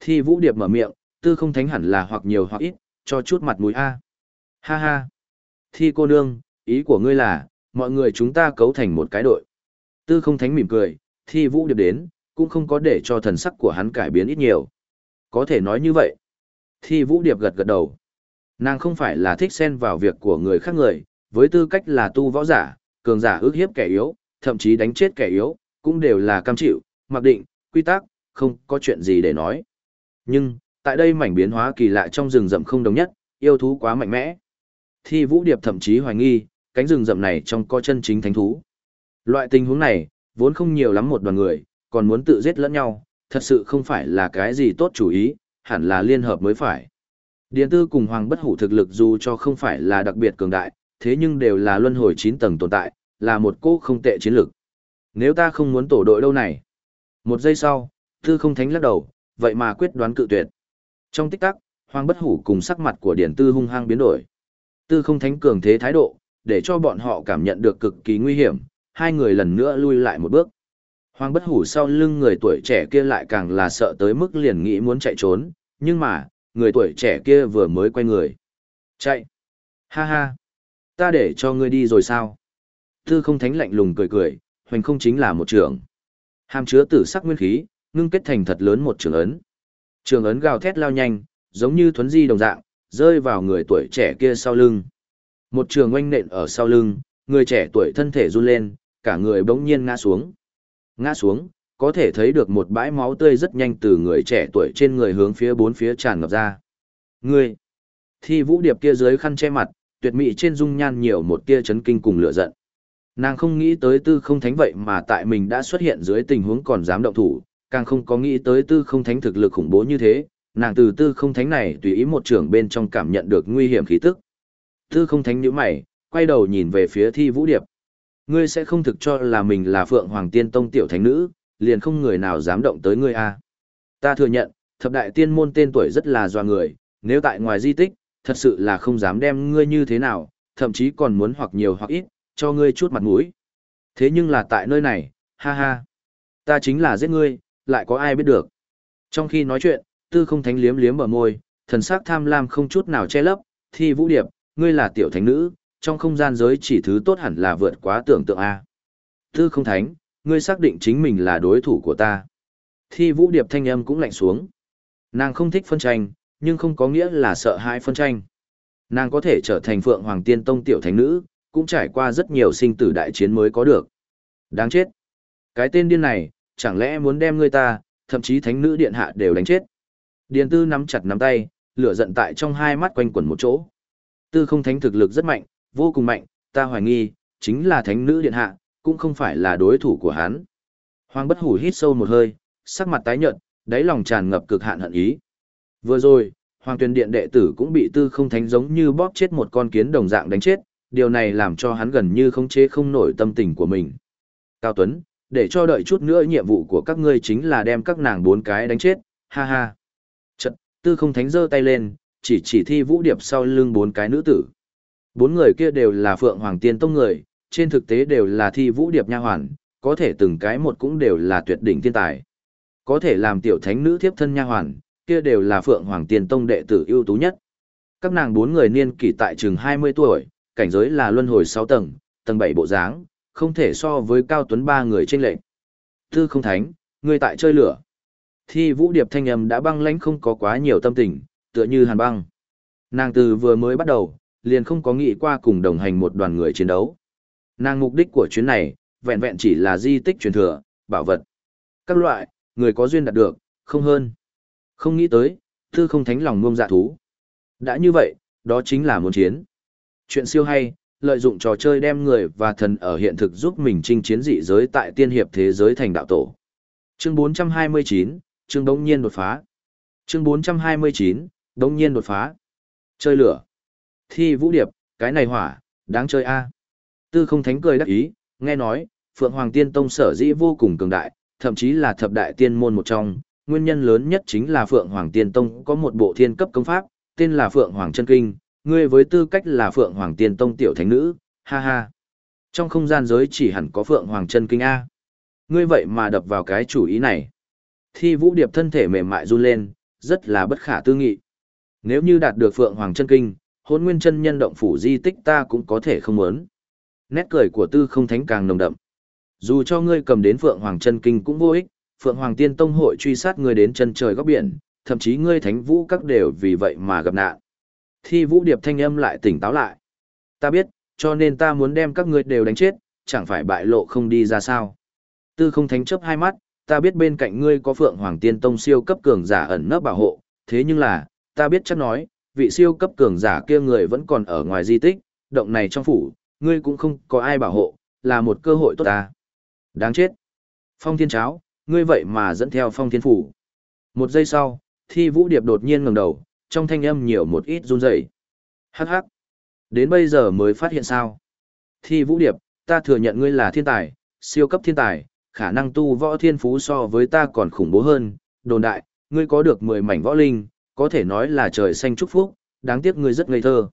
Thi Vũ Điệp mở miệng, tư không thánh hẳn là hoặc nhiều hoặc ít, cho chút mặt mũi a. Ha ha. Thi cô nương, ý của ngươi là, mọi người chúng ta cấu thành một cái đội. Tư không thánh mỉm cười, Thi Vũ Điệp đến, cũng không có để cho thần sắc của hắn cải biến ít nhiều. Có thể nói như vậy. Thi Vũ Điệp gật gật đầu. Nàng không phải là thích xen vào việc của người khác người, với tư cách là tu võ giả, cường giả ước hiếp kẻ yếu, thậm chí đánh chết kẻ yếu, cũng đều là cam chịu, mặc định, quy tắc, không có chuyện gì để nói. Nhưng, tại đây mảnh biến hóa kỳ lạ trong rừng rậm không đồng nhất, yêu thú quá mạnh mẽ. Thi Vũ Điệp thậm chí hoài nghi, cánh rừng rậm này trong có chân chính thánh thú. Loại tình huống này, vốn không nhiều lắm một đoàn người, còn muốn tự giết lẫn nhau, thật sự không phải là cái gì tốt chủ ý, hẳn là liên hợp mới phải. Điền tư cùng Hoàng Bất Hủ thực lực dù cho không phải là đặc biệt cường đại, thế nhưng đều là luân hồi 9 tầng tồn tại, là một cô không tệ chiến lực. Nếu ta không muốn tổ đội đâu này. Một giây sau, Tư không thánh lắc đầu, vậy mà quyết đoán cự tuyệt. Trong tích tắc, Hoàng Bất Hủ cùng sắc mặt của Điền tư hung hăng biến đổi. Tư không thánh cường thế thái độ, để cho bọn họ cảm nhận được cực kỳ nguy hiểm, hai người lần nữa lui lại một bước. Hoàng bất hủ sau lưng người tuổi trẻ kia lại càng là sợ tới mức liền nghĩ muốn chạy trốn, nhưng mà, người tuổi trẻ kia vừa mới quay người. Chạy! Ha ha! Ta để cho ngươi đi rồi sao? Tư không thánh lạnh lùng cười cười, hoành không chính là một trường. Hàm chứa tử sắc nguyên khí, ngưng kết thành thật lớn một trường ấn. Trường ấn gào thét lao nhanh, giống như thuấn di đồng dạng, rơi vào người tuổi trẻ kia sau lưng. Một trường oanh nện ở sau lưng, người trẻ tuổi thân thể run lên, cả người bỗng nhiên ngã xuống. Ngã xuống, có thể thấy được một bãi máu tươi rất nhanh từ người trẻ tuổi trên người hướng phía bốn phía tràn ngập ra. Ngươi! Thi vũ điệp kia dưới khăn che mặt, tuyệt mỹ trên dung nhan nhiều một tia chấn kinh cùng lửa giận. Nàng không nghĩ tới tư không thánh vậy mà tại mình đã xuất hiện dưới tình huống còn dám động thủ, càng không có nghĩ tới tư không thánh thực lực khủng bố như thế, nàng từ tư không thánh này tùy ý một trưởng bên trong cảm nhận được nguy hiểm khí tức. Tư không thánh nhíu mày, quay đầu nhìn về phía thi vũ điệp. Ngươi sẽ không thực cho là mình là Phượng Hoàng Tiên Tông tiểu thánh nữ, liền không người nào dám động tới ngươi a. À. Ta thừa nhận, thập đại tiên môn tên tuổi rất là doa người, nếu tại ngoài di tích, thật sự là không dám đem ngươi như thế nào, thậm chí còn muốn hoặc nhiều hoặc ít, cho ngươi chút mặt mũi. Thế nhưng là tại nơi này, ha ha, ta chính là giết ngươi, lại có ai biết được. Trong khi nói chuyện, tư không thánh liếm liếm ở môi, thần sắc tham lam không chút nào che lấp, thi vũ điệp, ngươi là tiểu thánh nữ, trong không gian giới chỉ thứ tốt hẳn là vượt quá tưởng tượng A. Tư không thánh, ngươi xác định chính mình là đối thủ của ta. Thi vũ điệp thanh âm cũng lạnh xuống. Nàng không thích phân tranh, nhưng không có nghĩa là sợ hãi phân tranh. Nàng có thể trở thành phượng hoàng tiên tông tiểu thánh nữ, cũng trải qua rất nhiều sinh tử đại chiến mới có được. Đáng chết. Cái tên điên này, chẳng lẽ muốn đem ngươi ta, thậm chí thánh nữ điện hạ đều đánh chết. Điền tư nắm chặt nắm tay, lửa giận tại trong hai mắt quanh quẩn một chỗ. Tư không thánh thực lực rất mạnh, vô cùng mạnh, ta hoài nghi, chính là thánh nữ điện hạ, cũng không phải là đối thủ của hắn. Hoàng bất hủ hít sâu một hơi, sắc mặt tái nhợt, đáy lòng tràn ngập cực hạn hận ý. Vừa rồi, Hoàng tuyên điện đệ tử cũng bị tư không thánh giống như bóp chết một con kiến đồng dạng đánh chết, điều này làm cho hắn gần như không chế không nổi tâm tình của mình. Cao Tuấn, để cho đợi chút nữa nhiệm vụ của các ngươi chính là đem các nàng bốn cái đánh chết, ha ha. Chật, tư không thánh giơ tay lên, chỉ chỉ thi vũ điệp sau lưng bốn cái nữ tử. Bốn người kia đều là Phượng Hoàng Tiên Tông người, trên thực tế đều là thi vũ điệp nha hoàn, có thể từng cái một cũng đều là tuyệt đỉnh thiên tài. Có thể làm tiểu thánh nữ thiếp thân nha hoàn, kia đều là Phượng Hoàng Tiên Tông đệ tử ưu tú nhất. Các nàng bốn người niên kỷ tại chừng 20 tuổi, cảnh giới là luân hồi 6 tầng, tầng 7 bộ dáng, không thể so với cao tuấn ba người trên lệnh. Tư không thánh, người tại chơi lửa. Thi vũ điệp thanh âm đã băng lãnh không có quá nhiều tâm tình, tựa như hàn băng. Nàng từ vừa mới bắt đầu, liền không có nghĩ qua cùng đồng hành một đoàn người chiến đấu. Nàng mục đích của chuyến này, vẹn vẹn chỉ là di tích truyền thừa, bảo vật. Các loại, người có duyên đạt được, không hơn. Không nghĩ tới, thư không thánh lòng ngông dạ thú. Đã như vậy, đó chính là muốn chiến. Chuyện siêu hay, lợi dụng trò chơi đem người và thần ở hiện thực giúp mình chinh chiến dị giới tại tiên hiệp thế giới thành đạo tổ. Chương 429, chương đống nhiên đột phá. Chương 429, đống nhiên đột phá. Chơi lửa. Thi vũ điệp, cái này hỏa, đáng chơi a. Tư không thánh cười đắc ý, nghe nói, Phượng Hoàng Tiên Tông sở dĩ vô cùng cường đại, thậm chí là thập đại tiên môn một trong, nguyên nhân lớn nhất chính là Phượng Hoàng Tiên Tông có một bộ thiên cấp công pháp, tên là Phượng Hoàng Chân Kinh, ngươi với tư cách là Phượng Hoàng Tiên Tông tiểu thánh nữ, ha ha. Trong không gian giới chỉ hẳn có Phượng Hoàng Chân Kinh A. Ngươi vậy mà đập vào cái chủ ý này. Thi vũ điệp thân thể mềm mại run lên, rất là bất khả tư nghị. Nếu như đạt được Phượng Hoàng Chân Kinh, hôn nguyên chân nhân động phủ di tích ta cũng có thể không muốn. Nét cười của tư không thánh càng nồng đậm. Dù cho ngươi cầm đến Phượng Hoàng chân kinh cũng vô ích, Phượng Hoàng tiên tông hội truy sát ngươi đến chân trời góc biển, thậm chí ngươi thánh vũ các đều vì vậy mà gặp nạn. Thi vũ điệp thanh âm lại tỉnh táo lại. Ta biết, cho nên ta muốn đem các ngươi đều đánh chết, chẳng phải bại lộ không đi ra sao. Tư không thánh chấp hai mắt, ta biết bên cạnh ngươi có Phượng Hoàng Tiên Tông siêu cấp cường giả ẩn nấp bảo hộ, thế nhưng là, ta biết chắc nói, vị siêu cấp cường giả kia người vẫn còn ở ngoài di tích, động này trong phủ, ngươi cũng không có ai bảo hộ, là một cơ hội tốt ta. Đáng chết. Phong Thiên Cháo, ngươi vậy mà dẫn theo Phong Thiên Phủ. Một giây sau, Thi Vũ Điệp đột nhiên ngẩng đầu, trong thanh âm nhiều một ít run rẩy. Hắc hắc. Đến bây giờ mới phát hiện sao? Thi Vũ Điệp, ta thừa nhận ngươi là thiên tài, siêu cấp thiên tài, khả năng tu võ thiên phú so với ta còn khủng bố hơn, đồn đại, ngươi có được 10 mảnh võ linh, có thể nói là trời xanh chúc phúc, đáng tiếc ngươi rất ngây thơ.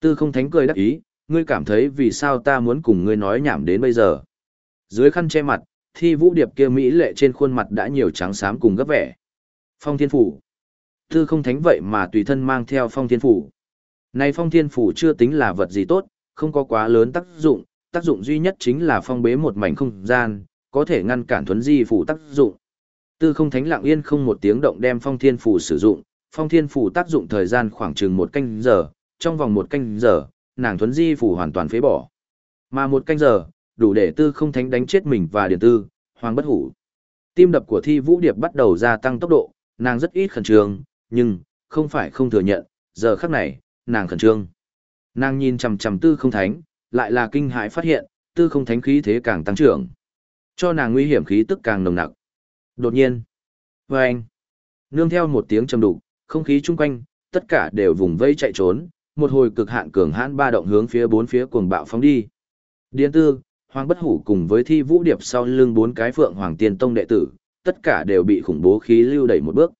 Tư không thánh cười đắc ý, ngươi cảm thấy vì sao ta muốn cùng ngươi nói nhảm đến bây giờ. Dưới khăn che mặt, thi vũ điệp kia mỹ lệ trên khuôn mặt đã nhiều trắng xám cùng gấp vẻ. Phong thiên phủ. Tư không thánh vậy mà tùy thân mang theo phong thiên phủ. Này phong thiên phủ chưa tính là vật gì tốt, không có quá lớn tác dụng, tác dụng duy nhất chính là phong bế một mảnh không gian, có thể ngăn cản thuấn di phủ tác dụng. Tư không thánh lặng yên không một tiếng động đem phong thiên phủ sử dụng, phong thiên phủ tác dụng thời gian khoảng chừng một canh giờ, trong vòng một canh giờ, nàng thuấn di phủ hoàn toàn phế bỏ. Mà một canh giờ, đủ để tư không thánh đánh chết mình và điền tư, hoàng bất hủ. Tim đập của thi vũ điệp bắt đầu gia tăng tốc độ, nàng rất ít khẩn trương, nhưng, không phải không thừa nhận, giờ khắc này, nàng khẩn trương. Nàng nhìn chằm chằm tư không thánh, lại là kinh hãi phát hiện, tư không thánh khí thế càng tăng trưởng. Cho nàng nguy hiểm khí tức càng nồng nặc. Đột nhiên, vâng, nương theo một tiếng trầm đục, không khí chung quanh, tất cả đều vùng vây chạy trốn, một hồi cực hạn cường hãn ba động hướng phía bốn phía cuồng bạo phóng đi. Điên tư, Hoàng Bất Hủ cùng với Thi Vũ Điệp sau lưng bốn cái Phượng Hoàng Tiên Tông đệ tử, tất cả đều bị khủng bố khí lưu đẩy một bước.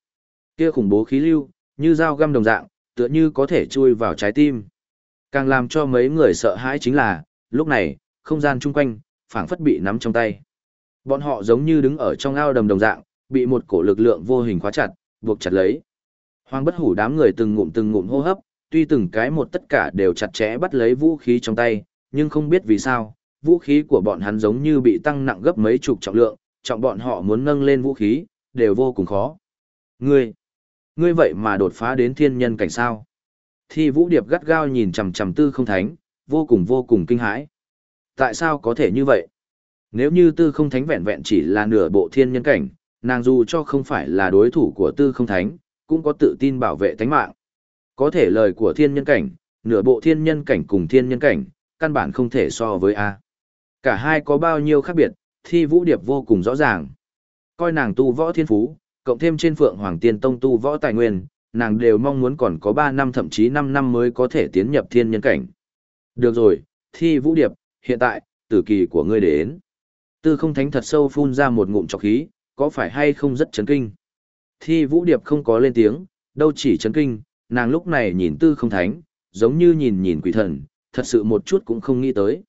Kia khủng bố khí lưu, như dao găm đồng dạng, tựa như có thể chui vào trái tim. Càng làm cho mấy người sợ hãi chính là, lúc này, không gian chung quanh, phảng phất bị nắm trong tay. Bọn họ giống như đứng ở trong ao đầm đồng dạng, bị một cổ lực lượng vô hình khóa chặt, buộc chặt lấy. Hoàng bất hủ đám người từng ngụm từng ngụm hô hấp, tuy từng cái một tất cả đều chặt chẽ bắt lấy vũ khí trong tay, nhưng không biết vì sao, vũ khí của bọn hắn giống như bị tăng nặng gấp mấy chục trọng lượng, trọng bọn họ muốn nâng lên vũ khí, đều vô cùng khó. Ngươi, ngươi vậy mà đột phá đến thiên nhân cảnh sao? Thi vũ điệp gắt gao nhìn chằm chằm tư không thánh, vô cùng vô cùng kinh hãi. Tại sao có thể như vậy? Nếu như tư không thánh vẹn vẹn chỉ là nửa bộ thiên nhân cảnh, nàng dù cho không phải là đối thủ của tư không thánh, cũng có tự tin bảo vệ tánh mạng. Có thể lời của thiên nhân cảnh, nửa bộ thiên nhân cảnh cùng thiên nhân cảnh, căn bản không thể so với A. Cả hai có bao nhiêu khác biệt, thi vũ điệp vô cùng rõ ràng. Coi nàng tu võ thiên phú, cộng thêm trên phượng hoàng tiên tông tu võ tài nguyên, nàng đều mong muốn còn có 3 năm thậm chí 5 năm mới có thể tiến nhập thiên nhân cảnh. Được rồi, thi vũ điệp, hiện tại, tử kỳ của ngươi đến. Tư không thánh thật sâu phun ra một ngụm trọc khí, có phải hay không rất chấn kinh. Thi vũ điệp không có lên tiếng, đâu chỉ chấn kinh, nàng lúc này nhìn tư không thánh, giống như nhìn nhìn quỷ thần, thật sự một chút cũng không nghĩ tới.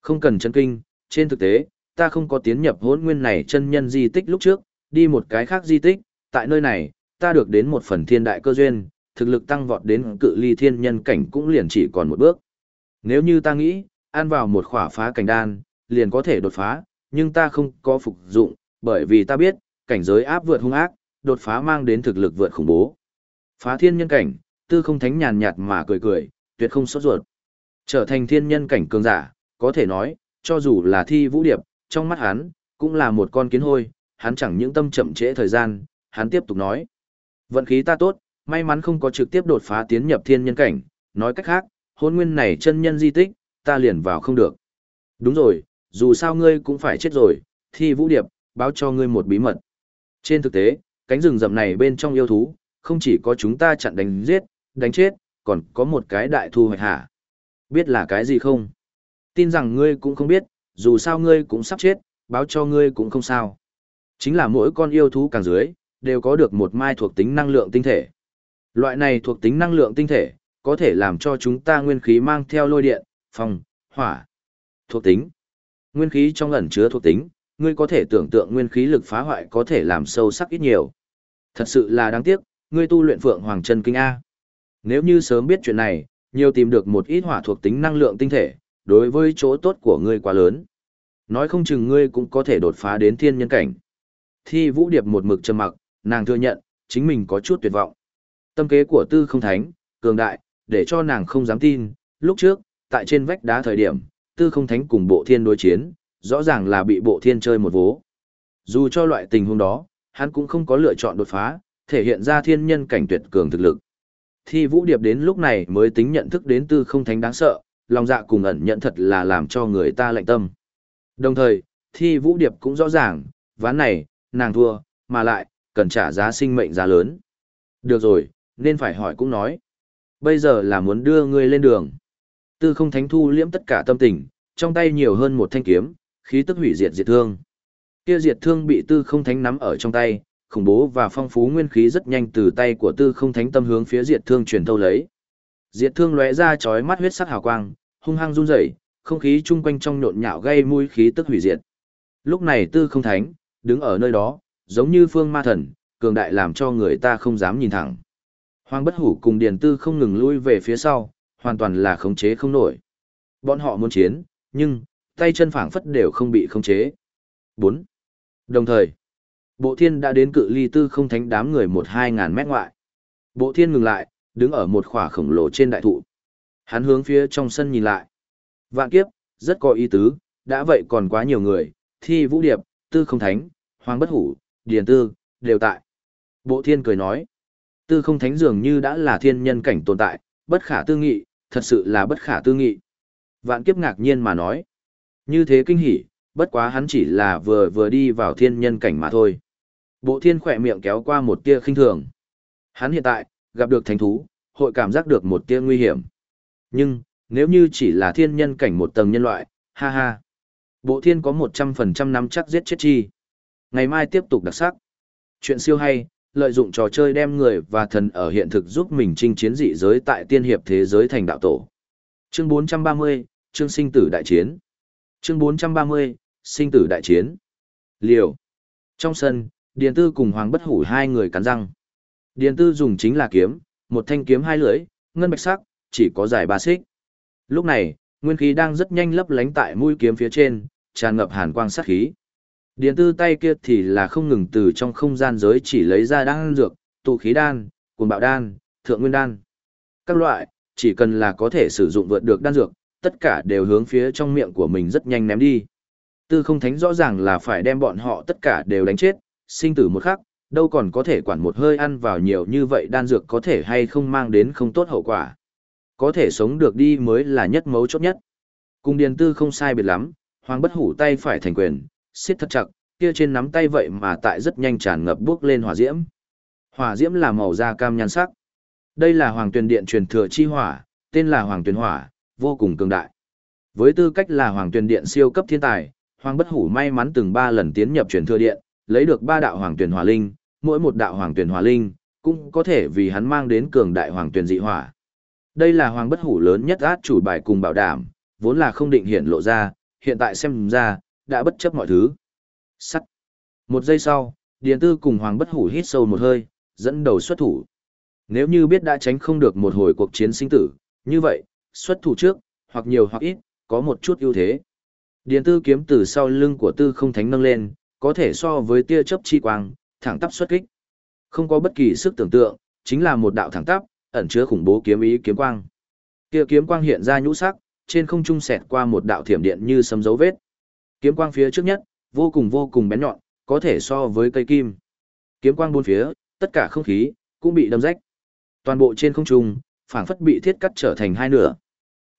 Không cần chấn kinh, trên thực tế, ta không có tiến nhập hỗn nguyên này chân nhân di tích lúc trước, đi một cái khác di tích, tại nơi này, ta được đến một phần thiên đại cơ duyên, thực lực tăng vọt đến cự ly thiên nhân cảnh cũng liền chỉ còn một bước. Nếu như ta nghĩ, ăn vào một khỏa phá cảnh đan, liền có thể đột phá, nhưng ta không có phục dụng, bởi vì ta biết, cảnh giới áp vượt hung ác, đột phá mang đến thực lực vượt khủng bố. Phá thiên nhân cảnh, tư không thánh nhàn nhạt mà cười cười, tuyệt không sốt ruột. Trở thành thiên nhân cảnh cường giả, có thể nói, cho dù là thi vũ điệp, trong mắt hắn, cũng là một con kiến hôi, hắn chẳng những tâm chậm trễ thời gian, hắn tiếp tục nói. Vận khí ta tốt, may mắn không có trực tiếp đột phá tiến nhập thiên nhân cảnh, nói cách khác, hôn nguyên này chân nhân di tích, ta liền vào không được. Đúng rồi, dù sao ngươi cũng phải chết rồi, thi vũ điệp, báo cho ngươi một bí mật. Trên thực tế, cánh rừng rậm này bên trong yêu thú, không chỉ có chúng ta chặn đánh giết, đánh chết, còn có một cái đại thu hoạch hả. Biết là cái gì không? Tin rằng ngươi cũng không biết, dù sao ngươi cũng sắp chết, báo cho ngươi cũng không sao. Chính là mỗi con yêu thú càng dưới, đều có được một mai thuộc tính năng lượng tinh thể. Loại này thuộc tính năng lượng tinh thể, có thể làm cho chúng ta nguyên khí mang theo lôi điện, phong, hỏa. Thuộc tính. Nguyên khí trong ẩn chứa thuộc tính, ngươi có thể tưởng tượng nguyên khí lực phá hoại có thể làm sâu sắc ít nhiều. Thật sự là đáng tiếc, ngươi tu luyện Phượng Hoàng Chân Kinh A. Nếu như sớm biết chuyện này, nhiều tìm được một ít hỏa thuộc tính năng lượng tinh thể, đối với chỗ tốt của ngươi quá lớn. Nói không chừng ngươi cũng có thể đột phá đến thiên nhân cảnh. Thi Vũ Điệp một mực trầm mặc, nàng thừa nhận, chính mình có chút tuyệt vọng. Tâm kế của Tư Không Thánh, cường đại, để cho nàng không dám tin, lúc trước, tại trên vách đá thời điểm, Tư Không Thánh cùng Bộ Thiên đối chiến, rõ ràng là bị Bộ Thiên chơi một vố. Dù cho loại tình huống đó, hắn cũng không có lựa chọn đột phá, thể hiện ra thiên nhân cảnh tuyệt cường thực lực. Thi Vũ Điệp đến lúc này mới tính nhận thức đến tư không thánh đáng sợ, lòng dạ cùng ẩn nhận thật là làm cho người ta lạnh tâm. Đồng thời, Thi Vũ Điệp cũng rõ ràng, ván này, nàng thua, mà lại, cần trả giá sinh mệnh giá lớn. Được rồi, nên phải hỏi cũng nói. Bây giờ là muốn đưa ngươi lên đường. Tư không thánh thu liễm tất cả tâm tình, trong tay nhiều hơn một thanh kiếm, khí tức hủy diệt diệt thương. Kia diệt thương bị tư không thánh nắm ở trong tay, khủng bố và phong phú nguyên khí rất nhanh từ tay của tư không thánh tâm hướng phía diệt thương truyền thâu lấy. Diệt thương lóe ra chói mắt huyết sắc hào quang, hung hăng run rẩy, không khí chung quanh trong nhộn nhạo gây mùi khí tức hủy diệt. Lúc này tư không thánh, đứng ở nơi đó, giống như phương ma thần, cường đại làm cho người ta không dám nhìn thẳng. Hoàng bất hủ cùng điền tư không ngừng lui về phía sau, hoàn toàn là khống chế không nổi. Bọn họ muốn chiến, nhưng, tay chân phảng phất đều không bị khống chế. 4. Đồng thời, bộ thiên đã đến cự ly tư không thánh đám người một hai ngàn mét ngoại. Bộ thiên ngừng lại, đứng ở một khỏa khổng lồ trên đại thụ. Hắn hướng phía trong sân nhìn lại. Vạn kiếp, rất có ý tứ, đã vậy còn quá nhiều người, thi vũ điệp, tư không thánh, hoàng bất hủ, điền tư, đều tại. Bộ thiên cười nói, tư không thánh dường như đã là thiên nhân cảnh tồn tại, bất khả tư nghị, thật sự là bất khả tư nghị. Vạn kiếp ngạc nhiên mà nói, như thế kinh hỉ, bất quá hắn chỉ là vừa vừa đi vào thiên nhân cảnh mà thôi. Bộ thiên khỏe miệng kéo qua một tia khinh thường. Hắn hiện tại, gặp được thánh thú, hội cảm giác được một tia nguy hiểm. Nhưng, nếu như chỉ là thiên nhân cảnh một tầng nhân loại, ha ha. Bộ thiên có 100% nắm chắc giết chết chi. Ngày mai tiếp tục đặc sắc. Chuyện siêu hay, lợi dụng trò chơi đem người và thần ở hiện thực giúp mình chinh chiến dị giới tại tiên hiệp thế giới thành đạo tổ. Chương 430, chương sinh tử đại chiến. Chương 430, sinh tử đại chiến. Liều. Trong sân, Điền Tư cùng Hoàng Bất Hủ hai người cắn răng. Điền Tư dùng chính là kiếm, một thanh kiếm hai lưỡi, ngân bạch sắc, chỉ có dài ba xích. Lúc này, nguyên khí đang rất nhanh lấp lánh tại mũi kiếm phía trên, tràn ngập hàn quang sát khí. Điền Tư tay kia thì là không ngừng từ trong không gian giới chỉ lấy ra đan dược, tụ khí đan, cuồng bạo đan, thượng nguyên đan. Các loại, chỉ cần là có thể sử dụng vượt được đan dược, tất cả đều hướng phía trong miệng của mình rất nhanh ném đi. Tư không thánh rõ ràng là phải đem bọn họ tất cả đều đánh chết, sinh tử một khắc, đâu còn có thể quản một hơi ăn vào nhiều như vậy đan dược có thể hay không mang đến không tốt hậu quả. Có thể sống được đi mới là nhất mấu chốt nhất. Cùng điền tư không sai biệt lắm, hoàng bất hủ tay phải thành quyền, siết thật chặt, kia trên nắm tay vậy mà tại rất nhanh tràn ngập bước lên hỏa diễm. Hỏa diễm là màu da cam nhan sắc. Đây là hoàng tuyền điện truyền thừa chi hỏa, tên là hoàng tuyền hỏa, vô cùng cường đại. Với tư cách là hoàng tuyền điện siêu cấp thiên tài, hoàng bất hủ may mắn từng ba lần tiến nhập truyền thừa điện, lấy được ba đạo hoàng tuyển hỏa linh, mỗi một đạo hoàng tuyển hỏa linh cũng có thể vì hắn mang đến cường đại hoàng tuyển dị hỏa. Đây là hoàng bất hủ lớn nhất át chủ bài cùng bảo đảm, vốn là không định hiện lộ ra, hiện tại xem ra, đã bất chấp mọi thứ. Sắt. Một giây sau, Điền Tư cùng hoàng bất hủ hít sâu một hơi, dẫn đầu xuất thủ. Nếu như biết đã tránh không được một hồi cuộc chiến sinh tử, như vậy, xuất thủ trước, hoặc nhiều hoặc ít, có một chút ưu thế. Điền Tư kiếm từ sau lưng của Tư không thánh nâng lên, có thể so với tia chớp chi quang, thẳng tắp xuất kích. Không có bất kỳ sức tưởng tượng, chính là một đạo thẳng tắp, ẩn chứa khủng bố kiếm ý kiếm quang. Kia kiếm quang hiện ra nhũ sắc, trên không trung xẹt qua một đạo thiểm điện như sấm dấu vết. Kiếm quang phía trước nhất, vô cùng vô cùng bén nhọn, có thể so với cây kim. Kiếm quang bốn phía, tất cả không khí cũng bị đâm rách. Toàn bộ trên không trung, phảng phất bị thiết cắt trở thành hai nửa.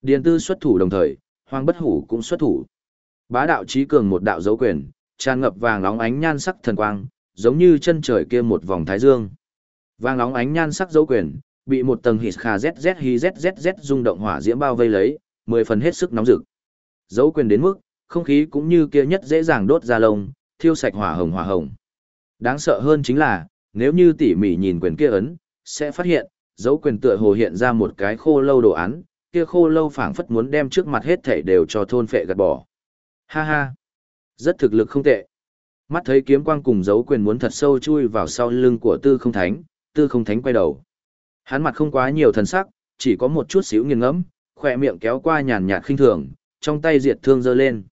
Điền Tư xuất thủ đồng thời, Hoàng Bất Hủ cũng xuất thủ. Bá đạo trí cường một đạo dấu quyền, tràn ngập vàng nóng ánh nhan sắc thần quang, giống như chân trời kia một vòng thái dương. Vàng nóng ánh nhan sắc dấu quyền, bị một tầng hít kha zz hi zz rung động hỏa diễm bao vây lấy, mười phần hết sức nóng rực. Dấu quyền đến mức, không khí cũng như kia nhất dễ dàng đốt ra lông, thiêu sạch hỏa hồng hỏa hồng. Đáng sợ hơn chính là, nếu như tỉ mỉ nhìn quyền kia ấn, sẽ phát hiện, dấu quyền tựa hồ hiện ra một cái khô lâu đồ án, kia khô lâu phảng phất muốn đem trước mặt hết thảy đều cho thôn phệ gạt bỏ. Ha ha, rất thực lực không tệ. Mắt thấy kiếm quang cùng dấu quyền muốn thật sâu chui vào sau lưng của tư không thánh, tư không thánh quay đầu. Hắn mặt không quá nhiều thần sắc, chỉ có một chút xíu nghiêng ngẫm, khỏe miệng kéo qua nhàn nhạt khinh thường, trong tay diệt thương giơ lên.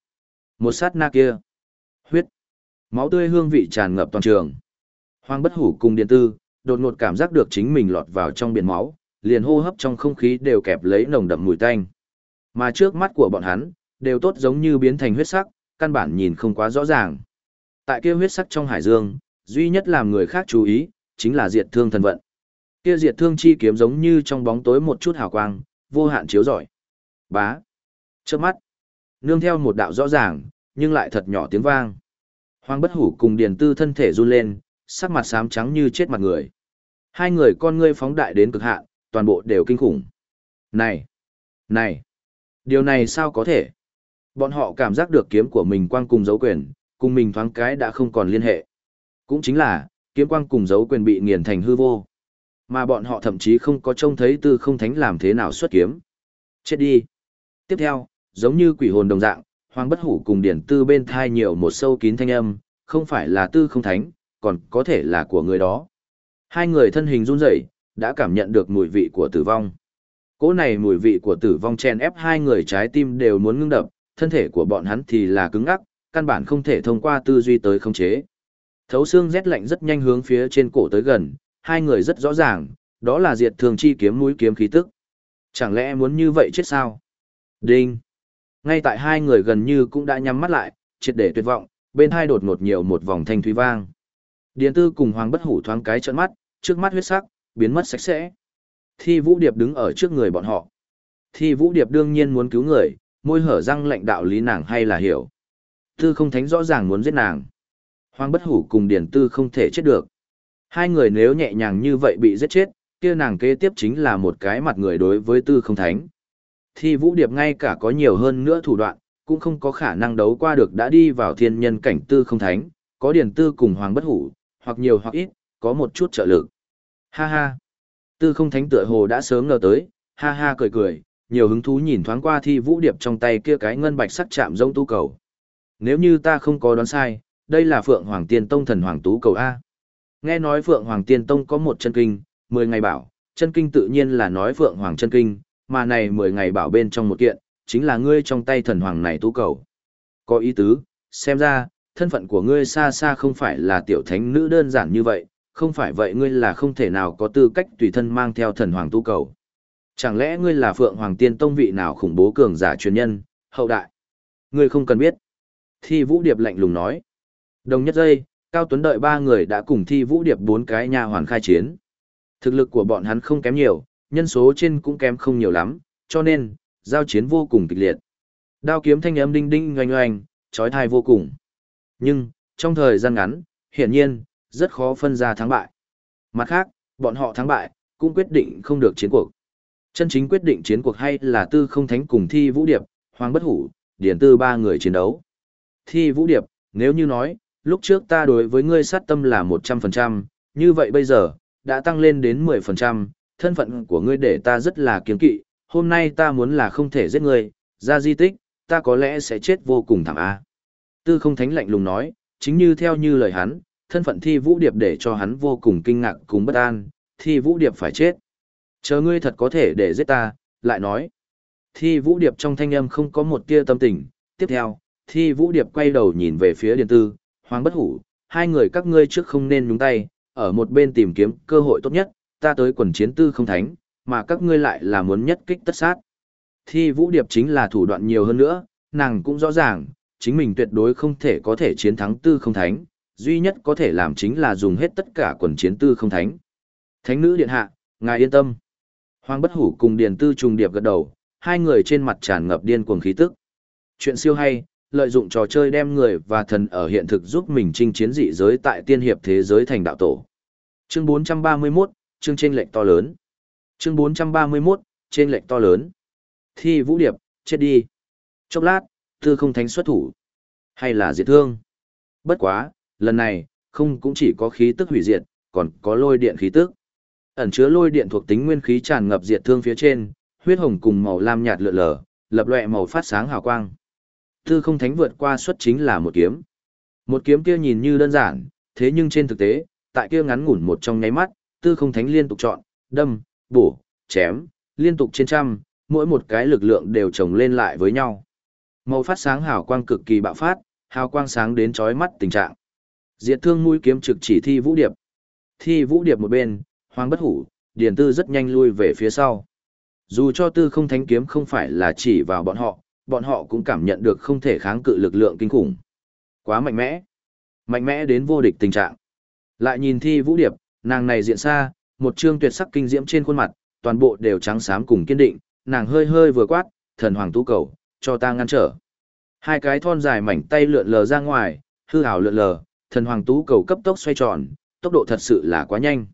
Một sát na kia. Huyết. Máu tươi hương vị tràn ngập toàn trường. hoang bất hủ cùng điện tư, đột ngột cảm giác được chính mình lọt vào trong biển máu, liền hô hấp trong không khí đều kẹp lấy nồng đậm mùi tanh. Mà trước mắt của bọn hắn, đều tốt giống như biến thành huyết sắc, căn bản nhìn không quá rõ ràng. Tại kia huyết sắc trong hải dương, duy nhất làm người khác chú ý, chính là diệt thương thần vận. Kia diệt thương chi kiếm giống như trong bóng tối một chút hào quang, vô hạn chiếu rọi. Bá. Trước mắt. Nương theo một đạo rõ ràng, nhưng lại thật nhỏ tiếng vang. Hoàng bất hủ cùng điền tư thân thể run lên, sắc mặt xám trắng như chết mặt người. Hai người con ngươi phóng đại đến cực hạn, toàn bộ đều kinh khủng. Này! Này! Điều này sao có thể? Bọn họ cảm giác được kiếm của mình quang cùng dấu quyền, cùng mình thoáng cái đã không còn liên hệ. Cũng chính là, kiếm quang cùng dấu quyền bị nghiền thành hư vô. Mà bọn họ thậm chí không có trông thấy tư không thánh làm thế nào xuất kiếm. Chết đi! Tiếp theo, giống như quỷ hồn đồng dạng, Hoàng Bất Hủ cùng Điển Tư bên thai nhiều một sâu kín thanh âm, không phải là tư không thánh, còn có thể là của người đó. Hai người thân hình run rẩy, đã cảm nhận được mùi vị của tử vong. Cỗ này mùi vị của tử vong chen ép hai người trái tim đều muốn ngưng đập, thân thể của bọn hắn thì là cứng ngắc, căn bản không thể thông qua tư duy tới khống chế. Thấu xương rét lạnh rất nhanh hướng phía trên cổ tới gần, hai người rất rõ ràng, đó là diệt thường chi kiếm mũi kiếm khí tức. Chẳng lẽ muốn như vậy chết sao? Đinh! Ngay tại hai người gần như cũng đã nhắm mắt lại, triệt để tuyệt vọng, bên hai đột ngột nhiều một vòng thanh thúy vang. Điền tư cùng hoàng bất hủ thoáng cái trợn mắt, trước mắt huyết sắc, biến mất sạch sẽ. Thi Vũ Điệp đứng ở trước người bọn họ. Thi Vũ Điệp đương nhiên muốn cứu người, môi hở răng lệnh đạo lý nàng hay là hiểu. Tư không thánh rõ ràng muốn giết nàng. Hoàng bất hủ cùng Điền tư không thể chết được. Hai người nếu nhẹ nhàng như vậy bị giết chết, kia nàng kế tiếp chính là một cái mặt người đối với tư không thánh. Thi Vũ Điệp ngay cả có nhiều hơn nữa thủ đoạn, cũng không có khả năng đấu qua được đã đi vào thiên nhân cảnh tư không thánh, có Điền tư cùng Hoàng bất hủ, hoặc nhiều hoặc ít, có một chút trợ lực. Ha ha. Tư không thánh tựa hồ đã sớm ngờ tới, ha ha cười cười, nhiều hứng thú nhìn thoáng qua thi vũ điệp trong tay kia cái ngân bạch sắc chạm giống tu cầu. Nếu như ta không có đoán sai, đây là Phượng Hoàng Tiên Tông thần Hoàng Tú cầu A. Nghe nói Phượng Hoàng Tiên Tông có một chân kinh, 10 ngày bảo, chân kinh tự nhiên là nói Phượng Hoàng chân kinh, mà này 10 ngày bảo bên trong một kiện, chính là ngươi trong tay thần Hoàng này tú cầu. Có ý tứ, xem ra, thân phận của ngươi xa xa không phải là tiểu thánh nữ đơn giản như vậy, không phải vậy ngươi là không thể nào có tư cách tùy thân mang theo thần hoàng tu cầu. Chẳng lẽ ngươi là Phượng Hoàng Tiên Tông vị nào khủng bố cường giả truyền nhân, hậu đại? Ngươi không cần biết. Thi Vũ Điệp lạnh lùng nói. Đồng nhất giây, Cao Tuấn đợi ba người đã cùng Thi Vũ Điệp bốn cái nhà hoàn khai chiến. Thực lực của bọn hắn không kém nhiều, nhân số trên cũng kém không nhiều lắm, cho nên, giao chiến vô cùng kịch liệt. Đao kiếm thanh âm đinh đinh oanh oanh, trói thai vô cùng. Nhưng, trong thời gian ngắn, hiển nhiên, rất khó phân ra thắng bại. Mặt khác, bọn họ thắng bại, cũng quyết định không được chiến cuộc. Chân chính quyết định chiến cuộc hay là tư không thánh cùng thi vũ điệp, hoàng bất hủ, điển tư ba người chiến đấu. Thi vũ điệp, nếu như nói, lúc trước ta đối với ngươi sát tâm là 100%, như vậy bây giờ, đã tăng lên đến 10%, thân phận của ngươi để ta rất là kiêng kỵ, hôm nay ta muốn là không thể giết ngươi, ra di tích, ta có lẽ sẽ chết vô cùng thảm a. Tư không thánh lạnh lùng nói, chính như theo như lời hắn, thân phận thi vũ điệp để cho hắn vô cùng kinh ngạc cùng bất an, thi vũ điệp phải chết. Chờ ngươi thật có thể để giết ta, lại nói. Thi vũ điệp trong thanh âm không có một tia tâm tình, tiếp theo, thi vũ điệp quay đầu nhìn về phía điện tư, hoàng bất hủ, hai người các ngươi trước không nên nhúng tay, ở một bên tìm kiếm cơ hội tốt nhất, ta tới quần chiến tư không thánh, mà các ngươi lại là muốn nhất kích tất sát. Thi vũ điệp chính là thủ đoạn nhiều hơn nữa, nàng cũng rõ ràng, chính mình tuyệt đối không thể có thể chiến thắng tư không thánh, duy nhất có thể làm chính là dùng hết tất cả quần chiến tư không thánh. Thánh nữ điện hạ, ngài yên tâm. Hoàng bất hủ cùng điền tư trùng điệp gật đầu, hai người trên mặt tràn ngập điên cuồng khí tức. Chuyện siêu hay, lợi dụng trò chơi đem người và thần ở hiện thực giúp mình chinh chiến dị giới tại tiên hiệp thế giới thành đạo tổ. Chương 431, chương trên lệnh to lớn. Chương 431, trên lệnh to lớn. Thi vũ điệp, chết đi. Chốc lát, tư không thánh xuất thủ. Hay là diệt thương. Bất quá, lần này, không cũng chỉ có khí tức hủy diệt, còn có lôi điện khí tức. Ẩn chứa lôi điện thuộc tính nguyên khí tràn ngập diệt thương phía trên, huyết hồng cùng màu lam nhạt lượn lờ, lập loè màu phát sáng hào quang. Tư không thánh vượt qua xuất chính là một kiếm. Một kiếm kia nhìn như đơn giản, thế nhưng trên thực tế, tại kia ngắn ngủn một trong nháy mắt, tư không thánh liên tục chọn, đâm, bổ, chém, liên tục trên trăm, mỗi một cái lực lượng đều chồng lên lại với nhau. Màu phát sáng hào quang cực kỳ bạo phát, hào quang sáng đến chói mắt tình trạng. Diệt thương mũi kiếm trực chỉ thi vũ điệp. Thi vũ điệp một bên, hoàng bất hủ, điền tư rất nhanh lui về phía sau. Dù cho tư không thánh kiếm không phải là chỉ vào bọn họ, bọn họ cũng cảm nhận được không thể kháng cự lực lượng kinh khủng. Quá mạnh mẽ. Mạnh mẽ đến vô địch tình trạng. Lại nhìn thi vũ điệp, nàng này diện xa, một trương tuyệt sắc kinh diễm trên khuôn mặt, toàn bộ đều trắng xám cùng kiên định, nàng hơi hơi vừa quát, thần hoàng tu cầu, cho ta ngăn trở. Hai cái thon dài mảnh tay lượn lờ ra ngoài, hư hảo lượn lờ, thần hoàng tú cầu cấp tốc xoay tròn, tốc độ thật sự là quá nhanh.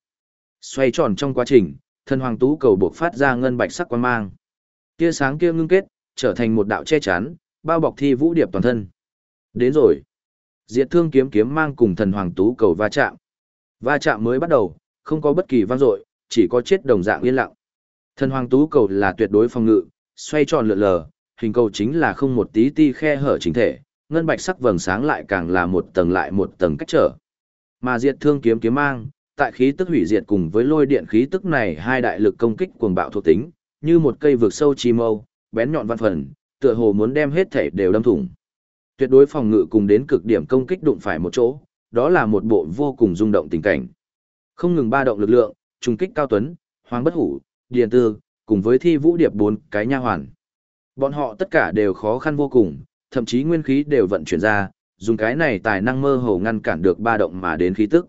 Xoay tròn trong quá trình, thần hoàng tú cầu buộc phát ra ngân bạch sắc quang mang. Tia sáng kia ngưng kết, trở thành một đạo che chắn, bao bọc thi vũ điệp toàn thân. Đến rồi. Diệt thương kiếm kiếm mang cùng thần hoàng tú cầu va chạm. Va chạm mới bắt đầu, không có bất kỳ vang dội, chỉ có chết đồng dạng yên lặng. Thần hoàng tú cầu là tuyệt đối phòng ngự, xoay tròn lượn lờ, hình cầu chính là không một tí ti khe hở chính thể, ngân bạch sắc vầng sáng lại càng là một tầng lại một tầng cách trở. Mà diệt thương kiếm kiếm mang, tại khí tức hủy diệt cùng với lôi điện khí tức này hai đại lực công kích cuồng bạo thuộc tính, như một cây vực sâu chi mâu, bén nhọn văn phần, tựa hồ muốn đem hết thể đều đâm thủng. Tuyệt đối phòng ngự cùng đến cực điểm công kích đụng phải một chỗ, đó là một bộ vô cùng rung động tình cảnh. Không ngừng ba động lực lượng, trùng kích cao tuấn, hoàng bất hủ, điền tư, cùng với thi vũ điệp bốn cái nha hoàn. Bọn họ tất cả đều khó khăn vô cùng, thậm chí nguyên khí đều vận chuyển ra, dùng cái này tài năng mơ hồ ngăn cản được ba động mà đến khí tức.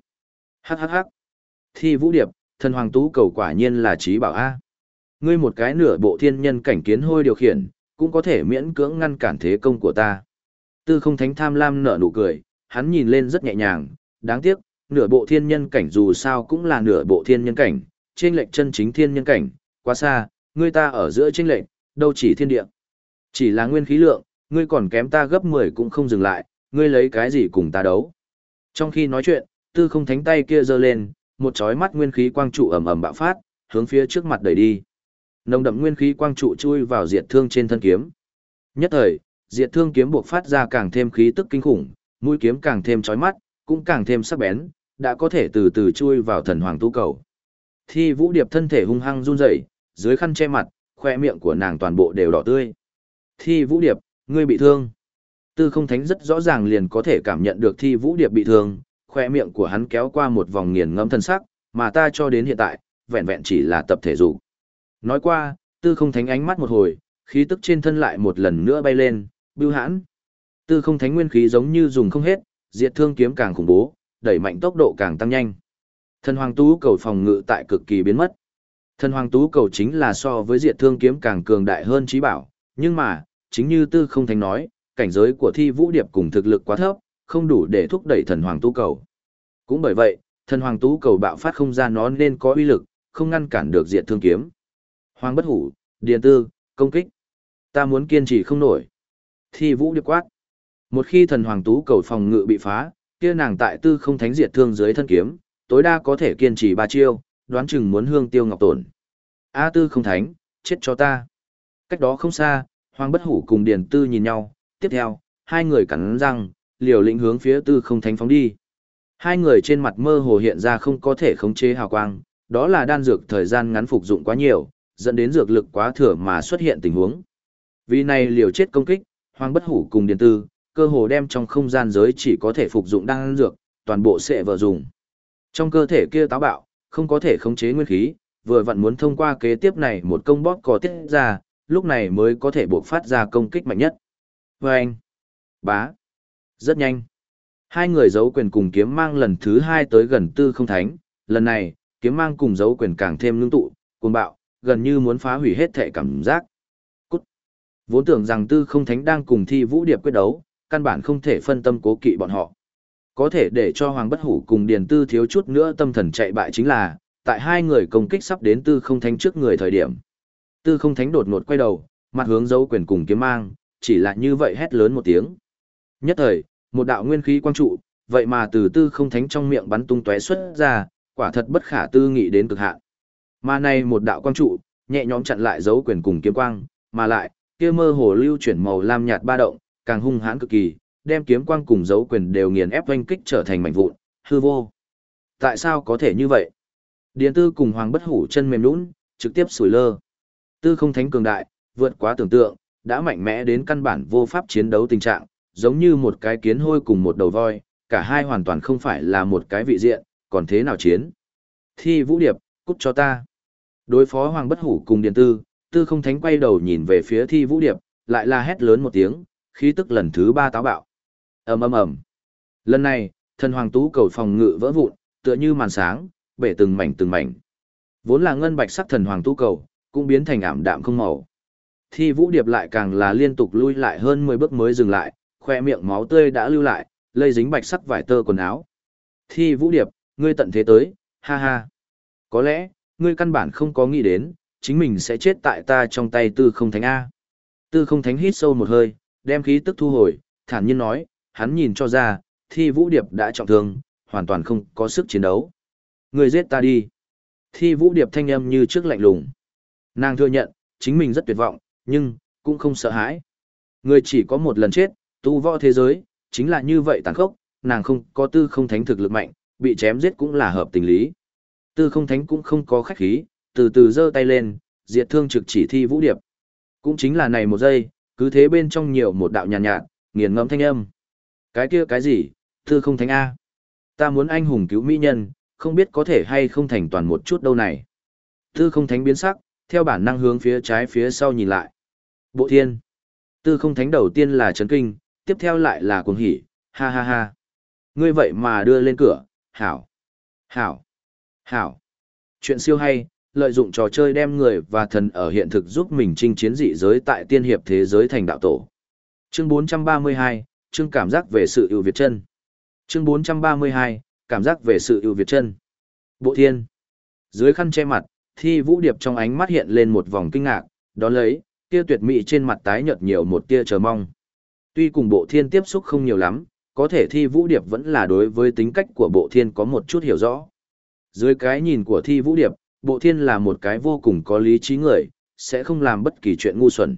Hắc hắc hắc. Thi vũ điệp, thần hoàng tú cầu quả nhiên là trí bảo A. Ngươi một cái nửa bộ thiên nhân cảnh kiến hôi điều khiển, cũng có thể miễn cưỡng ngăn cản thế công của ta. Tư không thánh tham lam nở nụ cười, hắn nhìn lên rất nhẹ nhàng, đáng tiếc, nửa bộ thiên nhân cảnh dù sao cũng là nửa bộ thiên nhân cảnh, trên lệnh chân chính thiên nhân cảnh, quá xa, ngươi ta ở giữa trên lệnh, đâu chỉ thiên địa. Chỉ là nguyên khí lượng, ngươi còn kém ta gấp 10 cũng không dừng lại, ngươi lấy cái gì cùng ta đấu. Trong khi nói chuyện, tư không thánh tay kia giơ lên, một chói mắt nguyên khí quang trụ ầm ầm bạo phát, hướng phía trước mặt đẩy đi. Nồng đậm nguyên khí quang trụ chui vào diệt thương trên thân kiếm. Nhất thời, diệt thương kiếm buộc phát ra càng thêm khí tức kinh khủng, mũi kiếm càng thêm chói mắt, cũng càng thêm sắc bén, đã có thể từ từ chui vào thần hoàng tu cầu. Thi Vũ Điệp thân thể hung hăng run rẩy, dưới khăn che mặt, khoe miệng của nàng toàn bộ đều đỏ tươi. Thi Vũ Điệp, ngươi bị thương. Tư không thánh rất rõ ràng liền có thể cảm nhận được Thi Vũ Điệp bị thương, khoe miệng của hắn kéo qua một vòng nghiền ngẫm thân sắc, mà ta cho đến hiện tại, vẹn vẹn chỉ là tập thể dục. Nói qua, tư không thánh ánh mắt một hồi, khí tức trên thân lại một lần nữa bay lên, bưu hãn. Tư không thánh nguyên khí giống như dùng không hết, diệt thương kiếm càng khủng bố, đẩy mạnh tốc độ càng tăng nhanh. Thần hoàng tú cầu phòng ngự tại cực kỳ biến mất. Thần hoàng tú cầu chính là so với diệt thương kiếm càng cường đại hơn trí bảo, nhưng mà, chính như tư không thánh nói, cảnh giới của thi vũ điệp cùng thực lực quá thấp, không đủ để thúc đẩy thần hoàng tú cầu. Cũng bởi vậy, thần hoàng tú cầu bạo phát không ra nó nên có uy lực, không ngăn cản được diệt thương kiếm. Hoàng bất hủ, điền tư, công kích. Ta muốn kiên trì không nổi. Thi vũ điệp quát. Một khi thần hoàng tú cầu phòng ngự bị phá, kia nàng tại tư không thánh diệt thương dưới thân kiếm, tối đa có thể kiên trì ba chiêu, đoán chừng muốn hương tiêu ngọc tổn. A tư không thánh, chết cho ta. Cách đó không xa, hoàng bất hủ cùng điền tư nhìn nhau, tiếp theo, hai người cắn răng, liều lĩnh hướng phía tư không thánh phóng đi. Hai người trên mặt mơ hồ hiện ra không có thể khống chế hào quang, đó là đan dược thời gian ngắn phục dụng quá nhiều, dẫn đến dược lực quá thừa mà xuất hiện tình huống. Vì này liều chết công kích, Hoàng Bất Hủ cùng Điền Tư, cơ hồ đem trong không gian giới chỉ có thể phục dụng đan dược, toàn bộ sẽ vợ dùng. Trong cơ thể kia táo bạo, không có thể khống chế nguyên khí, vừa vặn muốn thông qua kế tiếp này một công bóp có tiết ra, lúc này mới có thể buộc phát ra công kích mạnh nhất. Vâng! Bá! Rất nhanh. Hai người giấu quyền cùng kiếm mang lần thứ hai tới gần tư không thánh, lần này, kiếm mang cùng giấu quyền càng thêm lương tụ, cuồng bạo, gần như muốn phá hủy hết thể cảm giác. Cút. Vốn tưởng rằng tư không thánh đang cùng thi vũ điệp quyết đấu, căn bản không thể phân tâm cố kỵ bọn họ. Có thể để cho Hoàng Bất Hủ cùng Điền Tư thiếu chút nữa tâm thần chạy bại chính là, tại hai người công kích sắp đến tư không thánh trước người thời điểm. Tư không thánh đột ngột quay đầu, mặt hướng dấu quyền cùng kiếm mang, chỉ là như vậy hét lớn một tiếng. Nhất thời, một đạo nguyên khí quang trụ, vậy mà từ tư không thánh trong miệng bắn tung tóe xuất ra, quả thật bất khả tư nghị đến cực hạn. Mà này một đạo quang trụ, nhẹ nhõm chặn lại dấu quyền cùng kiếm quang, mà lại, kia mơ hồ lưu chuyển màu lam nhạt ba động, càng hung hãn cực kỳ, đem kiếm quang cùng dấu quyền đều nghiền ép oanh kích trở thành mảnh vụn, hư vô. Tại sao có thể như vậy? Điền tư cùng hoàng bất hủ chân mềm nũng, trực tiếp sủi lơ. Tư không thánh cường đại, vượt quá tưởng tượng, đã mạnh mẽ đến căn bản vô pháp chiến đấu tình trạng, giống như một cái kiến hôi cùng một đầu voi, cả hai hoàn toàn không phải là một cái vị diện, còn thế nào chiến. Thi vũ điệp, cút cho ta. Đối phó Hoàng Bất Hủ cùng Điền Tư, Tư không thánh quay đầu nhìn về phía Thi Vũ Điệp, lại là hét lớn một tiếng, khí tức lần thứ ba táo bạo. ầm ầm ầm. Lần này, Thần hoàng tú cầu phòng ngự vỡ vụn, tựa như màn sáng, bể từng mảnh từng mảnh. Vốn là ngân bạch sắc thần hoàng tú cầu, cũng biến thành ảm đạm không màu. Thi Vũ Điệp lại càng là liên tục lui lại hơn 10 bước mới dừng lại, khoe miệng máu tươi đã lưu lại, lây dính bạch sắc vải tơ quần áo. Thi Vũ Điệp, ngươi tận thế tới, ha ha. Có lẽ, ngươi căn bản không có nghĩ đến, chính mình sẽ chết tại ta trong tay tư không thánh A. Tư không thánh hít sâu một hơi, đem khí tức thu hồi, thản nhiên nói, hắn nhìn cho ra, thi vũ điệp đã trọng thương, hoàn toàn không có sức chiến đấu. Người giết ta đi. Thi vũ điệp thanh âm như trước lạnh lùng. Nàng thừa nhận, chính mình rất tuyệt vọng, nhưng, cũng không sợ hãi. Người chỉ có một lần chết, tu võ thế giới, chính là như vậy tàn khốc, nàng không có tư không thánh thực lực mạnh, bị chém giết cũng là hợp tình lý. Tư không thánh cũng không có khách khí, từ từ giơ tay lên, diệt thương trực chỉ thi vũ điệp. Cũng chính là này một giây, cứ thế bên trong nhiều một đạo nhàn nhạt, nhạt, nghiền ngẫm thanh âm. Cái kia cái gì, tư không thánh A. Ta muốn anh hùng cứu mỹ nhân, không biết có thể hay không thành toàn một chút đâu này. Tư không thánh biến sắc, theo bản năng hướng phía trái phía sau nhìn lại. Bộ thiên. Tư không thánh đầu tiên là chấn kinh, tiếp theo lại là cuồng hỉ, ha ha ha. Ngươi vậy mà đưa lên cửa, hảo. Hảo. Hảo. Chuyện siêu hay, lợi dụng trò chơi đem người và thần ở hiện thực giúp mình chinh chiến dị giới tại tiên hiệp thế giới thành đạo tổ. Chương 432, chương cảm giác về sự ưu việt chân. Chương 432, cảm giác về sự ưu việt chân. Bộ thiên. Dưới khăn che mặt, thi vũ điệp trong ánh mắt hiện lên một vòng kinh ngạc, đó lấy, tia tuyệt mỹ trên mặt tái nhợt nhiều một tia chờ mong. Tuy cùng bộ thiên tiếp xúc không nhiều lắm, có thể thi vũ điệp vẫn là đối với tính cách của bộ thiên có một chút hiểu rõ. Dưới cái nhìn của thi vũ điệp, bộ thiên là một cái vô cùng có lý trí người, sẽ không làm bất kỳ chuyện ngu xuẩn.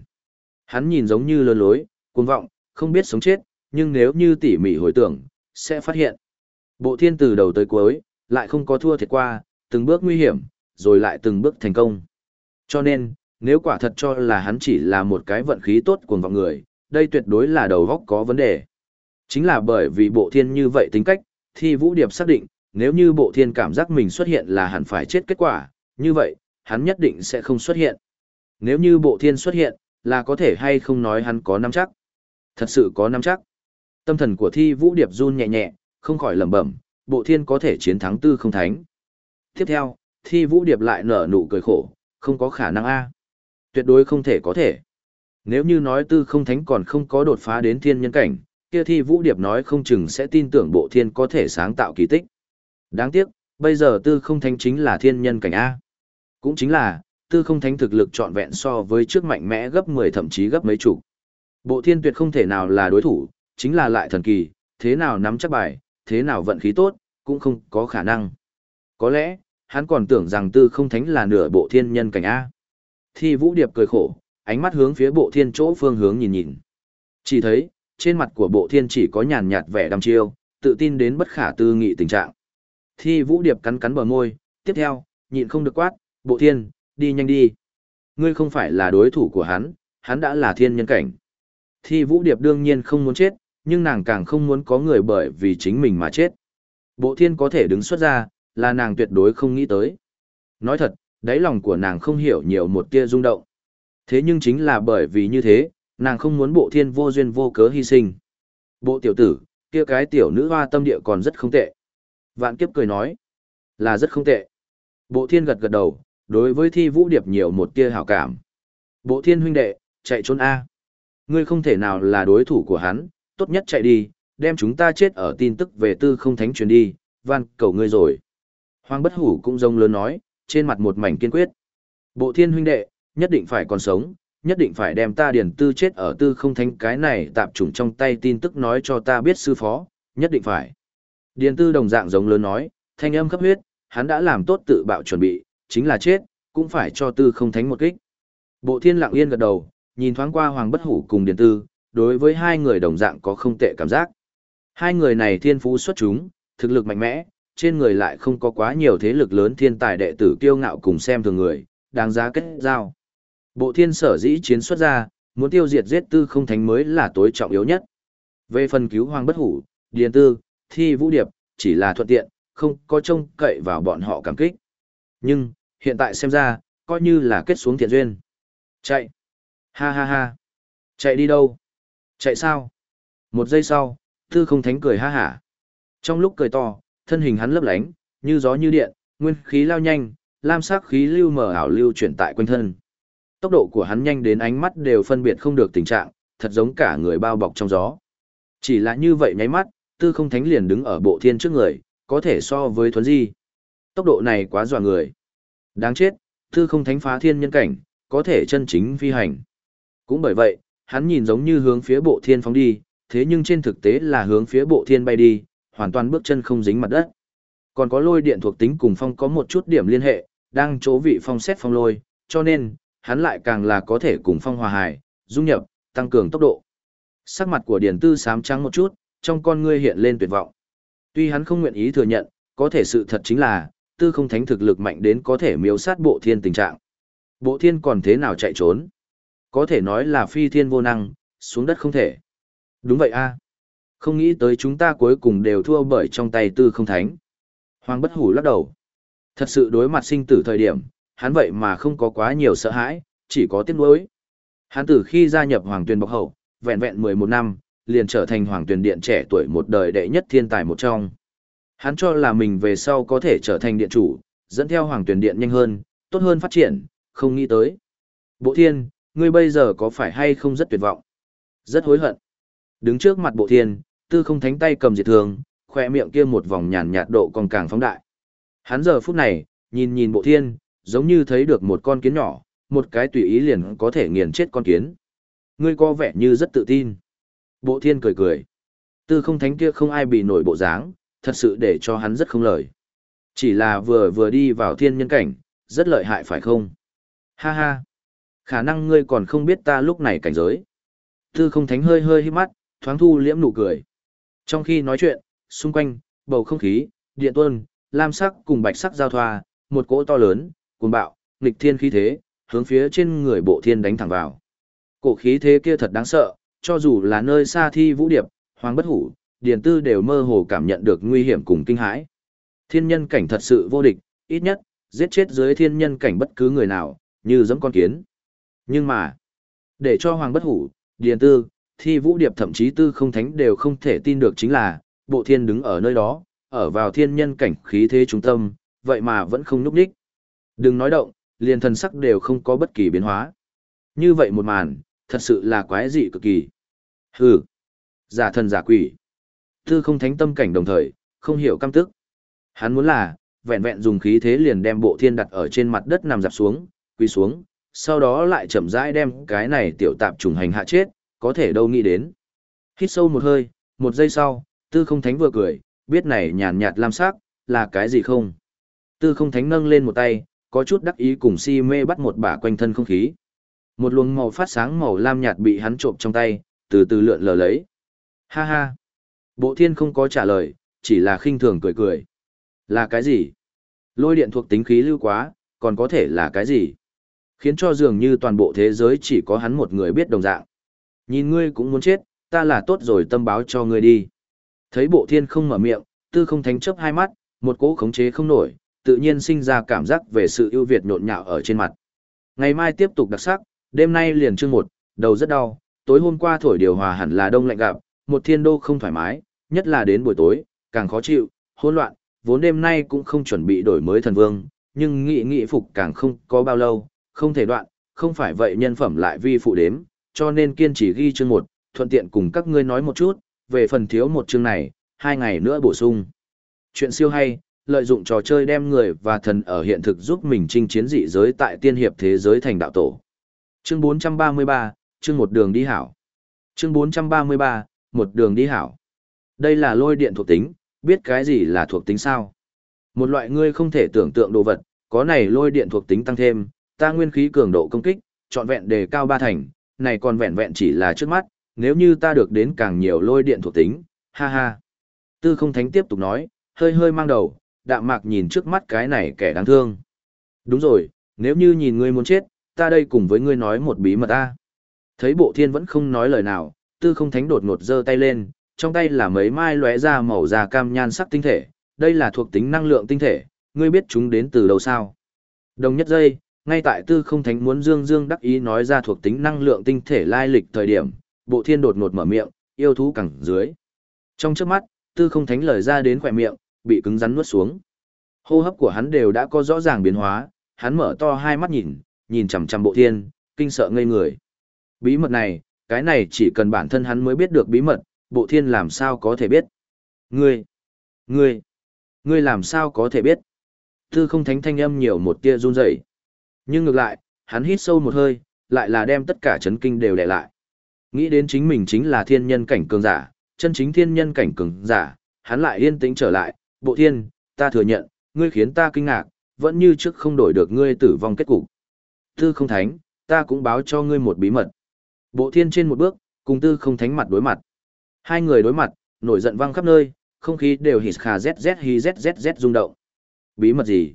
Hắn nhìn giống như lơ lối, cuồng vọng, không biết sống chết, nhưng nếu như tỉ mỉ hồi tưởng, sẽ phát hiện. Bộ thiên từ đầu tới cuối, lại không có thua thiệt qua, từng bước nguy hiểm, rồi lại từng bước thành công. Cho nên, nếu quả thật cho là hắn chỉ là một cái vận khí tốt cuồng vọng người, đây tuyệt đối là đầu góc có vấn đề. Chính là bởi vì bộ thiên như vậy tính cách, thì Vũ Điệp xác định, nếu như bộ thiên cảm giác mình xuất hiện là hẳn phải chết kết quả, như vậy, hắn nhất định sẽ không xuất hiện. Nếu như bộ thiên xuất hiện, là có thể hay không nói hắn có nắm chắc. Thật sự có nắm chắc. Tâm thần của thi vũ điệp run nhẹ nhẹ, không khỏi lẩm bẩm, bộ thiên có thể chiến thắng tư không thánh. Tiếp theo, thi vũ điệp lại nở nụ cười khổ, không có khả năng a Tuyệt đối không thể có thể. Nếu như nói tư không thánh còn không có đột phá đến thiên nhân cảnh, kia thi vũ điệp nói không chừng sẽ tin tưởng bộ thiên có thể sáng tạo kỳ tích. Đáng tiếc, bây giờ tư không thánh chính là thiên nhân cảnh A. Cũng chính là, tư không thánh thực lực trọn vẹn so với trước mạnh mẽ gấp 10 thậm chí gấp mấy chục. Bộ thiên tuyệt không thể nào là đối thủ, chính là lại thần kỳ, thế nào nắm chắc bài, thế nào vận khí tốt, cũng không có khả năng. Có lẽ, hắn còn tưởng rằng tư không thánh là nửa bộ thiên nhân cảnh A. Thi vũ điệp cười khổ, ánh mắt hướng phía bộ thiên chỗ phương hướng nhìn nhìn. Chỉ thấy, trên mặt của bộ thiên chỉ có nhàn nhạt vẻ đăm chiêu, tự tin đến bất khả tư nghị tình trạng. Thi vũ điệp cắn cắn bờ môi, tiếp theo, nhịn không được quát, bộ thiên, đi nhanh đi. Ngươi không phải là đối thủ của hắn, hắn đã là thiên nhân cảnh. Thi vũ điệp đương nhiên không muốn chết, nhưng nàng càng không muốn có người bởi vì chính mình mà chết. Bộ thiên có thể đứng xuất ra, là nàng tuyệt đối không nghĩ tới. Nói thật, đáy lòng của nàng không hiểu nhiều một tia rung động. Thế nhưng chính là bởi vì như thế, nàng không muốn bộ thiên vô duyên vô cớ hy sinh. Bộ tiểu tử, kia cái tiểu nữ hoa tâm địa còn rất không tệ. Vạn kiếp cười nói, là rất không tệ. Bộ thiên gật gật đầu, đối với thi vũ điệp nhiều một tia hảo cảm. Bộ thiên huynh đệ, chạy trốn A. Ngươi không thể nào là đối thủ của hắn, tốt nhất chạy đi, đem chúng ta chết ở tin tức về tư không thánh truyền đi, van cầu ngươi rồi. Hoàng bất hủ cũng rông lớn nói, trên mặt một mảnh kiên quyết. Bộ thiên huynh đệ, nhất định phải còn sống, nhất định phải đem ta điển tư chết ở tư không thánh cái này tạp trùng trong tay tin tức nói cho ta biết sư phó, nhất định phải. Điền tư đồng dạng giống lớn nói, thanh âm khắp huyết, hắn đã làm tốt tự bạo chuẩn bị, chính là chết, cũng phải cho tư không thánh một kích. Bộ thiên lặng yên gật đầu, nhìn thoáng qua hoàng bất hủ cùng điền tư, đối với hai người đồng dạng có không tệ cảm giác. Hai người này thiên phú xuất chúng, thực lực mạnh mẽ, trên người lại không có quá nhiều thế lực lớn thiên tài đệ tử kiêu ngạo cùng xem thường người, đáng giá kết giao. Bộ thiên sở dĩ chiến xuất ra, muốn tiêu diệt giết tư không thánh mới là tối trọng yếu nhất. Về phần cứu hoàng bất hủ, điền tư, thi vũ điệp, chỉ là thuận tiện, không có trông cậy vào bọn họ cảm kích. Nhưng, hiện tại xem ra, coi như là kết xuống thiện duyên. Chạy. Ha ha ha. Chạy đi đâu? Chạy sao? Một giây sau, tư không thánh cười ha hả. Trong lúc cười to, thân hình hắn lấp lánh, như gió như điện, nguyên khí lao nhanh, lam sắc khí lưu mở ảo lưu chuyển tại quanh thân. Tốc độ của hắn nhanh đến ánh mắt đều phân biệt không được tình trạng, thật giống cả người bao bọc trong gió. Chỉ là như vậy nháy mắt, tư không thánh liền đứng ở bộ thiên trước người, có thể so với thuấn di. Tốc độ này quá dọa người. Đáng chết, tư không thánh phá thiên nhân cảnh, có thể chân chính phi hành. Cũng bởi vậy, hắn nhìn giống như hướng phía bộ thiên phóng đi, thế nhưng trên thực tế là hướng phía bộ thiên bay đi, hoàn toàn bước chân không dính mặt đất. Còn có lôi điện thuộc tính cùng phong có một chút điểm liên hệ, đang chỗ vị phong xét phong lôi, cho nên, hắn lại càng là có thể cùng phong hòa hài, dung nhập, tăng cường tốc độ. Sắc mặt của Điền Tư sám trắng một chút, trong con ngươi hiện lên tuyệt vọng. Tuy hắn không nguyện ý thừa nhận, có thể sự thật chính là, Tư không thánh thực lực mạnh đến có thể miếu sát bộ thiên tình trạng. Bộ thiên còn thế nào chạy trốn? Có thể nói là phi thiên vô năng, xuống đất không thể. Đúng vậy a không nghĩ tới chúng ta cuối cùng đều thua bởi trong tay Tư không thánh. Hoàng bất hủ lắc đầu. Thật sự đối mặt sinh tử thời điểm, hắn vậy mà không có quá nhiều sợ hãi, chỉ có tiếc nuối. Hắn từ khi gia nhập Hoàng Tuyền Bọc Hậu, vẹn vẹn 11 năm, liền trở thành Hoàng Tuyền Điện trẻ tuổi một đời đệ nhất thiên tài một trong. Hắn cho là mình về sau có thể trở thành điện chủ, dẫn theo Hoàng Tuyền Điện nhanh hơn, tốt hơn phát triển, không nghĩ tới. Bộ thiên, ngươi bây giờ có phải hay không rất tuyệt vọng? Rất hối hận. Đứng trước mặt bộ thiên, tư không thánh tay cầm diệt thường, khoe miệng kia một vòng nhàn nhạt độ còn càng phóng đại. Hắn giờ phút này, nhìn nhìn bộ thiên, giống như thấy được một con kiến nhỏ, một cái tùy ý liền có thể nghiền chết con kiến. Ngươi có vẻ như rất tự tin. Bộ thiên cười cười. Tư không thánh kia không ai bị nổi bộ dáng, thật sự để cho hắn rất không lời. Chỉ là vừa vừa đi vào thiên nhân cảnh, rất lợi hại phải không? Ha ha. Khả năng ngươi còn không biết ta lúc này cảnh giới. Tư không thánh hơi hơi hít mắt, thoáng thu liễm nụ cười. Trong khi nói chuyện, xung quanh, bầu không khí, điện tuân, lam sắc cùng bạch sắc giao thoa, một cỗ to lớn, cuồng bạo, nghịch thiên khí thế, hướng phía trên người bộ thiên đánh thẳng vào. Cổ khí thế kia thật đáng sợ, cho dù là nơi xa thi vũ điệp, hoàng bất hủ, điền tư đều mơ hồ cảm nhận được nguy hiểm cùng kinh hãi. Thiên nhân cảnh thật sự vô địch, ít nhất, giết chết dưới thiên nhân cảnh bất cứ người nào, như dẫm con kiến. Nhưng mà, để cho hoàng bất hủ, điền tư, thi vũ điệp thậm chí tư không thánh đều không thể tin được chính là, bộ thiên đứng ở nơi đó, ở vào thiên nhân cảnh khí thế trung tâm, vậy mà vẫn không núp đích. Đừng nói động, liền thần sắc đều không có bất kỳ biến hóa. Như vậy một màn, thật sự là quái dị cực kỳ. Hừ, giả thần giả quỷ. Tư không thánh tâm cảnh đồng thời, không hiểu căm tức. Hắn muốn là, vẹn vẹn dùng khí thế liền đem bộ thiên đặt ở trên mặt đất nằm dạp xuống, quỳ xuống, sau đó lại chậm rãi đem cái này tiểu tạp trùng hành hạ chết, có thể đâu nghĩ đến. Hít sâu một hơi, một giây sau, tư không thánh vừa cười, biết này nhàn nhạt lam sắc, là cái gì không? Tư không thánh nâng lên một tay, có chút đắc ý cùng si mê bắt một bả quanh thân không khí. Một luồng màu phát sáng màu lam nhạt bị hắn trộm trong tay, từ từ lượn lờ lấy. Ha ha. Bộ thiên không có trả lời, chỉ là khinh thường cười cười. Là cái gì? Lôi điện thuộc tính khí lưu quá, còn có thể là cái gì? Khiến cho dường như toàn bộ thế giới chỉ có hắn một người biết đồng dạng. Nhìn ngươi cũng muốn chết, ta là tốt rồi tâm báo cho ngươi đi. Thấy bộ thiên không mở miệng, tư không thánh chấp hai mắt, một cỗ khống chế không nổi, tự nhiên sinh ra cảm giác về sự ưu việt nhộn nhạo ở trên mặt. Ngày mai tiếp tục đặc sắc, đêm nay liền chương một, đầu rất đau, tối hôm qua thổi điều hòa hẳn là đông lạnh gặp, một thiên đô không thoải mái, nhất là đến buổi tối, càng khó chịu, hỗn loạn, vốn đêm nay cũng không chuẩn bị đổi mới thần vương, nhưng nghị nghị phục càng không có bao lâu, không thể đoạn, không phải vậy nhân phẩm lại vi phụ đếm, cho nên kiên trì ghi chương một, thuận tiện cùng các ngươi nói một chút, về phần thiếu một chương này, hai ngày nữa bổ sung. Chuyện siêu hay, lợi dụng trò chơi đem người và thần ở hiện thực giúp mình chinh chiến dị giới tại tiên hiệp thế giới thành đạo tổ. Chương 433, chương một đường đi hảo. Chương 433, một đường đi hảo. Đây là lôi điện thuộc tính, biết cái gì là thuộc tính sao? Một loại ngươi không thể tưởng tượng đồ vật, có này lôi điện thuộc tính tăng thêm, ta nguyên khí cường độ công kích, trọn vẹn đề cao ba thành, này còn vẹn vẹn chỉ là trước mắt, nếu như ta được đến càng nhiều lôi điện thuộc tính, ha ha. Tư không thánh tiếp tục nói, hơi hơi mang đầu, đạm mạc nhìn trước mắt cái này kẻ đáng thương. Đúng rồi, nếu như nhìn ngươi muốn chết, ta đây cùng với ngươi nói một bí mật ta. Thấy bộ thiên vẫn không nói lời nào, tư không thánh đột ngột giơ tay lên, trong tay là mấy mai lóe ra màu da cam nhan sắc tinh thể, đây là thuộc tính năng lượng tinh thể, ngươi biết chúng đến từ đâu sao? Đồng nhất giây, ngay tại tư không thánh muốn dương dương đắc ý nói ra thuộc tính năng lượng tinh thể lai lịch thời điểm, bộ thiên đột ngột mở miệng, yêu thú cẳng dưới. Trong trước mắt, tư không thánh lời ra đến khỏe miệng, bị cứng rắn nuốt xuống. Hô hấp của hắn đều đã có rõ ràng biến hóa, hắn mở to hai mắt nhìn, nhìn chằm chằm bộ thiên, kinh sợ ngây người. Bí mật này, cái này chỉ cần bản thân hắn mới biết được bí mật, bộ thiên làm sao có thể biết. Ngươi, ngươi, ngươi làm sao có thể biết. Tư không thánh thanh âm nhiều một tia run rẩy. Nhưng ngược lại, hắn hít sâu một hơi, lại là đem tất cả chấn kinh đều đè lại. Nghĩ đến chính mình chính là thiên nhân cảnh cường giả, chân chính thiên nhân cảnh cường giả, hắn lại yên tĩnh trở lại, bộ thiên, ta thừa nhận, ngươi khiến ta kinh ngạc, vẫn như trước không đổi được ngươi tử vong kết cục. Tư không thánh, ta cũng báo cho ngươi một bí mật. Bộ thiên trên một bước, cùng tư không thánh mặt đối mặt. Hai người đối mặt, nổi giận vang khắp nơi, không khí đều hít khà zz hi zzz rung động. Bí mật gì?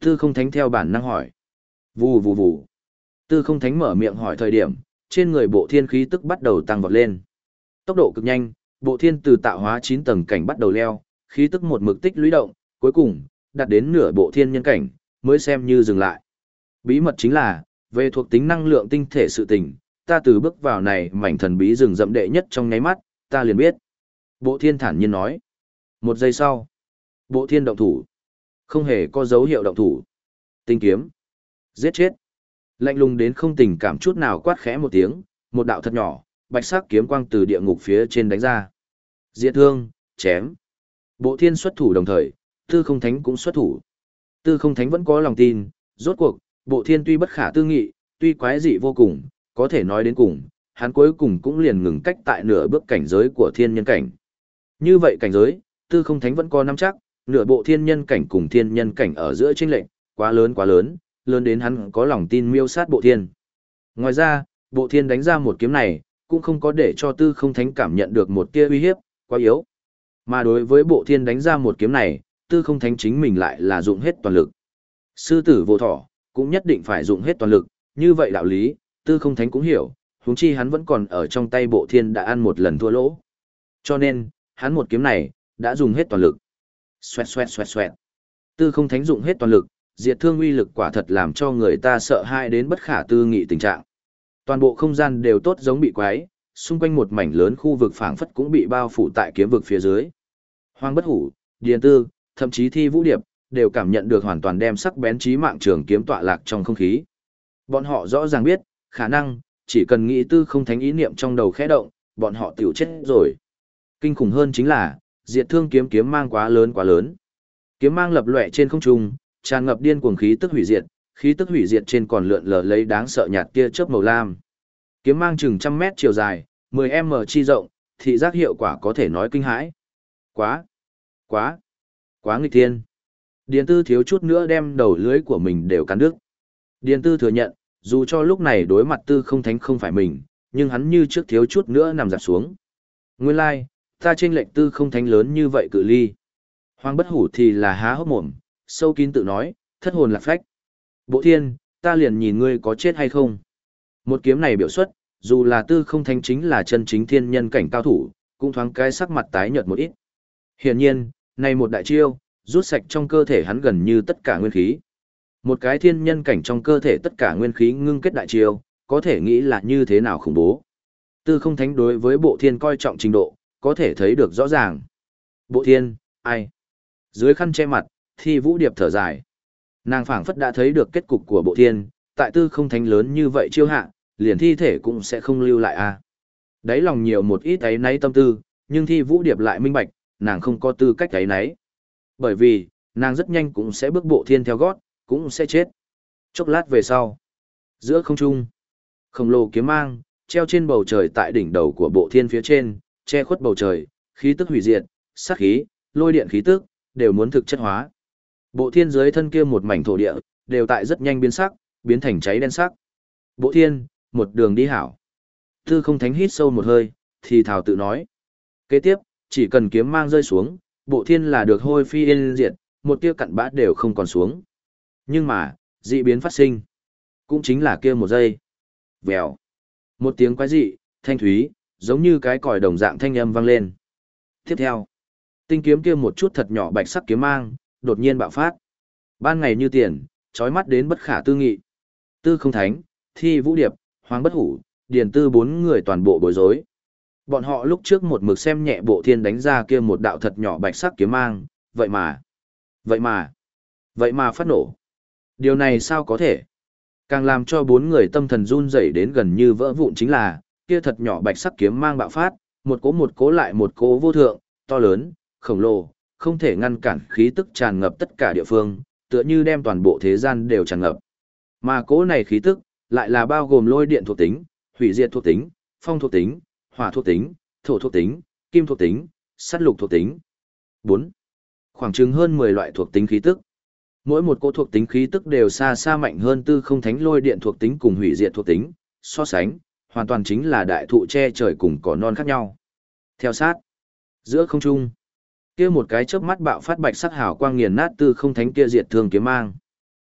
Tư không thánh theo bản năng hỏi. Vù vù vù. Tư không thánh mở miệng hỏi thời điểm, trên người bộ thiên khí tức bắt đầu tăng vọt lên. Tốc độ cực nhanh, bộ thiên từ tạo hóa 9 tầng cảnh bắt đầu leo, khí tức một mực tích lũy động, cuối cùng, đạt đến nửa bộ thiên nhân cảnh, mới xem như dừng lại. Bí mật chính là, về thuộc tính năng lượng tinh thể sự tình, ta từ bước vào này mảnh thần bí rừng rậm đệ nhất trong nháy mắt, ta liền biết. Bộ thiên thản nhiên nói. Một giây sau, bộ thiên động thủ. Không hề có dấu hiệu động thủ. Tinh kiếm. Giết chết. Lạnh lùng đến không tình cảm chút nào quát khẽ một tiếng, một đạo thật nhỏ, bạch sắc kiếm quang từ địa ngục phía trên đánh ra. Diệt thương, chém. Bộ thiên xuất thủ đồng thời, tư không thánh cũng xuất thủ. Tư không thánh vẫn có lòng tin, rốt cuộc, bộ thiên tuy bất khả tư nghị, tuy quái dị vô cùng, có thể nói đến cùng, hắn cuối cùng cũng liền ngừng cách tại nửa bước cảnh giới của thiên nhân cảnh. Như vậy cảnh giới, tư không thánh vẫn có nắm chắc, nửa bộ thiên nhân cảnh cùng thiên nhân cảnh ở giữa chênh lệnh, quá lớn quá lớn, lớn đến hắn có lòng tin miêu sát bộ thiên. Ngoài ra, bộ thiên đánh ra một kiếm này, cũng không có để cho tư không thánh cảm nhận được một tia uy hiếp, quá yếu. Mà đối với bộ thiên đánh ra một kiếm này, tư không thánh chính mình lại là dụng hết toàn lực. Sư tử vô thỏ, cũng nhất định phải dụng hết toàn lực, như vậy đạo lý, tư không thánh cũng hiểu, huống chi hắn vẫn còn ở trong tay bộ thiên đã ăn một lần thua lỗ. Cho nên, hắn một kiếm này, đã dùng hết toàn lực. Xoẹt xoẹt xoẹt xoẹt. Tư không thánh dụng hết toàn lực, diệt thương uy lực quả thật làm cho người ta sợ hãi đến bất khả tư nghị tình trạng. Toàn bộ không gian đều tốt giống bị quái, xung quanh một mảnh lớn khu vực phảng phất cũng bị bao phủ tại kiếm vực phía dưới. Hoang bất hủ, điền tư, thậm chí thi vũ điệp, đều cảm nhận được hoàn toàn đem sắc bén trí mạng trường kiếm tọa lạc trong không khí. Bọn họ rõ ràng biết, khả năng, chỉ cần nghĩ tư không thánh ý niệm trong đầu khẽ động, bọn họ tiểu chết rồi. Kinh khủng hơn chính là, diệt thương kiếm kiếm mang quá lớn quá lớn. Kiếm mang lập lòe trên không trung, tràn ngập điên cuồng khí tức hủy diệt, khí tức hủy diệt trên còn lượn lờ lấy đáng sợ nhạt tia chớp màu lam. Kiếm mang chừng trăm mét chiều dài, 10m chi rộng, thị giác hiệu quả có thể nói kinh hãi. Quá, quá, quá nghịch thiên. Điền tư thiếu chút nữa đem đầu lưới của mình đều cắn đứt. Điền tư thừa nhận, dù cho lúc này đối mặt tư không thánh không phải mình, nhưng hắn như trước thiếu chút nữa nằm dạp xuống. Nguyên lai, like, ta trên lệnh tư không thánh lớn như vậy cự ly. Hoàng bất hủ thì là há hốc mồm, sâu kín tự nói, thất hồn lạc phách. Bộ thiên, ta liền nhìn ngươi có chết hay không. Một kiếm này biểu xuất, dù là tư không thánh chính là chân chính thiên nhân cảnh cao thủ, cũng thoáng cái sắc mặt tái nhợt một ít. Hiển nhiên, này một đại chiêu, rút sạch trong cơ thể hắn gần như tất cả nguyên khí. Một cái thiên nhân cảnh trong cơ thể tất cả nguyên khí ngưng kết đại chiêu, có thể nghĩ là như thế nào khủng bố. Tư không thánh đối với bộ thiên coi trọng trình độ, có thể thấy được rõ ràng. Bộ thiên, ai? Dưới khăn che mặt, thi vũ điệp thở dài. Nàng phảng phất đã thấy được kết cục của bộ thiên, tại tư không thánh lớn như vậy chiêu hạ, liền thi thể cũng sẽ không lưu lại a. À. Đấy lòng nhiều một ít ấy náy tâm tư, nhưng thi vũ điệp lại minh bạch, nàng không có tư cách ấy náy. Bởi vì, nàng rất nhanh cũng sẽ bước bộ thiên theo gót, cũng sẽ chết. Chốc lát về sau, giữa không trung, khổng lồ kiếm mang, treo trên bầu trời tại đỉnh đầu của bộ thiên phía trên, che khuất bầu trời, khí tức hủy diệt, sát khí, lôi điện khí tức, đều muốn thực chất hóa. Bộ thiên dưới thân kia một mảnh thổ địa, đều tại rất nhanh biến sắc, biến thành cháy đen sắc. Bộ thiên, một đường đi hảo. Tư không thánh hít sâu một hơi, thì thảo tự nói. Kế tiếp, chỉ cần kiếm mang rơi xuống, bộ thiên là được hôi phi yên diệt, một tia cặn bã đều không còn xuống. Nhưng mà, dị biến phát sinh. Cũng chính là kia một giây. Vèo. Một tiếng quái dị, thanh thúy, giống như cái còi đồng dạng thanh âm vang lên. Tiếp theo, tinh kiếm kia một chút thật nhỏ bạch sắc kiếm mang, đột nhiên bạo phát. Ban ngày như tiền, trói mắt đến bất khả tư nghị. Tư không thánh, thi vũ điệp, hoàng bất hủ, điền tư bốn người toàn bộ bối rối. Bọn họ lúc trước một mực xem nhẹ bộ thiên đánh ra kia một đạo thật nhỏ bạch sắc kiếm mang, vậy mà, vậy mà, vậy mà phát nổ. Điều này sao có thể? Càng làm cho bốn người tâm thần run rẩy đến gần như vỡ vụn chính là, kia thật nhỏ bạch sắc kiếm mang bạo phát, một cố một cố lại một cố vô thượng, to lớn, khổng lồ, không thể ngăn cản khí tức tràn ngập tất cả địa phương, tựa như đem toàn bộ thế gian đều tràn ngập. Mà cỗ này khí tức, lại là bao gồm lôi điện thuộc tính, hủy diệt thuộc tính, phong thuộc tính, hỏa thuộc tính, thổ thuộc tính, kim thuộc tính, sắt lục thuộc tính. 4. Khoảng chừng hơn 10 loại thuộc tính khí tức. Mỗi một cỗ thuộc tính khí tức đều xa xa mạnh hơn tư không thánh lôi điện thuộc tính cùng hủy diệt thuộc tính, so sánh, hoàn toàn chính là đại thụ che trời cùng cỏ non khác nhau. Theo sát, giữa không trung, kia một cái chớp mắt bạo phát bạch sắc hào quang nghiền nát tư không thánh kia diệt thương kiếm mang.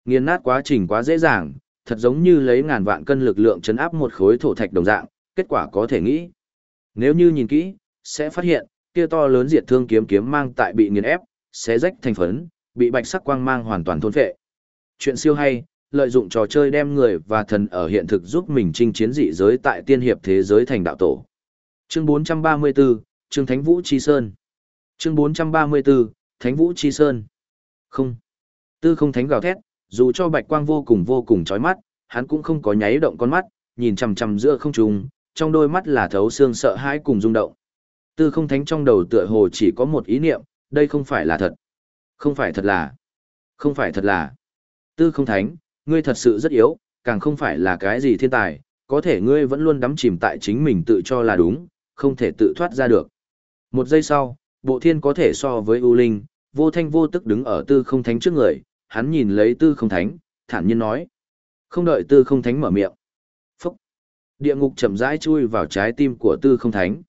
Nghiền nát quá trình quá dễ dàng, thật giống như lấy ngàn vạn cân lực lượng chấn áp một khối thổ thạch đồng dạng, kết quả có thể nghĩ. Nếu như nhìn kỹ, sẽ phát hiện, kia to lớn diệt thương kiếm kiếm mang tại bị nghiền ép, xé rách thành phấn, bị bạch sắc quang mang hoàn toàn thôn phệ. Chuyện siêu hay, lợi dụng trò chơi đem người và thần ở hiện thực giúp mình chinh chiến dị giới tại tiên hiệp thế giới thành đạo tổ. Chương 434, Chương Thánh Vũ Chi Sơn. Chương 434, Thánh Vũ Chi Sơn. Không. Tư không thánh gào thét, dù cho bạch quang vô cùng vô cùng chói mắt, hắn cũng không có nháy động con mắt, nhìn chằm chằm giữa không trung, trong đôi mắt là thấu xương sợ hãi cùng rung động. Tư không thánh trong đầu tựa hồ chỉ có một ý niệm, đây không phải là thật. Không phải thật là. Không phải thật là. Tư không thánh, ngươi thật sự rất yếu, càng không phải là cái gì thiên tài, có thể ngươi vẫn luôn đắm chìm tại chính mình tự cho là đúng, không thể tự thoát ra được. Một giây sau, bộ thiên có thể so với U Linh, vô thanh vô tức đứng ở tư không thánh trước người, hắn nhìn lấy tư không thánh, thản nhiên nói. Không đợi tư không thánh mở miệng. Phúc! Địa ngục chậm rãi chui vào trái tim của tư không thánh.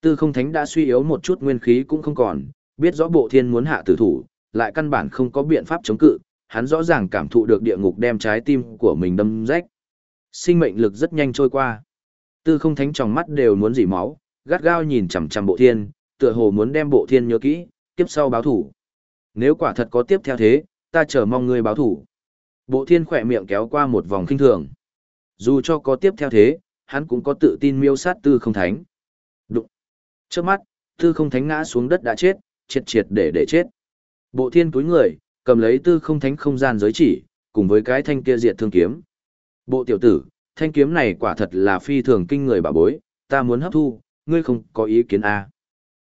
Tư không thánh đã suy yếu một chút nguyên khí cũng không còn, biết rõ bộ thiên muốn hạ tử thủ, lại căn bản không có biện pháp chống cự, hắn rõ ràng cảm thụ được địa ngục đem trái tim của mình đâm rách. Sinh mệnh lực rất nhanh trôi qua. Tư không thánh trong mắt đều muốn dỉ máu, gắt gao nhìn chằm chằm bộ thiên, tựa hồ muốn đem bộ thiên nhớ kỹ, tiếp sau báo thủ. Nếu quả thật có tiếp theo thế, ta chờ mong ngươi báo thủ. Bộ thiên khỏe miệng kéo qua một vòng kinh thường. Dù cho có tiếp theo thế, hắn cũng có tự tin miêu sát tư không thánh. Đụng. Trước mắt, tư không thánh ngã xuống đất đã chết, triệt triệt để để chết. Bộ thiên túi người, cầm lấy tư không thánh không gian giới chỉ, cùng với cái thanh kia diệt thương kiếm. Bộ tiểu tử, thanh kiếm này quả thật là phi thường kinh người bà bối, ta muốn hấp thu, ngươi không có ý kiến à.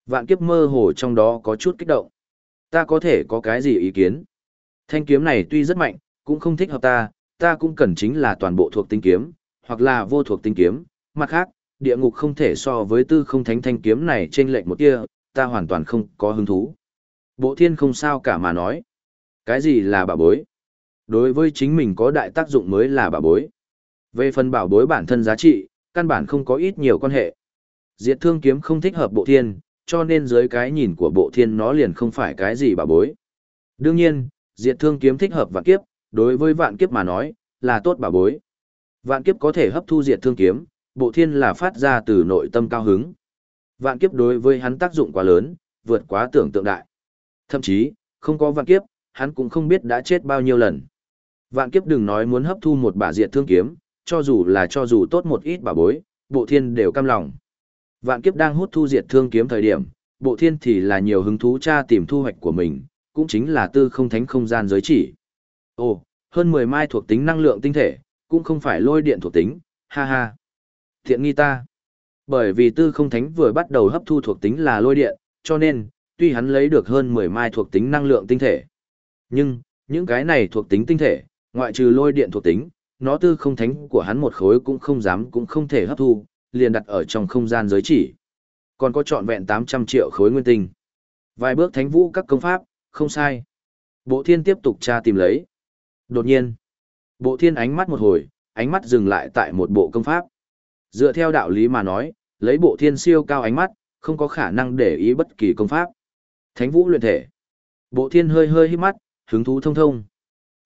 Vạn kiếp mơ hồ trong đó có chút kích động. Ta có thể có cái gì ý kiến? Thanh kiếm này tuy rất mạnh, cũng không thích hợp ta, ta cũng cần chính là toàn bộ thuộc tinh kiếm, hoặc là vô thuộc tinh kiếm. Mặt khác, địa ngục không thể so với tư không thánh thanh kiếm này trên lệnh một kia, ta hoàn toàn không có hứng thú. Bộ thiên không sao cả mà nói. Cái gì là bảo bối? Đối với chính mình có đại tác dụng mới là bảo bối. Về phần bảo bối bản thân giá trị, căn bản không có ít nhiều quan hệ. Diệt thương kiếm không thích hợp bộ thiên, cho nên dưới cái nhìn của bộ thiên nó liền không phải cái gì bà bối. Đương nhiên, diệt thương kiếm thích hợp vạn kiếp, đối với vạn kiếp mà nói, là tốt bà bối. Vạn kiếp có thể hấp thu diệt thương kiếm, bộ thiên là phát ra từ nội tâm cao hứng. Vạn kiếp đối với hắn tác dụng quá lớn, vượt quá tưởng tượng đại. Thậm chí, không có vạn kiếp, hắn cũng không biết đã chết bao nhiêu lần. Vạn kiếp đừng nói muốn hấp thu một bả diệt thương kiếm, cho dù là cho dù tốt một ít bà bối, bộ thiên đều cam lòng. Vạn kiếp đang hút thu diệt thương kiếm thời điểm, bộ thiên thì là nhiều hứng thú tra tìm thu hoạch của mình, cũng chính là tư không thánh không gian giới chỉ. Ồ, hơn 10 mai thuộc tính năng lượng tinh thể, cũng không phải lôi điện thuộc tính, ha ha. Thiện nghi ta. Bởi vì tư không thánh vừa bắt đầu hấp thu thuộc tính là lôi điện, cho nên, tuy hắn lấy được hơn 10 mai thuộc tính năng lượng tinh thể. Nhưng, những cái này thuộc tính tinh thể, ngoại trừ lôi điện thuộc tính, nó tư không thánh của hắn một khối cũng không dám cũng không thể hấp thu, liền đặt ở trong không gian giới chỉ. Còn có trọn vẹn 800 triệu khối nguyên tinh. Vài bước thánh vũ các công pháp, không sai. Bộ thiên tiếp tục tra tìm lấy. Đột nhiên, bộ thiên ánh mắt một hồi, ánh mắt dừng lại tại một bộ công pháp. Dựa theo đạo lý mà nói, lấy bộ thiên siêu cao ánh mắt, không có khả năng để ý bất kỳ công pháp. Thánh vũ luyện thể. Bộ thiên hơi hơi hít mắt, hứng thú thông thông.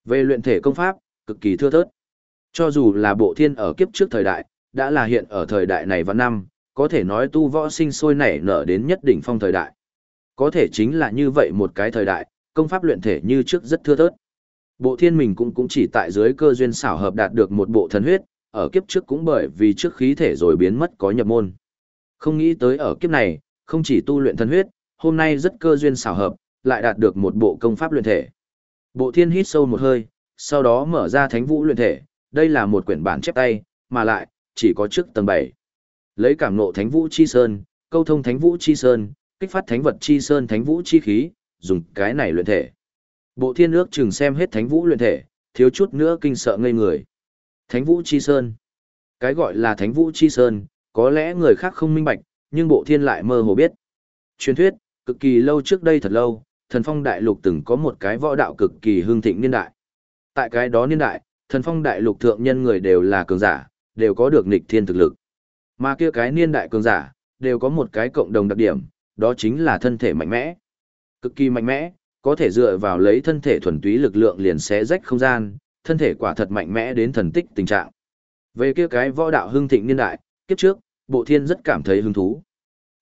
Về luyện thể công pháp, cực kỳ thưa thớt. Cho dù là bộ thiên ở kiếp trước thời đại, đã là hiện ở thời đại này và năm, có thể nói tu võ sinh sôi nảy nở đến nhất đỉnh phong thời đại. Có thể chính là như vậy một cái thời đại, công pháp luyện thể như trước rất thưa thớt. Bộ thiên mình cũng cũng chỉ tại dưới cơ duyên xảo hợp đạt được một bộ thần huyết, ở kiếp trước cũng bởi vì trước khí thể rồi biến mất có nhập môn. Không nghĩ tới ở kiếp này, không chỉ tu luyện thần huyết, hôm nay rất cơ duyên xảo hợp, lại đạt được một bộ công pháp luyện thể. Bộ thiên hít sâu một hơi, sau đó mở ra thánh vũ luyện thể, đây là một quyển bản chép tay, mà lại, chỉ có trước tầng 7. Lấy cảm ngộ thánh vũ chi sơn, câu thông thánh vũ chi sơn, kích phát thánh vật chi sơn thánh vũ chi khí, dùng cái này luyện thể. Bộ thiên ước chừng xem hết thánh vũ luyện thể, thiếu chút nữa kinh sợ ngây người. Thánh vũ chi sơn. Cái gọi là thánh vũ chi sơn, có lẽ người khác không minh bạch, nhưng bộ thiên lại mơ hồ biết. Truyền thuyết, cực kỳ lâu trước đây thật lâu, thần phong đại lục từng có một cái võ đạo cực kỳ hương thịnh niên đại. Tại cái đó niên đại, thần phong đại lục thượng nhân người đều là cường giả, đều có được nghịch thiên thực lực. Mà kia cái niên đại cường giả, đều có một cái cộng đồng đặc điểm, đó chính là thân thể mạnh mẽ. Cực kỳ mạnh mẽ, có thể dựa vào lấy thân thể thuần túy lực lượng liền xé rách không gian, thân thể quả thật mạnh mẽ đến thần tích tình trạng. Về kia cái võ đạo hưng thịnh niên đại, kiếp trước, bộ thiên rất cảm thấy hứng thú.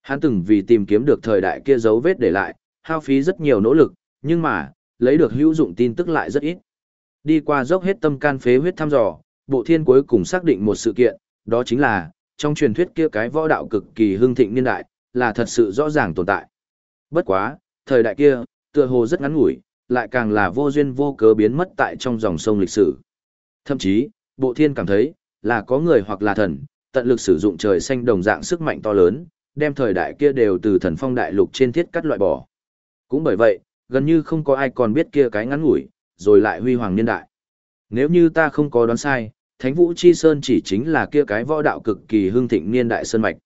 Hắn từng vì tìm kiếm được thời đại kia dấu vết để lại, hao phí rất nhiều nỗ lực, nhưng mà, lấy được hữu dụng tin tức lại rất ít. Đi qua dốc hết tâm can phế huyết thăm dò, bộ thiên cuối cùng xác định một sự kiện, đó chính là, trong truyền thuyết kia cái võ đạo cực kỳ hưng thịnh niên đại, là thật sự rõ ràng tồn tại. Bất quá, thời đại kia, tựa hồ rất ngắn ngủi, lại càng là vô duyên vô cớ biến mất tại trong dòng sông lịch sử. Thậm chí, bộ thiên cảm thấy, là có người hoặc là thần, tận lực sử dụng trời xanh đồng dạng sức mạnh to lớn, đem thời đại kia đều từ thần phong đại lục trên thiết cắt loại bỏ. Cũng bởi vậy, gần như không có ai còn biết kia cái ngắn ngủi, rồi lại huy hoàng niên đại. Nếu như ta không có đoán sai, Thánh Vũ Chi Sơn chỉ chính là kia cái võ đạo cực kỳ hưng thịnh niên đại sơn mạch.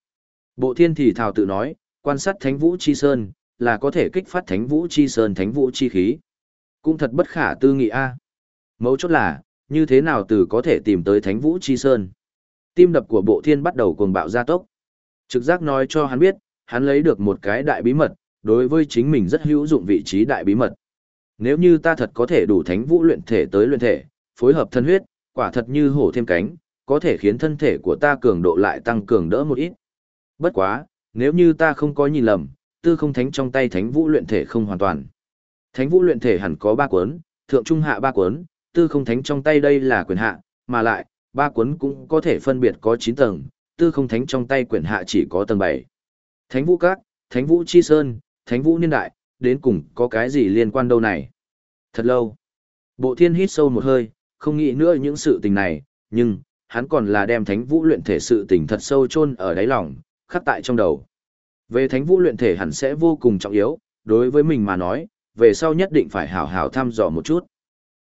Bộ Thiên thì thào tự nói, quan sát Thánh Vũ Chi Sơn, là có thể kích phát Thánh Vũ Chi Sơn Thánh Vũ Chi khí. Cũng thật bất khả tư nghị a. Mấu chốt là, như thế nào từ có thể tìm tới Thánh Vũ Chi Sơn? Tim đập của Bộ Thiên bắt đầu cuồng bạo gia tốc. Trực giác nói cho hắn biết, hắn lấy được một cái đại bí mật, đối với chính mình rất hữu dụng vị trí đại bí mật. Nếu như ta thật có thể đủ thánh vũ luyện thể tới luyện thể, phối hợp thân huyết, quả thật như hổ thêm cánh, có thể khiến thân thể của ta cường độ lại tăng cường đỡ một ít. Bất quá, nếu như ta không có nhìn lầm, tư không thánh trong tay thánh vũ luyện thể không hoàn toàn. Thánh vũ luyện thể hẳn có ba cuốn, thượng trung hạ ba cuốn, tư không thánh trong tay đây là quyền hạ, mà lại, ba cuốn cũng có thể phân biệt có 9 tầng, tư không thánh trong tay quyền hạ chỉ có tầng 7. Thánh vũ các, thánh vũ chi sơn, thánh vũ niên đại, đến cùng có cái gì liên quan đâu này? Thật lâu. Bộ thiên hít sâu một hơi, không nghĩ nữa những sự tình này, nhưng, hắn còn là đem thánh vũ luyện thể sự tình thật sâu chôn ở đáy lòng, khắc tại trong đầu. Về thánh vũ luyện thể hẳn sẽ vô cùng trọng yếu, đối với mình mà nói, về sau nhất định phải hảo hảo thăm dò một chút.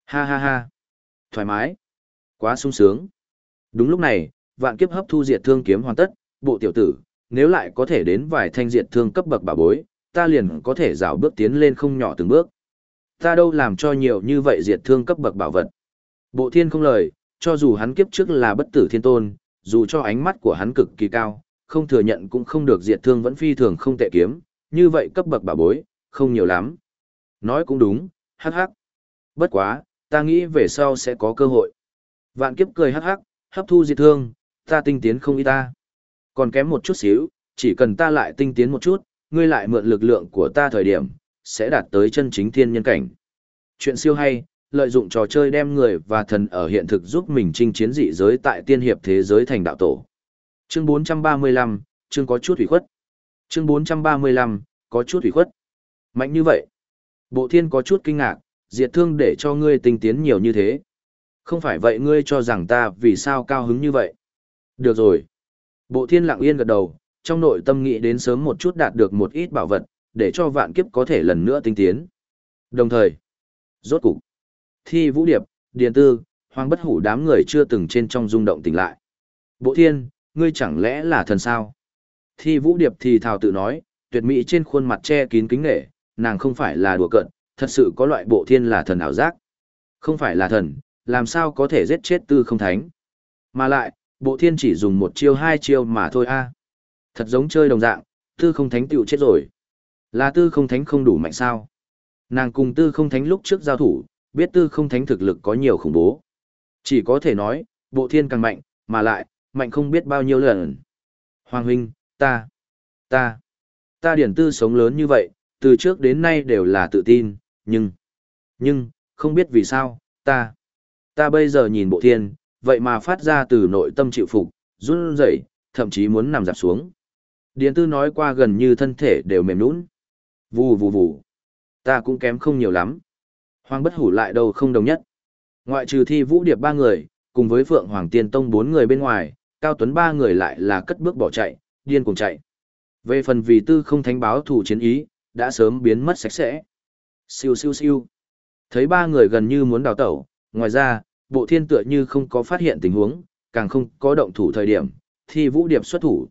Ha ha ha. Thoải mái. Quá sung sướng. Đúng lúc này, vạn kiếp hấp thu diệt thương kiếm hoàn tất, bộ tiểu tử, nếu lại có thể đến vài thanh diệt thương cấp bậc bà bối, ta liền có thể rào bước tiến lên không nhỏ từng bước. Ta đâu làm cho nhiều như vậy diệt thương cấp bậc bảo vật. Bộ thiên không lời, cho dù hắn kiếp trước là bất tử thiên tôn, dù cho ánh mắt của hắn cực kỳ cao, không thừa nhận cũng không được diệt thương vẫn phi thường không tệ kiếm, như vậy cấp bậc bảo bối, không nhiều lắm. Nói cũng đúng, hắc hắc. Bất quá, ta nghĩ về sau sẽ có cơ hội. Vạn kiếp cười hắc hắc, hấp thu diệt thương, ta tinh tiến không ý ta. Còn kém một chút xíu, chỉ cần ta lại tinh tiến một chút, ngươi lại mượn lực lượng của ta thời điểm, sẽ đạt tới chân chính thiên nhân cảnh. Chuyện siêu hay, lợi dụng trò chơi đem người và thần ở hiện thực giúp mình chinh chiến dị giới tại tiên hiệp thế giới thành đạo tổ. Chương 435, chương có chút hủy khuất. Chương 435, có chút hủy khuất. Mạnh như vậy. Bộ thiên có chút kinh ngạc, diệt thương để cho ngươi tinh tiến nhiều như thế. Không phải vậy ngươi cho rằng ta vì sao cao hứng như vậy. Được rồi. Bộ thiên lặng yên gật đầu, trong nội tâm nghĩ đến sớm một chút đạt được một ít bảo vật, để cho vạn kiếp có thể lần nữa tinh tiến. Đồng thời, rốt cục, thi vũ điệp, điền tư, hoàng bất hủ đám người chưa từng trên trong rung động tỉnh lại. Bộ thiên, ngươi chẳng lẽ là thần sao? Thi vũ điệp thì thào tự nói, tuyệt mỹ trên khuôn mặt che kín kính nghệ, nàng không phải là đùa cận, thật sự có loại bộ thiên là thần ảo giác. Không phải là thần, làm sao có thể giết chết tư không thánh. Mà lại, bộ thiên chỉ dùng một chiêu hai chiêu mà thôi a Thật giống chơi đồng dạng, tư không thánh tựu chết rồi. Là tư không thánh không đủ mạnh sao? Nàng cùng tư không thánh lúc trước giao thủ, biết tư không thánh thực lực có nhiều khủng bố. Chỉ có thể nói, bộ thiên càng mạnh, mà lại, mạnh không biết bao nhiêu lần. Hoàng huynh, ta, ta, ta điển tư sống lớn như vậy, từ trước đến nay đều là tự tin, nhưng, nhưng, không biết vì sao, ta, ta bây giờ nhìn bộ thiên, vậy mà phát ra từ nội tâm chịu phục, run rẩy, thậm chí muốn nằm dạp xuống. Điền tư nói qua gần như thân thể đều mềm nũng. Vù vù vù. Ta cũng kém không nhiều lắm. Hoàng bất hủ lại đâu không đồng nhất. Ngoại trừ thi vũ điệp ba người, cùng với Phượng Hoàng Tiên Tông bốn người bên ngoài, Cao Tuấn ba người lại là cất bước bỏ chạy, điên cùng chạy. Về phần vì tư không thánh báo thủ chiến ý, đã sớm biến mất sạch sẽ. Siêu siêu siêu. Thấy ba người gần như muốn đào tẩu, ngoài ra, bộ thiên tựa như không có phát hiện tình huống, càng không có động thủ thời điểm, thi vũ điệp xuất thủ.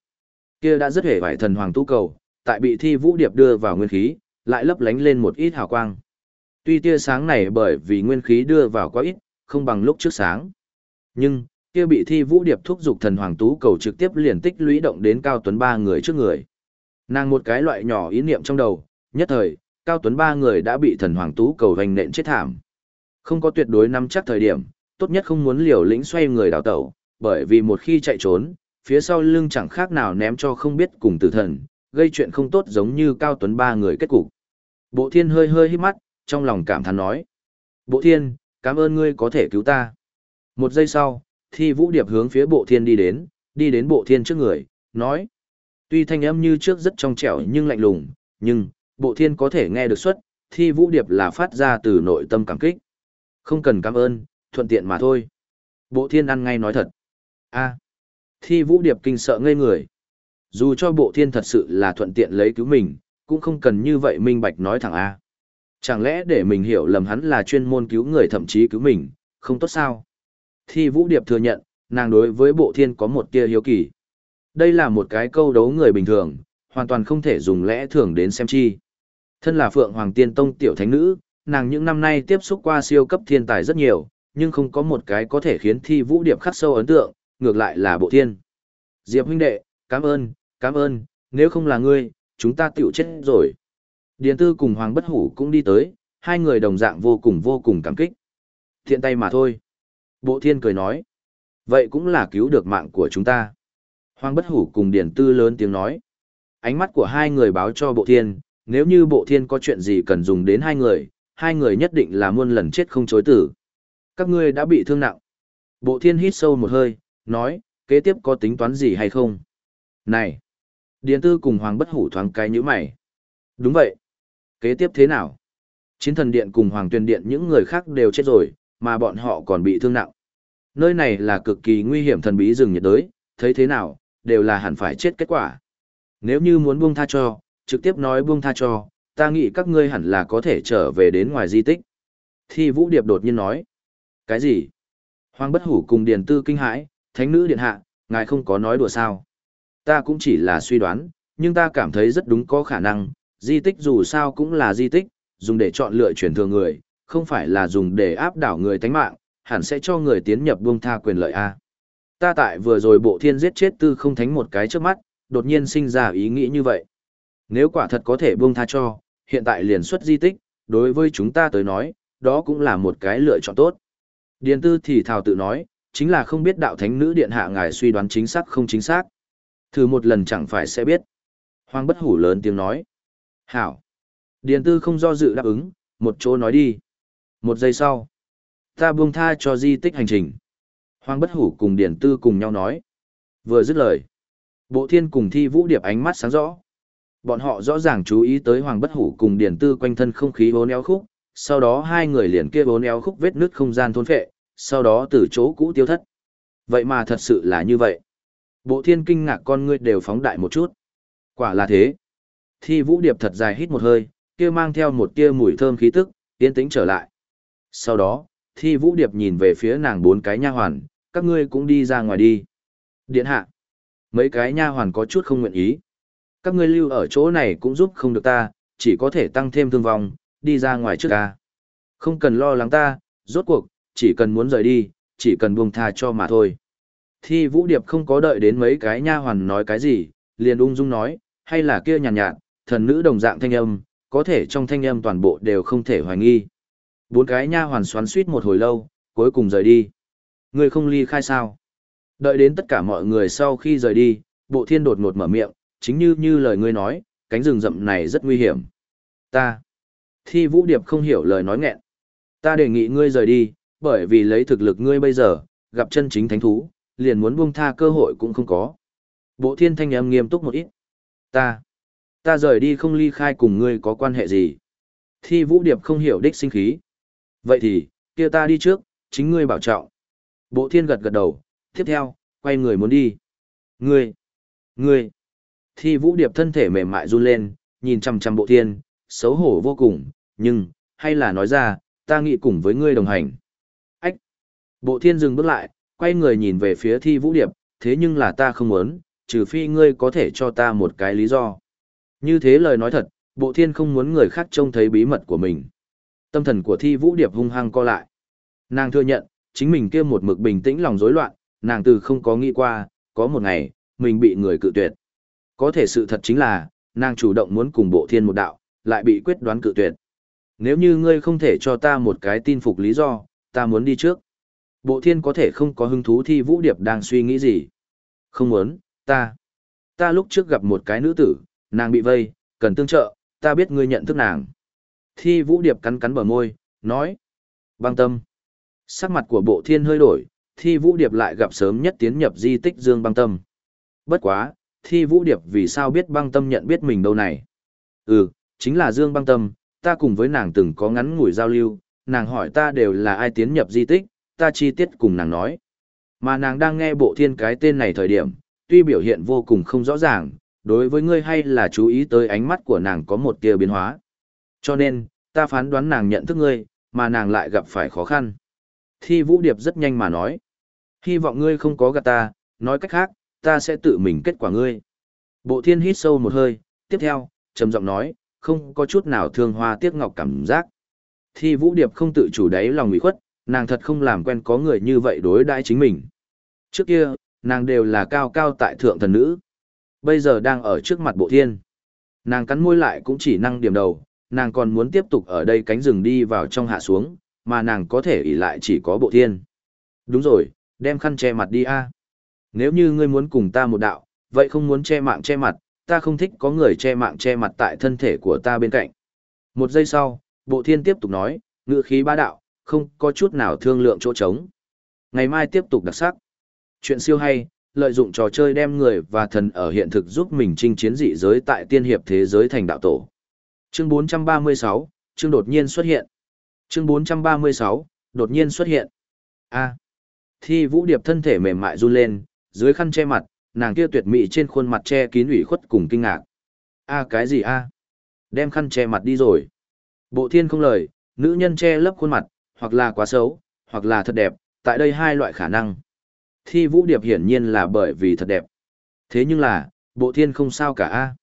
Kia đã rất hề vải thần hoàng tu cầu, tại bị thi vũ điệp đưa vào nguyên khí, lại lấp lánh lên một ít hào quang. Tuy tia sáng này bởi vì nguyên khí đưa vào quá ít, không bằng lúc trước sáng. Nhưng, kia bị thi vũ điệp thúc giục thần hoàng tú cầu trực tiếp liền tích lũy động đến cao tuấn ba người trước người. Nàng một cái loại nhỏ ý niệm trong đầu, nhất thời, cao tuấn ba người đã bị thần hoàng tú cầu vành nện chết thảm. Không có tuyệt đối nắm chắc thời điểm, tốt nhất không muốn liều lĩnh xoay người đào tẩu, bởi vì một khi chạy trốn, phía sau lưng chẳng khác nào ném cho không biết cùng tử thần, gây chuyện không tốt giống như cao tuấn ba người kết cục. Bộ thiên hơi hơi hít mắt, trong lòng cảm thán nói. Bộ thiên, cảm ơn ngươi có thể cứu ta. Một giây sau, thi vũ điệp hướng phía bộ thiên đi đến, đi đến bộ thiên trước người, nói. Tuy thanh âm như trước rất trong trẻo nhưng lạnh lùng, nhưng, bộ thiên có thể nghe được xuất, thi vũ điệp là phát ra từ nội tâm cảm kích. Không cần cảm ơn, thuận tiện mà thôi. Bộ thiên ăn ngay nói thật. a thi vũ điệp kinh sợ ngây người. Dù cho bộ thiên thật sự là thuận tiện lấy cứu mình, cũng không cần như vậy minh bạch nói thẳng A. Chẳng lẽ để mình hiểu lầm hắn là chuyên môn cứu người thậm chí cứu mình, không tốt sao? Thi Vũ Điệp thừa nhận, nàng đối với bộ thiên có một tia hiếu kỳ. Đây là một cái câu đấu người bình thường, hoàn toàn không thể dùng lẽ thường đến xem chi. Thân là Phượng Hoàng Tiên Tông tiểu thánh nữ, nàng những năm nay tiếp xúc qua siêu cấp thiên tài rất nhiều, nhưng không có một cái có thể khiến Thi Vũ Điệp khắc sâu ấn tượng, ngược lại là bộ thiên. Diệp huynh đệ, cảm ơn, cảm ơn, nếu không là ngươi, chúng ta tiểu chết rồi. Điền tư cùng Hoàng Bất Hủ cũng đi tới, hai người đồng dạng vô cùng vô cùng cảm kích. Thiện tay mà thôi. Bộ thiên cười nói. Vậy cũng là cứu được mạng của chúng ta. Hoàng Bất Hủ cùng Điền tư lớn tiếng nói. Ánh mắt của hai người báo cho bộ thiên, nếu như bộ thiên có chuyện gì cần dùng đến hai người, hai người nhất định là muôn lần chết không chối tử. Các ngươi đã bị thương nặng. Bộ thiên hít sâu một hơi, nói, kế tiếp có tính toán gì hay không? Này! Điền tư cùng Hoàng Bất Hủ thoáng cái như mày. Đúng vậy. Kế tiếp thế nào? Chiến thần điện cùng Hoàng tuyên điện những người khác đều chết rồi, mà bọn họ còn bị thương nặng. Nơi này là cực kỳ nguy hiểm thần bí rừng nhiệt đới, thấy thế nào, đều là hẳn phải chết kết quả. Nếu như muốn buông tha cho, trực tiếp nói buông tha cho, ta nghĩ các ngươi hẳn là có thể trở về đến ngoài di tích. Thi Vũ Điệp đột nhiên nói. Cái gì? Hoàng bất hủ cùng Điền Tư kinh hãi, thánh nữ điện hạ, ngài không có nói đùa sao. Ta cũng chỉ là suy đoán, nhưng ta cảm thấy rất đúng có khả năng, di tích dù sao cũng là di tích, dùng để chọn lựa chuyển thừa người, không phải là dùng để áp đảo người tánh mạng, hẳn sẽ cho người tiến nhập buông tha quyền lợi A. Ta tại vừa rồi bộ thiên giết chết tư không thánh một cái trước mắt, đột nhiên sinh ra ý nghĩ như vậy. Nếu quả thật có thể buông tha cho, hiện tại liền xuất di tích, đối với chúng ta tới nói, đó cũng là một cái lựa chọn tốt. Điền tư thì thào tự nói, chính là không biết đạo thánh nữ điện hạ ngài suy đoán chính xác không chính xác. Thử một lần chẳng phải sẽ biết. Hoàng bất hủ lớn tiếng nói. Hảo. Điền tư không do dự đáp ứng, một chỗ nói đi. Một giây sau. Ta buông tha cho di tích hành trình. Hoàng bất hủ cùng Điền tư cùng nhau nói. Vừa dứt lời. Bộ thiên cùng thi vũ điệp ánh mắt sáng rõ. Bọn họ rõ ràng chú ý tới Hoàng bất hủ cùng Điền tư quanh thân không khí bốn éo khúc. Sau đó hai người liền kia bốn éo khúc vết nứt không gian thôn phệ, sau đó từ chỗ cũ tiêu thất. Vậy mà thật sự là như vậy. Bộ thiên kinh ngạc con ngươi đều phóng đại một chút. Quả là thế. Thi vũ điệp thật dài hít một hơi, kia mang theo một tia mùi thơm khí tức, yên tĩnh trở lại. Sau đó, thi vũ điệp nhìn về phía nàng bốn cái nha hoàn, các ngươi cũng đi ra ngoài đi. Điện hạ. Mấy cái nha hoàn có chút không nguyện ý. Các ngươi lưu ở chỗ này cũng giúp không được ta, chỉ có thể tăng thêm thương vong, đi ra ngoài trước ca. Không cần lo lắng ta, rốt cuộc, chỉ cần muốn rời đi, chỉ cần buông tha cho mà thôi. Thi Vũ Điệp không có đợi đến mấy cái nha hoàn nói cái gì, liền ung dung nói, hay là kia nhàn nhạt, nhạt, thần nữ đồng dạng thanh âm, có thể trong thanh âm toàn bộ đều không thể hoài nghi. Bốn cái nha hoàn xoắn suýt một hồi lâu, cuối cùng rời đi. Người không ly khai sao? Đợi đến tất cả mọi người sau khi rời đi, bộ thiên đột ngột mở miệng, chính như như lời ngươi nói, cánh rừng rậm này rất nguy hiểm. Ta. Thi Vũ Điệp không hiểu lời nói nghẹn. Ta đề nghị ngươi rời đi, bởi vì lấy thực lực ngươi bây giờ, gặp chân chính thánh thú, liền muốn buông tha cơ hội cũng không có. Bộ thiên thanh âm nghiêm túc một ít. Ta, ta rời đi không ly khai cùng ngươi có quan hệ gì. Thi vũ điệp không hiểu đích sinh khí. Vậy thì, kia ta đi trước, chính ngươi bảo trọng. Bộ thiên gật gật đầu, tiếp theo, quay người muốn đi. Ngươi, ngươi. Thi vũ điệp thân thể mềm mại run lên, nhìn chằm chằm bộ thiên, xấu hổ vô cùng, nhưng, hay là nói ra, ta nghĩ cùng với ngươi đồng hành. Ách! Bộ thiên dừng bước lại, quay người nhìn về phía thi vũ điệp, thế nhưng là ta không muốn, trừ phi ngươi có thể cho ta một cái lý do. Như thế lời nói thật, bộ thiên không muốn người khác trông thấy bí mật của mình. Tâm thần của thi vũ điệp hung hăng co lại. Nàng thừa nhận, chính mình kia một mực bình tĩnh lòng rối loạn, nàng từ không có nghĩ qua, có một ngày, mình bị người cự tuyệt. Có thể sự thật chính là, nàng chủ động muốn cùng bộ thiên một đạo, lại bị quyết đoán cự tuyệt. Nếu như ngươi không thể cho ta một cái tin phục lý do, ta muốn đi trước. Bộ thiên có thể không có hứng thú thi vũ điệp đang suy nghĩ gì. Không muốn, ta. Ta lúc trước gặp một cái nữ tử, nàng bị vây, cần tương trợ, ta biết ngươi nhận thức nàng. Thi vũ điệp cắn cắn bờ môi, nói. Băng tâm. Sắc mặt của bộ thiên hơi đổi, thi vũ điệp lại gặp sớm nhất tiến nhập di tích dương băng tâm. Bất quá, thi vũ điệp vì sao biết băng tâm nhận biết mình đâu này? Ừ, chính là dương băng tâm, ta cùng với nàng từng có ngắn ngủi giao lưu, nàng hỏi ta đều là ai tiến nhập di tích, ta chi tiết cùng nàng nói. Mà nàng đang nghe bộ thiên cái tên này thời điểm, tuy biểu hiện vô cùng không rõ ràng, đối với ngươi hay là chú ý tới ánh mắt của nàng có một tia biến hóa. Cho nên, ta phán đoán nàng nhận thức ngươi, mà nàng lại gặp phải khó khăn. Thi Vũ Điệp rất nhanh mà nói. Hy vọng ngươi không có gạt ta, nói cách khác, ta sẽ tự mình kết quả ngươi. Bộ thiên hít sâu một hơi, tiếp theo, trầm giọng nói, không có chút nào thương hoa tiếc ngọc cảm giác. Thi Vũ Điệp không tự chủ đáy lòng ủy khuất, nàng thật không làm quen có người như vậy đối đãi chính mình. Trước kia, nàng đều là cao cao tại thượng thần nữ. Bây giờ đang ở trước mặt bộ thiên. Nàng cắn môi lại cũng chỉ năng điểm đầu, nàng còn muốn tiếp tục ở đây cánh rừng đi vào trong hạ xuống, mà nàng có thể ỷ lại chỉ có bộ thiên. Đúng rồi, đem khăn che mặt đi a. Nếu như ngươi muốn cùng ta một đạo, vậy không muốn che mạng che mặt, ta không thích có người che mạng che mặt tại thân thể của ta bên cạnh. Một giây sau, bộ thiên tiếp tục nói, ngựa khí ba đạo, không có chút nào thương lượng chỗ trống. Ngày mai tiếp tục đặc sắc. Chuyện siêu hay, lợi dụng trò chơi đem người và thần ở hiện thực giúp mình chinh chiến dị giới tại tiên hiệp thế giới thành đạo tổ. Chương 436, chương đột nhiên xuất hiện. Chương 436, đột nhiên xuất hiện. A. Thi Vũ Điệp thân thể mềm mại run lên, dưới khăn che mặt, nàng kia tuyệt mỹ trên khuôn mặt che kín ủy khuất cùng kinh ngạc. A cái gì a? Đem khăn che mặt đi rồi. Bộ Thiên không lời, nữ nhân che lấp khuôn mặt, hoặc là quá xấu, hoặc là thật đẹp, tại đây hai loại khả năng. Thi Vũ Điệp hiển nhiên là bởi vì thật đẹp. Thế nhưng là, Bộ Thiên không sao cả a.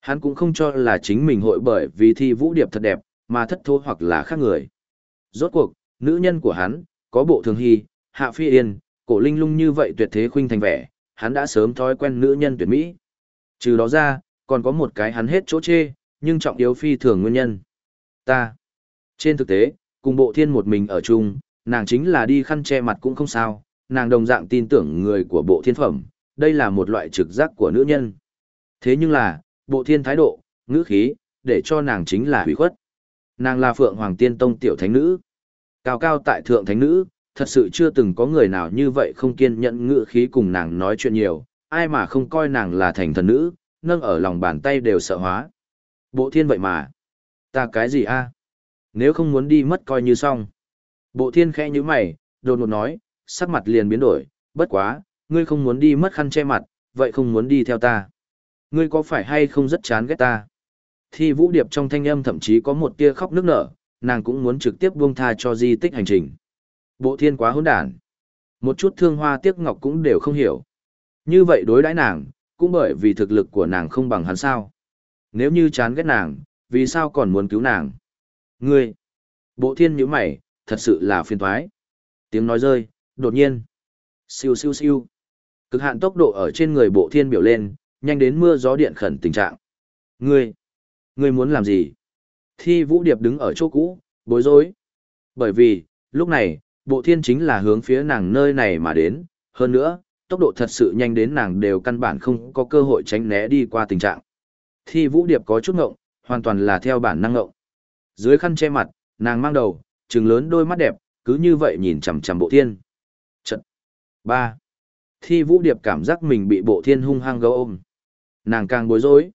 Hắn cũng không cho là chính mình hội bởi vì Thi Vũ Điệp thật đẹp, mà thất thố hoặc là khác người. Rốt cuộc, nữ nhân của hắn, có bộ thường hy, hạ phi yên, cổ linh lung như vậy tuyệt thế khuynh thành vẻ, hắn đã sớm thói quen nữ nhân tuyệt mỹ. Trừ đó ra, còn có một cái hắn hết chỗ chê, nhưng trọng yếu phi thường nguyên nhân. Ta. Trên thực tế, cùng bộ thiên một mình ở chung, nàng chính là đi khăn che mặt cũng không sao, nàng đồng dạng tin tưởng người của bộ thiên phẩm, đây là một loại trực giác của nữ nhân. Thế nhưng là, bộ thiên thái độ, ngữ khí, để cho nàng chính là hủy khuất. Nàng là Phượng Hoàng Tiên Tông tiểu thánh nữ. Cao cao tại thượng thánh nữ, thật sự chưa từng có người nào như vậy không kiên nhẫn ngữ khí cùng nàng nói chuyện nhiều, ai mà không coi nàng là thành thần nữ, nâng ở lòng bàn tay đều sợ hóa. Bộ thiên vậy mà. Ta cái gì a? Nếu không muốn đi mất coi như xong. Bộ thiên khẽ như mày, đột ngột nói, sắc mặt liền biến đổi, bất quá, ngươi không muốn đi mất khăn che mặt, vậy không muốn đi theo ta. Ngươi có phải hay không rất chán ghét ta? Thi vũ điệp trong thanh âm thậm chí có một tia khóc nước nở, nàng cũng muốn trực tiếp buông tha cho di tích hành trình. Bộ thiên quá hỗn đản. Một chút thương hoa tiếc ngọc cũng đều không hiểu. Như vậy đối đãi nàng, cũng bởi vì thực lực của nàng không bằng hắn sao. Nếu như chán ghét nàng, vì sao còn muốn cứu nàng? Ngươi! Bộ thiên nhíu mày, thật sự là phiền thoái. Tiếng nói rơi, đột nhiên. Siêu siêu siêu. Cực hạn tốc độ ở trên người bộ thiên biểu lên, nhanh đến mưa gió điện khẩn tình trạng. Ngươi! Ngươi muốn làm gì? Thi Vũ Điệp đứng ở chỗ cũ, bối rối. Bởi vì, lúc này, bộ thiên chính là hướng phía nàng nơi này mà đến, hơn nữa, tốc độ thật sự nhanh đến nàng đều căn bản không có cơ hội tránh né đi qua tình trạng. Thi Vũ Điệp có chút ngộng, hoàn toàn là theo bản năng ngộng. Dưới khăn che mặt, nàng mang đầu, trừng lớn đôi mắt đẹp, cứ như vậy nhìn chằm chằm bộ thiên. Ba Thi Vũ Điệp cảm giác mình bị bộ thiên hung hăng gấu ôm. Nàng càng bối rối,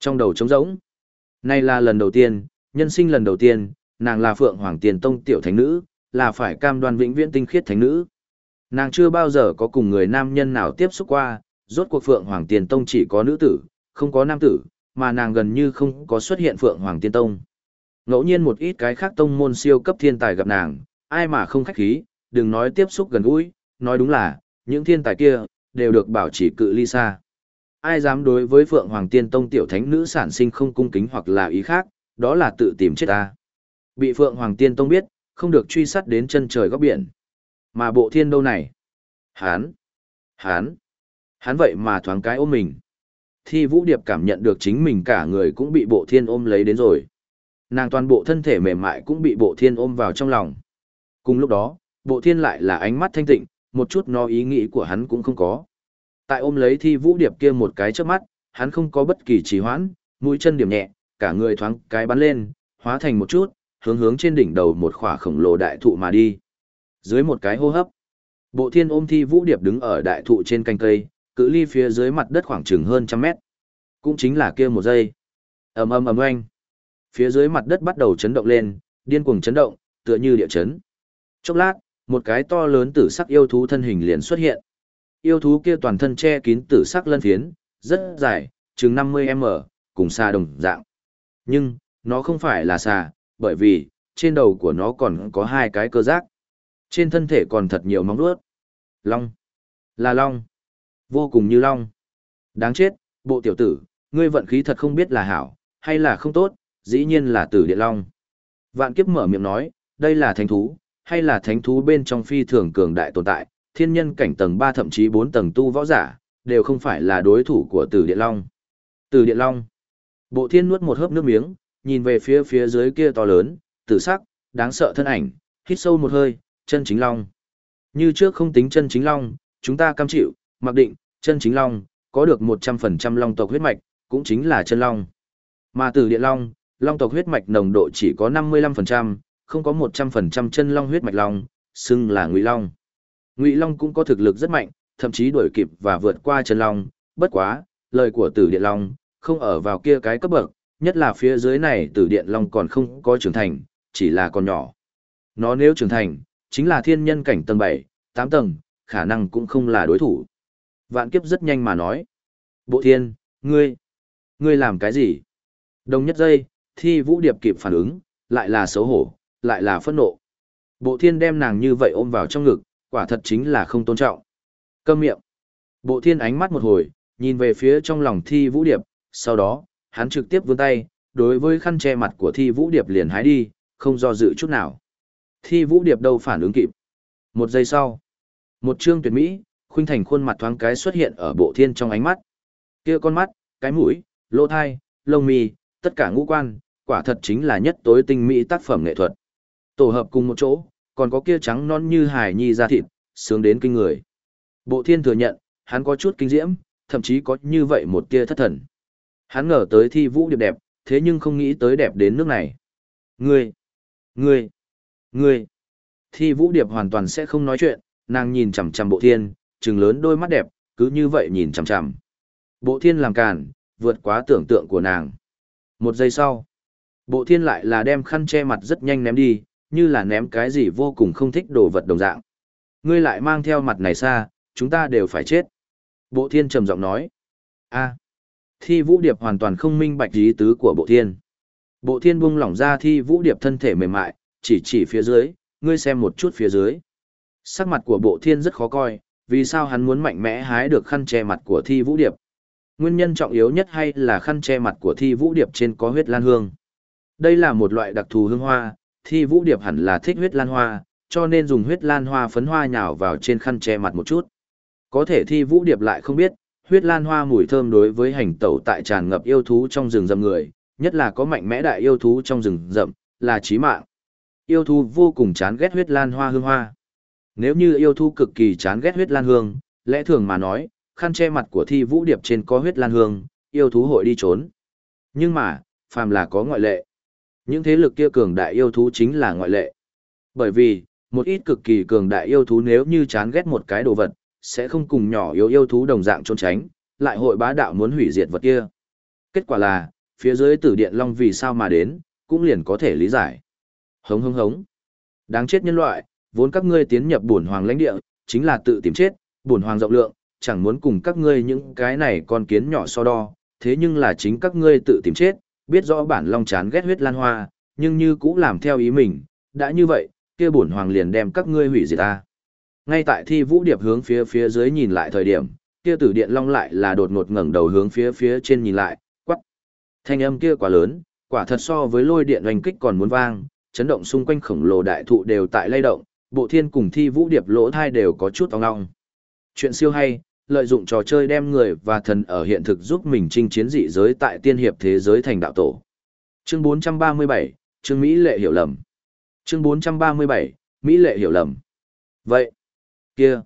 Trong đầu trống rỗng. Nay là lần đầu tiên, nhân sinh lần đầu tiên, nàng là Phượng Hoàng Tiền Tông tiểu thánh nữ, là phải cam đoan vĩnh viễn tinh khiết thánh nữ. Nàng chưa bao giờ có cùng người nam nhân nào tiếp xúc qua, rốt cuộc Phượng Hoàng Tiền Tông chỉ có nữ tử, không có nam tử, mà nàng gần như không có xuất hiện Phượng Hoàng Tiên Tông. Ngẫu nhiên một ít cái khác tông môn siêu cấp thiên tài gặp nàng, ai mà không khách khí, đừng nói tiếp xúc gần gũi, nói đúng là, những thiên tài kia, đều được bảo chỉ cự ly xa. Ai dám đối với Phượng Hoàng Tiên Tông tiểu thánh nữ sản sinh không cung kính hoặc là ý khác, đó là tự tìm chết ta. Bị Phượng Hoàng Tiên Tông biết, không được truy sát đến chân trời góc biển. Mà bộ thiên đâu này? Hán! Hán! Hán vậy mà thoáng cái ôm mình. Thi Vũ Điệp cảm nhận được chính mình cả người cũng bị bộ thiên ôm lấy đến rồi. Nàng toàn bộ thân thể mềm mại cũng bị bộ thiên ôm vào trong lòng. Cùng lúc đó, bộ thiên lại là ánh mắt thanh tịnh, một chút no ý nghĩ của hắn cũng không có. Tại ôm lấy Thi Vũ Điệp kia một cái trước mắt, hắn không có bất kỳ trì hoãn, mũi chân điểm nhẹ, cả người thoáng cái bắn lên, hóa thành một chút, hướng hướng trên đỉnh đầu một khỏa khổng lồ đại thụ mà đi. Dưới một cái hô hấp, bộ thiên ôm Thi Vũ Điệp đứng ở đại thụ trên canh cây, cự ly phía dưới mặt đất khoảng chừng hơn trăm mét. Cũng chính là kia một giây. ầm ầm ầm oanh. Phía dưới mặt đất bắt đầu chấn động lên, điên cuồng chấn động, tựa như địa chấn. Chốc lát, một cái to lớn tử sắc yêu thú thân hình liền xuất hiện. Yêu thú kia toàn thân che kín tử sắc lân phiến, rất dài, chừng 50m, cùng xa đồng dạng. Nhưng, nó không phải là xà, bởi vì, trên đầu của nó còn có hai cái cơ giác. Trên thân thể còn thật nhiều móng vuốt. Long. Là long. Vô cùng như long. Đáng chết, bộ tiểu tử, ngươi vận khí thật không biết là hảo, hay là không tốt, dĩ nhiên là tử địa long. Vạn kiếp mở miệng nói, đây là thánh thú, hay là thánh thú bên trong phi thường cường đại tồn tại, thiên nhân cảnh tầng 3 thậm chí 4 tầng tu võ giả, đều không phải là đối thủ của tử điện long. Tử điện long. Bộ thiên nuốt một hớp nước miếng, nhìn về phía phía dưới kia to lớn, tử sắc, đáng sợ thân ảnh, hít sâu một hơi, chân chính long. Như trước không tính chân chính long, chúng ta cam chịu, mặc định, chân chính long, có được 100% long tộc huyết mạch, cũng chính là chân long. Mà từ điện long, long tộc huyết mạch nồng độ chỉ có 55%, không có 100% chân long huyết mạch long, xưng là ngụy long. Ngụy long cũng có thực lực rất mạnh, thậm chí đuổi kịp và vượt qua chân long, bất quá, lời của tử điện long, không ở vào kia cái cấp bậc, nhất là phía dưới này tử điện long còn không có trưởng thành, chỉ là con nhỏ. Nó nếu trưởng thành, chính là thiên nhân cảnh tầng 7, 8 tầng, khả năng cũng không là đối thủ. Vạn kiếp rất nhanh mà nói. Bộ thiên, ngươi, ngươi làm cái gì? Đồng nhất giây, thi vũ điệp kịp phản ứng, lại là xấu hổ, lại là phẫn nộ. Bộ thiên đem nàng như vậy ôm vào trong ngực, quả thật chính là không tôn trọng. Câm miệng. Bộ thiên ánh mắt một hồi, nhìn về phía trong lòng thi vũ điệp, sau đó, hắn trực tiếp vươn tay, đối với khăn che mặt của thi vũ điệp liền hái đi, không do dự chút nào. Thi vũ điệp đâu phản ứng kịp. Một giây sau, một chương tuyệt mỹ, khuynh thành khuôn mặt thoáng cái xuất hiện ở bộ thiên trong ánh mắt. Kia con mắt, cái mũi, lỗ thai, lông mi, tất cả ngũ quan, quả thật chính là nhất tối tinh mỹ tác phẩm nghệ thuật. Tổ hợp cùng một chỗ, còn có kia trắng non như hải nhi da thịt, sướng đến kinh người. Bộ thiên thừa nhận, hắn có chút kinh diễm, thậm chí có như vậy một tia thất thần. Hắn ngờ tới thi vũ điệp đẹp, thế nhưng không nghĩ tới đẹp đến nước này. Ngươi, ngươi, ngươi. Thi vũ điệp hoàn toàn sẽ không nói chuyện, nàng nhìn chằm chằm bộ thiên, trừng lớn đôi mắt đẹp, cứ như vậy nhìn chằm chằm. Bộ thiên làm càn, vượt quá tưởng tượng của nàng. Một giây sau, bộ thiên lại là đem khăn che mặt rất nhanh ném đi, như là ném cái gì vô cùng không thích đồ vật đồng dạng. Ngươi lại mang theo mặt này xa, chúng ta đều phải chết. Bộ thiên trầm giọng nói. a thi vũ điệp hoàn toàn không minh bạch ý tứ của bộ thiên. Bộ thiên buông lỏng ra thi vũ điệp thân thể mềm mại, chỉ chỉ phía dưới, ngươi xem một chút phía dưới. Sắc mặt của bộ thiên rất khó coi, vì sao hắn muốn mạnh mẽ hái được khăn che mặt của thi vũ điệp. Nguyên nhân trọng yếu nhất hay là khăn che mặt của thi vũ điệp trên có huyết lan hương. Đây là một loại đặc thù hương hoa, thi vũ điệp hẳn là thích huyết lan hoa, cho nên dùng huyết lan hoa phấn hoa nhào vào trên khăn che mặt một chút. Có thể thi vũ điệp lại không biết, huyết lan hoa mùi thơm đối với hành tẩu tại tràn ngập yêu thú trong rừng rậm người, nhất là có mạnh mẽ đại yêu thú trong rừng rậm, là chí mạng. Yêu thú vô cùng chán ghét huyết lan hoa hương hoa. Nếu như yêu thú cực kỳ chán ghét huyết lan hương, lẽ thường mà nói, khăn che mặt của thi vũ điệp trên có huyết lan hương, yêu thú hội đi trốn. Nhưng mà, phàm là có ngoại lệ. Những thế lực kia cường đại yêu thú chính là ngoại lệ. Bởi vì, một ít cực kỳ cường đại yêu thú nếu như chán ghét một cái đồ vật, sẽ không cùng nhỏ yếu yêu thú đồng dạng trốn tránh, lại hội bá đạo muốn hủy diệt vật kia. Kết quả là, phía dưới tử điện long vì sao mà đến, cũng liền có thể lý giải. Hống hống hống. Đáng chết nhân loại, vốn các ngươi tiến nhập bổn hoàng lãnh địa, chính là tự tìm chết, bổn hoàng rộng lượng, chẳng muốn cùng các ngươi những cái này con kiến nhỏ so đo, thế nhưng là chính các ngươi tự tìm chết, biết rõ bản long chán ghét huyết lan hoa, nhưng như cũng làm theo ý mình, đã như vậy, kia bổn hoàng liền đem các ngươi hủy diệt ta. Ngay tại thi vũ điệp hướng phía phía dưới nhìn lại thời điểm, kia tử điện long lại là đột ngột ngẩng đầu hướng phía phía trên nhìn lại, quắc. Thanh âm kia quá lớn, quả thật so với lôi điện oanh kích còn muốn vang, chấn động xung quanh khổng lồ đại thụ đều tại lay động, bộ thiên cùng thi vũ điệp lỗ thai đều có chút ong ong. Chuyện siêu hay, lợi dụng trò chơi đem người và thần ở hiện thực giúp mình chinh chiến dị giới tại tiên hiệp thế giới thành đạo tổ. Chương 437, chương Mỹ lệ hiểu lầm. Chương 437, Mỹ lệ hiểu lầm. Vậy, kia,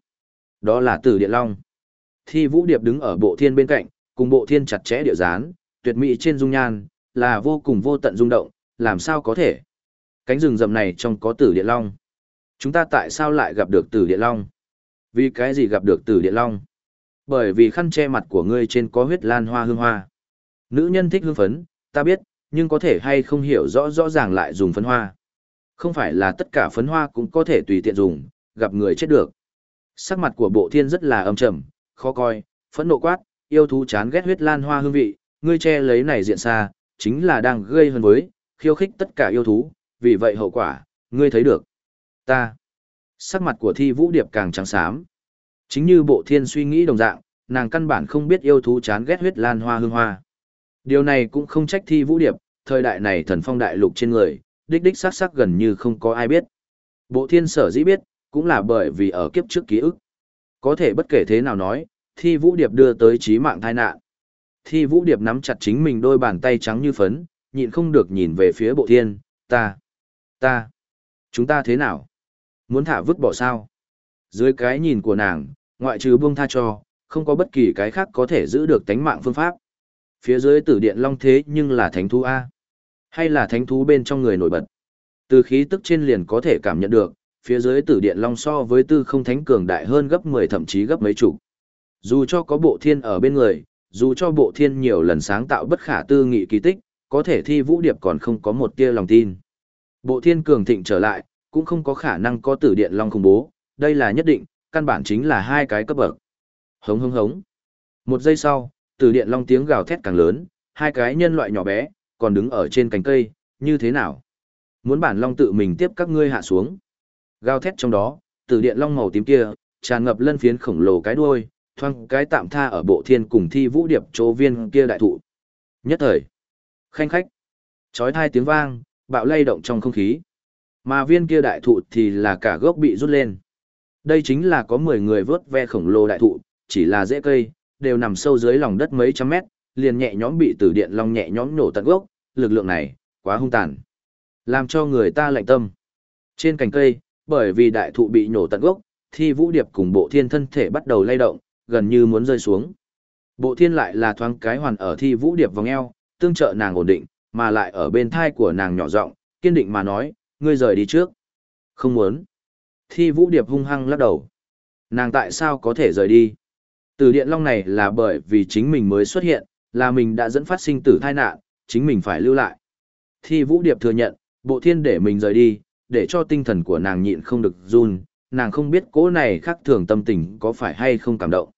đó là tử điện long. Thi vũ điệp đứng ở bộ thiên bên cạnh, cùng bộ thiên chặt chẽ địa dán, tuyệt mỹ trên dung nhan, là vô cùng vô tận rung động, làm sao có thể. Cánh rừng rậm này trong có tử điện long. Chúng ta tại sao lại gặp được tử điện long? Vì cái gì gặp được tử điện long? Bởi vì khăn che mặt của ngươi trên có huyết lan hoa hương hoa. Nữ nhân thích hương phấn, ta biết, nhưng có thể hay không hiểu rõ rõ ràng lại dùng phấn hoa. Không phải là tất cả phấn hoa cũng có thể tùy tiện dùng, gặp người chết được. Sắc mặt của bộ thiên rất là âm trầm, khó coi, phẫn nộ quát, yêu thú chán ghét huyết lan hoa hương vị, ngươi che lấy này diện xa, chính là đang gây hấn với, khiêu khích tất cả yêu thú, vì vậy hậu quả, ngươi thấy được. Ta. Sắc mặt của thi vũ điệp càng trắng xám. Chính như bộ thiên suy nghĩ đồng dạng, nàng căn bản không biết yêu thú chán ghét huyết lan hoa hương hoa. Điều này cũng không trách thi vũ điệp, thời đại này thần phong đại lục trên người, đích đích sắc sắc gần như không có ai biết. Bộ thiên sở dĩ biết, cũng là bởi vì ở kiếp trước ký ức. Có thể bất kể thế nào nói, thi vũ điệp đưa tới trí mạng tai nạn. Thi vũ điệp nắm chặt chính mình đôi bàn tay trắng như phấn, nhịn không được nhìn về phía bộ thiên, ta, ta, chúng ta thế nào? Muốn thả vứt bỏ sao? Dưới cái nhìn của nàng, ngoại trừ buông tha cho, không có bất kỳ cái khác có thể giữ được tánh mạng phương pháp. Phía dưới tử điện long thế nhưng là thánh thú A. Hay là thánh thú bên trong người nổi bật. Từ khí tức trên liền có thể cảm nhận được, phía dưới tử điện long so với tư không thánh cường đại hơn gấp 10 thậm chí gấp mấy chục. Dù cho có bộ thiên ở bên người, dù cho bộ thiên nhiều lần sáng tạo bất khả tư nghị kỳ tích, có thể thi vũ điệp còn không có một tia lòng tin. Bộ thiên cường thịnh trở lại, cũng không có khả năng có tử điện long khủng bố, đây là nhất định, căn bản chính là hai cái cấp bậc. Hống hống hống. Một giây sau, từ điện long tiếng gào thét càng lớn, hai cái nhân loại nhỏ bé, còn đứng ở trên cành cây, như thế nào? Muốn bản long tự mình tiếp các ngươi hạ xuống. Gào thét trong đó, từ điện long màu tím kia, tràn ngập lân phiến khổng lồ cái đuôi, thoang cái tạm tha ở bộ thiên cùng thi vũ điệp chỗ viên kia đại thụ. Nhất thời, khanh khách, chói thai tiếng vang, bạo lay động trong không khí. Mà viên kia đại thụ thì là cả gốc bị rút lên. Đây chính là có 10 người vớt ve khổng lồ đại thụ, chỉ là rễ cây, đều nằm sâu dưới lòng đất mấy trăm mét, liền nhẹ nhõm bị tử điện long nhẹ nhõm nổ tận gốc, lực lượng này, quá hung tàn. Làm cho người ta lạnh tâm. Trên cành cây, bởi vì đại thụ bị nổ tận gốc, thi vũ điệp cùng bộ thiên thân thể bắt đầu lay động, gần như muốn rơi xuống. Bộ thiên lại là thoáng cái hoàn ở thi vũ điệp vòng eo, tương trợ nàng ổn định, mà lại ở bên thai của nàng nhỏ giọng kiên định mà nói, ngươi rời đi trước. Không muốn. Thi vũ điệp hung hăng lắc đầu. Nàng tại sao có thể rời đi? Từ điện long này là bởi vì chính mình mới xuất hiện, là mình đã dẫn phát sinh tử thai nạn, chính mình phải lưu lại. Thi vũ điệp thừa nhận, bộ thiên để mình rời đi, để cho tinh thần của nàng nhịn không được run, nàng không biết cố này khác thường tâm tình có phải hay không cảm động.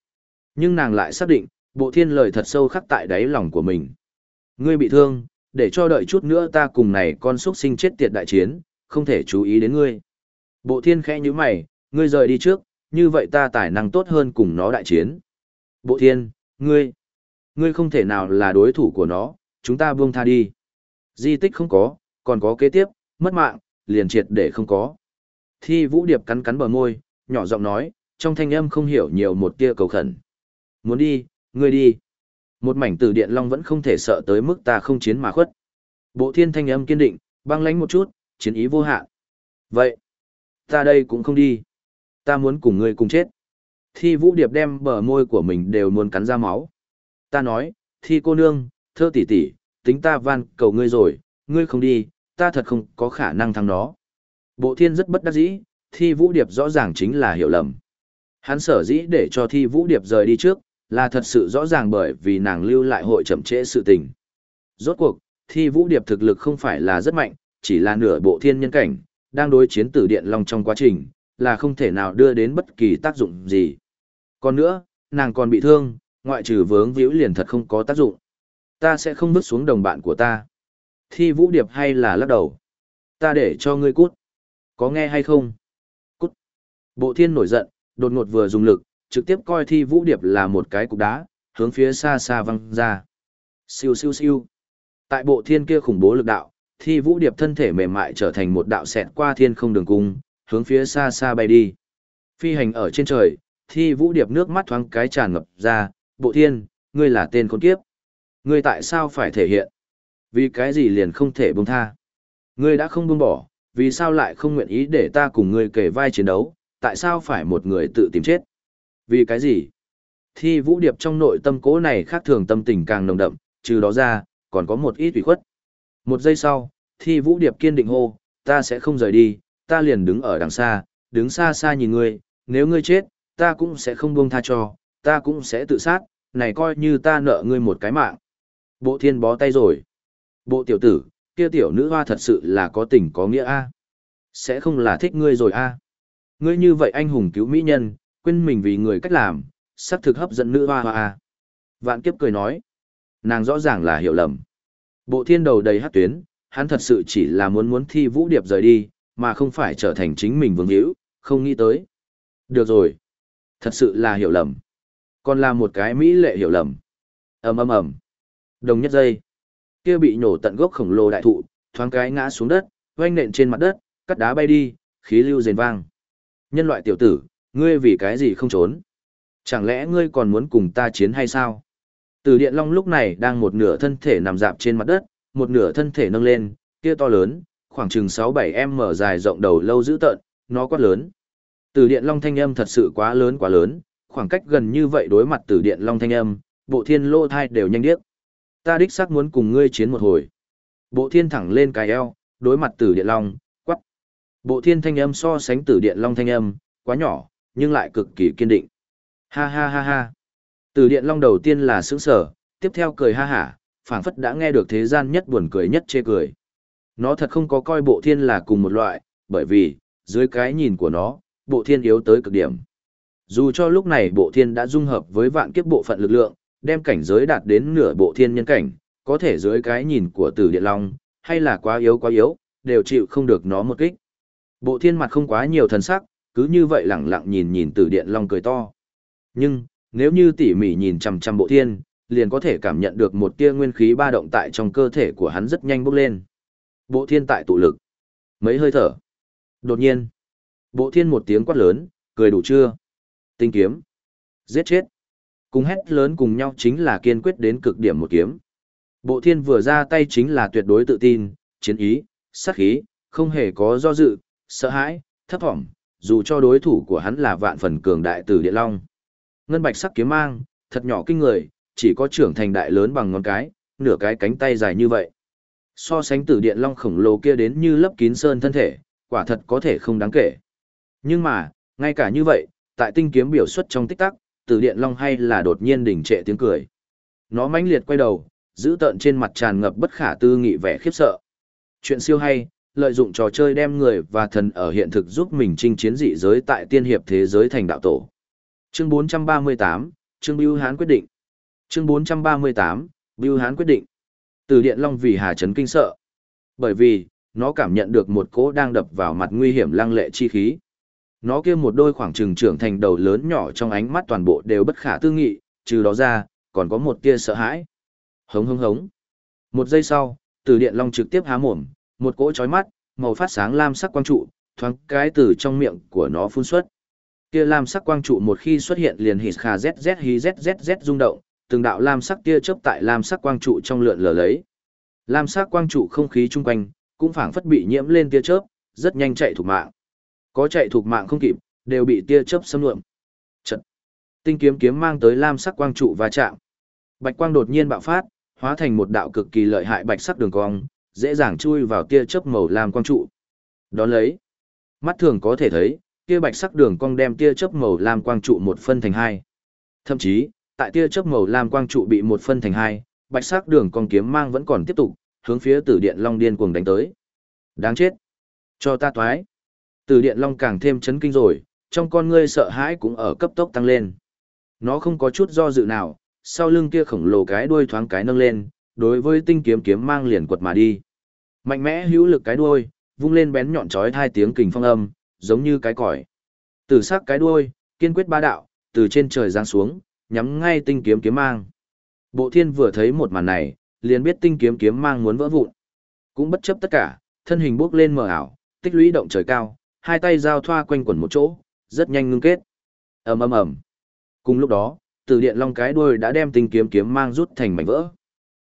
Nhưng nàng lại xác định, bộ thiên lời thật sâu khắc tại đáy lòng của mình. Ngươi bị thương, để cho đợi chút nữa ta cùng này con xuất sinh chết tiệt đại chiến, không thể chú ý đến ngươi. Bộ thiên khẽ như mày, ngươi rời đi trước, như vậy ta tài năng tốt hơn cùng nó đại chiến. Bộ thiên, ngươi, ngươi không thể nào là đối thủ của nó, chúng ta buông tha đi. Di tích không có, còn có kế tiếp, mất mạng, liền triệt để không có. Thi vũ điệp cắn cắn bờ môi, nhỏ giọng nói, trong thanh âm không hiểu nhiều một tia cầu khẩn. Muốn đi, ngươi đi. Một mảnh tử điện long vẫn không thể sợ tới mức ta không chiến mà khuất. Bộ thiên thanh âm kiên định, băng lánh một chút, chiến ý vô hạn. Vậy, ta đây cũng không đi. Ta muốn cùng ngươi cùng chết. Thi vũ điệp đem bờ môi của mình đều muốn cắn ra máu. Ta nói, thi cô nương, thơ tỷ tỷ, tính ta van cầu ngươi rồi, ngươi không đi, ta thật không có khả năng thắng nó. Bộ thiên rất bất đắc dĩ, thi vũ điệp rõ ràng chính là hiểu lầm. Hắn sở dĩ để cho thi vũ điệp rời đi trước, là thật sự rõ ràng bởi vì nàng lưu lại hội chậm trễ sự tình. Rốt cuộc, thi vũ điệp thực lực không phải là rất mạnh, chỉ là nửa bộ thiên nhân cảnh, đang đối chiến tử điện long trong quá trình, là không thể nào đưa đến bất kỳ tác dụng gì. Còn nữa, nàng còn bị thương, ngoại trừ vướng víu liền thật không có tác dụng. Ta sẽ không bước xuống đồng bạn của ta. Thi vũ điệp hay là lắc đầu. Ta để cho ngươi cút. Có nghe hay không? Cút. Bộ thiên nổi giận, đột ngột vừa dùng lực, trực tiếp coi thi vũ điệp là một cái cục đá, hướng phía xa xa văng ra. Siêu siêu siêu. Tại bộ thiên kia khủng bố lực đạo, thi vũ điệp thân thể mềm mại trở thành một đạo xẹt qua thiên không đường cung, hướng phía xa xa bay đi. Phi hành ở trên trời, thi vũ điệp nước mắt thoáng cái tràn ngập ra, bộ thiên, ngươi là tên con kiếp. Ngươi tại sao phải thể hiện? Vì cái gì liền không thể buông tha? Ngươi đã không buông bỏ, vì sao lại không nguyện ý để ta cùng ngươi kể vai chiến đấu, tại sao phải một người tự tìm chết? Vì cái gì? Thi vũ điệp trong nội tâm cố này khác thường tâm tình càng nồng đậm, trừ đó ra, còn có một ít ủy khuất. Một giây sau, thi vũ điệp kiên định hô, ta sẽ không rời đi, ta liền đứng ở đằng xa, đứng xa xa nhìn ngươi, nếu ngươi chết, ta cũng sẽ không buông tha cho, ta cũng sẽ tự sát, này coi như ta nợ ngươi một cái mạng. Bộ thiên bó tay rồi. Bộ tiểu tử, kia tiểu nữ hoa thật sự là có tình có nghĩa a Sẽ không là thích ngươi rồi a Ngươi như vậy anh hùng cứu mỹ nhân, quên mình vì người cách làm, sắp thực hấp dẫn nữ hoa hoa a Vạn kiếp cười nói. Nàng rõ ràng là hiểu lầm. Bộ thiên đầu đầy hát tuyến, hắn thật sự chỉ là muốn muốn thi vũ điệp rời đi, mà không phải trở thành chính mình vương hữu, không nghĩ tới. Được rồi. Thật sự là hiểu lầm. Còn là một cái mỹ lệ hiểu lầm. ầm ầm ầm. Đồng nhất giây. Kia bị nổ tận gốc khổng lồ đại thụ, thoáng cái ngã xuống đất, oanh nện trên mặt đất, cắt đá bay đi, khí lưu rền vang. Nhân loại tiểu tử, ngươi vì cái gì không trốn? Chẳng lẽ ngươi còn muốn cùng ta chiến hay sao? Từ điện long lúc này đang một nửa thân thể nằm dạp trên mặt đất, một nửa thân thể nâng lên, kia to lớn, khoảng chừng 6-7 m dài rộng đầu lâu dữ tợn, nó quá lớn. Từ điện long thanh âm thật sự quá lớn quá lớn, khoảng cách gần như vậy đối mặt từ điện long thanh âm, bộ thiên lô thai đều nhanh điếc. Ta đích xác muốn cùng ngươi chiến một hồi. Bộ thiên thẳng lên cái eo, đối mặt từ điện long, quắc. Bộ thiên thanh âm so sánh từ điện long thanh âm, quá nhỏ, nhưng lại cực kỳ kiên định. Ha ha ha ha. Từ điện long đầu tiên là sững sở, tiếp theo cười ha hả, phảng phất đã nghe được thế gian nhất buồn cười nhất chê cười. Nó thật không có coi bộ thiên là cùng một loại, bởi vì, dưới cái nhìn của nó, bộ thiên yếu tới cực điểm. Dù cho lúc này bộ thiên đã dung hợp với vạn kiếp bộ phận lực lượng, đem cảnh giới đạt đến nửa bộ thiên nhân cảnh, có thể dưới cái nhìn của tử điện long, hay là quá yếu quá yếu, đều chịu không được nó một kích. Bộ thiên mặt không quá nhiều thần sắc, cứ như vậy lẳng lặng nhìn nhìn tử điện long cười to. Nhưng, nếu như tỉ mỉ nhìn chằm chằm bộ thiên, liền có thể cảm nhận được một tia nguyên khí ba động tại trong cơ thể của hắn rất nhanh bốc lên. Bộ thiên tại tụ lực. Mấy hơi thở. Đột nhiên. Bộ thiên một tiếng quát lớn, cười đủ chưa? Tinh kiếm. Giết chết. Cùng hét lớn cùng nhau chính là kiên quyết đến cực điểm một kiếm. Bộ thiên vừa ra tay chính là tuyệt đối tự tin, chiến ý, sát khí, không hề có do dự, sợ hãi, thấp thỏm, dù cho đối thủ của hắn là vạn phần cường đại tử địa long. Ngân bạch sắc kiếm mang, thật nhỏ kinh người, chỉ có trưởng thành đại lớn bằng ngón cái, nửa cái cánh tay dài như vậy. So sánh tử điện long khổng lồ kia đến như lấp kín sơn thân thể, quả thật có thể không đáng kể. Nhưng mà, ngay cả như vậy, tại tinh kiếm biểu xuất trong tích tắc, tử điện long hay là đột nhiên đỉnh trệ tiếng cười. Nó mãnh liệt quay đầu, giữ tợn trên mặt tràn ngập bất khả tư nghị vẻ khiếp sợ. Chuyện siêu hay, lợi dụng trò chơi đem người và thần ở hiện thực giúp mình chinh chiến dị giới tại tiên hiệp thế giới thành đạo tổ. Chương 438, trương Bưu Hán quyết định. Chương 438, Bưu Hán quyết định. Từ Điện Long vì Hà Trấn kinh sợ. Bởi vì, nó cảm nhận được một cỗ đang đập vào mặt nguy hiểm lăng lệ chi khí. Nó kia một đôi khoảng trừng trưởng thành đầu lớn nhỏ trong ánh mắt toàn bộ đều bất khả tư nghị, trừ đó ra, còn có một tia sợ hãi. Hống hống hống. Một giây sau, Từ Điện Long trực tiếp há mồm, một cỗ chói mắt, màu phát sáng lam sắc quang trụ, thoáng cái từ trong miệng của nó phun xuất. Kia lam sắc quang trụ một khi xuất hiện liền hít kha zz hí zz rung động, từng đạo lam sắc tia chớp tại lam sắc quang trụ trong lượn lờ lấy. Lam sắc quang trụ không khí chung quanh, cũng phảng phất bị nhiễm lên tia chớp, rất nhanh chạy thuộc mạng. Có chạy thuộc mạng không kịp, đều bị tia chớp xâm lượm. Trận. Tinh kiếm kiếm mang tới lam sắc quang trụ va chạm. Bạch quang đột nhiên bạo phát, hóa thành một đạo cực kỳ lợi hại bạch sắc đường cong, dễ dàng chui vào tia chớp màu lam quang trụ. Đón lấy, mắt thường có thể thấy, tia bạch sắc đường cong đem tia chớp màu lam quang trụ một phân thành hai. Thậm chí, tại tia chớp màu lam quang trụ bị một phân thành hai, bạch sắc đường cong kiếm mang vẫn còn tiếp tục, hướng phía Tử Điện Long điên cuồng đánh tới. Đáng chết. Cho ta toái. Tử Điện Long càng thêm chấn kinh rồi, trong con ngươi sợ hãi cũng ở cấp tốc tăng lên. Nó không có chút do dự nào, sau lưng kia khổng lồ cái đuôi thoáng cái nâng lên, đối với tinh kiếm kiếm mang liền quật mà đi. Mạnh mẽ hữu lực cái đuôi, vung lên bén nhọn chói hai tiếng kình phong âm, giống như cái còi. Tử sắc cái đuôi, kiên quyết ba đạo, từ trên trời giáng xuống, nhắm ngay tinh kiếm kiếm mang. Bộ thiên vừa thấy một màn này, liền biết tinh kiếm kiếm mang muốn vỡ vụn. Cũng bất chấp tất cả, thân hình bước lên mờ ảo, tích lũy động trời cao, hai tay giao thoa quanh quẩn một chỗ, rất nhanh ngưng kết. ầm ầm ầm. Cùng lúc đó, từ điện long cái đuôi đã đem tinh kiếm kiếm mang rút thành mảnh vỡ.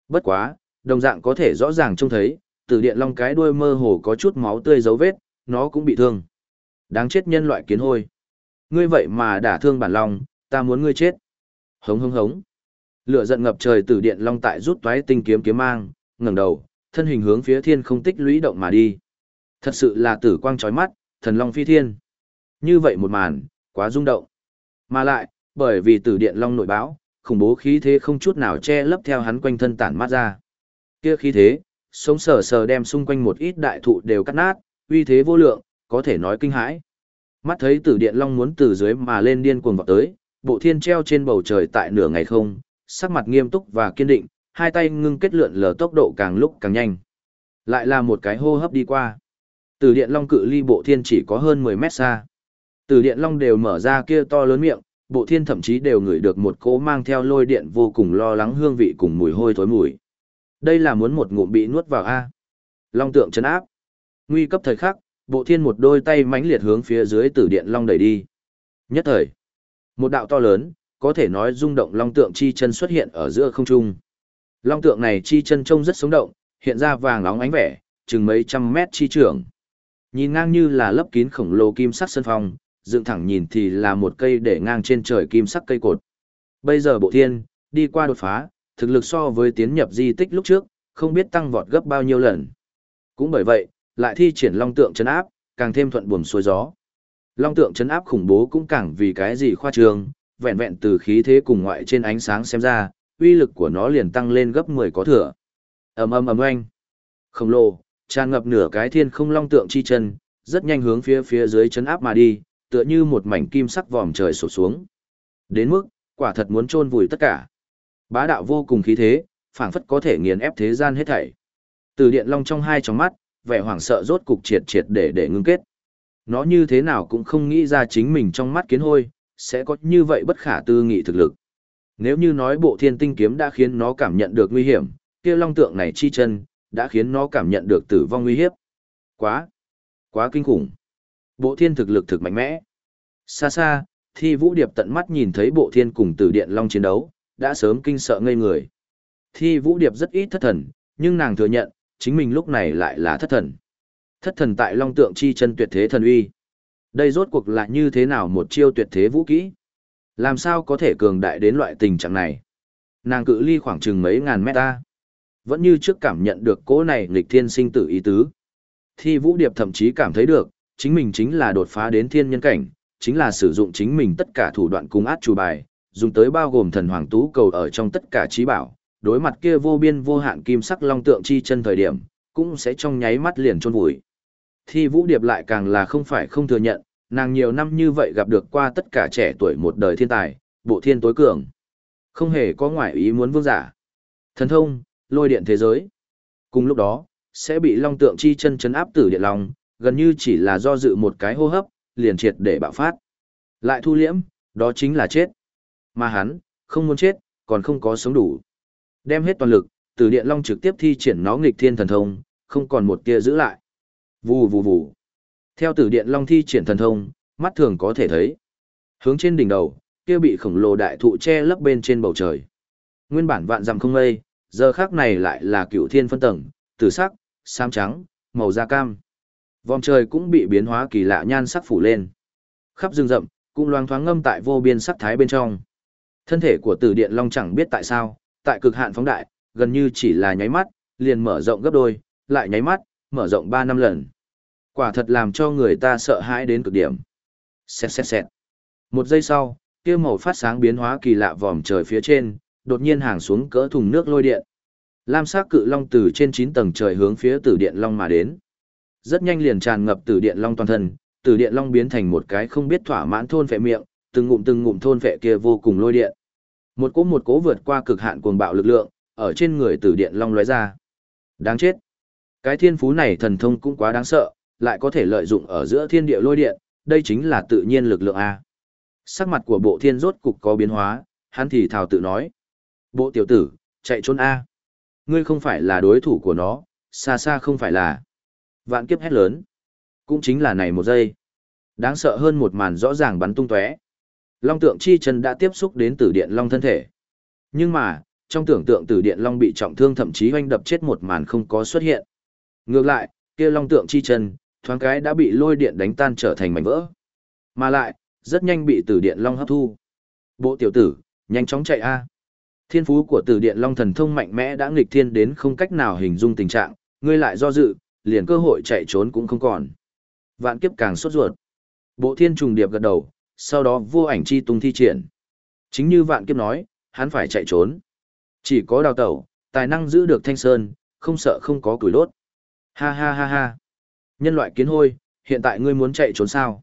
Bất quá, đồng dạng có thể rõ ràng trông thấy, từ điện long cái đuôi mơ hồ có chút máu tươi dấu vết, nó cũng bị thương. Đáng chết nhân loại kiến hôi. Ngươi vậy mà đả thương bản long, ta muốn ngươi chết. Hống hống hống. Lửa giận ngập trời từ điện long tại rút toái tinh kiếm kiếm mang, ngẩng đầu, thân hình hướng phía thiên không tích lũy động mà đi. Thật sự là tử quang chói mắt, thần long phi thiên. Như vậy một màn, quá rung động. Mà lại, bởi vì tử điện long nội báo, khủng bố khí thế không chút nào che lấp theo hắn quanh thân tản mát ra. Kia khí thế, sống sờ sờ đem xung quanh một ít đại thụ đều cắt nát, uy thế vô lượng, có thể nói kinh hãi. Mắt thấy tử điện long muốn từ dưới mà lên điên cuồng vọt tới, bộ thiên treo trên bầu trời tại nửa ngày không, sắc mặt nghiêm túc và kiên định, hai tay ngưng kết lượn lờ tốc độ càng lúc càng nhanh. Lại là một cái hô hấp đi qua. Tử điện long cự ly bộ thiên chỉ có hơn 10 mét xa. Tử điện long đều mở ra kia to lớn miệng, bộ thiên thậm chí đều ngửi được một cỗ mang theo lôi điện vô cùng lo lắng hương vị cùng mùi hôi thối mùi. Đây là muốn một ngụm bị nuốt vào A. Long tượng chấn áp. Nguy cấp thời khắc, bộ thiên một đôi tay mãnh liệt hướng phía dưới tử điện long đẩy đi. Nhất thời, một đạo to lớn, có thể nói rung động long tượng chi chân xuất hiện ở giữa không trung. Long tượng này chi chân trông rất sống động, hiện ra vàng nóng ánh vẻ, chừng mấy trăm mét chi trưởng. Nhìn ngang như là lấp kín khổng lồ kim sắc sân phong, dựng thẳng nhìn thì là một cây để ngang trên trời kim sắc cây cột. Bây giờ bộ thiên, đi qua đột phá, thực lực so với tiến nhập di tích lúc trước, không biết tăng vọt gấp bao nhiêu lần. Cũng bởi vậy, lại thi triển long tượng chấn áp, càng thêm thuận buồm xuôi gió. Long tượng chấn áp khủng bố cũng càng vì cái gì khoa trương, vẹn vẹn từ khí thế cùng ngoại trên ánh sáng xem ra, uy lực của nó liền tăng lên gấp 10 có thừa. Ầm ầm ầm oanh. Khổng lồ, tràn ngập nửa cái thiên không long tượng chi chân, rất nhanh hướng phía phía dưới chấn áp mà đi, tựa như một mảnh kim sắc vòm trời sổ xuống. Đến mức, quả thật muốn chôn vùi tất cả. Bá đạo vô cùng khí thế, phảng phất có thể nghiền ép thế gian hết thảy. Từ điện long trong hai tròng mắt, vẻ hoảng sợ rốt cục triệt triệt để để ngưng kết. Nó như thế nào cũng không nghĩ ra chính mình trong mắt kiến hôi, sẽ có như vậy bất khả tư nghị thực lực. Nếu như nói bộ thiên tinh kiếm đã khiến nó cảm nhận được nguy hiểm, kia long tượng này chi chân, đã khiến nó cảm nhận được tử vong nguy hiếp. Quá, quá kinh khủng. Bộ thiên thực lực thực mạnh mẽ. Xa xa, thi vũ điệp tận mắt nhìn thấy bộ thiên cùng tử điện long chiến đấu, đã sớm kinh sợ ngây người. Thi vũ điệp rất ít thất thần, nhưng nàng thừa nhận, chính mình lúc này lại là thất thần. Thất thần tại long tượng chi chân tuyệt thế thần uy. Đây rốt cuộc là như thế nào một chiêu tuyệt thế vũ kỹ? Làm sao có thể cường đại đến loại tình trạng này? Nàng cự ly khoảng chừng mấy ngàn mét ta. Vẫn như trước cảm nhận được cỗ này nghịch thiên sinh tử ý tứ. Thi vũ điệp thậm chí cảm thấy được, chính mình chính là đột phá đến thiên nhân cảnh, chính là sử dụng chính mình tất cả thủ đoạn cung át chủ bài, dùng tới bao gồm thần hoàng tú cầu ở trong tất cả trí bảo, đối mặt kia vô biên vô hạn kim sắc long tượng chi chân thời điểm, cũng sẽ trong nháy mắt liền chôn vùi. Thi Vũ Điệp lại càng là không phải không thừa nhận, nàng nhiều năm như vậy gặp được qua tất cả trẻ tuổi một đời thiên tài, bộ thiên tối cường. Không hề có ngoại ý muốn vương giả. Thần thông, lôi điện thế giới. Cùng lúc đó, sẽ bị long tượng chi chân chấn áp tử điện long, gần như chỉ là do dự một cái hô hấp, liền triệt để bạo phát. Lại thu liễm, đó chính là chết. Mà hắn, không muốn chết, còn không có sống đủ. Đem hết toàn lực, tử điện long trực tiếp thi triển nó nghịch thiên thần thông, không còn một tia giữ lại. Vù vù vù. Theo tử điện long thi triển thần thông, mắt thường có thể thấy. Hướng trên đỉnh đầu, kia bị khổng lồ đại thụ che lấp bên trên bầu trời. Nguyên bản vạn dặm không mây, giờ khác này lại là cựu thiên phân tầng, tử sắc, xám trắng, màu da cam. Vòng trời cũng bị biến hóa kỳ lạ nhan sắc phủ lên. Khắp rừng rậm, cũng loang thoáng ngâm tại vô biên sắc thái bên trong. Thân thể của tử điện long chẳng biết tại sao, tại cực hạn phóng đại, gần như chỉ là nháy mắt, liền mở rộng gấp đôi, lại nháy mắt, mở rộng 3 năm lần. Quả thật làm cho người ta sợ hãi đến cực điểm. Xẹt xẹt xẹt. Một giây sau, kia màu phát sáng biến hóa kỳ lạ vòm trời phía trên, đột nhiên hàng xuống cỡ thùng nước lôi điện, Lam sắc cự long từ trên 9 tầng trời hướng phía tử điện long mà đến. Rất nhanh liền tràn ngập tử điện long toàn thân, tử điện long biến thành một cái không biết thỏa mãn thôn phệ miệng, từng ngụm từng ngụm thôn phệ kia vô cùng lôi điện. Một cỗ một cỗ vượt qua cực hạn cuồng bạo lực lượng, ở trên người tử điện long lóe ra. Đáng chết. Cái thiên phú này thần thông cũng quá đáng sợ, lại có thể lợi dụng ở giữa thiên địa lôi điện, đây chính là tự nhiên lực lượng A. Sắc mặt của bộ thiên rốt cục có biến hóa, hắn thì thào tự nói. Bộ tiểu tử, chạy trốn A. Ngươi không phải là đối thủ của nó, xa xa không phải là. Vạn kiếp hét lớn. Cũng chính là này một giây. Đáng sợ hơn một màn rõ ràng bắn tung tóe. Long tượng chi chân đã tiếp xúc đến tử điện long thân thể. Nhưng mà, trong tưởng tượng tử điện long bị trọng thương thậm chí hoanh đập chết một màn không có xuất hiện. Ngược lại, kia long tượng chi chân, thoáng cái đã bị lôi điện đánh tan trở thành mảnh vỡ. Mà lại, rất nhanh bị tử điện long hấp thu. Bộ tiểu tử, nhanh chóng chạy a. Thiên phú của tử điện long thần thông mạnh mẽ đã nghịch thiên đến không cách nào hình dung tình trạng, ngươi lại do dự, liền cơ hội chạy trốn cũng không còn. Vạn kiếp càng sốt ruột. Bộ thiên trùng điệp gật đầu, sau đó vô ảnh chi tung thi triển. Chính như vạn kiếp nói, hắn phải chạy trốn. Chỉ có đào tẩu, tài năng giữ được thanh sơn, không sợ không có củi đốt. Ha ha ha ha. Nhân loại kiến hôi, hiện tại ngươi muốn chạy trốn sao?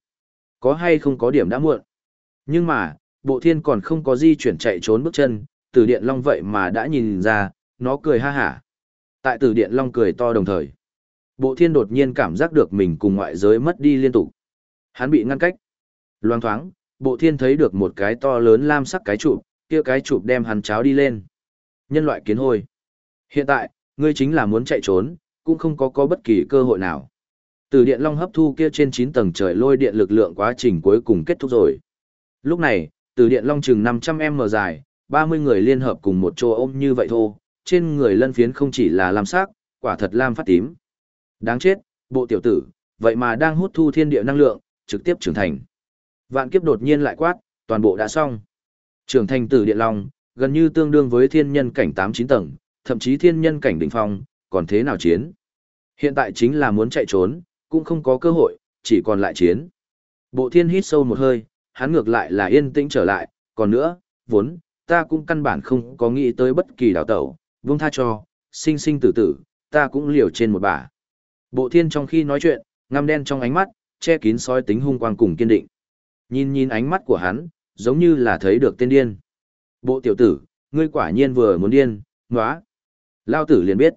Có hay không có điểm đã muộn? Nhưng mà, bộ thiên còn không có di chuyển chạy trốn bước chân, tử điện long vậy mà đã nhìn ra, nó cười ha hả. Tại tử điện long cười to đồng thời. Bộ thiên đột nhiên cảm giác được mình cùng ngoại giới mất đi liên tục. Hắn bị ngăn cách. Loang thoáng, bộ thiên thấy được một cái to lớn lam sắc cái trụ, kia cái chụp đem hắn cháo đi lên. Nhân loại kiến hôi. Hiện tại, ngươi chính là muốn chạy trốn, cũng không có có bất kỳ cơ hội nào. Từ điện long hấp thu kia trên 9 tầng trời lôi điện lực lượng quá trình cuối cùng kết thúc rồi. Lúc này, từ điện long chừng 500m dài, 30 người liên hợp cùng một chỗ ôm như vậy thôi, trên người lân phiến không chỉ là lam sắc, quả thật lam phát tím. Đáng chết, bộ tiểu tử, vậy mà đang hút thu thiên địa năng lượng, trực tiếp trưởng thành. Vạn kiếp đột nhiên lại quát, toàn bộ đã xong. Trưởng thành tử điện long, gần như tương đương với thiên nhân cảnh 8-9 tầng, thậm chí thiên nhân cảnh đỉnh phong, còn thế nào chiến? Hiện tại chính là muốn chạy trốn, cũng không có cơ hội, chỉ còn lại chiến. Bộ thiên hít sâu một hơi, hắn ngược lại là yên tĩnh trở lại, còn nữa, vốn, ta cũng căn bản không có nghĩ tới bất kỳ đào tẩu, vương tha cho, sinh sinh tử tử, ta cũng liều trên một bả. Bộ thiên trong khi nói chuyện, ngăm đen trong ánh mắt, che kín sói tính hung quang cùng kiên định. Nhìn nhìn ánh mắt của hắn, giống như là thấy được tên điên. Bộ tiểu tử, ngươi quả nhiên vừa muốn điên, ngóa. Lao tử liền biết.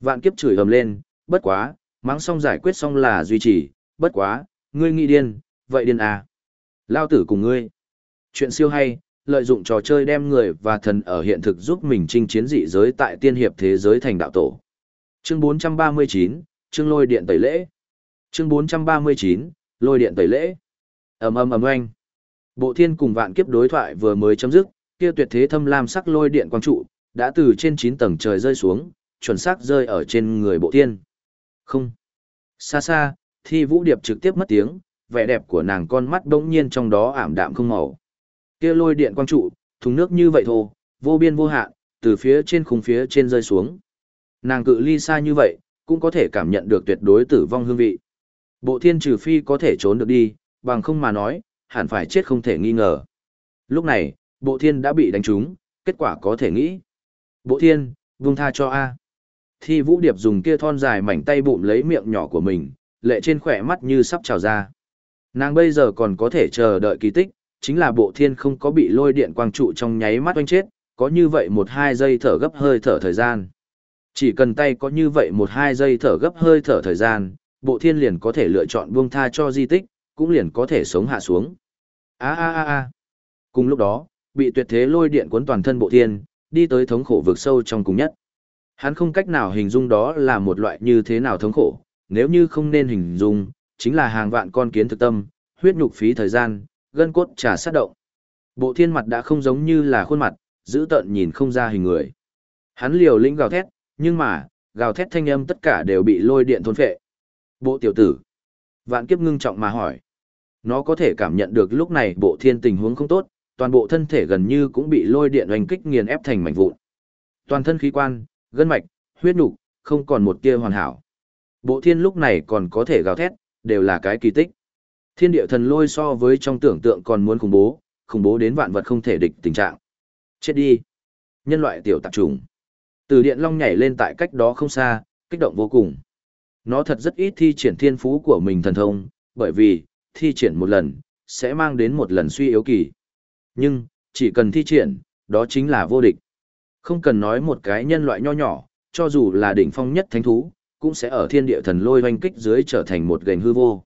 Vạn kiếp chửi ầm lên, bất quá, mắng xong giải quyết xong là duy trì, bất quá, ngươi nghĩ điên, vậy điên à. Lao tử cùng ngươi. Chuyện siêu hay, lợi dụng trò chơi đem người và thần ở hiện thực giúp mình chinh chiến dị giới tại tiên hiệp thế giới thành đạo tổ. Chương 439, chương lôi điện tẩy lễ. Chương 439, lôi điện tẩy lễ ầm ầm ầm oanh. Bộ thiên cùng vạn kiếp đối thoại vừa mới chấm dứt, kia tuyệt thế thâm lam sắc lôi điện quang trụ, đã từ trên 9 tầng trời rơi xuống, chuẩn xác rơi ở trên người bộ thiên. Không. Xa xa, thi vũ điệp trực tiếp mất tiếng, vẻ đẹp của nàng con mắt bỗng nhiên trong đó ảm đạm không màu. Kia lôi điện quang trụ, thùng nước như vậy thôi, vô biên vô hạn, từ phía trên khung phía trên rơi xuống. Nàng cự ly xa như vậy, cũng có thể cảm nhận được tuyệt đối tử vong hương vị. Bộ thiên trừ phi có thể trốn được đi, bằng không mà nói, hẳn phải chết không thể nghi ngờ. Lúc này, bộ thiên đã bị đánh trúng, kết quả có thể nghĩ. Bộ thiên, vung tha cho A. Thi vũ điệp dùng kia thon dài mảnh tay bụm lấy miệng nhỏ của mình, lệ trên khỏe mắt như sắp trào ra. Nàng bây giờ còn có thể chờ đợi kỳ tích, chính là bộ thiên không có bị lôi điện quang trụ trong nháy mắt oanh chết, có như vậy một hai giây thở gấp hơi thở thời gian. Chỉ cần tay có như vậy một hai giây thở gấp hơi thở thời gian, bộ thiên liền có thể lựa chọn buông tha cho di tích, cũng liền có thể sống hạ xuống. A a a a. Cùng lúc đó, bị tuyệt thế lôi điện cuốn toàn thân bộ thiên, đi tới thống khổ vực sâu trong cùng nhất. Hắn không cách nào hình dung đó là một loại như thế nào thống khổ, nếu như không nên hình dung, chính là hàng vạn con kiến thực tâm, huyết nhục phí thời gian, gân cốt trả sát động. Bộ thiên mặt đã không giống như là khuôn mặt, giữ tận nhìn không ra hình người. Hắn liều lĩnh gào thét, nhưng mà, gào thét thanh âm tất cả đều bị lôi điện thôn phệ. Bộ tiểu tử. Vạn kiếp ngưng trọng mà hỏi. Nó có thể cảm nhận được lúc này bộ thiên tình huống không tốt, toàn bộ thân thể gần như cũng bị lôi điện oanh kích nghiền ép thành mảnh vụn. Toàn thân khí quan, gân mạch, huyết nục, không còn một tia hoàn hảo. Bộ thiên lúc này còn có thể gào thét, đều là cái kỳ tích. Thiên địa thần lôi so với trong tưởng tượng còn muốn khủng bố, khủng bố đến vạn vật không thể địch tình trạng. Chết đi. Nhân loại tiểu tạp trùng. Từ điện long nhảy lên tại cách đó không xa, kích động vô cùng. Nó thật rất ít thi triển thiên phú của mình thần thông, bởi vì, thi triển một lần, sẽ mang đến một lần suy yếu kỳ. Nhưng, chỉ cần thi triển, đó chính là vô địch. Không cần nói một cái nhân loại nho nhỏ, cho dù là đỉnh phong nhất thánh thú, cũng sẽ ở thiên địa thần lôi hoanh kích dưới trở thành một gành hư vô.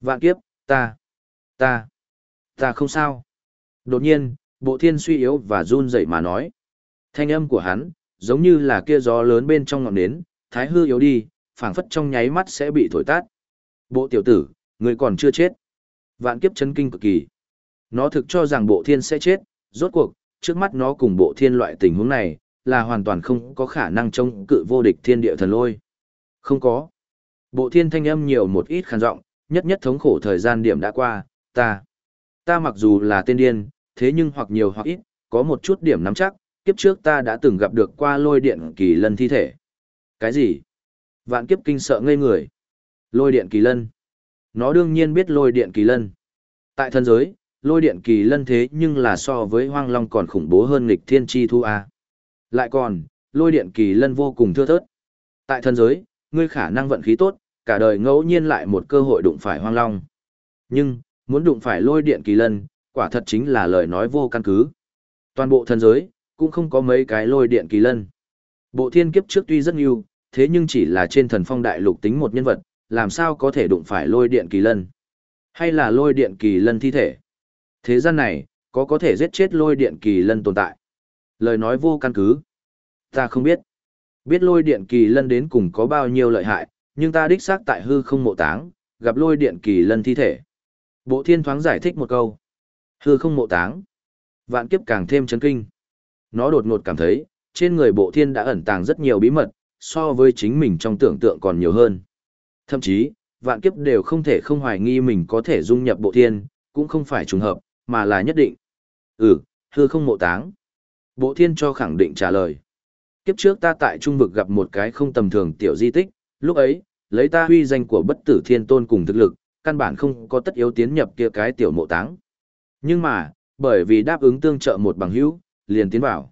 Vạn kiếp, ta, ta, ta không sao. Đột nhiên, bộ thiên suy yếu và run dậy mà nói. Thanh âm của hắn, giống như là kia gió lớn bên trong ngọn nến, thái hư yếu đi, phảng phất trong nháy mắt sẽ bị thổi tát. Bộ tiểu tử, người còn chưa chết. Vạn kiếp chấn kinh cực kỳ. Nó thực cho rằng bộ thiên sẽ chết, rốt cuộc, trước mắt nó cùng bộ thiên loại tình huống này, là hoàn toàn không có khả năng chống cự vô địch thiên địa thần lôi. Không có. Bộ thiên thanh âm nhiều một ít khàn giọng, nhất nhất thống khổ thời gian điểm đã qua, ta. Ta mặc dù là tên điên, thế nhưng hoặc nhiều hoặc ít, có một chút điểm nắm chắc, kiếp trước ta đã từng gặp được qua lôi điện kỳ lân thi thể. Cái gì? Vạn kiếp kinh sợ ngây người. Lôi điện kỳ lân. Nó đương nhiên biết lôi điện kỳ lân. Tại thân giới, lôi điện kỳ lân thế nhưng là so với hoang long còn khủng bố hơn nghịch thiên chi thu a. Lại còn, lôi điện kỳ lân vô cùng thưa thớt. Tại thân giới, ngươi khả năng vận khí tốt, cả đời ngẫu nhiên lại một cơ hội đụng phải hoang long. Nhưng, muốn đụng phải lôi điện kỳ lân, quả thật chính là lời nói vô căn cứ. Toàn bộ thần giới, cũng không có mấy cái lôi điện kỳ lân. Bộ thiên kiếp trước tuy rất nhiều, thế nhưng chỉ là trên thần phong đại lục tính một nhân vật, làm sao có thể đụng phải lôi điện kỳ lân? Hay là lôi điện kỳ lân thi thể? Thế gian này, có có thể giết chết lôi điện kỳ lân tồn tại? Lời nói vô căn cứ. Ta không biết. Biết lôi điện kỳ lân đến cùng có bao nhiêu lợi hại, nhưng ta đích xác tại hư không mộ táng, gặp lôi điện kỳ lân thi thể. Bộ thiên thoáng giải thích một câu. Hư không mộ táng. Vạn kiếp càng thêm chấn kinh. Nó đột ngột cảm thấy, trên người bộ thiên đã ẩn tàng rất nhiều bí mật, so với chính mình trong tưởng tượng còn nhiều hơn. Thậm chí, vạn kiếp đều không thể không hoài nghi mình có thể dung nhập bộ thiên, cũng không phải trùng hợp, mà là nhất định. Ừ, hư không mộ táng. Bộ thiên cho khẳng định trả lời. Kiếp trước ta tại trung vực gặp một cái không tầm thường tiểu di tích, lúc ấy, lấy ta huy danh của bất tử thiên tôn cùng thực lực, căn bản không có tất yếu tiến nhập kia cái tiểu mộ táng. Nhưng mà, bởi vì đáp ứng tương trợ một bằng hữu, liền tiến vào.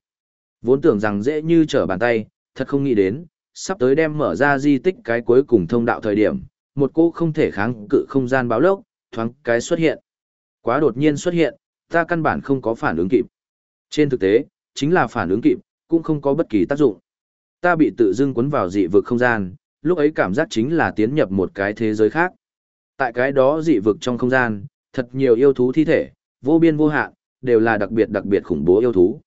Vốn tưởng rằng dễ như trở bàn tay, thật không nghĩ đến, sắp tới đem mở ra di tích cái cuối cùng thông đạo thời điểm, một cô không thể kháng cự không gian báo lốc, thoáng cái xuất hiện. Quá đột nhiên xuất hiện, ta căn bản không có phản ứng kịp. Trên thực tế, chính là phản ứng kịp, cũng không có bất kỳ tác dụng. Ta bị tự dưng cuốn vào dị vực không gian, lúc ấy cảm giác chính là tiến nhập một cái thế giới khác. Tại cái đó dị vực trong không gian, thật nhiều yêu thú thi thể, vô biên vô hạn, đều là đặc biệt đặc biệt khủng bố yêu thú.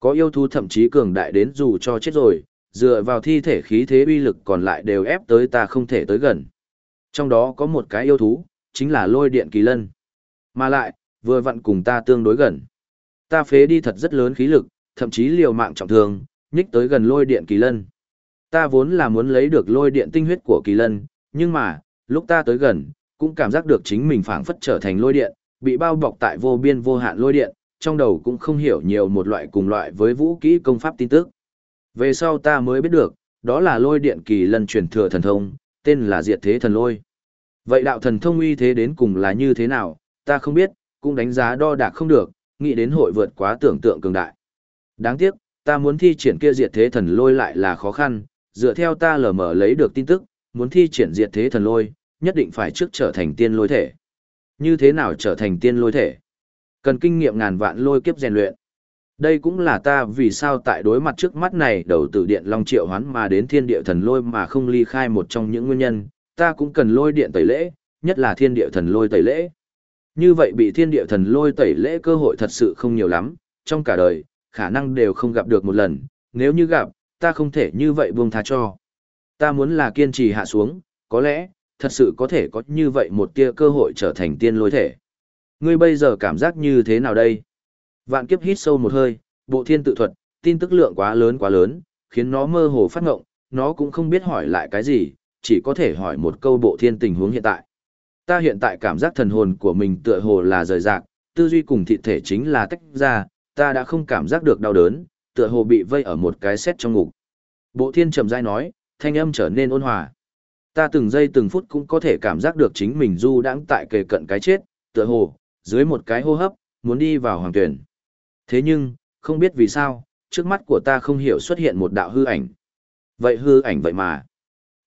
Có yêu thú thậm chí cường đại đến dù cho chết rồi, dựa vào thi thể khí thế uy lực còn lại đều ép tới ta không thể tới gần. Trong đó có một cái yêu thú, chính là lôi điện kỳ lân. Mà lại, vừa vặn cùng ta tương đối gần. Ta phế đi thật rất lớn khí lực, thậm chí liều mạng trọng thương, nhích tới gần lôi điện kỳ lân. Ta vốn là muốn lấy được lôi điện tinh huyết của kỳ lân, nhưng mà, lúc ta tới gần, cũng cảm giác được chính mình phảng phất trở thành lôi điện, bị bao bọc tại vô biên vô hạn lôi điện, trong đầu cũng không hiểu nhiều một loại cùng loại với vũ kỹ công pháp tin tức. Về sau ta mới biết được, đó là lôi điện kỳ lần truyền thừa thần thông, tên là diệt thế thần lôi. Vậy đạo thần thông uy thế đến cùng là như thế nào, ta không biết, cũng đánh giá đo đạc không được, nghĩ đến hội vượt quá tưởng tượng cường đại. Đáng tiếc, ta muốn thi triển kia diệt thế thần lôi lại là khó khăn, dựa theo ta lờ mở lấy được tin tức, muốn thi triển diệt thế thần lôi, nhất định phải trước trở thành tiên lôi thể. Như thế nào trở thành tiên lôi thể? Cần kinh nghiệm ngàn vạn lôi kiếp rèn luyện. Đây cũng là ta vì sao tại đối mặt trước mắt này đầu tử điện long triệu hoán mà đến thiên địa thần lôi mà không ly khai một trong những nguyên nhân, ta cũng cần lôi điện tẩy lễ, nhất là thiên địa thần lôi tẩy lễ. Như vậy bị thiên địa thần lôi tẩy lễ cơ hội thật sự không nhiều lắm, trong cả đời, khả năng đều không gặp được một lần, nếu như gặp, ta không thể như vậy buông tha cho. Ta muốn là kiên trì hạ xuống, có lẽ, thật sự có thể có như vậy một tia cơ hội trở thành tiên lôi thể. Ngươi bây giờ cảm giác như thế nào đây? Vạn kiếp hít sâu một hơi, bộ thiên tự thuật, tin tức lượng quá lớn quá lớn, khiến nó mơ hồ phát ngộng, nó cũng không biết hỏi lại cái gì, chỉ có thể hỏi một câu bộ thiên tình huống hiện tại. Ta hiện tại cảm giác thần hồn của mình tựa hồ là rời rạc, tư duy cùng thị thể chính là tách ra, ta đã không cảm giác được đau đớn, tựa hồ bị vây ở một cái xét trong ngục. Bộ thiên trầm dai nói, thanh âm trở nên ôn hòa. Ta từng giây từng phút cũng có thể cảm giác được chính mình du đang tại kề cận cái chết, tựa hồ, dưới một cái hô hấp, muốn đi vào hoàng tuyển. Thế nhưng, không biết vì sao, trước mắt của ta không hiểu xuất hiện một đạo hư ảnh. Vậy hư ảnh vậy mà.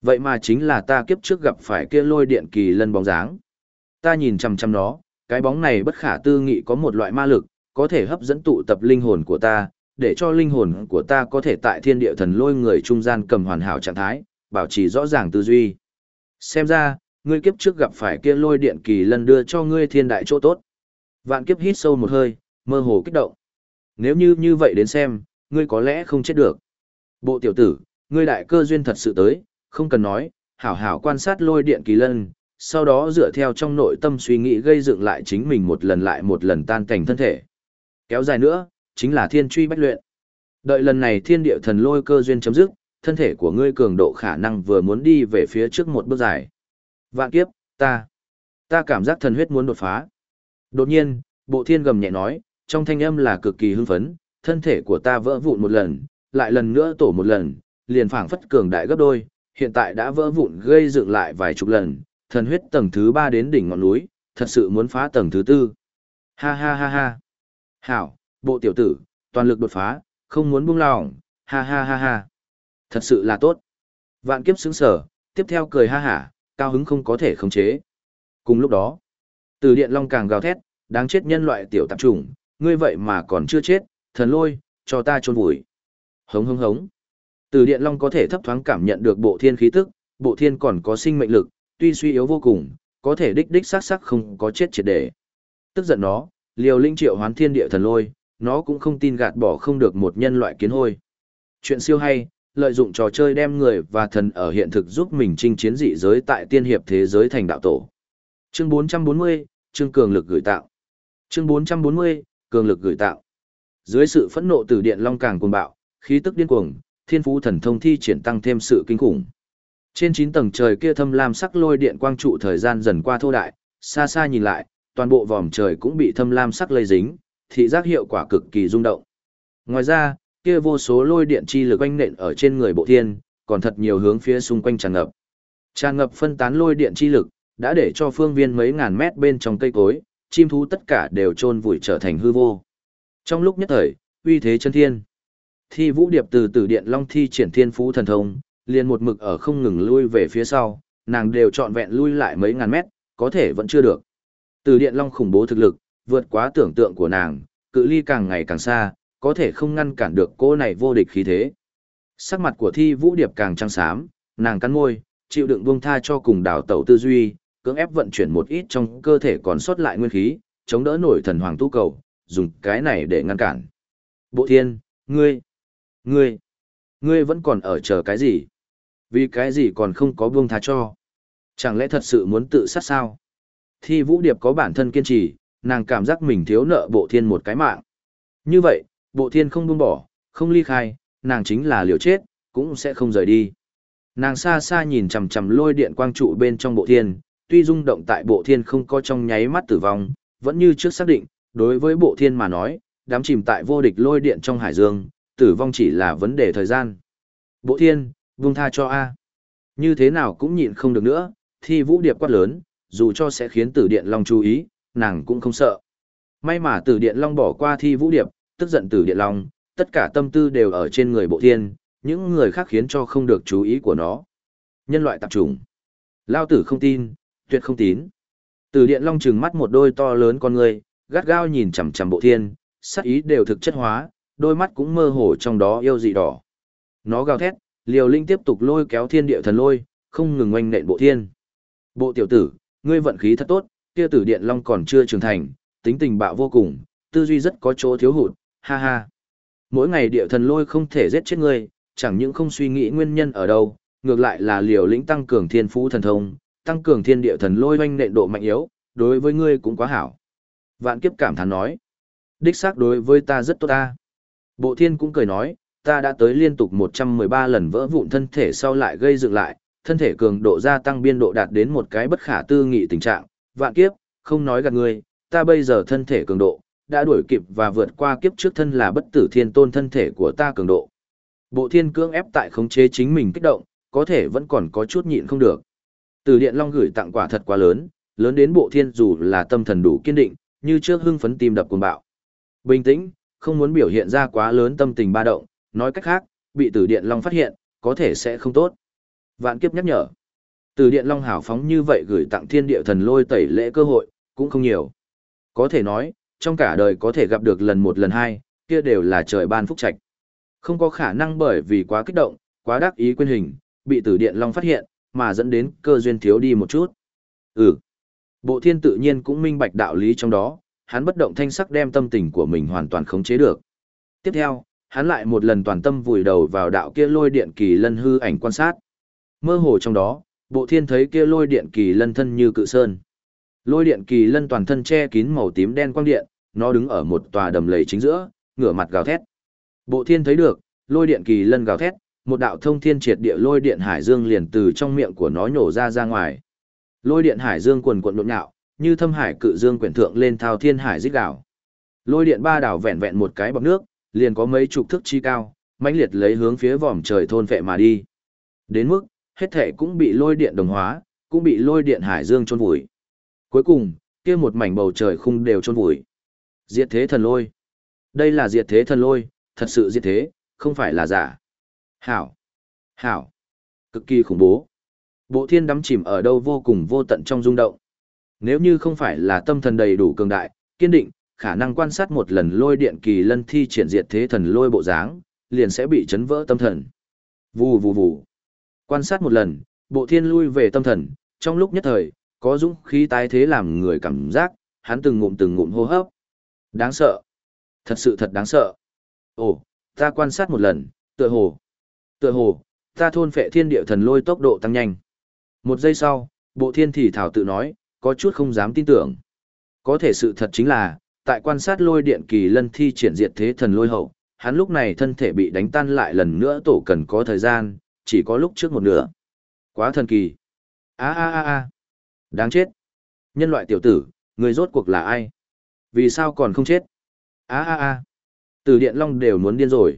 Vậy mà chính là ta kiếp trước gặp phải kia lôi điện kỳ lân bóng dáng. Ta nhìn chằm chằm nó, cái bóng này bất khả tư nghị có một loại ma lực, có thể hấp dẫn tụ tập linh hồn của ta, để cho linh hồn của ta có thể tại thiên địa thần lôi người trung gian cầm hoàn hảo trạng thái, bảo trì rõ ràng tư duy. Xem ra, ngươi kiếp trước gặp phải kia lôi điện kỳ lân đưa cho ngươi thiên đại chỗ tốt. Vạn kiếp hít sâu một hơi, mơ hồ kích động. Nếu như như vậy đến xem, ngươi có lẽ không chết được. Bộ tiểu tử, ngươi đại cơ duyên thật sự tới, không cần nói, hảo hảo quan sát lôi điện kỳ lân, sau đó dựa theo trong nội tâm suy nghĩ gây dựng lại chính mình một lần lại một lần tan cảnh thân thể. Kéo dài nữa, chính là thiên truy bách luyện. Đợi lần này thiên địa thần lôi cơ duyên chấm dứt, thân thể của ngươi cường độ khả năng vừa muốn đi về phía trước một bước dài. Vạn kiếp, ta, ta cảm giác thần huyết muốn đột phá. Đột nhiên, bộ thiên gầm nhẹ nói, trong thanh âm là cực kỳ hưng phấn, thân thể của ta vỡ vụn một lần, lại lần nữa tổ một lần, liền phảng phất cường đại gấp đôi, hiện tại đã vỡ vụn gây dựng lại vài chục lần, thần huyết tầng thứ ba đến đỉnh ngọn núi, thật sự muốn phá tầng thứ tư. Ha ha ha ha. Hảo, bộ tiểu tử, toàn lực đột phá, không muốn buông lòng, ha ha ha ha. Thật sự là tốt. Vạn kiếp sững sở, tiếp theo cười ha hả, cao hứng không có thể khống chế. Cùng lúc đó, từ điện long càng gào thét, đáng chết nhân loại tiểu tạp trùng, ngươi vậy mà còn chưa chết, thần lôi, cho ta chôn vùi. Hống hống hống. Từ điện long có thể thấp thoáng cảm nhận được bộ thiên khí tức, bộ thiên còn có sinh mệnh lực, tuy suy yếu vô cùng, có thể đích đích sắc sắc không có chết triệt để. Tức giận nó, liều linh triệu hoán thiên địa thần lôi, nó cũng không tin gạt bỏ không được một nhân loại kiến hôi. Chuyện siêu hay, lợi dụng trò chơi đem người và thần ở hiện thực giúp mình chinh chiến dị giới tại tiên hiệp thế giới thành đạo tổ. Chương 440, chương cường lực gửi tạo. Chương 440, cường lực gửi tạo. Dưới sự phẫn nộ từ điện long càng cuồng bạo, khí tức điên cuồng, thiên phú thần thông thi triển tăng thêm sự kinh khủng. Trên 9 tầng trời kia thâm lam sắc lôi điện quang trụ thời gian dần qua thô đại, xa xa nhìn lại, toàn bộ vòm trời cũng bị thâm lam sắc lây dính, thị giác hiệu quả cực kỳ rung động. Ngoài ra, kia vô số lôi điện chi lực quanh nện ở trên người bộ thiên, còn thật nhiều hướng phía xung quanh tràn ngập. Tràn ngập phân tán lôi điện chi lực, đã để cho phương viên mấy ngàn mét bên trong cây cối, chim thú tất cả đều trôn vùi trở thành hư vô. Trong lúc nhất thời, uy thế chân thiên. Thi vũ điệp từ từ điện long thi triển thiên phú thần thông, liền một mực ở không ngừng lui về phía sau, nàng đều trọn vẹn lui lại mấy ngàn mét, có thể vẫn chưa được. Từ điện long khủng bố thực lực, vượt quá tưởng tượng của nàng, cự ly càng ngày càng xa, có thể không ngăn cản được cô này vô địch khí thế. Sắc mặt của thi vũ điệp càng trắng xám, nàng cắn môi, chịu đựng buông tha cho cùng đào tẩu tư duy, cưỡng ép vận chuyển một ít trong cơ thể còn sót lại nguyên khí, chống đỡ nổi thần hoàng tu cầu, dùng cái này để ngăn cản. Bộ thiên, ngươi, ngươi, ngươi vẫn còn ở chờ cái gì? Vì cái gì còn không có buông tha cho? Chẳng lẽ thật sự muốn tự sát sao? Thi vũ điệp có bản thân kiên trì, nàng cảm giác mình thiếu nợ bộ thiên một cái mạng. Như vậy, bộ thiên không buông bỏ, không ly khai, nàng chính là liều chết, cũng sẽ không rời đi. Nàng xa xa nhìn chằm chằm lôi điện quang trụ bên trong bộ thiên, tuy rung động tại bộ thiên không có trong nháy mắt tử vong, vẫn như trước xác định, đối với bộ thiên mà nói, đám chìm tại vô địch lôi điện trong hải dương, tử vong chỉ là vấn đề thời gian. Bộ thiên, vung tha cho A. Như thế nào cũng nhịn không được nữa, thi vũ điệp quát lớn, dù cho sẽ khiến tử điện long chú ý, nàng cũng không sợ. May mà tử điện long bỏ qua thi vũ điệp, tức giận tử điện long, tất cả tâm tư đều ở trên người bộ thiên, những người khác khiến cho không được chú ý của nó. Nhân loại tạp trùng. Lao tử không tin, tuyệt không tín. Từ điện long trừng mắt một đôi to lớn con người, gắt gao nhìn chằm chằm bộ thiên, sắc ý đều thực chất hóa, đôi mắt cũng mơ hồ trong đó yêu dị đỏ. Nó gào thét, liều linh tiếp tục lôi kéo thiên địa thần lôi, không ngừng oanh nện bộ thiên. Bộ tiểu tử, ngươi vận khí thật tốt, kia tử điện long còn chưa trưởng thành, tính tình bạo vô cùng, tư duy rất có chỗ thiếu hụt, ha ha. Mỗi ngày địa thần lôi không thể giết chết ngươi, chẳng những không suy nghĩ nguyên nhân ở đâu, ngược lại là liều lĩnh tăng cường thiên phú thần thông, tăng cường thiên địa thần lôi oanh nện độ mạnh yếu, đối với ngươi cũng quá hảo. Vạn kiếp cảm thán nói, đích xác đối với ta rất tốt ta. Bộ thiên cũng cười nói, ta đã tới liên tục 113 lần vỡ vụn thân thể sau lại gây dựng lại, thân thể cường độ gia tăng biên độ đạt đến một cái bất khả tư nghị tình trạng, vạn kiếp, không nói gạt ngươi, ta bây giờ thân thể cường độ, đã đuổi kịp và vượt qua kiếp trước thân là bất tử thiên tôn thân thể của ta cường độ. Bộ thiên cưỡng ép tại khống chế chính mình kích động, có thể vẫn còn có chút nhịn không được. Từ điện long gửi tặng quả thật quá lớn, lớn đến bộ thiên dù là tâm thần đủ kiên định, như trước hưng phấn tim đập cuồng bạo. Bình tĩnh, không muốn biểu hiện ra quá lớn tâm tình ba động, nói cách khác, bị tử điện long phát hiện, có thể sẽ không tốt. Vạn kiếp nhắc nhở. Tử điện long hảo phóng như vậy gửi tặng thiên địa thần lôi tẩy lễ cơ hội, cũng không nhiều. Có thể nói, trong cả đời có thể gặp được lần một lần hai, kia đều là trời ban phúc trạch. Không có khả năng bởi vì quá kích động, quá đắc ý quên hình, bị tử điện long phát hiện, mà dẫn đến cơ duyên thiếu đi một chút. Ừ. Bộ thiên tự nhiên cũng minh bạch đạo lý trong đó, hắn bất động thanh sắc đem tâm tình của mình hoàn toàn khống chế được. Tiếp theo, hắn lại một lần toàn tâm vùi đầu vào đạo kia lôi điện kỳ lân hư ảnh quan sát. Mơ hồ trong đó, bộ thiên thấy kia lôi điện kỳ lân thân như cự sơn. Lôi điện kỳ lân toàn thân che kín màu tím đen quang điện, nó đứng ở một tòa đầm lầy chính giữa, ngửa mặt gào thét. Bộ thiên thấy được, lôi điện kỳ lân gào thét, một đạo thông thiên triệt địa lôi điện hải dương liền từ trong miệng của nó nhổ ra ra ngoài. Lôi điện hải dương quần quần nhộn nhạo, như thâm hải cự dương quyển thượng lên thao thiên hải rít đảo. Lôi điện ba đảo vẹn vẹn một cái bọc nước, liền có mấy chục thước chi cao, mãnh liệt lấy hướng phía vòm trời thôn vệ mà đi. Đến mức, hết thể cũng bị lôi điện đồng hóa, cũng bị lôi điện hải dương chôn vùi. Cuối cùng, kia một mảnh bầu trời khung đều chôn vùi. Diệt thế thần lôi. Đây là diệt thế thần lôi, thật sự diệt thế, không phải là giả. Hảo. Hảo. Cực kỳ khủng bố. Bộ thiên đắm chìm ở đâu vô cùng vô tận trong rung động. Nếu như không phải là tâm thần đầy đủ cường đại, kiên định, khả năng quan sát một lần lôi điện kỳ lân thi triển diệt thế thần lôi bộ dáng, liền sẽ bị chấn vỡ tâm thần. Vù vù vù. Quan sát một lần, bộ thiên lui về tâm thần, trong lúc nhất thời, có dũng khí tái thế làm người cảm giác, hắn từng ngụm từng ngụm hô hấp. Đáng sợ. Thật sự thật đáng sợ. Ồ, ta quan sát một lần, tựa hồ. Tựa hồ, ta thôn phệ thiên địa thần lôi tốc độ tăng nhanh. Một giây sau, bộ thiên thì thảo tự nói, có chút không dám tin tưởng. Có thể sự thật chính là, tại quan sát lôi điện kỳ lân thi triển diệt thế thần lôi hậu, hắn lúc này thân thể bị đánh tan lại lần nữa tổ cần có thời gian, chỉ có lúc trước một nửa. Quá thần kỳ. a a a a Đáng chết. Nhân loại tiểu tử, người rốt cuộc là ai? Vì sao còn không chết? a a a Từ điện long đều muốn điên rồi.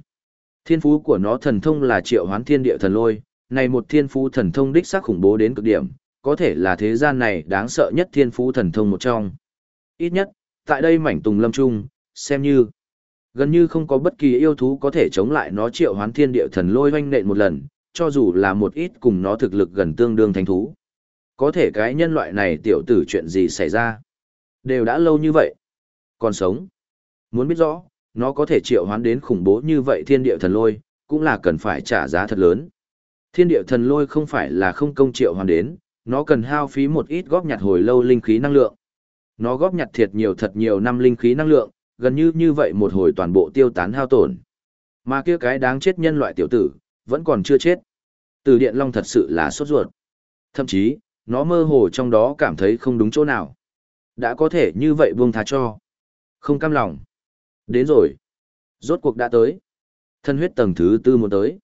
Thiên phú của nó thần thông là triệu hoán thiên địa thần lôi, này một thiên phú thần thông đích xác khủng bố đến cực điểm, có thể là thế gian này đáng sợ nhất thiên phú thần thông một trong. Ít nhất, tại đây mảnh tùng lâm trung, xem như gần như không có bất kỳ yêu thú có thể chống lại nó triệu hoán thiên địa thần lôi hoanh nện một lần, cho dù là một ít cùng nó thực lực gần tương đương thánh thú. Có thể cái nhân loại này tiểu tử chuyện gì xảy ra? Đều đã lâu như vậy. Còn sống. Muốn biết rõ, nó có thể triệu hoán đến khủng bố như vậy thiên địa thần lôi, cũng là cần phải trả giá thật lớn. Thiên địa thần lôi không phải là không công triệu hoán đến, nó cần hao phí một ít góp nhặt hồi lâu linh khí năng lượng. Nó góp nhặt thiệt nhiều thật nhiều năm linh khí năng lượng, gần như như vậy một hồi toàn bộ tiêu tán hao tổn. Mà kia cái đáng chết nhân loại tiểu tử, vẫn còn chưa chết. Từ điện long thật sự là sốt ruột. Thậm chí, nó mơ hồ trong đó cảm thấy không đúng chỗ nào. Đã có thể như vậy buông tha cho. Không cam lòng. Đến rồi. Rốt cuộc đã tới. Thân huyết tầng thứ tư muốn tới.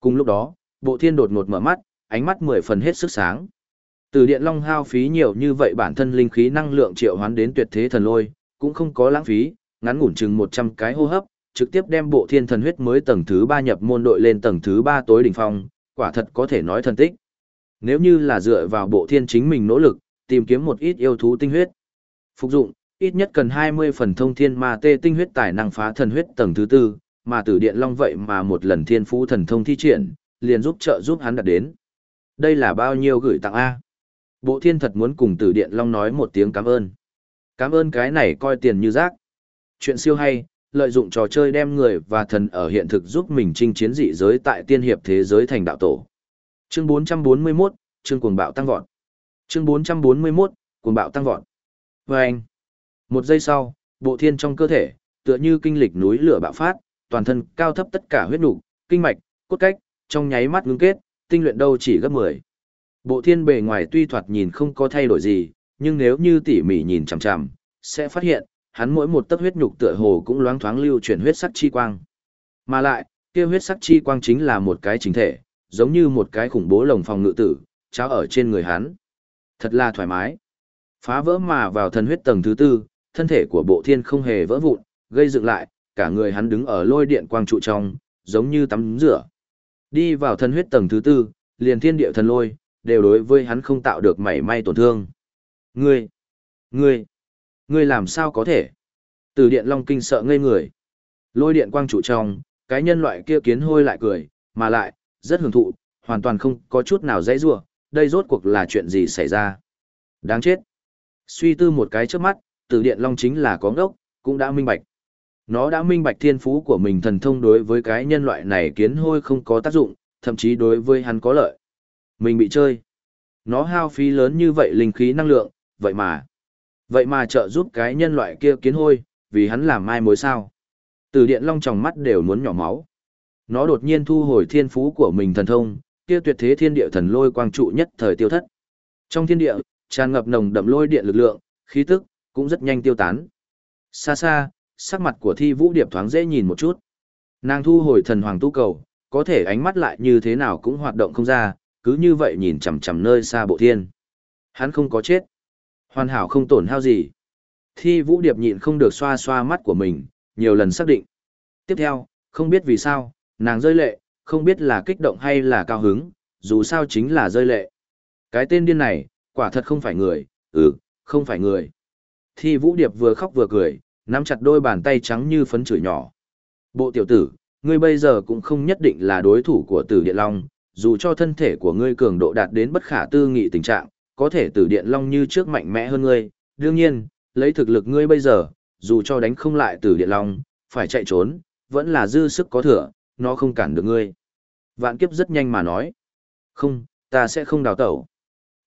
Cùng lúc đó, bộ thiên đột ngột mở mắt, ánh mắt mười phần hết sức sáng. Từ điện long hao phí nhiều như vậy bản thân linh khí năng lượng triệu hoán đến tuyệt thế thần lôi, cũng không có lãng phí, ngắn ngủn chừng 100 cái hô hấp, trực tiếp đem bộ thiên thần huyết mới tầng thứ 3 nhập môn đội lên tầng thứ 3 tối đỉnh phong, quả thật có thể nói thần tích. Nếu như là dựa vào bộ thiên chính mình nỗ lực, tìm kiếm một ít yêu thú tinh huyết. Phục dụng, ít nhất cần 20 phần thông thiên ma tê tinh huyết tài năng phá thần huyết tầng thứ tư mà tử điện long vậy mà một lần thiên phú thần thông thi triển, liền giúp trợ giúp hắn đạt đến. Đây là bao nhiêu gửi tặng A? Bộ thiên thật muốn cùng tử điện long nói một tiếng cảm ơn. Cảm ơn cái này coi tiền như rác. Chuyện siêu hay, lợi dụng trò chơi đem người và thần ở hiện thực giúp mình chinh chiến dị giới tại tiên hiệp thế giới thành đạo tổ. Chương 441, chương cuồng bạo tăng vọt. Chương 441, cuồng bạo tăng vọt. Và anh, một giây sau, bộ thiên trong cơ thể, tựa như kinh lịch núi lửa bạo phát, toàn thân cao thấp tất cả huyết nục, kinh mạch, cốt cách, trong nháy mắt ngưng kết, tinh luyện đâu chỉ gấp 10. Bộ thiên bề ngoài tuy thoạt nhìn không có thay đổi gì, nhưng nếu như tỉ mỉ nhìn chằm chằm, sẽ phát hiện, hắn mỗi một tấc huyết nhục tựa hồ cũng loáng thoáng lưu chuyển huyết sắc chi quang. Mà lại, kia huyết sắc chi quang chính là một cái chính thể, giống như một cái khủng bố lồng phòng ngự tử, cháo ở trên người hắn. Thật là thoải mái. Phá vỡ mà vào thần huyết tầng thứ tư, thân thể của bộ thiên không hề vỡ vụn, gây dựng lại, cả người hắn đứng ở lôi điện quang trụ trong, giống như tắm rửa. Đi vào thần huyết tầng thứ tư, liền thiên địa thần lôi, đều đối với hắn không tạo được mảy may tổn thương. Ngươi, ngươi, ngươi làm sao có thể? Từ điện long kinh sợ ngây người. Lôi điện quang trụ trong, cái nhân loại kia kiến hôi lại cười, mà lại, rất hưởng thụ, hoàn toàn không có chút nào dãy rủa, đây rốt cuộc là chuyện gì xảy ra. Đáng chết. Suy tư một cái trước mắt, tử điện long chính là có ngốc, cũng đã minh bạch. Nó đã minh bạch thiên phú của mình thần thông đối với cái nhân loại này kiến hôi không có tác dụng, thậm chí đối với hắn có lợi. Mình bị chơi. Nó hao phí lớn như vậy linh khí năng lượng, vậy mà. Vậy mà trợ giúp cái nhân loại kia kiến hôi, vì hắn làm mai mối sao. Từ điện long tròng mắt đều muốn nhỏ máu. Nó đột nhiên thu hồi thiên phú của mình thần thông, kia tuyệt thế thiên địa thần lôi quang trụ nhất thời tiêu thất. Trong thiên địa, tràn ngập nồng đậm lôi điện lực lượng, khí tức cũng rất nhanh tiêu tán. Xa xa, sắc mặt của Thi Vũ Điệp thoáng dễ nhìn một chút. Nàng thu hồi thần hoàng tu cầu, có thể ánh mắt lại như thế nào cũng hoạt động không ra, cứ như vậy nhìn chằm chằm nơi xa bộ thiên. Hắn không có chết. Hoàn hảo không tổn hao gì. Thi Vũ Điệp nhịn không được xoa xoa mắt của mình, nhiều lần xác định. Tiếp theo, không biết vì sao, nàng rơi lệ, không biết là kích động hay là cao hứng, dù sao chính là rơi lệ. Cái tên điên này, quả thật không phải người, ừ, không phải người. Thi Vũ Điệp vừa khóc vừa cười, nắm chặt đôi bàn tay trắng như phấn chửi nhỏ. Bộ tiểu tử, ngươi bây giờ cũng không nhất định là đối thủ của tử điện long, dù cho thân thể của ngươi cường độ đạt đến bất khả tư nghị tình trạng, có thể tử điện long như trước mạnh mẽ hơn ngươi. Đương nhiên, lấy thực lực ngươi bây giờ, dù cho đánh không lại tử điện long, phải chạy trốn, vẫn là dư sức có thừa, nó không cản được ngươi. Vạn kiếp rất nhanh mà nói. Không, ta sẽ không đào tẩu.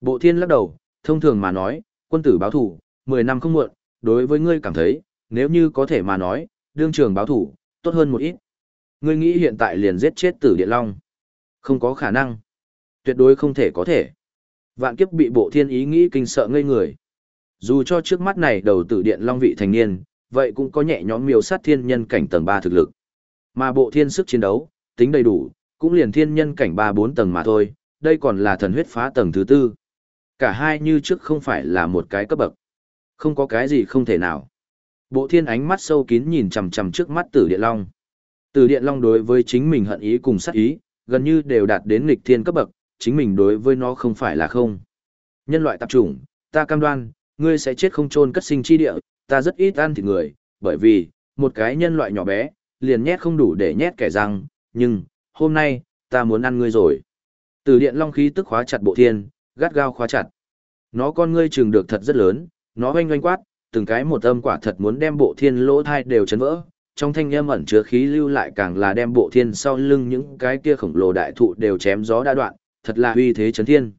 Bộ thiên lắc đầu, thông thường mà nói, quân tử báo thủ, 10 năm không muộn, đối với ngươi cảm thấy, nếu như có thể mà nói, đương trường báo thủ, tốt hơn một ít. Ngươi nghĩ hiện tại liền giết chết tử điện long. Không có khả năng. Tuyệt đối không thể có thể. Vạn kiếp bị bộ thiên ý nghĩ kinh sợ ngây người. Dù cho trước mắt này đầu tử điện long vị thành niên, vậy cũng có nhẹ nhõm miêu sát thiên nhân cảnh tầng 3 thực lực. Mà bộ thiên sức chiến đấu, tính đầy đủ, cũng liền thiên nhân cảnh 3-4 tầng mà thôi, đây còn là thần huyết phá tầng thứ tư. Cả hai như trước không phải là một cái cấp bậc. Không có cái gì không thể nào. Bộ thiên ánh mắt sâu kín nhìn chằm chằm trước mắt tử điện long. Tử điện long đối với chính mình hận ý cùng sát ý, gần như đều đạt đến nghịch thiên cấp bậc, chính mình đối với nó không phải là không. Nhân loại tạp chủng, ta cam đoan, ngươi sẽ chết không chôn cất sinh chi địa, ta rất ít ăn thịt người, bởi vì, một cái nhân loại nhỏ bé, liền nhét không đủ để nhét kẻ răng, nhưng, hôm nay, ta muốn ăn ngươi rồi. Từ điện long khí tức khóa chặt bộ thiên, gắt gao khóa chặt. Nó con ngươi trường được thật rất lớn, nó oanh oanh quát, từng cái một âm quả thật muốn đem bộ thiên lỗ thai đều chấn vỡ. Trong thanh âm ẩn chứa khí lưu lại càng là đem bộ thiên sau lưng những cái kia khổng lồ đại thụ đều chém gió đã đoạn, thật là uy thế chấn thiên.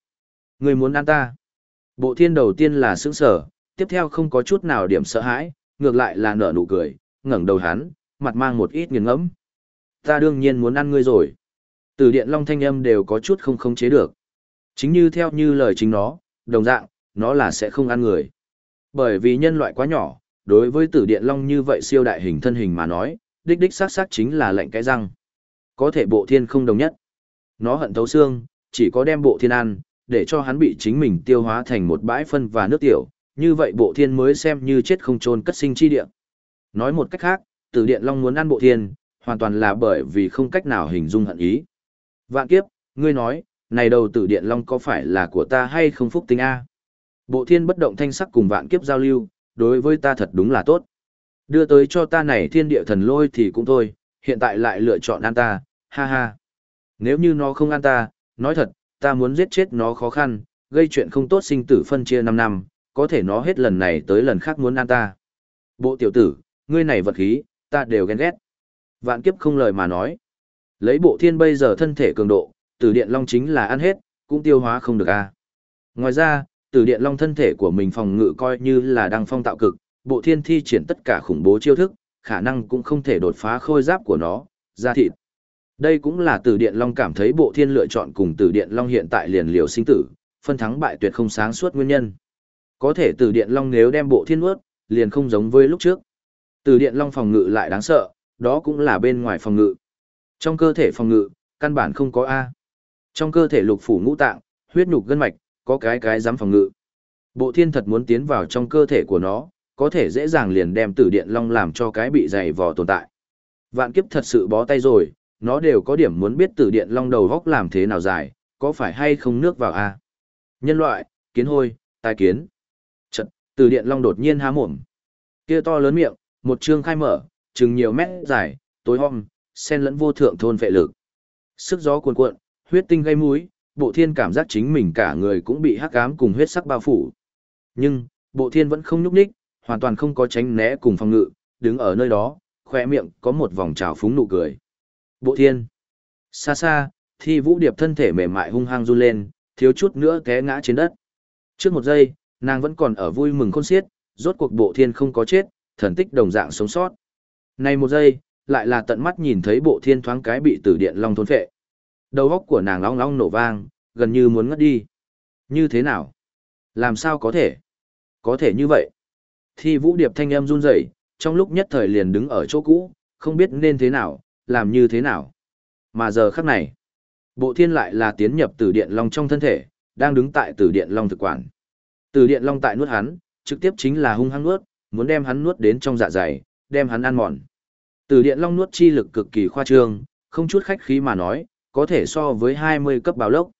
Người muốn ăn ta. Bộ thiên đầu tiên là sững sở, tiếp theo không có chút nào điểm sợ hãi, ngược lại là nở nụ cười, ngẩng đầu hắn, mặt mang một ít nghiền ngẫm. Ta đương nhiên muốn ăn ngươi rồi. Từ điện long thanh âm đều có chút không khống chế được. Chính như theo như lời chính nó, đồng dạng, nó là sẽ không ăn người. Bởi vì nhân loại quá nhỏ, đối với tử điện long như vậy siêu đại hình thân hình mà nói, đích đích xác xác chính là lệnh cái răng. Có thể bộ thiên không đồng nhất. Nó hận thấu xương, chỉ có đem bộ thiên ăn, để cho hắn bị chính mình tiêu hóa thành một bãi phân và nước tiểu, như vậy bộ thiên mới xem như chết không trôn cất sinh chi địa. Nói một cách khác, tử điện long muốn ăn bộ thiên, hoàn toàn là bởi vì không cách nào hình dung hận ý. Vạn kiếp, ngươi nói, này đầu tử điện long có phải là của ta hay không phúc tính A? Bộ thiên bất động thanh sắc cùng vạn kiếp giao lưu, đối với ta thật đúng là tốt. Đưa tới cho ta này thiên địa thần lôi thì cũng thôi, hiện tại lại lựa chọn ăn ta, ha ha. Nếu như nó không ăn ta, nói thật, ta muốn giết chết nó khó khăn, gây chuyện không tốt sinh tử phân chia 5 năm, có thể nó hết lần này tới lần khác muốn ăn ta. Bộ tiểu tử, ngươi này vật khí, ta đều ghen ghét. Vạn kiếp không lời mà nói. Lấy bộ thiên bây giờ thân thể cường độ, tử điện long chính là ăn hết, cũng tiêu hóa không được a. Ngoài ra, tử điện long thân thể của mình phòng ngự coi như là đăng phong tạo cực, bộ thiên thi triển tất cả khủng bố chiêu thức, khả năng cũng không thể đột phá khôi giáp của nó, ra thịt. Đây cũng là tử điện long cảm thấy bộ thiên lựa chọn cùng tử điện long hiện tại liền liều sinh tử, phân thắng bại tuyệt không sáng suốt nguyên nhân. Có thể tử điện long nếu đem bộ thiên ướt, liền không giống với lúc trước. Tử điện long phòng ngự lại đáng sợ, đó cũng là bên ngoài phòng ngự. Trong cơ thể phòng ngự, căn bản không có A. Trong cơ thể lục phủ ngũ tạng, huyết nhục gân mạch, có cái cái dám phòng ngự. Bộ thiên thật muốn tiến vào trong cơ thể của nó, có thể dễ dàng liền đem tử điện long làm cho cái bị dày vò tồn tại. Vạn kiếp thật sự bó tay rồi, nó đều có điểm muốn biết tử điện long đầu góc làm thế nào dài, có phải hay không nước vào a Nhân loại, kiến hôi, tai kiến. Trận, tử điện long đột nhiên há mồm. Kia to lớn miệng, một chương khai mở, chừng nhiều mét dài, tối om, sen lẫn vô thượng thôn vệ lực. Sức gió cuồn cuộn, huyết tinh gây mũi, bộ thiên cảm giác chính mình cả người cũng bị hắc ám cùng huyết sắc bao phủ. Nhưng, bộ thiên vẫn không nhúc nhích, hoàn toàn không có tránh né cùng phòng ngự, đứng ở nơi đó, khỏe miệng có một vòng trào phúng nụ cười. Bộ thiên. Xa xa, thi vũ điệp thân thể mềm mại hung hăng run lên, thiếu chút nữa té ngã trên đất. Trước một giây, nàng vẫn còn ở vui mừng khôn xiết, rốt cuộc bộ thiên không có chết, thần tích đồng dạng sống sót. Này một giây, lại là tận mắt nhìn thấy bộ thiên thoáng cái bị tử điện long thôn phệ. Đầu óc của nàng long long nổ vang, gần như muốn ngất đi. Như thế nào? Làm sao có thể? Có thể như vậy. Thi vũ điệp thanh âm run rẩy, trong lúc nhất thời liền đứng ở chỗ cũ, không biết nên thế nào, làm như thế nào. Mà giờ khắc này, bộ thiên lại là tiến nhập tử điện long trong thân thể, đang đứng tại tử điện long thực quản. Tử điện long tại nuốt hắn, trực tiếp chính là hung hăng nuốt, muốn đem hắn nuốt đến trong dạ dày, đem hắn ăn mòn. Tử điện long nuốt chi lực cực kỳ khoa trương, không chút khách khí mà nói, có thể so với 20 cấp báo lốc.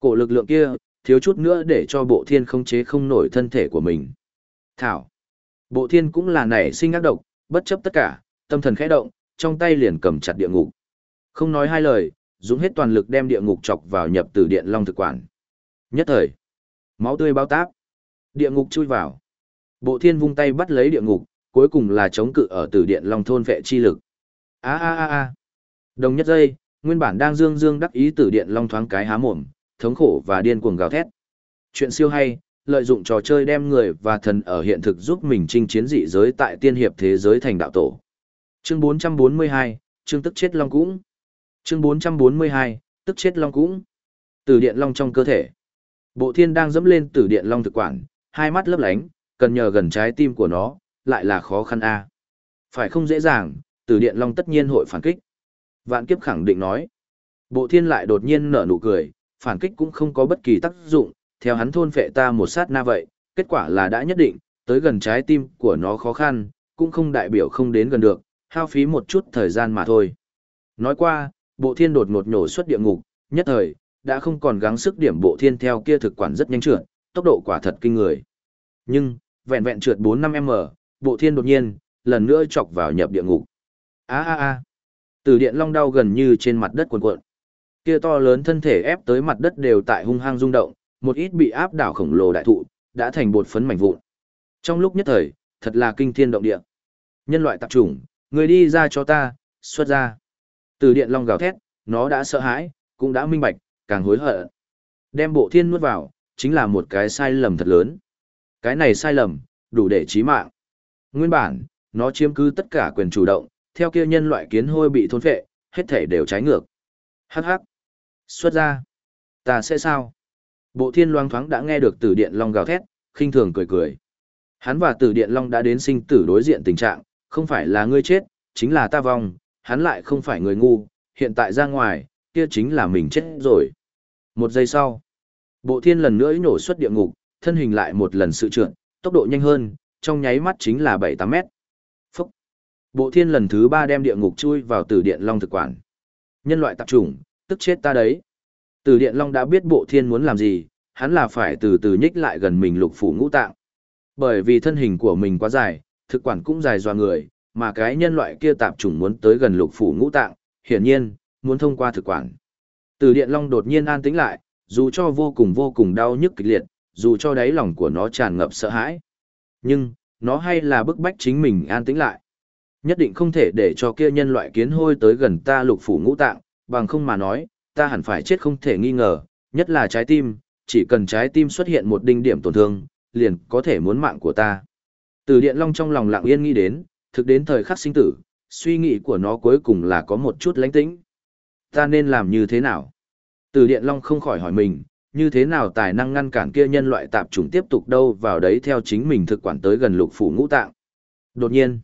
Cổ lực lượng kia, thiếu chút nữa để cho bộ thiên không chế không nổi thân thể của mình. Thảo. Bộ thiên cũng là nảy sinh ác độc, bất chấp tất cả, tâm thần khẽ động, trong tay liền cầm chặt địa ngục. Không nói hai lời, dùng hết toàn lực đem địa ngục chọc vào nhập từ điện long thực quản. Nhất thời, máu tươi bao táp. Địa ngục chui vào. Bộ thiên vung tay bắt lấy địa ngục, cuối cùng là chống cự ở từ điện long thôn vệ chi lực. A a a a. Đồng nhất giây, nguyên bản đang dương dương đắc ý từ điện long thoáng cái há mồm, thống khổ và điên cuồng gào thét. Chuyện siêu hay, lợi dụng trò chơi đem người và thần ở hiện thực giúp mình chinh chiến dị giới tại tiên hiệp thế giới thành đạo tổ. Chương 442, chương tức chết long cũng. Chương 442, tức chết long cũng. Tử điện long trong cơ thể. Bộ thiên đang dẫm lên tử điện long thực quản, hai mắt lấp lánh, cần nhờ gần trái tim của nó, lại là khó khăn a. Phải không dễ dàng, tử điện long tất nhiên hội phản kích. Vạn kiếp khẳng định nói. Bộ thiên lại đột nhiên nở nụ cười, phản kích cũng không có bất kỳ tác dụng, theo hắn thôn phệ ta một sát na vậy, kết quả là đã nhất định, tới gần trái tim của nó khó khăn, cũng không đại biểu không đến gần được, hao phí một chút thời gian mà thôi. Nói qua, bộ thiên đột ngột nhổ xuất địa ngục, nhất thời, đã không còn gắng sức điểm bộ thiên theo kia thực quản rất nhanh trượt, tốc độ quả thật kinh người. Nhưng, vẹn vẹn trượt 4-5m, bộ thiên đột nhiên, lần nữa chọc vào nhập địa ngục. a a a từ điện long đau gần như trên mặt đất cuộn cuộn. Kia to lớn thân thể ép tới mặt đất đều tại hung hăng rung động, một ít bị áp đảo khổng lồ đại thụ, đã thành bột phấn mảnh vụn. Trong lúc nhất thời, thật là kinh thiên động địa. Nhân loại tạp chủng, người đi ra cho ta, xuất ra. Từ điện long gào thét, nó đã sợ hãi, cũng đã minh bạch, càng hối hận. Đem bộ thiên nuốt vào, chính là một cái sai lầm thật lớn. Cái này sai lầm, đủ để chí mạng. Nguyên bản, nó chiếm cứ tất cả quyền chủ động, theo kia nhân loại kiến hôi bị thôn phệ, hết thể đều trái ngược. Hắc hắc. Xuất ra. Ta sẽ sao? Bộ thiên loang thoáng đã nghe được tử điện long gào thét, khinh thường cười cười. Hắn và tử điện long đã đến sinh tử đối diện tình trạng, không phải là ngươi chết, chính là ta vong, hắn lại không phải người ngu, hiện tại ra ngoài, kia chính là mình chết rồi. Một giây sau, bộ thiên lần nữa nổ xuất địa ngục, thân hình lại một lần sự trượt, tốc độ nhanh hơn, trong nháy mắt chính là 7-8 mét. Bộ thiên lần thứ ba đem địa ngục chui vào tử điện long thực quản. Nhân loại tạp chủng, tức chết ta đấy. Từ Điện Long đã biết bộ thiên muốn làm gì, hắn là phải từ từ nhích lại gần mình lục phủ ngũ tạng. Bởi vì thân hình của mình quá dài, thực quản cũng dài doa người, mà cái nhân loại kia tạp chủng muốn tới gần lục phủ ngũ tạng, hiển nhiên, muốn thông qua thực quản. Từ Điện Long đột nhiên an tĩnh lại, dù cho vô cùng vô cùng đau nhức kịch liệt, dù cho đáy lòng của nó tràn ngập sợ hãi. Nhưng, nó hay là bức bách chính mình an tĩnh lại. Nhất định không thể để cho kia nhân loại kiến hôi tới gần ta lục phủ ngũ tạng, bằng không mà nói, ta hẳn phải chết không thể nghi ngờ, nhất là trái tim, chỉ cần trái tim xuất hiện một đinh điểm tổn thương, liền có thể muốn mạng của ta. Từ Điện Long trong lòng lặng yên nghĩ đến, thực đến thời khắc sinh tử, suy nghĩ của nó cuối cùng là có một chút lánh tĩnh. Ta nên làm như thế nào? Từ Điện Long không khỏi hỏi mình, như thế nào tài năng ngăn cản kia nhân loại tạp chủng tiếp tục đâu vào đấy theo chính mình thực quản tới gần lục phủ ngũ tạng. Đột nhiên,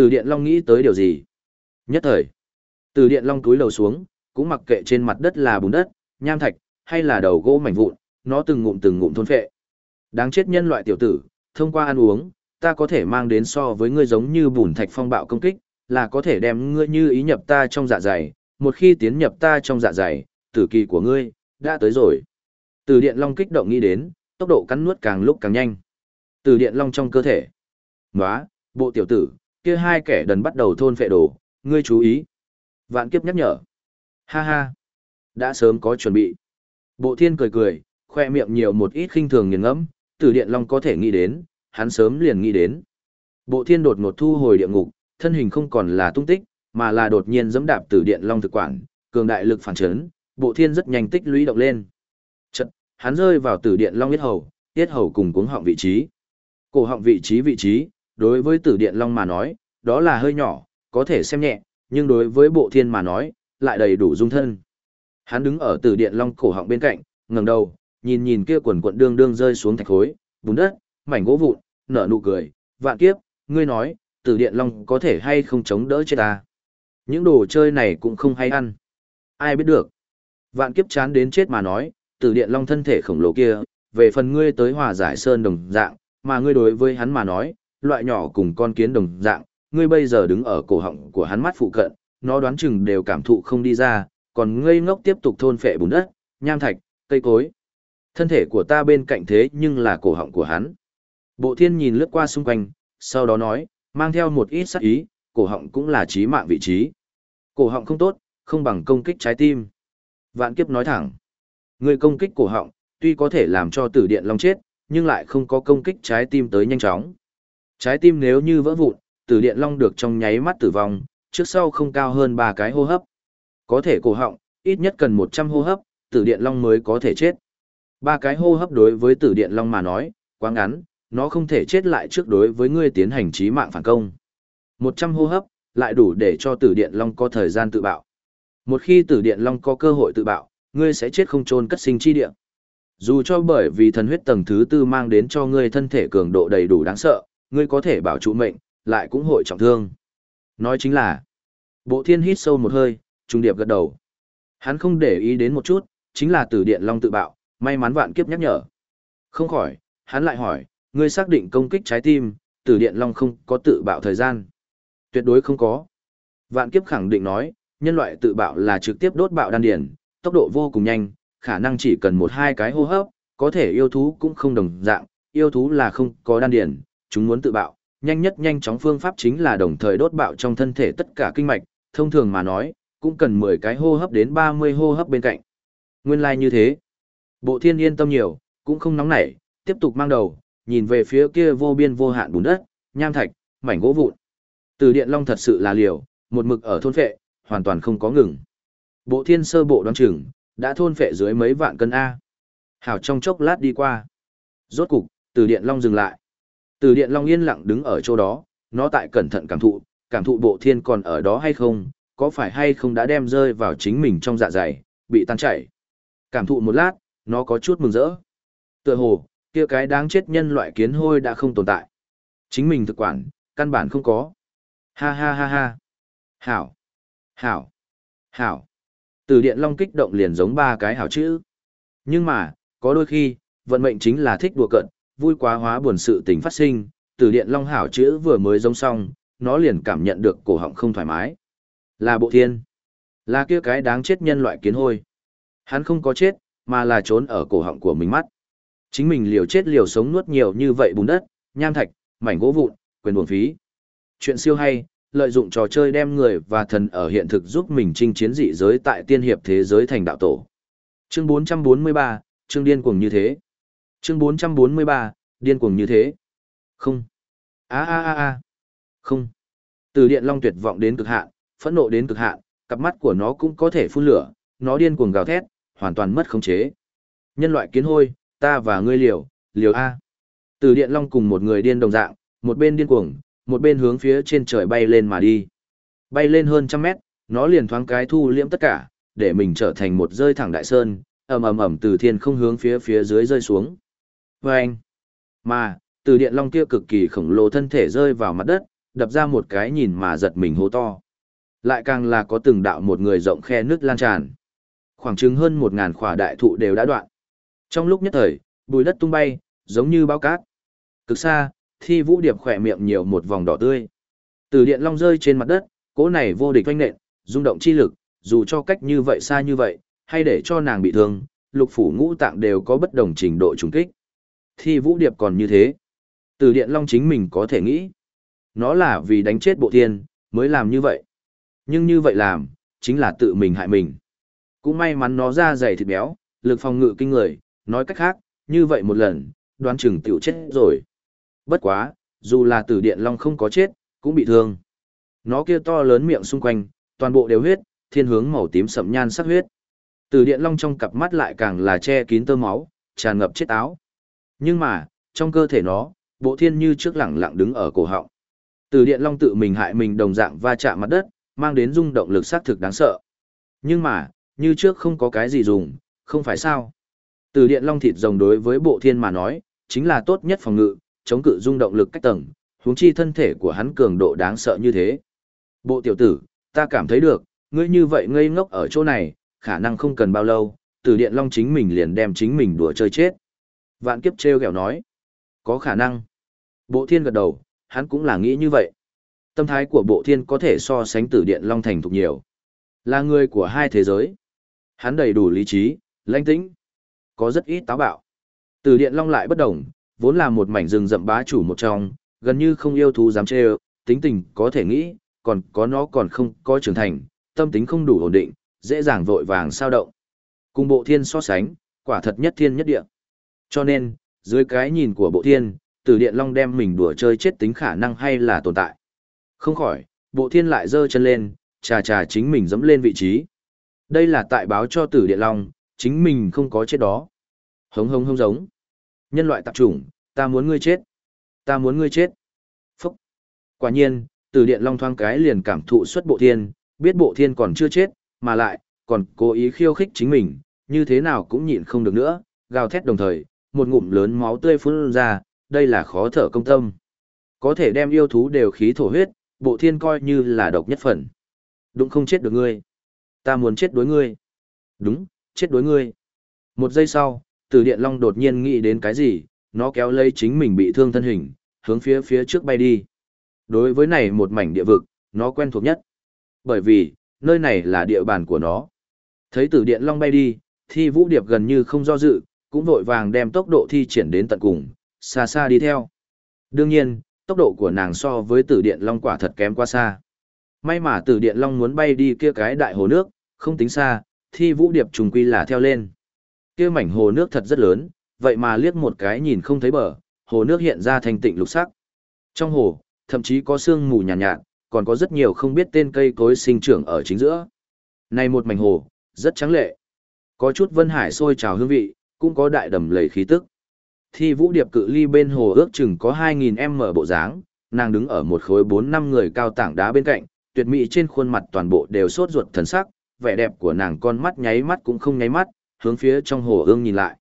từ Điện Long nghĩ tới điều gì? Nhất thời, Từ Điện Long túi lầu xuống, cũng mặc kệ trên mặt đất là bùn đất, nham thạch, hay là đầu gỗ mảnh vụn, nó từng ngụm từng ngụm thôn phệ. Đáng chết nhân loại tiểu tử, thông qua ăn uống, ta có thể mang đến so với ngươi giống như bùn thạch phong bạo công kích, là có thể đem ngươi như ý nhập ta trong dạ dày, một khi tiến nhập ta trong dạ dày, tử kỳ của ngươi đã tới rồi. Từ điện long kích động nghĩ đến, tốc độ cắn nuốt càng lúc càng nhanh. Từ điện long trong cơ thể. Nóa, bộ tiểu tử, kia hai kẻ đần bắt đầu thôn phệ đồ, ngươi chú ý. Vạn kiếp nhắc nhở. Ha ha. Đã sớm có chuẩn bị. Bộ thiên cười cười, khoe miệng nhiều một ít khinh thường nghiền ngẫm, tử điện long có thể nghĩ đến, hắn sớm liền nghĩ đến. Bộ thiên đột ngột thu hồi địa ngục, thân hình không còn là tung tích, mà là đột nhiên giẫm đạp tử điện long thực quản, cường đại lực phản chấn, bộ thiên rất nhanh tích lũy động lên. Chật, hắn rơi vào tử điện long yết hầu, yết hầu cùng cuống họng vị trí. Cổ họng vị trí vị trí, đối với tử điện long mà nói, đó là hơi nhỏ, có thể xem nhẹ, nhưng đối với bộ thiên mà nói, lại đầy đủ dung thân. Hắn đứng ở tử điện long cổ họng bên cạnh, ngẩng đầu, nhìn nhìn kia quần quận đương đương rơi xuống thạch khối, bùn đất, mảnh gỗ vụn, nở nụ cười, vạn kiếp, ngươi nói, tử điện long có thể hay không chống đỡ chết ta. Những đồ chơi này cũng không hay ăn. Ai biết được. Vạn kiếp chán đến chết mà nói, tử điện long thân thể khổng lồ kia, về phần ngươi tới hòa giải sơn đồng dạng, mà ngươi đối với hắn mà nói, loại nhỏ cùng con kiến đồng dạng, ngươi bây giờ đứng ở cổ họng của hắn mắt phụ cận, nó đoán chừng đều cảm thụ không đi ra, còn ngây ngốc tiếp tục thôn phệ bùn đất, nham thạch, cây cối. Thân thể của ta bên cạnh thế nhưng là cổ họng của hắn. Bộ thiên nhìn lướt qua xung quanh, sau đó nói, mang theo một ít sắc ý, cổ họng cũng là trí mạng vị trí. Cổ họng không tốt, không bằng công kích trái tim. Vạn kiếp nói thẳng. Người công kích cổ họng, tuy có thể làm cho tử điện long chết, nhưng lại không có công kích trái tim tới nhanh chóng. Trái tim nếu như vỡ vụn, tử điện long được trong nháy mắt tử vong, trước sau không cao hơn ba cái hô hấp. Có thể cổ họng, ít nhất cần 100 hô hấp, tử điện long mới có thể chết. Ba cái hô hấp đối với tử điện long mà nói, quá ngắn, nó không thể chết lại trước đối với ngươi tiến hành trí mạng phản công. 100 hô hấp, lại đủ để cho tử điện long có thời gian tự bạo. Một khi tử điện long có cơ hội tự bạo, ngươi sẽ chết không trôn cất sinh chi địa. Dù cho bởi vì thần huyết tầng thứ tư mang đến cho ngươi thân thể cường độ đầy đủ đáng sợ, ngươi có thể bảo trụ mệnh, lại cũng hội trọng thương. Nói chính là, bộ thiên hít sâu một hơi, trung điệp gật đầu. Hắn không để ý đến một chút, chính là tử điện long tự bạo, may mắn vạn kiếp nhắc nhở. Không khỏi, hắn lại hỏi, ngươi xác định công kích trái tim, tử điện long không có tự bạo thời gian. Tuyệt đối không có. Vạn kiếp khẳng định nói, nhân loại tự bạo là trực tiếp đốt bạo đan điền, tốc độ vô cùng nhanh, khả năng chỉ cần một hai cái hô hấp, có thể yêu thú cũng không đồng dạng, yêu thú là không có đan điền, chúng muốn tự bạo, nhanh nhất nhanh chóng phương pháp chính là đồng thời đốt bạo trong thân thể tất cả kinh mạch, thông thường mà nói, cũng cần 10 cái hô hấp đến 30 hô hấp bên cạnh. Nguyên lai like như thế. Bộ thiên yên tâm nhiều, cũng không nóng nảy, tiếp tục mang đầu, nhìn về phía kia vô biên vô hạn bùn đất, nham thạch, mảnh gỗ vụn. Từ điện long thật sự là liều, một mực ở thôn phệ, hoàn toàn không có ngừng. Bộ thiên sơ bộ đoán chừng, đã thôn phệ dưới mấy vạn cân A. Hảo trong chốc lát đi qua. Rốt cục, từ điện long dừng lại. Từ điện long yên lặng đứng ở chỗ đó, nó tại cẩn thận cảm thụ, cảm thụ bộ thiên còn ở đó hay không, có phải hay không đã đem rơi vào chính mình trong dạ dày, bị tan chảy. Cảm thụ một lát, nó có chút mừng rỡ. Tựa hồ, kia cái đáng chết nhân loại kiến hôi đã không tồn tại. Chính mình thực quản, căn bản không có. Ha ha ha ha. Hảo. Hảo. Hảo. Từ điện long kích động liền giống ba cái hảo chữ. Nhưng mà, có đôi khi, vận mệnh chính là thích đùa cận, vui quá hóa buồn sự tình phát sinh, từ điện long hảo chữ vừa mới giống xong, nó liền cảm nhận được cổ họng không thoải mái. Là bộ thiên. Là kia cái đáng chết nhân loại kiến hôi. Hắn không có chết, mà là trốn ở cổ họng của mình mắt. Chính mình liều chết liều sống nuốt nhiều như vậy bùn đất, nham thạch, mảnh gỗ vụn, quyền buồn phí. Chuyện siêu hay, lợi dụng trò chơi đem người và thần ở hiện thực giúp mình chinh chiến dị giới tại tiên hiệp thế giới thành đạo tổ. Chương 443, chương điên cuồng như thế. Chương 443, điên cuồng như thế. Không. A a a a. Không. Từ điện long tuyệt vọng đến cực hạn, phẫn nộ đến cực hạn, cặp mắt của nó cũng có thể phun lửa, nó điên cuồng gào thét, hoàn toàn mất khống chế. Nhân loại kiến hôi, ta và ngươi liều, liều a. Từ điện long cùng một người điên đồng dạng, một bên điên cuồng, một bên hướng phía trên trời bay lên mà đi. Bay lên hơn trăm mét, nó liền thoáng cái thu liễm tất cả, để mình trở thành một rơi thẳng đại sơn, ầm ầm ầm từ thiên không hướng phía phía dưới rơi xuống. Và anh, mà, từ điện long kia cực kỳ khổng lồ thân thể rơi vào mặt đất, đập ra một cái nhìn mà giật mình hô to. Lại càng là có từng đạo một người rộng khe nước lan tràn. Khoảng chừng hơn một ngàn khỏa đại thụ đều đã đoạn. Trong lúc nhất thời, bùi đất tung bay, giống như bao cát. Cực xa, thi vũ điệp khỏe miệng nhiều một vòng đỏ tươi. Từ điện long rơi trên mặt đất, cỗ này vô địch oanh nện, rung động chi lực, dù cho cách như vậy xa như vậy, hay để cho nàng bị thương, lục phủ ngũ tạng đều có bất đồng trình độ trùng kích. Thi vũ điệp còn như thế. Từ điện long chính mình có thể nghĩ. nó là vì đánh chết bộ thiên, mới làm như vậy. Nhưng như vậy làm, chính là tự mình hại mình. Cũng may mắn nó ra dày thịt béo, lực phòng ngự kinh người, nói cách khác, như vậy một lần, đoán chừng tiểu chết rồi. Bất quá, dù là tử điện long không có chết, cũng bị thương. Nó kia to lớn miệng xung quanh, toàn bộ đều huyết, thiên hướng màu tím sậm nhan sắc huyết. Tử điện long trong cặp mắt lại càng là che kín tơ máu, tràn ngập chết áo. Nhưng mà, trong cơ thể nó, bộ thiên như trước lẳng lặng đứng ở cổ họng. từ điện long tự mình hại mình đồng dạng va chạm mặt đất, mang đến rung động lực sát thực đáng sợ. Nhưng mà, như trước không có cái gì dùng, không phải sao. từ điện long thịt rồng đối với bộ thiên mà nói, chính là tốt nhất phòng ngự, chống cự rung động lực cách tầng, huống chi thân thể của hắn cường độ đáng sợ như thế. Bộ tiểu tử, ta cảm thấy được, ngươi như vậy ngây ngốc ở chỗ này, khả năng không cần bao lâu, từ điện long chính mình liền đem chính mình đùa chơi chết. Vạn kiếp treo gẹo nói, có khả năng. Bộ thiên gật đầu, hắn cũng là nghĩ như vậy. Tâm thái của bộ thiên có thể so sánh tử điện long thành thục nhiều. Là người của hai thế giới. Hắn đầy đủ lý trí, lãnh tĩnh, có rất ít táo bạo. Tử điện long lại bất đồng, vốn là một mảnh rừng rậm bá chủ một trong, gần như không yêu thú dám chê tính tình có thể nghĩ, còn có nó còn không có trưởng thành, tâm tính không đủ ổn định, dễ dàng vội vàng sao động. Cùng bộ thiên so sánh, quả thật nhất thiên nhất địa. Cho nên, dưới cái nhìn của bộ thiên, tử điện long đem mình đùa chơi chết tính khả năng hay là tồn tại. Không khỏi, bộ thiên lại giơ chân lên, trà trà chính mình dẫm lên vị trí. Đây là tại báo cho tử điện long, chính mình không có chết đó. Hống hống hống giống. Nhân loại tạp chủng, ta muốn ngươi chết. Ta muốn ngươi chết. Phúc. Quả nhiên, tử điện long thoáng cái liền cảm thụ xuất bộ thiên, biết bộ thiên còn chưa chết, mà lại, còn cố ý khiêu khích chính mình, như thế nào cũng nhịn không được nữa, gào thét đồng thời, một ngụm lớn máu tươi phun ra, đây là khó thở công tâm. Có thể đem yêu thú đều khí thổ huyết, bộ thiên coi như là độc nhất phần. Đúng không chết được ngươi. Ta muốn chết đối ngươi. Đúng, chết đối ngươi. Một giây sau, Tử Điện Long đột nhiên nghĩ đến cái gì, nó kéo lấy chính mình bị thương thân hình, hướng phía phía trước bay đi. Đối với này một mảnh địa vực, nó quen thuộc nhất. Bởi vì, nơi này là địa bàn của nó. Thấy Tử Điện Long bay đi, Thi Vũ Điệp gần như không do dự, cũng vội vàng đem tốc độ thi triển đến tận cùng, xa xa đi theo. Đương nhiên, tốc độ của nàng so với Tử Điện Long quả thật kém quá xa. May mà Tử Điện Long muốn bay đi kia cái đại hồ nước, không tính xa, Thi Vũ Điệp trùng quy là theo lên kia mảnh hồ nước thật rất lớn, vậy mà liếc một cái nhìn không thấy bờ, hồ nước hiện ra thành tịnh lục sắc. Trong hồ, thậm chí có sương mù nhàn nhạt, nhạt, còn có rất nhiều không biết tên cây cối sinh trưởng ở chính giữa. Này một mảnh hồ, rất trắng lệ. Có chút vân hải sôi trào hương vị, cũng có đại đầm lầy khí tức. Thi vũ điệp cự ly bên hồ ước chừng có 2.000 m bộ dáng, nàng đứng ở một khối 4-5 người cao tảng đá bên cạnh, tuyệt mỹ trên khuôn mặt toàn bộ đều sốt ruột thần sắc, vẻ đẹp của nàng con mắt nháy mắt cũng không nháy mắt, hướng phía trong hồ ương nhìn lại.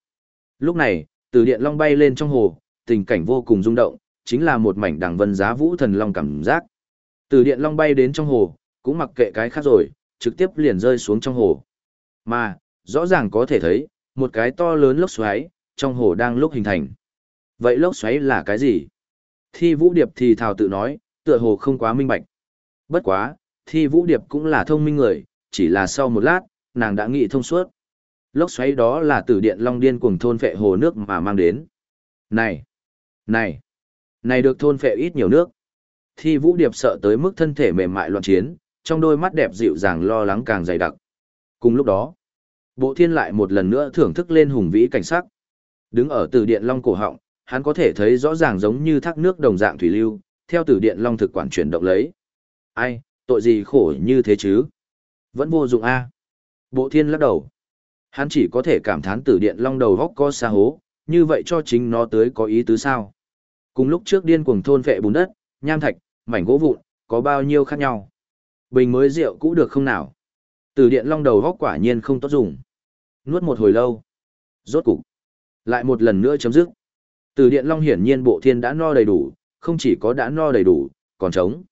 Lúc này, từ điện long bay lên trong hồ, tình cảnh vô cùng rung động, chính là một mảnh đằng vân giá vũ thần long cảm giác. Từ điện long bay đến trong hồ, cũng mặc kệ cái khác rồi, trực tiếp liền rơi xuống trong hồ. Mà, rõ ràng có thể thấy, một cái to lớn lốc xoáy, trong hồ đang lúc hình thành. Vậy lốc xoáy là cái gì? Thi vũ điệp thì thào tự nói, tựa hồ không quá minh bạch. Bất quá, thi vũ điệp cũng là thông minh người, chỉ là sau một lát, nàng đã nghĩ thông suốt. Lốc xoáy đó là Tử điện long điên cuồng thôn phệ hồ nước mà mang đến. Này! Này! Này được thôn phệ ít nhiều nước. Thi vũ điệp sợ tới mức thân thể mềm mại loạn chiến, trong đôi mắt đẹp dịu dàng lo lắng càng dày đặc. Cùng lúc đó, bộ thiên lại một lần nữa thưởng thức lên hùng vĩ cảnh sắc. Đứng ở từ điện long cổ họng, hắn có thể thấy rõ ràng giống như thác nước đồng dạng thủy lưu, theo từ điện long thực quản chuyển động lấy. Ai, tội gì khổ như thế chứ? Vẫn vô dụng a. Bộ thiên lắc đầu. Hắn chỉ có thể cảm thán tử điện long đầu góc có xa hố, như vậy cho chính nó tới có ý tứ sao. Cùng lúc trước điên cuồng thôn vệ bùn đất, nham thạch, mảnh gỗ vụn, có bao nhiêu khác nhau. Bình mới rượu cũ được không nào? Tử điện long đầu góc quả nhiên không tốt dùng. Nuốt một hồi lâu. Rốt cục. Lại một lần nữa chấm dứt. Từ điện long hiển nhiên bộ thiên đã no đầy đủ, không chỉ có đã no đầy đủ, còn trống.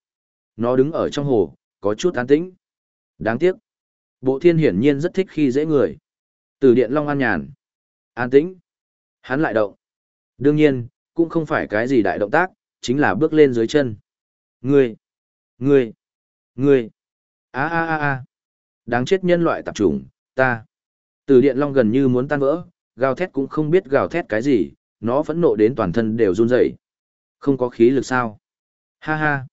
Nó đứng ở trong hồ, có chút an tĩnh. Đáng tiếc. Bộ thiên hiển nhiên rất thích khi dễ người. Từ điện long an nhàn. An tĩnh. Hắn lại động. Đương nhiên, cũng không phải cái gì đại động tác, chính là bước lên dưới chân. Ngươi. Ngươi. Ngươi. a a a a Đáng chết nhân loại tạp chủng, ta. Từ điện long gần như muốn tan vỡ, gào thét cũng không biết gào thét cái gì, nó phẫn nộ đến toàn thân đều run rẩy. Không có khí lực sao? Ha ha,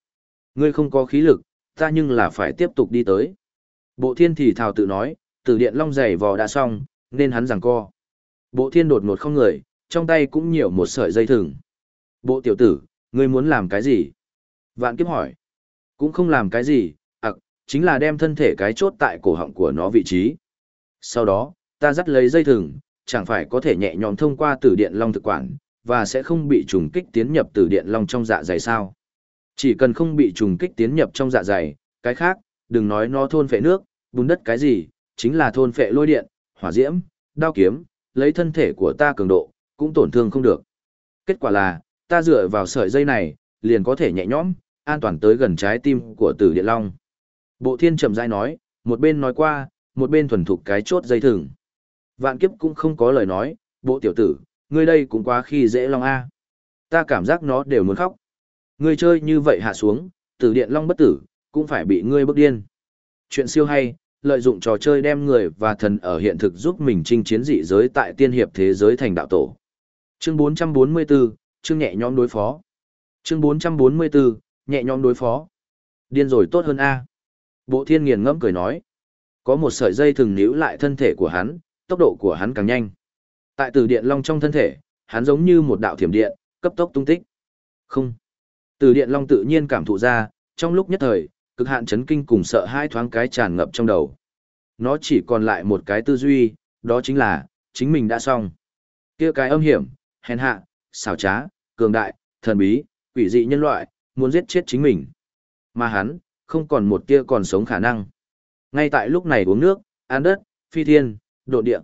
ngươi không có khí lực, ta nhưng là phải tiếp tục đi tới. Bộ thiên thì thào tự nói, từ điện long giày vò đã xong, nên hắn giằng co. Bộ thiên đột ngột không người, trong tay cũng nhiều một sợi dây thừng. Bộ tiểu tử, ngươi muốn làm cái gì? Vạn kiếp hỏi. Cũng không làm cái gì, ạc, à, chính là đem thân thể cái chốt tại cổ họng của nó vị trí. Sau đó, ta dắt lấy dây thừng, chẳng phải có thể nhẹ nhõm thông qua tử điện long thực quản, và sẽ không bị trùng kích tiến nhập tử điện long trong dạ dày sao. Chỉ cần không bị trùng kích tiến nhập trong dạ dày, cái khác, đừng nói nó thôn phệ nước, bùn đất cái gì, chính là thôn phệ lôi điện, hỏa diễm, đao kiếm, lấy thân thể của ta cường độ, cũng tổn thương không được. Kết quả là, ta dựa vào sợi dây này, liền có thể nhẹ nhõm, an toàn tới gần trái tim của tử điện long. Bộ thiên trầm dai nói, một bên nói qua, một bên thuần thục cái chốt dây thừng. Vạn kiếp cũng không có lời nói, bộ tiểu tử, ngươi đây cũng quá khi dễ long A. Ta cảm giác nó đều muốn khóc. Ngươi chơi như vậy hạ xuống, tử điện long bất tử, cũng phải bị ngươi bức điên. Chuyện siêu hay, lợi dụng trò chơi đem người và thần ở hiện thực giúp mình chinh chiến dị giới tại tiên hiệp thế giới thành đạo tổ. Chương 444, chương nhẹ nhõm đối phó. Chương 444, nhẹ nhõm đối phó. Điên rồi tốt hơn A. Bộ thiên nghiền ngẫm cười nói. Có một sợi dây thừng níu lại thân thể của hắn, tốc độ của hắn càng nhanh. Tại từ điện long trong thân thể, hắn giống như một đạo thiểm điện, cấp tốc tung tích. Không. Từ điện long tự nhiên cảm thụ ra, trong lúc nhất thời, cực hạn chấn kinh cùng sợ hai thoáng cái tràn ngập trong đầu. Nó chỉ còn lại một cái tư duy, đó chính là, chính mình đã xong. kia cái âm hiểm, hèn hạ, xảo trá, cường đại, thần bí, quỷ dị nhân loại, muốn giết chết chính mình. Mà hắn, không còn một tia còn sống khả năng. Ngay tại lúc này uống nước, ăn đất, phi thiên, độ địa.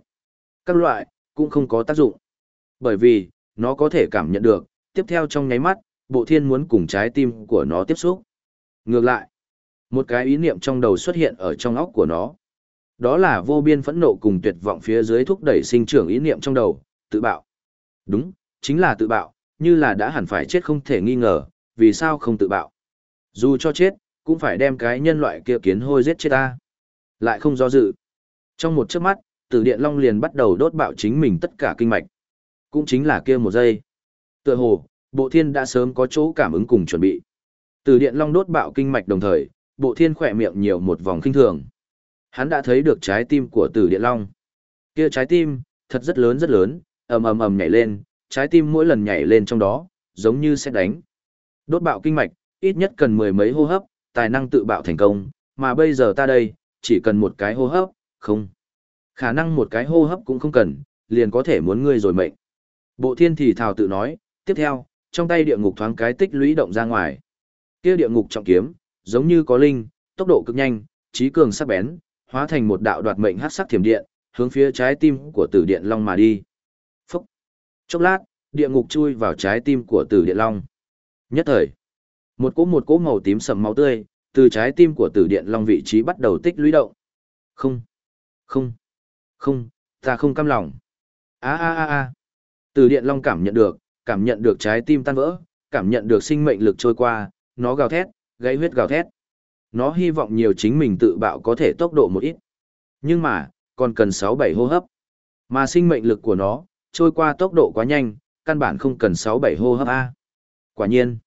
Các loại, cũng không có tác dụng. Bởi vì, nó có thể cảm nhận được, tiếp theo trong nháy mắt, bộ thiên muốn cùng trái tim của nó tiếp xúc. Ngược lại, một cái ý niệm trong đầu xuất hiện ở trong óc của nó. Đó là vô biên phẫn nộ cùng tuyệt vọng phía dưới thúc đẩy sinh trưởng ý niệm trong đầu, tự bạo. Đúng, chính là tự bạo, như là đã hẳn phải chết không thể nghi ngờ, vì sao không tự bạo. Dù cho chết, cũng phải đem cái nhân loại kia kiến hôi giết chết ta. Lại không do dự. Trong một chớp mắt, tử điện long liền bắt đầu đốt bạo chính mình tất cả kinh mạch. Cũng chính là kia một giây. Tựa hồ, bộ thiên đã sớm có chỗ cảm ứng cùng chuẩn bị. Tử điện long đốt bạo kinh mạch đồng thời, bộ thiên khỏe miệng nhiều một vòng kinh thường. Hắn đã thấy được trái tim của tử điện long. Kia trái tim, thật rất lớn rất lớn, ầm ầm ầm nhảy lên, trái tim mỗi lần nhảy lên trong đó, giống như sẽ đánh. Đốt bạo kinh mạch, ít nhất cần mười mấy hô hấp, tài năng tự bạo thành công, mà bây giờ ta đây, chỉ cần một cái hô hấp, không. Khả năng một cái hô hấp cũng không cần, liền có thể muốn ngươi rồi mệnh. Bộ thiên thì thào tự nói, tiếp theo, trong tay địa ngục thoáng cái tích lũy động ra ngoài. Kia địa ngục trọng kiếm, giống như có linh, tốc độ cực nhanh, trí cường sắc bén, hóa thành một đạo đoạt mệnh hắc sắc thiểm điện, hướng phía trái tim của Tử Điện Long mà đi. Phúc. Chốc lát, địa ngục chui vào trái tim của Tử Điện Long. Nhất thời, một cỗ một cỗ màu tím sầm máu tươi, từ trái tim của Tử Điện Long vị trí bắt đầu tích lũy động. Không, không, không, ta không cam lòng. A a a a. Từ Điện Long cảm nhận được, cảm nhận được trái tim tan vỡ, cảm nhận được sinh mệnh lực trôi qua, nó gào thét, gãy huyết gào thét. Nó hy vọng nhiều chính mình tự bạo có thể tốc độ một ít. Nhưng mà, còn cần 6-7 hô hấp. Mà sinh mệnh lực của nó, trôi qua tốc độ quá nhanh, căn bản không cần 6-7 hô hấp A. Quả nhiên,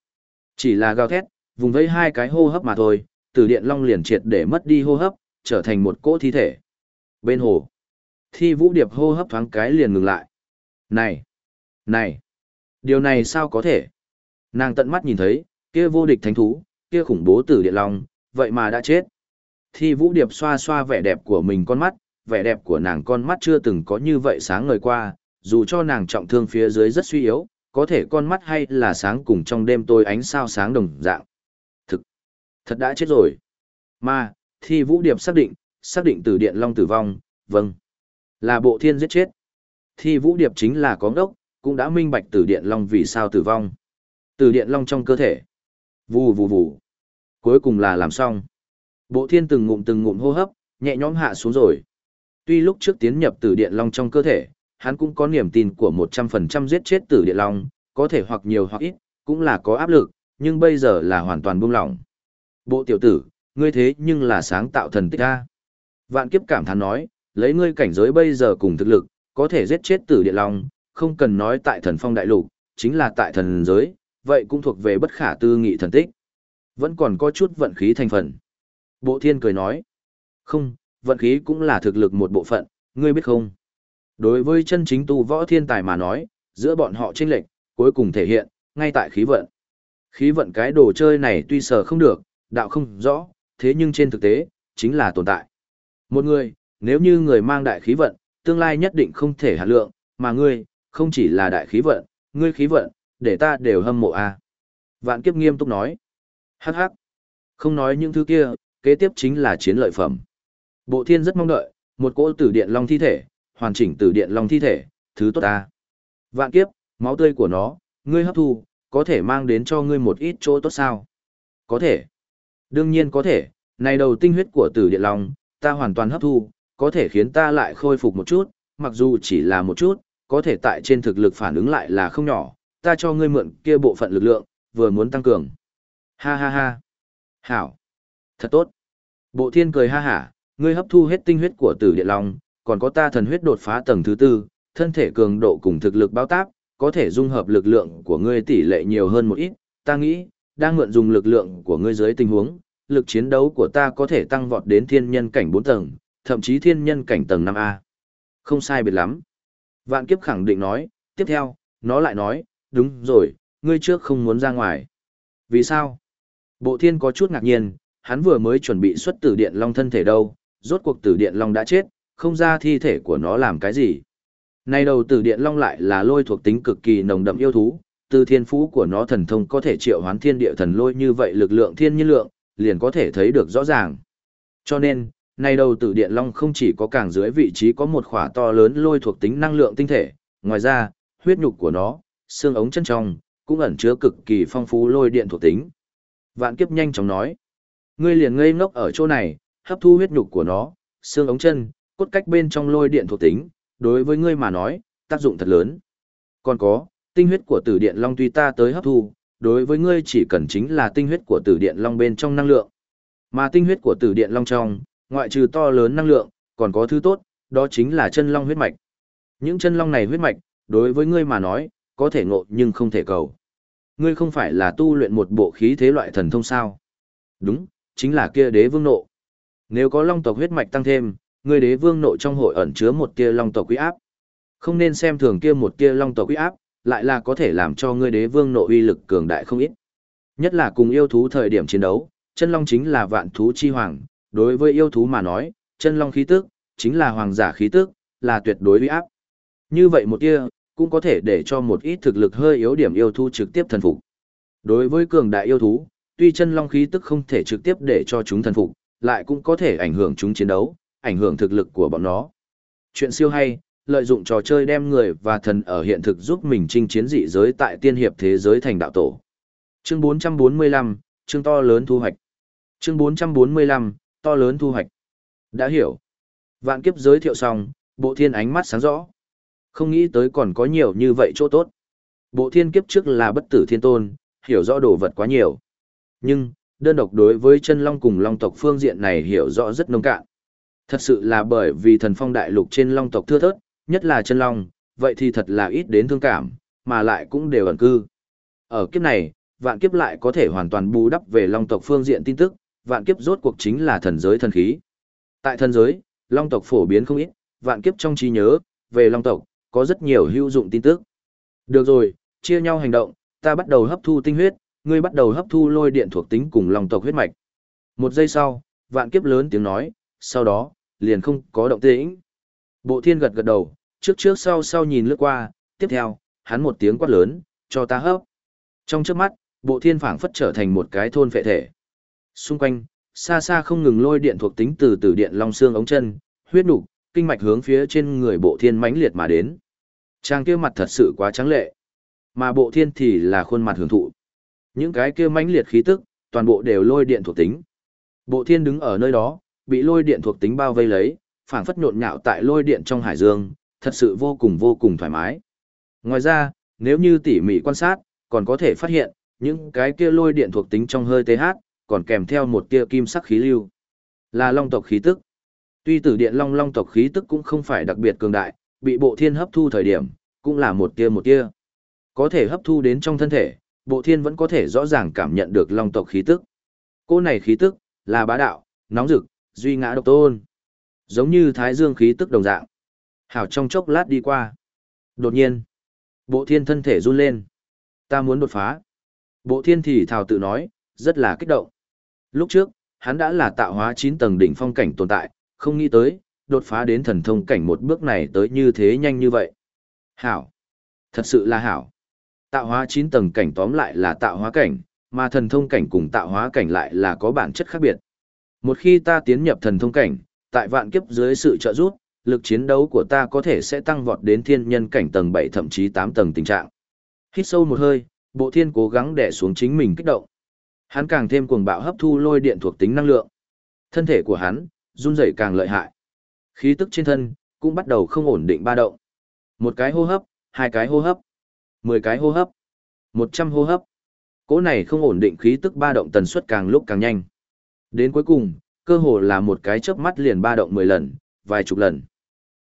chỉ là gào thét, vùng vẫy hai cái hô hấp mà thôi, từ điện long liền triệt để mất đi hô hấp, trở thành một cỗ thi thể. Bên hồ, thi vũ điệp hô hấp thoáng cái liền ngừng lại. Này, này, điều này sao có thể? Nàng tận mắt nhìn thấy, kia vô địch thánh thú, kia khủng bố tử địa long, vậy mà đã chết. Thi vũ điệp xoa xoa vẻ đẹp của mình con mắt, vẻ đẹp của nàng con mắt chưa từng có như vậy sáng ngời qua, dù cho nàng trọng thương phía dưới rất suy yếu, có thể con mắt hay là sáng cùng trong đêm tôi ánh sao sáng đồng dạng. Thực, thật đã chết rồi. Mà, thi vũ điệp xác định, xác định tử điện long tử vong, vâng, là bộ thiên giết chết. Thi vũ điệp chính là có ngốc, cũng đã minh bạch tử điện long vì sao tử vong. Tử điện long trong cơ thể. Vù vù vù. Cuối cùng là làm xong. Bộ thiên từng ngụm từng ngụm hô hấp, nhẹ nhõm hạ xuống rồi. Tuy lúc trước tiến nhập tử điện long trong cơ thể, hắn cũng có niềm tin của 100% giết chết tử điện long, có thể hoặc nhiều hoặc ít, cũng là có áp lực, nhưng bây giờ là hoàn toàn buông lỏng. Bộ tiểu tử, ngươi thế nhưng là sáng tạo thần tích a. Vạn kiếp cảm thán nói, lấy ngươi cảnh giới bây giờ cùng thực lực, có thể giết chết tử địa long, không cần nói tại thần phong đại lục, chính là tại thần giới, vậy cũng thuộc về bất khả tư nghị thần tích. Vẫn còn có chút vận khí thành phần. Bộ thiên cười nói. Không, vận khí cũng là thực lực một bộ phận, ngươi biết không? Đối với chân chính tu võ thiên tài mà nói, giữa bọn họ chênh lệch, cuối cùng thể hiện, ngay tại khí vận. Khí vận cái đồ chơi này tuy sở không được, đạo không rõ, thế nhưng trên thực tế, chính là tồn tại. Một người, nếu như người mang đại khí vận, tương lai nhất định không thể hạt lượng, mà ngươi, không chỉ là đại khí vận, ngươi khí vận, để ta đều hâm mộ a. Vạn kiếp nghiêm túc nói. Hắc hắc. Không nói những thứ kia, kế tiếp chính là chiến lợi phẩm. Bộ thiên rất mong đợi, một cỗ tử điện long thi thể, hoàn chỉnh tử điện long thi thể, thứ tốt ta. Vạn kiếp, máu tươi của nó, ngươi hấp thu, có thể mang đến cho ngươi một ít chỗ tốt sao? Có thể. Đương nhiên có thể, này đầu tinh huyết của tử điện long, ta hoàn toàn hấp thu, có thể khiến ta lại khôi phục một chút, mặc dù chỉ là một chút, có thể tại trên thực lực phản ứng lại là không nhỏ, ta cho ngươi mượn kia bộ phận lực lượng, vừa muốn tăng cường. Ha ha ha. Hảo. Thật tốt. Bộ thiên cười ha hả, ngươi hấp thu hết tinh huyết của tử điện long, còn có ta thần huyết đột phá tầng thứ tư, thân thể cường độ cùng thực lực bao táp, có thể dung hợp lực lượng của ngươi tỷ lệ nhiều hơn một ít, ta nghĩ, đang mượn dùng lực lượng của ngươi dưới tình huống, lực chiến đấu của ta có thể tăng vọt đến thiên nhân cảnh 4 tầng, thậm chí thiên nhân cảnh tầng 5A. Không sai biệt lắm. Vạn kiếp khẳng định nói, tiếp theo, nó lại nói, đúng rồi, ngươi trước không muốn ra ngoài. Vì sao? Bộ thiên có chút ngạc nhiên, hắn vừa mới chuẩn bị xuất tử điện long thân thể đâu, rốt cuộc tử điện long đã chết, không ra thi thể của nó làm cái gì. Nay đầu tử điện long lại là lôi thuộc tính cực kỳ nồng đậm yêu thú, từ thiên phú của nó thần thông có thể triệu hoán thiên địa thần lôi như vậy lực lượng thiên nhiên lượng, liền có thể thấy được rõ ràng. Cho nên, nay đầu tử điện long không chỉ có càng dưới vị trí có một khỏa to lớn lôi thuộc tính năng lượng tinh thể, ngoài ra, huyết nhục của nó, xương ống chân trong, cũng ẩn chứa cực kỳ phong phú lôi điện thuộc tính. Vạn kiếp nhanh chóng nói, ngươi liền ngây ngốc ở chỗ này, hấp thu huyết nhục của nó, xương ống chân, cốt cách bên trong lôi điện thuộc tính, đối với ngươi mà nói, tác dụng thật lớn. Còn có, tinh huyết của tử điện long tuy ta tới hấp thu, đối với ngươi chỉ cần chính là tinh huyết của tử điện long bên trong năng lượng. Mà tinh huyết của tử điện long trong, ngoại trừ to lớn năng lượng, còn có thứ tốt, đó chính là chân long huyết mạch. Những chân long này huyết mạch, đối với ngươi mà nói, có thể ngộ nhưng không thể cầu. Ngươi không phải là tu luyện một bộ khí thế loại thần thông sao? Đúng, chính là kia đế vương nộ. Nếu có long tộc huyết mạch tăng thêm, ngươi đế vương nộ trong hội ẩn chứa một tia long tộc quý áp. Không nên xem thường kia một tia long tộc quý áp, lại là có thể làm cho ngươi đế vương nộ uy lực cường đại không ít. Nhất là cùng yêu thú thời điểm chiến đấu, chân long chính là vạn thú chi hoàng, đối với yêu thú mà nói, chân long khí tức, chính là hoàng giả khí tức, là tuyệt đối uy áp. Như vậy một tia, cũng có thể để cho một ít thực lực hơi yếu điểm yêu thú trực tiếp thần phục. Đối với cường đại yêu thú, tuy chân long khí tức không thể trực tiếp để cho chúng thần phục, lại cũng có thể ảnh hưởng chúng chiến đấu, ảnh hưởng thực lực của bọn nó. Chuyện siêu hay, lợi dụng trò chơi đem người và thần ở hiện thực giúp mình chinh chiến dị giới tại tiên hiệp thế giới thành đạo tổ. Chương 445, chương to lớn thu hoạch. Chương 445, to lớn thu hoạch. Đã hiểu. Vạn kiếp giới thiệu xong, bộ thiên ánh mắt sáng rõ. Không nghĩ tới còn có nhiều như vậy chỗ tốt. Bộ thiên kiếp trước là bất tử thiên tôn, hiểu rõ đồ vật quá nhiều. Nhưng, đơn độc đối với chân long cùng long tộc phương diện này hiểu rõ rất nông cạn. Thật sự là bởi vì thần phong đại lục trên long tộc thưa thớt, nhất là chân long, vậy thì thật là ít đến thương cảm, mà lại cũng đều ẩn cư. Ở kiếp này, vạn kiếp lại có thể hoàn toàn bù đắp về long tộc phương diện tin tức, vạn kiếp rốt cuộc chính là thần giới thần khí. Tại thần giới, long tộc phổ biến không ít, vạn kiếp trong trí nhớ, về long tộc, có rất nhiều hữu dụng tin tức. Được rồi, chia nhau hành động, ta bắt đầu hấp thu tinh huyết, ngươi bắt đầu hấp thu lôi điện thuộc tính cùng long tộc huyết mạch. Một giây sau, vạn kiếp lớn tiếng nói, sau đó, liền không có động tĩnh. Bộ thiên gật gật đầu, trước trước sau sau nhìn lướt qua, tiếp theo, hắn một tiếng quát lớn, cho ta hấp. Trong trước mắt, bộ thiên phảng phất trở thành một cái thôn phệ thể. Xung quanh, xa xa không ngừng lôi điện thuộc tính từ từ điện long xương ống chân, huyết nục, kinh mạch hướng phía trên người bộ thiên mãnh liệt mà đến. Trang kia mặt thật sự quá trắng lệ. Mà bộ thiên thì là khuôn mặt hưởng thụ. Những cái kia mãnh liệt khí tức, toàn bộ đều lôi điện thuộc tính. Bộ thiên đứng ở nơi đó, bị lôi điện thuộc tính bao vây lấy, phảng phất nhộn nhạo tại lôi điện trong hải dương, thật sự vô cùng vô cùng thoải mái. Ngoài ra, nếu như tỉ mỉ quan sát, còn có thể phát hiện, những cái kia lôi điện thuộc tính trong hơi TH, còn kèm theo một tia kim sắc khí lưu. Là long tộc khí tức. Tuy tử điện long long tộc khí tức cũng không phải đặc biệt cường đại, bị bộ thiên hấp thu thời điểm, cũng là một tia một tia. Có thể hấp thu đến trong thân thể, bộ thiên vẫn có thể rõ ràng cảm nhận được long tộc khí tức. Cô này khí tức, là bá đạo, nóng rực, duy ngã độc tôn. Giống như thái dương khí tức đồng dạng. Hảo trong chốc lát đi qua. Đột nhiên, bộ thiên thân thể run lên. Ta muốn đột phá. Bộ thiên thì thảo tự nói, rất là kích động. Lúc trước, hắn đã là tạo hóa 9 tầng đỉnh phong cảnh tồn tại, không nghĩ tới, đột phá đến thần thông cảnh một bước này tới như thế nhanh như vậy. Hảo. Thật sự là hảo. Tạo hóa 9 tầng cảnh tóm lại là tạo hóa cảnh, mà thần thông cảnh cùng tạo hóa cảnh lại là có bản chất khác biệt. Một khi ta tiến nhập thần thông cảnh, tại vạn kiếp dưới sự trợ giúp, lực chiến đấu của ta có thể sẽ tăng vọt đến thiên nhân cảnh tầng 7 thậm chí 8 tầng tình trạng. Hít sâu một hơi, bộ thiên cố gắng đè xuống chính mình kích động. Hắn càng thêm cuồng bạo hấp thu lôi điện thuộc tính năng lượng. Thân thể của hắn, run rẩy càng lợi hại. Khí tức trên thân, cũng bắt đầu không ổn định ba động. Một cái hô hấp, hai cái hô hấp, mười cái hô hấp, một trăm hô hấp. Cỗ này không ổn định khí tức ba động tần suất càng lúc càng nhanh. Đến cuối cùng, cơ hồ là một cái chớp mắt liền ba động mười lần, vài chục lần.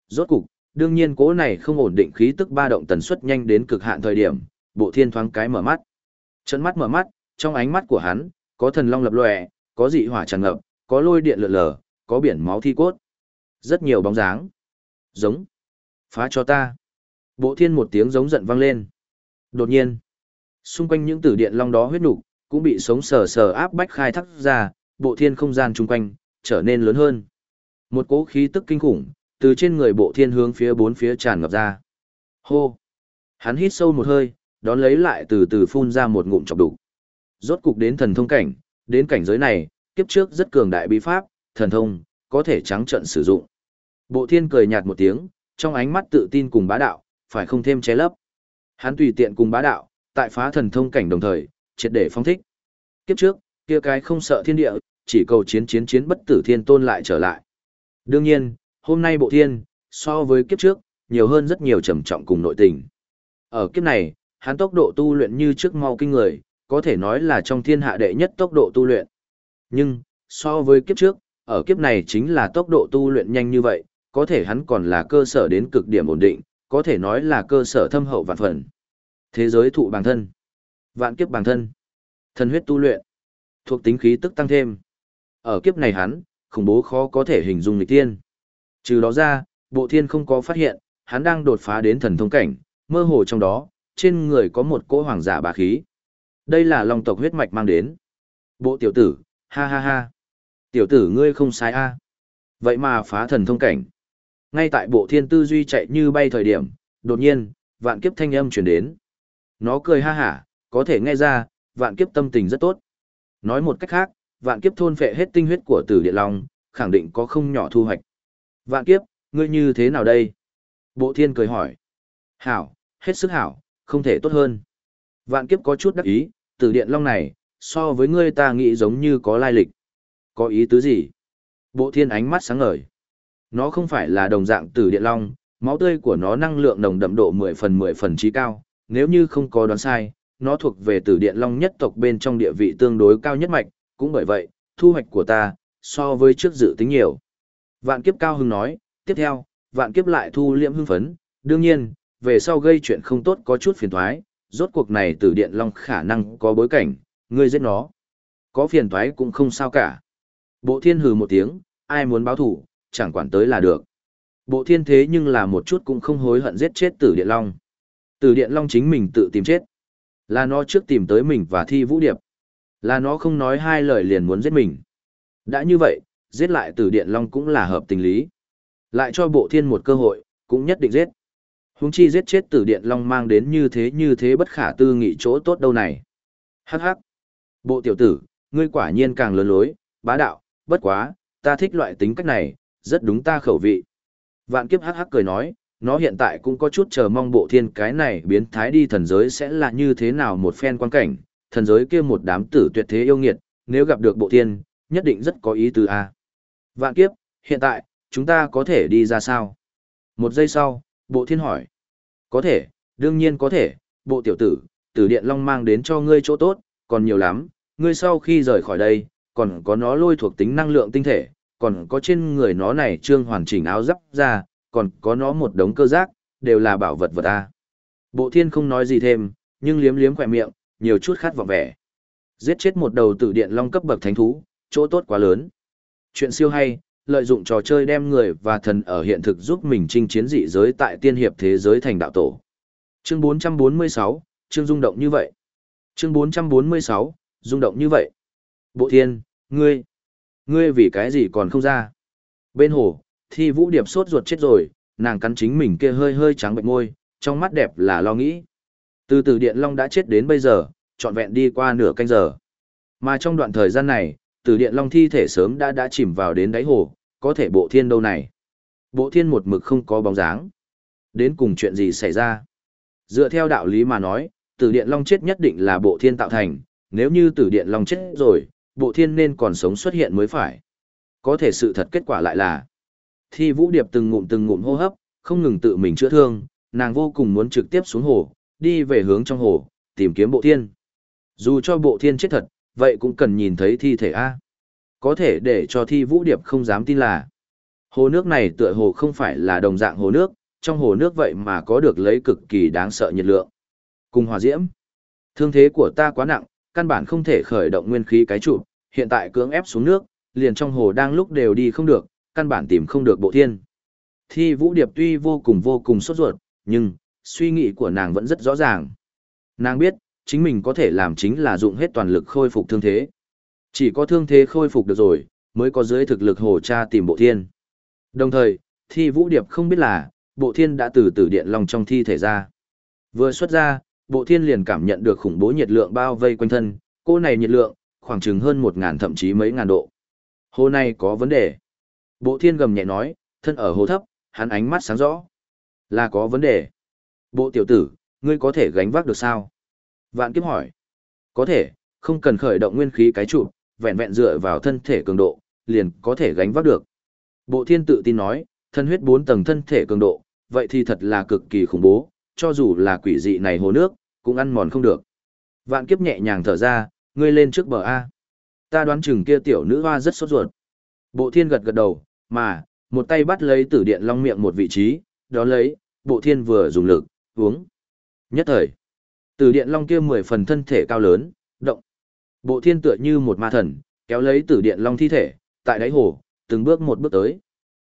Rốt cục, đương nhiên cỗ này không ổn định khí tức ba động tần suất nhanh đến cực hạn thời điểm, bộ thiên thoáng cái mở mắt. Trận mắt mở mắt, trong ánh mắt của hắn, có thần long lập lòe, có dị hỏa tràn ngập, có lôi điện lượn lờ, có biển máu thi cốt. Rất nhiều bóng dáng. Giống. Phá cho ta. Bộ thiên một tiếng giống giận vang lên. Đột nhiên, xung quanh những tử điện long đó huyết nục cũng bị sống sờ sờ áp bách khai thác ra, bộ thiên không gian chung quanh trở nên lớn hơn. Một cỗ khí tức kinh khủng từ trên người bộ thiên hướng phía bốn phía tràn ngập ra. Hô. Hắn hít sâu một hơi, đón lấy lại từ từ phun ra một ngụm chọc đục. Rốt cục đến thần thông cảnh, đến cảnh giới này, kiếp trước rất cường đại bí pháp, thần thông, có thể trắng trận sử dụng. Bộ thiên cười nhạt một tiếng, trong ánh mắt tự tin cùng bá đạo, phải không thêm che lấp. Hắn tùy tiện cùng bá đạo, tại phá thần thông cảnh đồng thời, triệt để phong thích. Kiếp trước, kia cái không sợ thiên địa, chỉ cầu chiến chiến chiến bất tử thiên tôn lại trở lại. Đương nhiên, hôm nay bộ thiên, so với kiếp trước, nhiều hơn rất nhiều trầm trọng cùng nội tình. Ở kiếp này, hắn tốc độ tu luyện như trước mau kinh người, có thể nói là trong thiên hạ đệ nhất tốc độ tu luyện. Nhưng, so với kiếp trước, ở kiếp này chính là tốc độ tu luyện nhanh như vậy, có thể hắn còn là cơ sở đến cực điểm ổn định, có thể nói là cơ sở thâm hậu vạn phần. Thế giới thụ bằng thân, vạn kiếp bằng thân, thần huyết tu luyện, thuộc tính khí tức tăng thêm. Ở kiếp này hắn, khủng bố khó có thể hình dung lịch tiên. Trừ đó ra, bộ thiên không có phát hiện, hắn đang đột phá đến thần thông cảnh, mơ hồ trong đó, trên người có một cỗ hoàng giả bá khí. Đây là long tộc huyết mạch mang đến. Bộ tiểu tử, ha ha ha. Tiểu tử ngươi không sai a. Vậy mà phá thần thông cảnh. Ngay tại bộ thiên tư duy chạy như bay thời điểm, đột nhiên, vạn kiếp thanh âm truyền đến. Nó cười ha hả, có thể nghe ra, vạn kiếp tâm tình rất tốt. Nói một cách khác, vạn kiếp thôn phệ hết tinh huyết của tử địa long, khẳng định có không nhỏ thu hoạch. Vạn kiếp, ngươi như thế nào đây? Bộ thiên cười hỏi. Hảo, hết sức hảo, không thể tốt hơn. Vạn kiếp có chút đắc ý, tử điện long này, so với ngươi ta nghĩ giống như có lai lịch. Có ý tứ gì? Bộ thiên ánh mắt sáng ngời. Nó không phải là đồng dạng tử điện long, máu tươi của nó năng lượng nồng đậm độ 10 phần 10 phần trí cao, nếu như không có đoán sai, nó thuộc về tử điện long nhất tộc bên trong địa vị tương đối cao nhất mạch, cũng bởi vậy, thu hoạch của ta, so với trước dự tính nhiều. Vạn kiếp cao hưng nói, tiếp theo, vạn kiếp lại thu liễm hưng phấn, đương nhiên, về sau gây chuyện không tốt có chút phiền thoái, rốt cuộc này tử điện long khả năng có bối cảnh, ngươi giết nó. Có phiền thoái cũng không sao cả. Bộ thiên hừ một tiếng, ai muốn báo thủ, chẳng quản tới là được. Bộ thiên thế nhưng là một chút cũng không hối hận giết chết tử điện long. Tử điện long chính mình tự tìm chết. Là nó trước tìm tới mình và thi vũ điệp. Là nó không nói hai lời liền muốn giết mình. Đã như vậy, giết lại tử điện long cũng là hợp tình lý. Lại cho bộ thiên một cơ hội, cũng nhất định giết huống chi giết chết tử điện long mang đến như thế như thế bất khả tư nghị chỗ tốt đâu này. Hắc hắc. Bộ tiểu tử, ngươi quả nhiên càng lớn lối, bá đạo, bất quá, ta thích loại tính cách này, rất đúng ta khẩu vị. Vạn kiếp hắc hắc cười nói, nó hiện tại cũng có chút chờ mong bộ thiên cái này biến thái đi thần giới sẽ là như thế nào một phen quan cảnh, thần giới kia một đám tử tuyệt thế yêu nghiệt, nếu gặp được bộ thiên, nhất định rất có ý tứ a. Vạn kiếp, hiện tại, chúng ta có thể đi ra sao? Một giây sau, bộ thiên hỏi. Có thể, đương nhiên có thể, bộ tiểu tử, tử điện long mang đến cho ngươi chỗ tốt, còn nhiều lắm, ngươi sau khi rời khỏi đây, còn có nó lôi thuộc tính năng lượng tinh thể, còn có trên người nó này trương hoàn chỉnh áo giáp ra, còn có nó một đống cơ giác, đều là bảo vật vật a. Bộ thiên không nói gì thêm, nhưng liếm liếm khỏe miệng, nhiều chút khát vọng vẻ. Giết chết một đầu tử điện long cấp bậc thánh thú, chỗ tốt quá lớn. Chuyện siêu hay, lợi dụng trò chơi đem người và thần ở hiện thực giúp mình chinh chiến dị giới tại tiên hiệp thế giới thành đạo tổ. Chương 446, chương rung động như vậy. Chương 446, rung động như vậy. Bộ thiên, ngươi, ngươi vì cái gì còn không ra? Bên hồ, thi vũ điệp sốt ruột chết rồi, nàng cắn chính mình kia hơi hơi trắng bệnh môi, trong mắt đẹp là lo nghĩ. Từ từ điện long đã chết đến bây giờ, trọn vẹn đi qua nửa canh giờ. Mà trong đoạn thời gian này, từ điện long thi thể sớm đã đã chìm vào đến đáy hồ, có thể bộ thiên đâu này. Bộ thiên một mực không có bóng dáng. Đến cùng chuyện gì xảy ra? Dựa theo đạo lý mà nói, tử điện long chết nhất định là bộ thiên tạo thành, nếu như tử điện long chết rồi, bộ thiên nên còn sống xuất hiện mới phải. Có thể sự thật kết quả lại là, thi vũ điệp từng ngụm từng ngụm hô hấp, không ngừng tự mình chữa thương, nàng vô cùng muốn trực tiếp xuống hồ, đi về hướng trong hồ, tìm kiếm bộ thiên. Dù cho bộ thiên chết thật, vậy cũng cần nhìn thấy thi thể A. Có thể để cho thi vũ điệp không dám tin là, hồ nước này tựa hồ không phải là đồng dạng hồ nước, trong hồ nước vậy mà có được lấy cực kỳ đáng sợ nhiệt lượng. Cùng hòa diễm, thương thế của ta quá nặng, căn bản không thể khởi động nguyên khí cái trụ, hiện tại cưỡng ép xuống nước, liền trong hồ đang lúc đều đi không được, căn bản tìm không được bộ thiên. Thi Vũ Điệp tuy vô cùng vô cùng sốt ruột, nhưng, suy nghĩ của nàng vẫn rất rõ ràng. Nàng biết, chính mình có thể làm chính là dụng hết toàn lực khôi phục thương thế. Chỉ có thương thế khôi phục được rồi, mới có dưới thực lực hồ cha tìm bộ thiên. Đồng thời, Thi Vũ Điệp không biết là, bộ thiên đã từ từ điện long trong thi thể ra. Vừa xuất ra, bộ thiên liền cảm nhận được khủng bố nhiệt lượng bao vây quanh thân, cô này nhiệt lượng, khoảng chừng hơn một ngàn thậm chí mấy ngàn độ. Hồ này có vấn đề. Bộ thiên gầm nhẹ nói, thân ở hồ thấp, hắn ánh mắt sáng rõ. Là có vấn đề. Bộ tiểu tử, ngươi có thể gánh vác được sao? Vạn kiếp hỏi. Có thể, không cần khởi động nguyên khí cái trụ, vẹn vẹn dựa vào thân thể cường độ, liền có thể gánh vác được. Bộ thiên tự tin nói, thân huyết bốn tầng thân thể cường độ, vậy thì thật là cực kỳ khủng bố, cho dù là quỷ dị này hồ nước, cũng ăn mòn không được. Vạn kiếp nhẹ nhàng thở ra, ngươi lên trước bờ A. Ta đoán chừng kia tiểu nữ hoa rất sốt ruột. Bộ thiên gật gật đầu, mà, một tay bắt lấy tử điện long miệng một vị trí, đó lấy, bộ thiên vừa dùng lực, uống. Nhất thời, tử điện long kia mười phần thân thể cao lớn, động. Bộ thiên tựa như một ma thần, kéo lấy tử điện long thi thể, tại đáy hồ, từng bước một bước tới.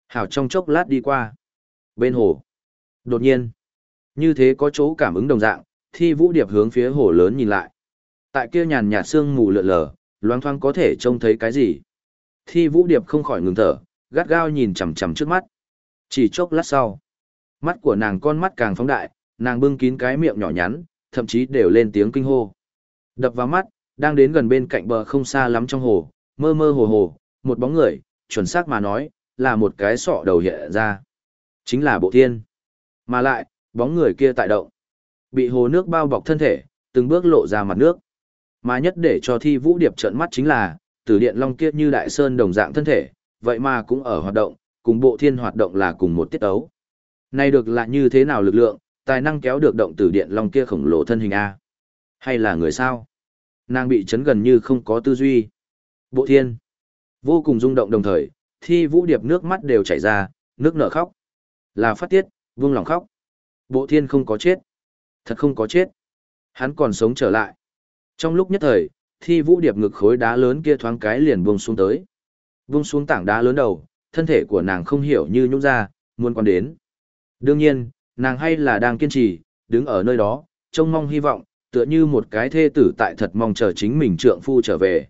Hảo trong chốc lát đi qua. Bên hồ. Đột nhiên. Như thế có chỗ cảm ứng đồng dạng, thi vũ điệp hướng phía hồ lớn nhìn lại. Tại kia nhàn nhạt sương mù lượn lờ, loang thoang có thể trông thấy cái gì. Thi vũ điệp không khỏi ngừng thở, gắt gao nhìn chằm chằm trước mắt. Chỉ chốc lát sau. Mắt của nàng con mắt càng phóng đại, nàng bưng kín cái miệng nhỏ nhắn, thậm chí đều lên tiếng kinh hô. Đập vào mắt, đang đến gần bên cạnh bờ không xa lắm trong hồ, mơ mơ hồ hồ, một bóng người, chuẩn xác mà nói, là một cái sọ đầu hiện ra. Chính là bộ thiên. Mà lại, bóng người kia tại động. Bị hồ nước bao bọc thân thể, từng bước lộ ra mặt nước. Mà nhất để cho thi vũ điệp trợn mắt chính là, tử điện long kia như đại sơn đồng dạng thân thể, vậy mà cũng ở hoạt động, cùng bộ thiên hoạt động là cùng một tiết ấu. Này được là như thế nào lực lượng, tài năng kéo được động tử điện long kia khổng lồ thân hình A? Hay là người sao? Nàng bị chấn gần như không có tư duy. Bộ thiên. Vô cùng rung động đồng thời, thi vũ điệp nước mắt đều chảy ra, nước nở khóc. Là phát tiết, vương lòng khóc. Bộ thiên không có chết. Thật không có chết. Hắn còn sống trở lại. Trong lúc nhất thời, thi vũ điệp ngực khối đá lớn kia thoáng cái liền buông xuống tới. Buông xuống tảng đá lớn đầu, thân thể của nàng không hiểu như nhũng ra, muốn quan đến. Đương nhiên, nàng hay là đang kiên trì, đứng ở nơi đó, trông mong hy vọng, tựa như một cái thê tử tại thật mong chờ chính mình trượng phu trở về.